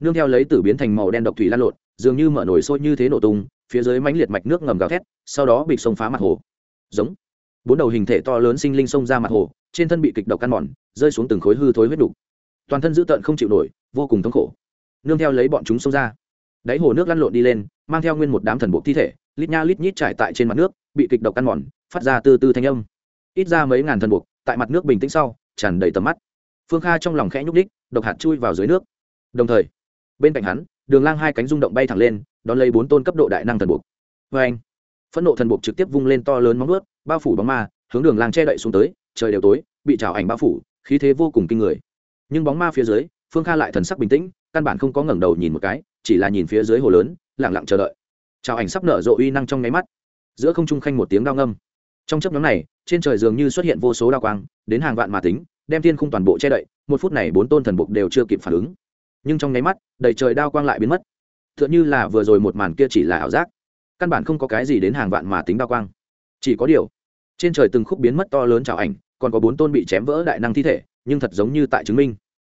Nương theo lấy tử biến thành màu đen độc thủy lan lộn, dường như mở nổi sôi như thế nổ tung phía dưới mãnh liệt mạch nước ngầm gào thét, sau đó bị sông phá mặt hồ. Giống. Bốn đầu hình thể to lớn sinh linh xông ra mặt hồ, trên thân bị kịch độc căn mòn, rơi xuống từng khối hư thối huyết đục. Toàn thân dữ tợn không chịu nổi, vô cùng thống khổ. Nương theo lấy bọn chúng xông ra. Đáy hồ nước lăn lộn đi lên, mang theo nguyên một đám thần bộ thi thể, lít nha lít nhít trải tại trên mặt nước, bị kịch độc căn mòn, phát ra từ từ thanh âm. Ít ra mấy ngàn thần buộc, tại mặt nước bình tĩnh sau, tràn đầy tầm mắt. Phương kha trong lòng khẽ nhúc đích độc hạt chui vào dưới nước. Đồng thời, bên cạnh hắn, đường lang hai cánh rung động bay thẳng lên đón lấy bốn tôn cấp độ đại năng thần buộc. Vê anh, phẫn nộ thần buộc trực tiếp vung lên to lớn móng ướt bao phủ bóng ma, hướng đường làng che đậy xuống tới, trời đều tối, bị trào ảnh bao phủ, khí thế vô cùng kinh người. Nhưng bóng ma phía dưới, phương kha lại thần sắc bình tĩnh, căn bản không có ngẩng đầu nhìn một cái, chỉ là nhìn phía dưới hồ lớn lẳng lặng chờ đợi. Trào ảnh sắp nở rộ uy năng trong nháy mắt. Giữa không trung khanh một tiếng đao ngâm. Trong chấp nhóm này, trên trời dường như xuất hiện vô số đao quang, đến hàng vạn mà tính, đem thiên khung toàn bộ che đậy, một phút này bốn tôn thần buộc đều chưa kịp phản ứng. Nhưng trong nháy mắt, đầy trời đao quang lại biến mất t h ư ợ n h ư là vừa rồi một màn kia chỉ là ảo giác. Căn bản không có cái gì đến hàng vạn mà tính bao quang. Chỉ có điều, trên trời từng khúc biến mất to lớn trào ảnh, còn có bốn tôn bị chém vỡ đại năng thi thể, nhưng thật giống như tại chứng minh.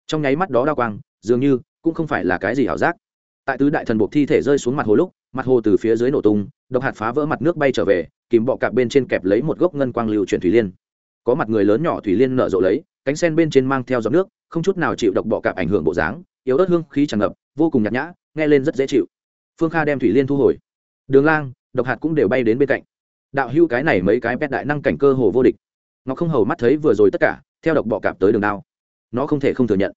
Trong nháy mắt đó đao quang, dường như cũng không phải là cái gì ảo giác. Tại tứ đại thần buộc thi thể rơi xuống mặt hồ lúc, mặt hồ từ phía dưới nổ tung, độc hạt phá vỡ mặt nước bay trở về, kìm bọ cạp bên trên kẹp lấy một gốc ngân quang lưu chuyển thủy liên. Có mặt người lớn nhỏ thủy liên nở rộ lấy, cánh sen bên trên mang theo giọt nước, không chút nào chịu độc bọ cạp ảnh hưởng bộ dáng, yếu ớt hương khí tràn ngập, vô cùng nhạt nhã nghe lên rất dễ chịu. Phương kha đem thủy liên thu hồi. Đường lang, độc hạt cũng đều bay đến bên cạnh. Đạo hưu cái này mấy cái pet đại năng cảnh cơ hồ vô địch. Ngọc không hầu mắt thấy vừa rồi tất cả, theo độc bọ cạp tới đường đao. Nó không thể không thừa nhận.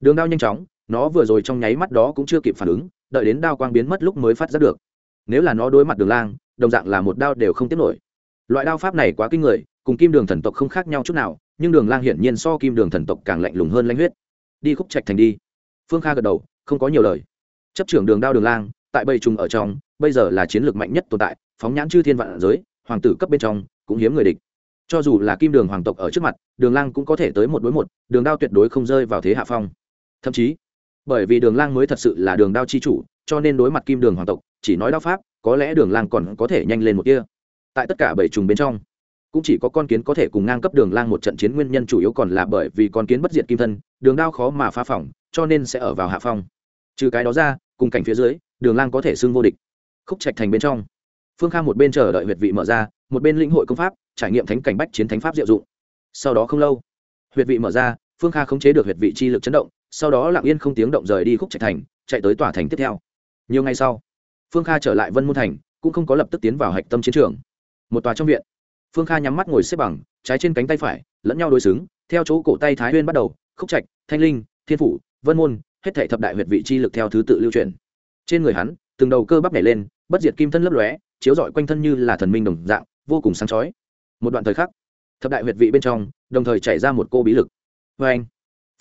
Đường đao nhanh chóng, nó vừa rồi trong nháy mắt đó cũng chưa kịp phản ứng, đợi đến đao quang biến mất lúc mới phát giác được. Nếu là nó đối mặt đường lang, đồng dạng là một đao đều không tiếp nổi. Loại đao pháp này quá kinh người, cùng kim đường thần tộc không khác nhau chút nào, nhưng đường lang hiển nhiên so kim đường thần tộc càng lạnh lùng hơn lanh huyết. Đi khúc trạch thành đi. Phương kha gật đầu, không có nhiều lời chấp trưởng đường đao đường lang, tại bầy trùng ở trong, bây giờ là chiến lược mạnh nhất tồn tại, phóng nhãn chư thiên vạn giới, hoàng tử cấp bên trong, cũng hiếm người địch. Cho dù là kim đường hoàng tộc ở trước mặt, đường lang cũng có thể tới một đối một, đường đao tuyệt đối không rơi vào thế hạ phong. Thậm chí, bởi vì đường lang mới thật sự là đường đao chi chủ, cho nên đối mặt kim đường hoàng tộc, chỉ nói đao pháp, có lẽ đường lang còn có thể nhanh lên một kia tại tất cả bảy trùng bên trong, cũng chỉ có con kiến có thể cùng ngang cấp đường lang một trận chiến nguyên nhân chủ yếu còn là bởi vì con kiến bất diệt kim thân, đường đao khó mà phá phỏng, cho nên sẽ ở vào hạ phong trừ cái đó ra, cùng cảnh phía dưới, đường lang có thể xưng vô địch. Khúc trạch thành bên trong, phương khang một bên chờ đợi huyệt vị mở ra, một bên lĩnh hội công pháp, trải nghiệm thánh cảnh bách chiến thánh pháp diệu dụng. Sau đó không lâu huyệt vị mở ra, phương kha khống chế được huyệt vị chi lực chấn động, sau đó lặng yên không tiếng động rời đi khúc trạch thành, chạy tới tòa thành tiếp theo. Nhiều ngày sau, phương kha trở lại vân môn thành, cũng không có lập tức tiến vào hạch tâm chiến trường. Một tòa trong viện, phương kha nhắm mắt ngồi xếp bằng, trái trên cánh tay phải, lẫn nhau đối xứng, theo chỗ cổ tay thái huyên bắt đầu, khúc trạch, thanh linh, thiên phủ, vân môn hết thể thập đại huyệt vị chi lực theo thứ tự lưu truyền. Trên người hắn, từng đầu cơ bắp nhảy lên, bất diệt kim thân lấp lóe, chiếu rọi quanh thân như là thần minh đồng dạng, vô cùng sáng chói. Một đoạn thời khắc, thập đại huyệt vị bên trong, đồng thời chảy ra một cô bí lực. Vê anh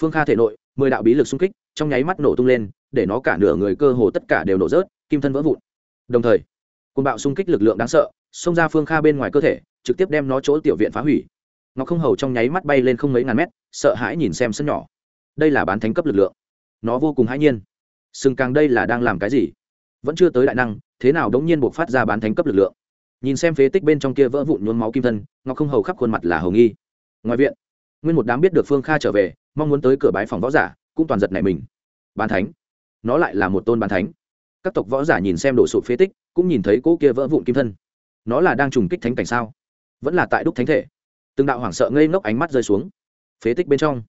phương kha thể nội, mười đạo bí lực xung kích, trong nháy mắt nổ tung lên, để nó cả nửa người cơ hồ tất cả đều nổ rớt, kim thân vỡ vụn. Đồng thời côn bạo xung kích lực lượng đáng sợ, xông ra phương kha bên ngoài cơ thể, trực tiếp đem nó chỗ tiểu viện phá hủy. Ngọc không hầu trong nháy mắt bay lên không mấy ngàn mét, sợ hãi nhìn xem sân nhỏ. Đây là bán thánh cấp lực lượng nó vô cùng hãi nhiên. Sừng càng đây là đang làm cái gì? Vẫn chưa tới đại năng, thế nào đống nhiên buộc phát ra bán thánh cấp lực lượng? Nhìn xem phế tích bên trong kia vỡ vụn nhuốm máu kim thân, ngọc không hầu khắp khuôn mặt là hầu nghi. Ngoài viện, nguyên một đám biết được phương kha trở về, mong muốn tới cửa bái phòng võ giả, cũng toàn giật này mình. Bán thánh? Nó lại là một tôn bán thánh. Các tộc võ giả nhìn xem đổ sụp phế tích, cũng nhìn thấy cỗ kia vỡ vụn kim thân. Nó là đang trùng kích thánh cảnh sao? Vẫn là tại đúc thánh thể. Từng đạo hoảng sợ ngây ngốc ánh mắt rơi xuống. Phế tích bên trong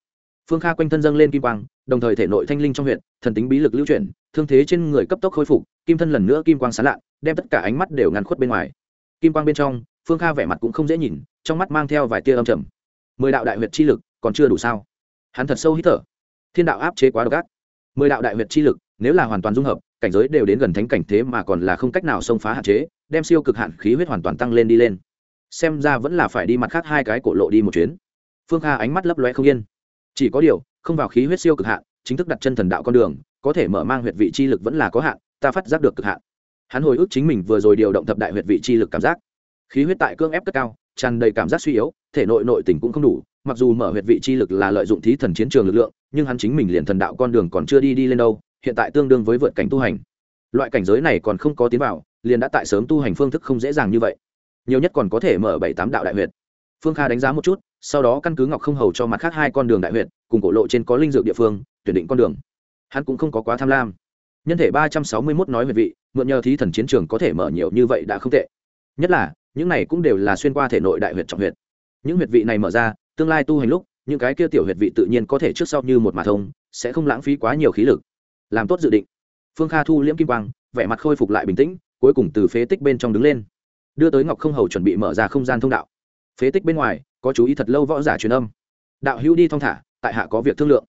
phương kha quanh thân dâng lên kim quang, đồng thời thể nội thanh linh trong huyện thần tính bí lực lưu chuyển, thương thế trên người cấp tốc khôi phục, kim thân lần nữa kim quang sán lạ đem tất cả ánh mắt đều ngăn khuất bên ngoài. Kim quang bên trong, phương kha vẻ mặt cũng không dễ nhìn, trong mắt mang theo vài tia âm trầm. Mười đạo đại huyệt chi lực, còn chưa đủ sao? Hắn thật sâu hít thở. Thiên đạo áp chế quá độc ác. Mười đạo đại huyệt chi lực, nếu là hoàn toàn dung hợp, cảnh giới đều đến gần thánh cảnh thế mà còn là không cách nào xông phá hạn chế, đem siêu cực hạn khí huyết hoàn toàn tăng lên đi lên. Xem ra vẫn là phải đi mặt khác hai cái cổ lộ đi một chuyến. Phương kha ánh mắt lấp loe không yên chỉ có điều, không vào khí huyết siêu cực hạn, chính thức đặt chân thần đạo con đường, có thể mở mang huyệt vị chi lực vẫn là có hạn, ta phát giác được cực hạn. Hắn hồi ức chính mình vừa rồi điều động thập đại huyệt vị chi lực cảm giác. Khí huyết tại cương ép cất cao, tràn đầy cảm giác suy yếu, thể nội nội tỉnh cũng không đủ, mặc dù mở huyệt vị chi lực là lợi dụng thí thần chiến trường lực lượng, nhưng hắn chính mình liền thần đạo con đường còn chưa đi đi lên đâu, hiện tại tương đương với vượt cảnh tu hành. Loại cảnh giới này còn không có tiến vào, liền đã tại sớm tu hành phương thức không dễ dàng như vậy. Nhiều nhất còn có thể mở bảy tám đạo đại huyệt phương kha đánh giá một chút, sau đó căn cứ ngọc không hầu cho mặt khác hai con đường đại huyệt, cùng cổ lộ trên có linh dược địa phương, tuyển định con đường. Hắn cũng không có quá tham lam. Nhân thể ba trăm sáu mươi mốt nói về vị, mượn nhờ thí thần chiến trường có thể mở nhiều như vậy đã không tệ. Nhất là, những này cũng đều là xuyên qua thể nội đại huyệt trọng huyệt. Những huyệt vị này mở ra, tương lai tu hành lúc, những cái kia tiểu huyệt vị tự nhiên có thể trước sau như một mà thông, sẽ không lãng phí quá nhiều khí lực. Làm tốt dự định. Phương kha thu liễm kim quang, vẻ mặt khôi phục lại bình tĩnh, cuối cùng từ phế tích bên trong đứng lên. Đưa tới ngọc không hầu chuẩn bị mở ra không gian thông đạo phế tích bên ngoài, có chú ý thật lâu võ giả truyền âm. Đạo hữu đi thong thả, tại hạ có việc thương lượng.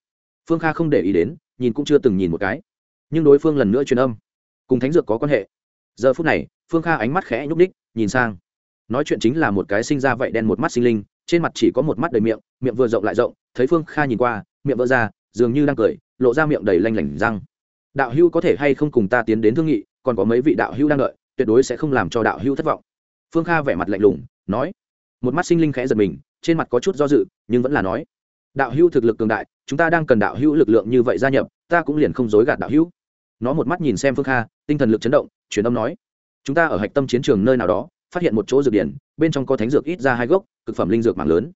Phương kha không để ý đến, nhìn cũng chưa từng nhìn một cái. Nhưng đối phương lần nữa truyền âm, cùng thánh dược có quan hệ. Giờ phút này, phương kha ánh mắt khẽ nhúc ních nhìn sang. Nói chuyện chính là một cái sinh ra vậy đen một mắt sinh linh, trên mặt chỉ có một mắt đầy miệng miệng vừa rộng lại rộng, thấy phương kha nhìn qua, miệng vỡ ra, dường như đang cười, lộ ra miệng đầy lanh lảnh răng. Đạo hưu có thể hay không cùng ta tiến đến thương nghị, còn có mấy vị đạo hưu đang đợi, tuyệt đối sẽ không làm cho đạo hưu thất vọng. Phương kha vẻ mặt lạnh lùng, nói một mắt sinh linh khẽ giật mình, trên mặt có chút do dự, nhưng vẫn là nói, đạo hữu thực lực cường đại, chúng ta đang cần đạo hữu lực lượng như vậy gia nhập, ta cũng liền không dối gạt đạo hữu. Nó một mắt nhìn xem phương kha, tinh thần lực chấn động, truyền âm nói, chúng ta ở hạch tâm chiến trường nơi nào đó, phát hiện một chỗ dược điển, bên trong có thánh dược ít ra hai gốc, cực phẩm linh dược mạng lớn.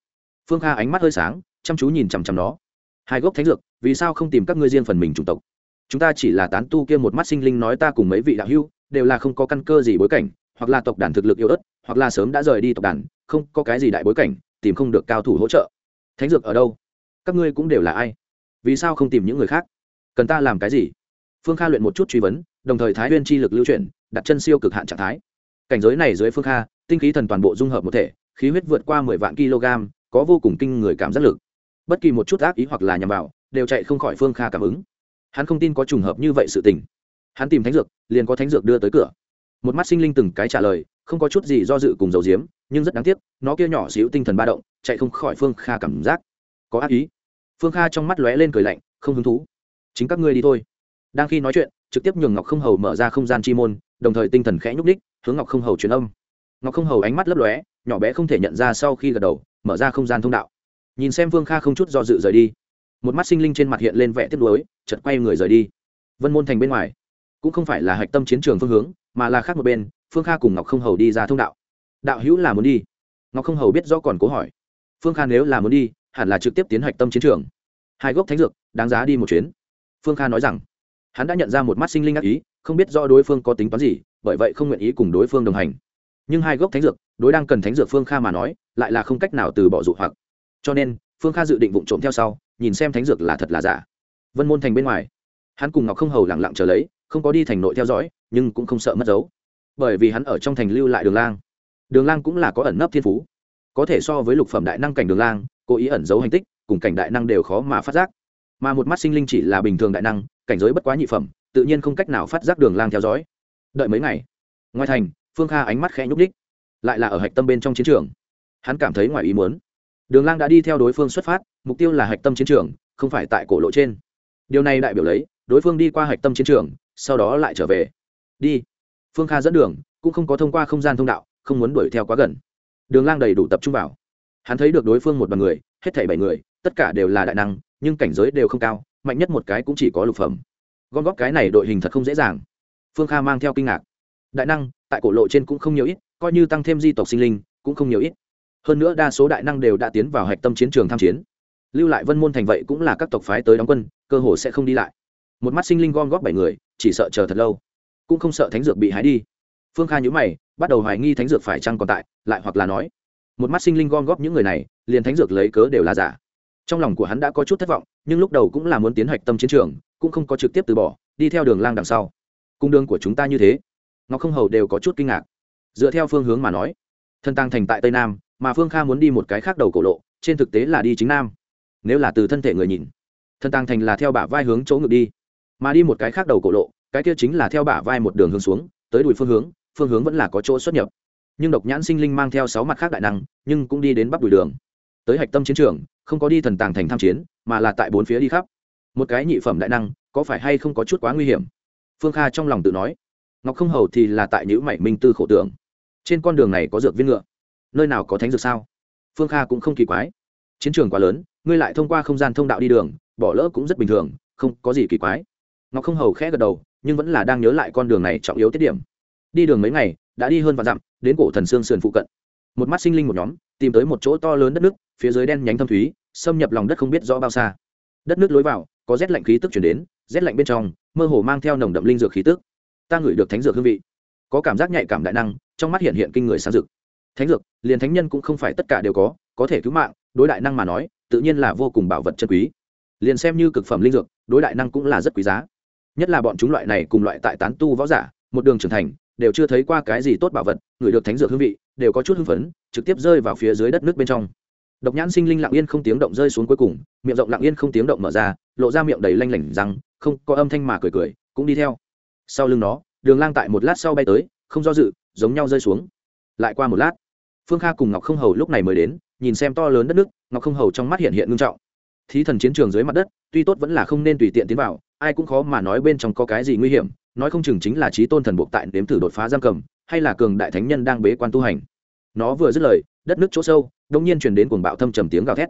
Phương kha ánh mắt hơi sáng, chăm chú nhìn chằm chằm nó. Hai gốc thánh dược, vì sao không tìm các ngươi riêng phần mình chủng tộc? Chúng ta chỉ là tán tu kia một mắt sinh linh nói ta cùng mấy vị đạo hữu, đều là không có căn cơ gì bối cảnh, hoặc là tộc đàn thực lực yếu ớt, hoặc là sớm đã rời đi tộc đàn không có cái gì đại bối cảnh, tìm không được cao thủ hỗ trợ. Thánh dược ở đâu? Các ngươi cũng đều là ai? Vì sao không tìm những người khác? Cần ta làm cái gì? Phương kha luyện một chút truy vấn, đồng thời thái huyên chi lực lưu chuyển, đặt chân siêu cực hạn trạng thái. Cảnh giới này dưới phương kha, tinh khí thần toàn bộ dung hợp một thể, khí huyết vượt qua mười vạn kg, có vô cùng kinh người cảm giác lực. Bất kỳ một chút ác ý hoặc là nhằm vào, đều chạy không khỏi phương kha cảm ứng. Hắn không tin có trùng hợp như vậy sự tình. Hắn tìm thánh dược, liền có thánh dược đưa tới cửa. Một mắt sinh linh từng cái trả lời không có chút gì do dự cùng dầu diếm, nhưng rất đáng tiếc, nó kia nhỏ xíu tinh thần ba động, chạy không khỏi phương kha cảm giác có ác ý. Phương kha trong mắt lóe lên cười lạnh, không hứng thú. Chính các ngươi đi thôi. Đang khi nói chuyện, trực tiếp nhường ngọc không hầu mở ra không gian chi môn, đồng thời tinh thần khẽ nhúc ních hướng ngọc không hầu truyền âm. Ngọc không hầu ánh mắt lấp lóe, nhỏ bé không thể nhận ra sau khi gật đầu, mở ra không gian thông đạo. Nhìn xem phương kha không chút do dự rời đi. Một mắt sinh linh trên mặt hiện lên vẻ tiếp lối chật quay người rời đi. Vân môn thành bên ngoài, cũng không phải là hạch tâm chiến trường phương hướng, mà là khác một bên phương kha cùng ngọc không hầu đi ra thông đạo. Đạo hữu là muốn đi. Ngọc không hầu biết rõ còn cố hỏi. Phương kha nếu là muốn đi, hẳn là trực tiếp tiến hạch tâm chiến trường. Hai gốc thánh dược, đáng giá đi một chuyến. Phương kha nói rằng, hắn đã nhận ra một mắt sinh linh ác ý, không biết do đối phương có tính toán gì, bởi vậy không nguyện ý cùng đối phương đồng hành. Nhưng hai gốc thánh dược, đối đang cần thánh dược phương kha mà nói, lại là không cách nào từ bỏ dụ hoặc. Cho nên, phương kha dự định vụ trộm theo sau, nhìn xem thánh dược là thật là giả. Vân môn thành bên ngoài, hắn cùng ngọc không hầu lẳng lặng trở lấy, không có đi thành nội theo dõi, nhưng cũng không sợ mất dấu bởi vì hắn ở trong thành lưu lại đường lang. Đường lang cũng là có ẩn nấp thiên phú. Có thể so với lục phẩm đại năng cảnh đường lang, cố ý ẩn giấu hành tích, cùng cảnh đại năng đều khó mà phát giác. Mà một mắt sinh linh chỉ là bình thường đại năng, cảnh giới bất quá nhị phẩm, tự nhiên không cách nào phát giác đường lang theo dõi. Đợi mấy ngày, ngoài thành, phương kha ánh mắt khẽ nhúc đích lại là ở hạch tâm bên trong chiến trường. Hắn cảm thấy ngoài ý muốn. Đường lang đã đi theo đối phương xuất phát, mục tiêu là hạch tâm chiến trường, không phải tại cổ lộ trên. Điều này đại biểu lấy, đối phương đi qua hạch tâm chiến trường, sau đó lại trở về. Đi phương kha dẫn đường, cũng không có thông qua không gian thông đạo, không muốn đuổi theo quá gần. Đường lang đầy đủ tập trung vào. Hắn thấy được đối phương một bằng người, hết thảy bảy người, tất cả đều là đại năng, nhưng cảnh giới đều không cao, mạnh nhất một cái cũng chỉ có lục phẩm. Gom góp cái này đội hình thật không dễ dàng. Phương kha mang theo kinh ngạc. Đại năng, tại cổ lộ trên cũng không nhiều ít, coi như tăng thêm di tộc sinh linh, cũng không nhiều ít. Hơn nữa đa số đại năng đều đã tiến vào hạch tâm chiến trường tham chiến. Lưu lại vân môn thành vậy cũng là các tộc phái tới đóng quân, cơ hồ sẽ không đi lại. Một mắt sinh linh gom góp bảy người, chỉ sợ chờ thật lâu cũng không sợ thánh dược bị hái đi. Phương kha nhữ mày, bắt đầu hoài nghi thánh dược phải chăng còn tại, lại hoặc là nói, một mắt sinh linh gom góp những người này, liền thánh dược lấy cớ đều là giả. Trong lòng của hắn đã có chút thất vọng, nhưng lúc đầu cũng là muốn tiến hạch tâm chiến trường, cũng không có trực tiếp từ bỏ, đi theo đường lang đằng sau. Cung đường của chúng ta như thế, ngọc không hầu đều có chút kinh ngạc. Dựa theo phương hướng mà nói, thân tăng thành tại tây nam, mà phương kha muốn đi một cái khác đầu cổ lộ, trên thực tế là đi chính nam. Nếu là từ thân thể người nhìn, thân tăng thành là theo bả vai hướng chỗ ngược đi, mà đi một cái khác đầu cổ lộ cái kia chính là theo bả vai một đường hướng xuống, tới đùi phương hướng phương hướng vẫn là có chỗ xuất nhập. Nhưng độc nhãn sinh linh mang theo sáu mặt khác đại năng, nhưng cũng đi đến bắp đùi đường. Tới hạch tâm chiến trường, không có đi thần tàng thành tham chiến, mà là tại bốn phía đi khắp. Một cái nhị phẩm đại năng, có phải hay không có chút quá nguy hiểm? Phương kha trong lòng tự nói. Ngọc không hầu thì là tại nhữ mảy minh tư khổ tưởng. Trên con đường này có dược viên ngựa. Nơi nào có thánh dược sao? Phương kha cũng không kỳ quái. Chiến trường quá lớn, ngươi lại thông qua không gian thông đạo đi đường, bỏ lỡ cũng rất bình thường, không có gì kỳ quái. Ngọc không hầu khẽ gật đầu nhưng vẫn là đang nhớ lại con đường này trọng yếu tiết điểm. Đi đường mấy ngày, đã đi hơn và dặm, đến cổ thần sương sườn phụ cận. Một mắt sinh linh một nhóm, tìm tới một chỗ to lớn đất nước, phía dưới đen nhánh thâm thúy, xâm nhập lòng đất không biết rõ bao xa. Đất nước lối vào, có rét lạnh khí tức chuyển đến, rét lạnh bên trong, mơ hồ mang theo nồng đậm linh dược khí tức. Ta ngửi được thánh dược hương vị. Có cảm giác nhạy cảm đại năng, trong mắt hiện hiện kinh người sáng dực. Thánh dược, liền thánh nhân cũng không phải tất cả đều có có thể cứu mạng, đối đại năng mà nói, tự nhiên là vô cùng bảo vật chân quý. Liền xem như cực phẩm linh dược, đối đại năng cũng là rất quý giá nhất là bọn chúng loại này cùng loại tại tán tu võ giả, một đường trưởng thành, đều chưa thấy qua cái gì tốt bảo vật, người được thánh dược hương vị, đều có chút hưng phấn, trực tiếp rơi vào phía dưới đất nước bên trong. Độc nhãn sinh linh lặng yên không tiếng động rơi xuống cuối cùng, miệng rộng lặng yên không tiếng động mở ra, lộ ra miệng đầy lanh lảnh răng, không có âm thanh mà cười cười, cũng đi theo. Sau lưng nó, đường lang tại một lát sau bay tới, không do dự, giống nhau rơi xuống. Lại qua một lát, phương kha cùng ngọc không hầu lúc này mới đến, nhìn xem to lớn đất nước, ngọc không hầu trong mắt hiện hiện ngưng trọng thí thần chiến trường dưới mặt đất, tuy tốt vẫn là không nên tùy tiện tiến vào, ai cũng khó mà nói bên trong có cái gì nguy hiểm, nói không chừng chính là trí tôn thần buộc tại nếm thử đột phá giam cầm, hay là cường đại thánh nhân đang bế quan tu hành. Nó vừa dứt lời, đất nước chỗ sâu đông nhiên truyền đến cuồng bạo thâm trầm tiếng gào thét.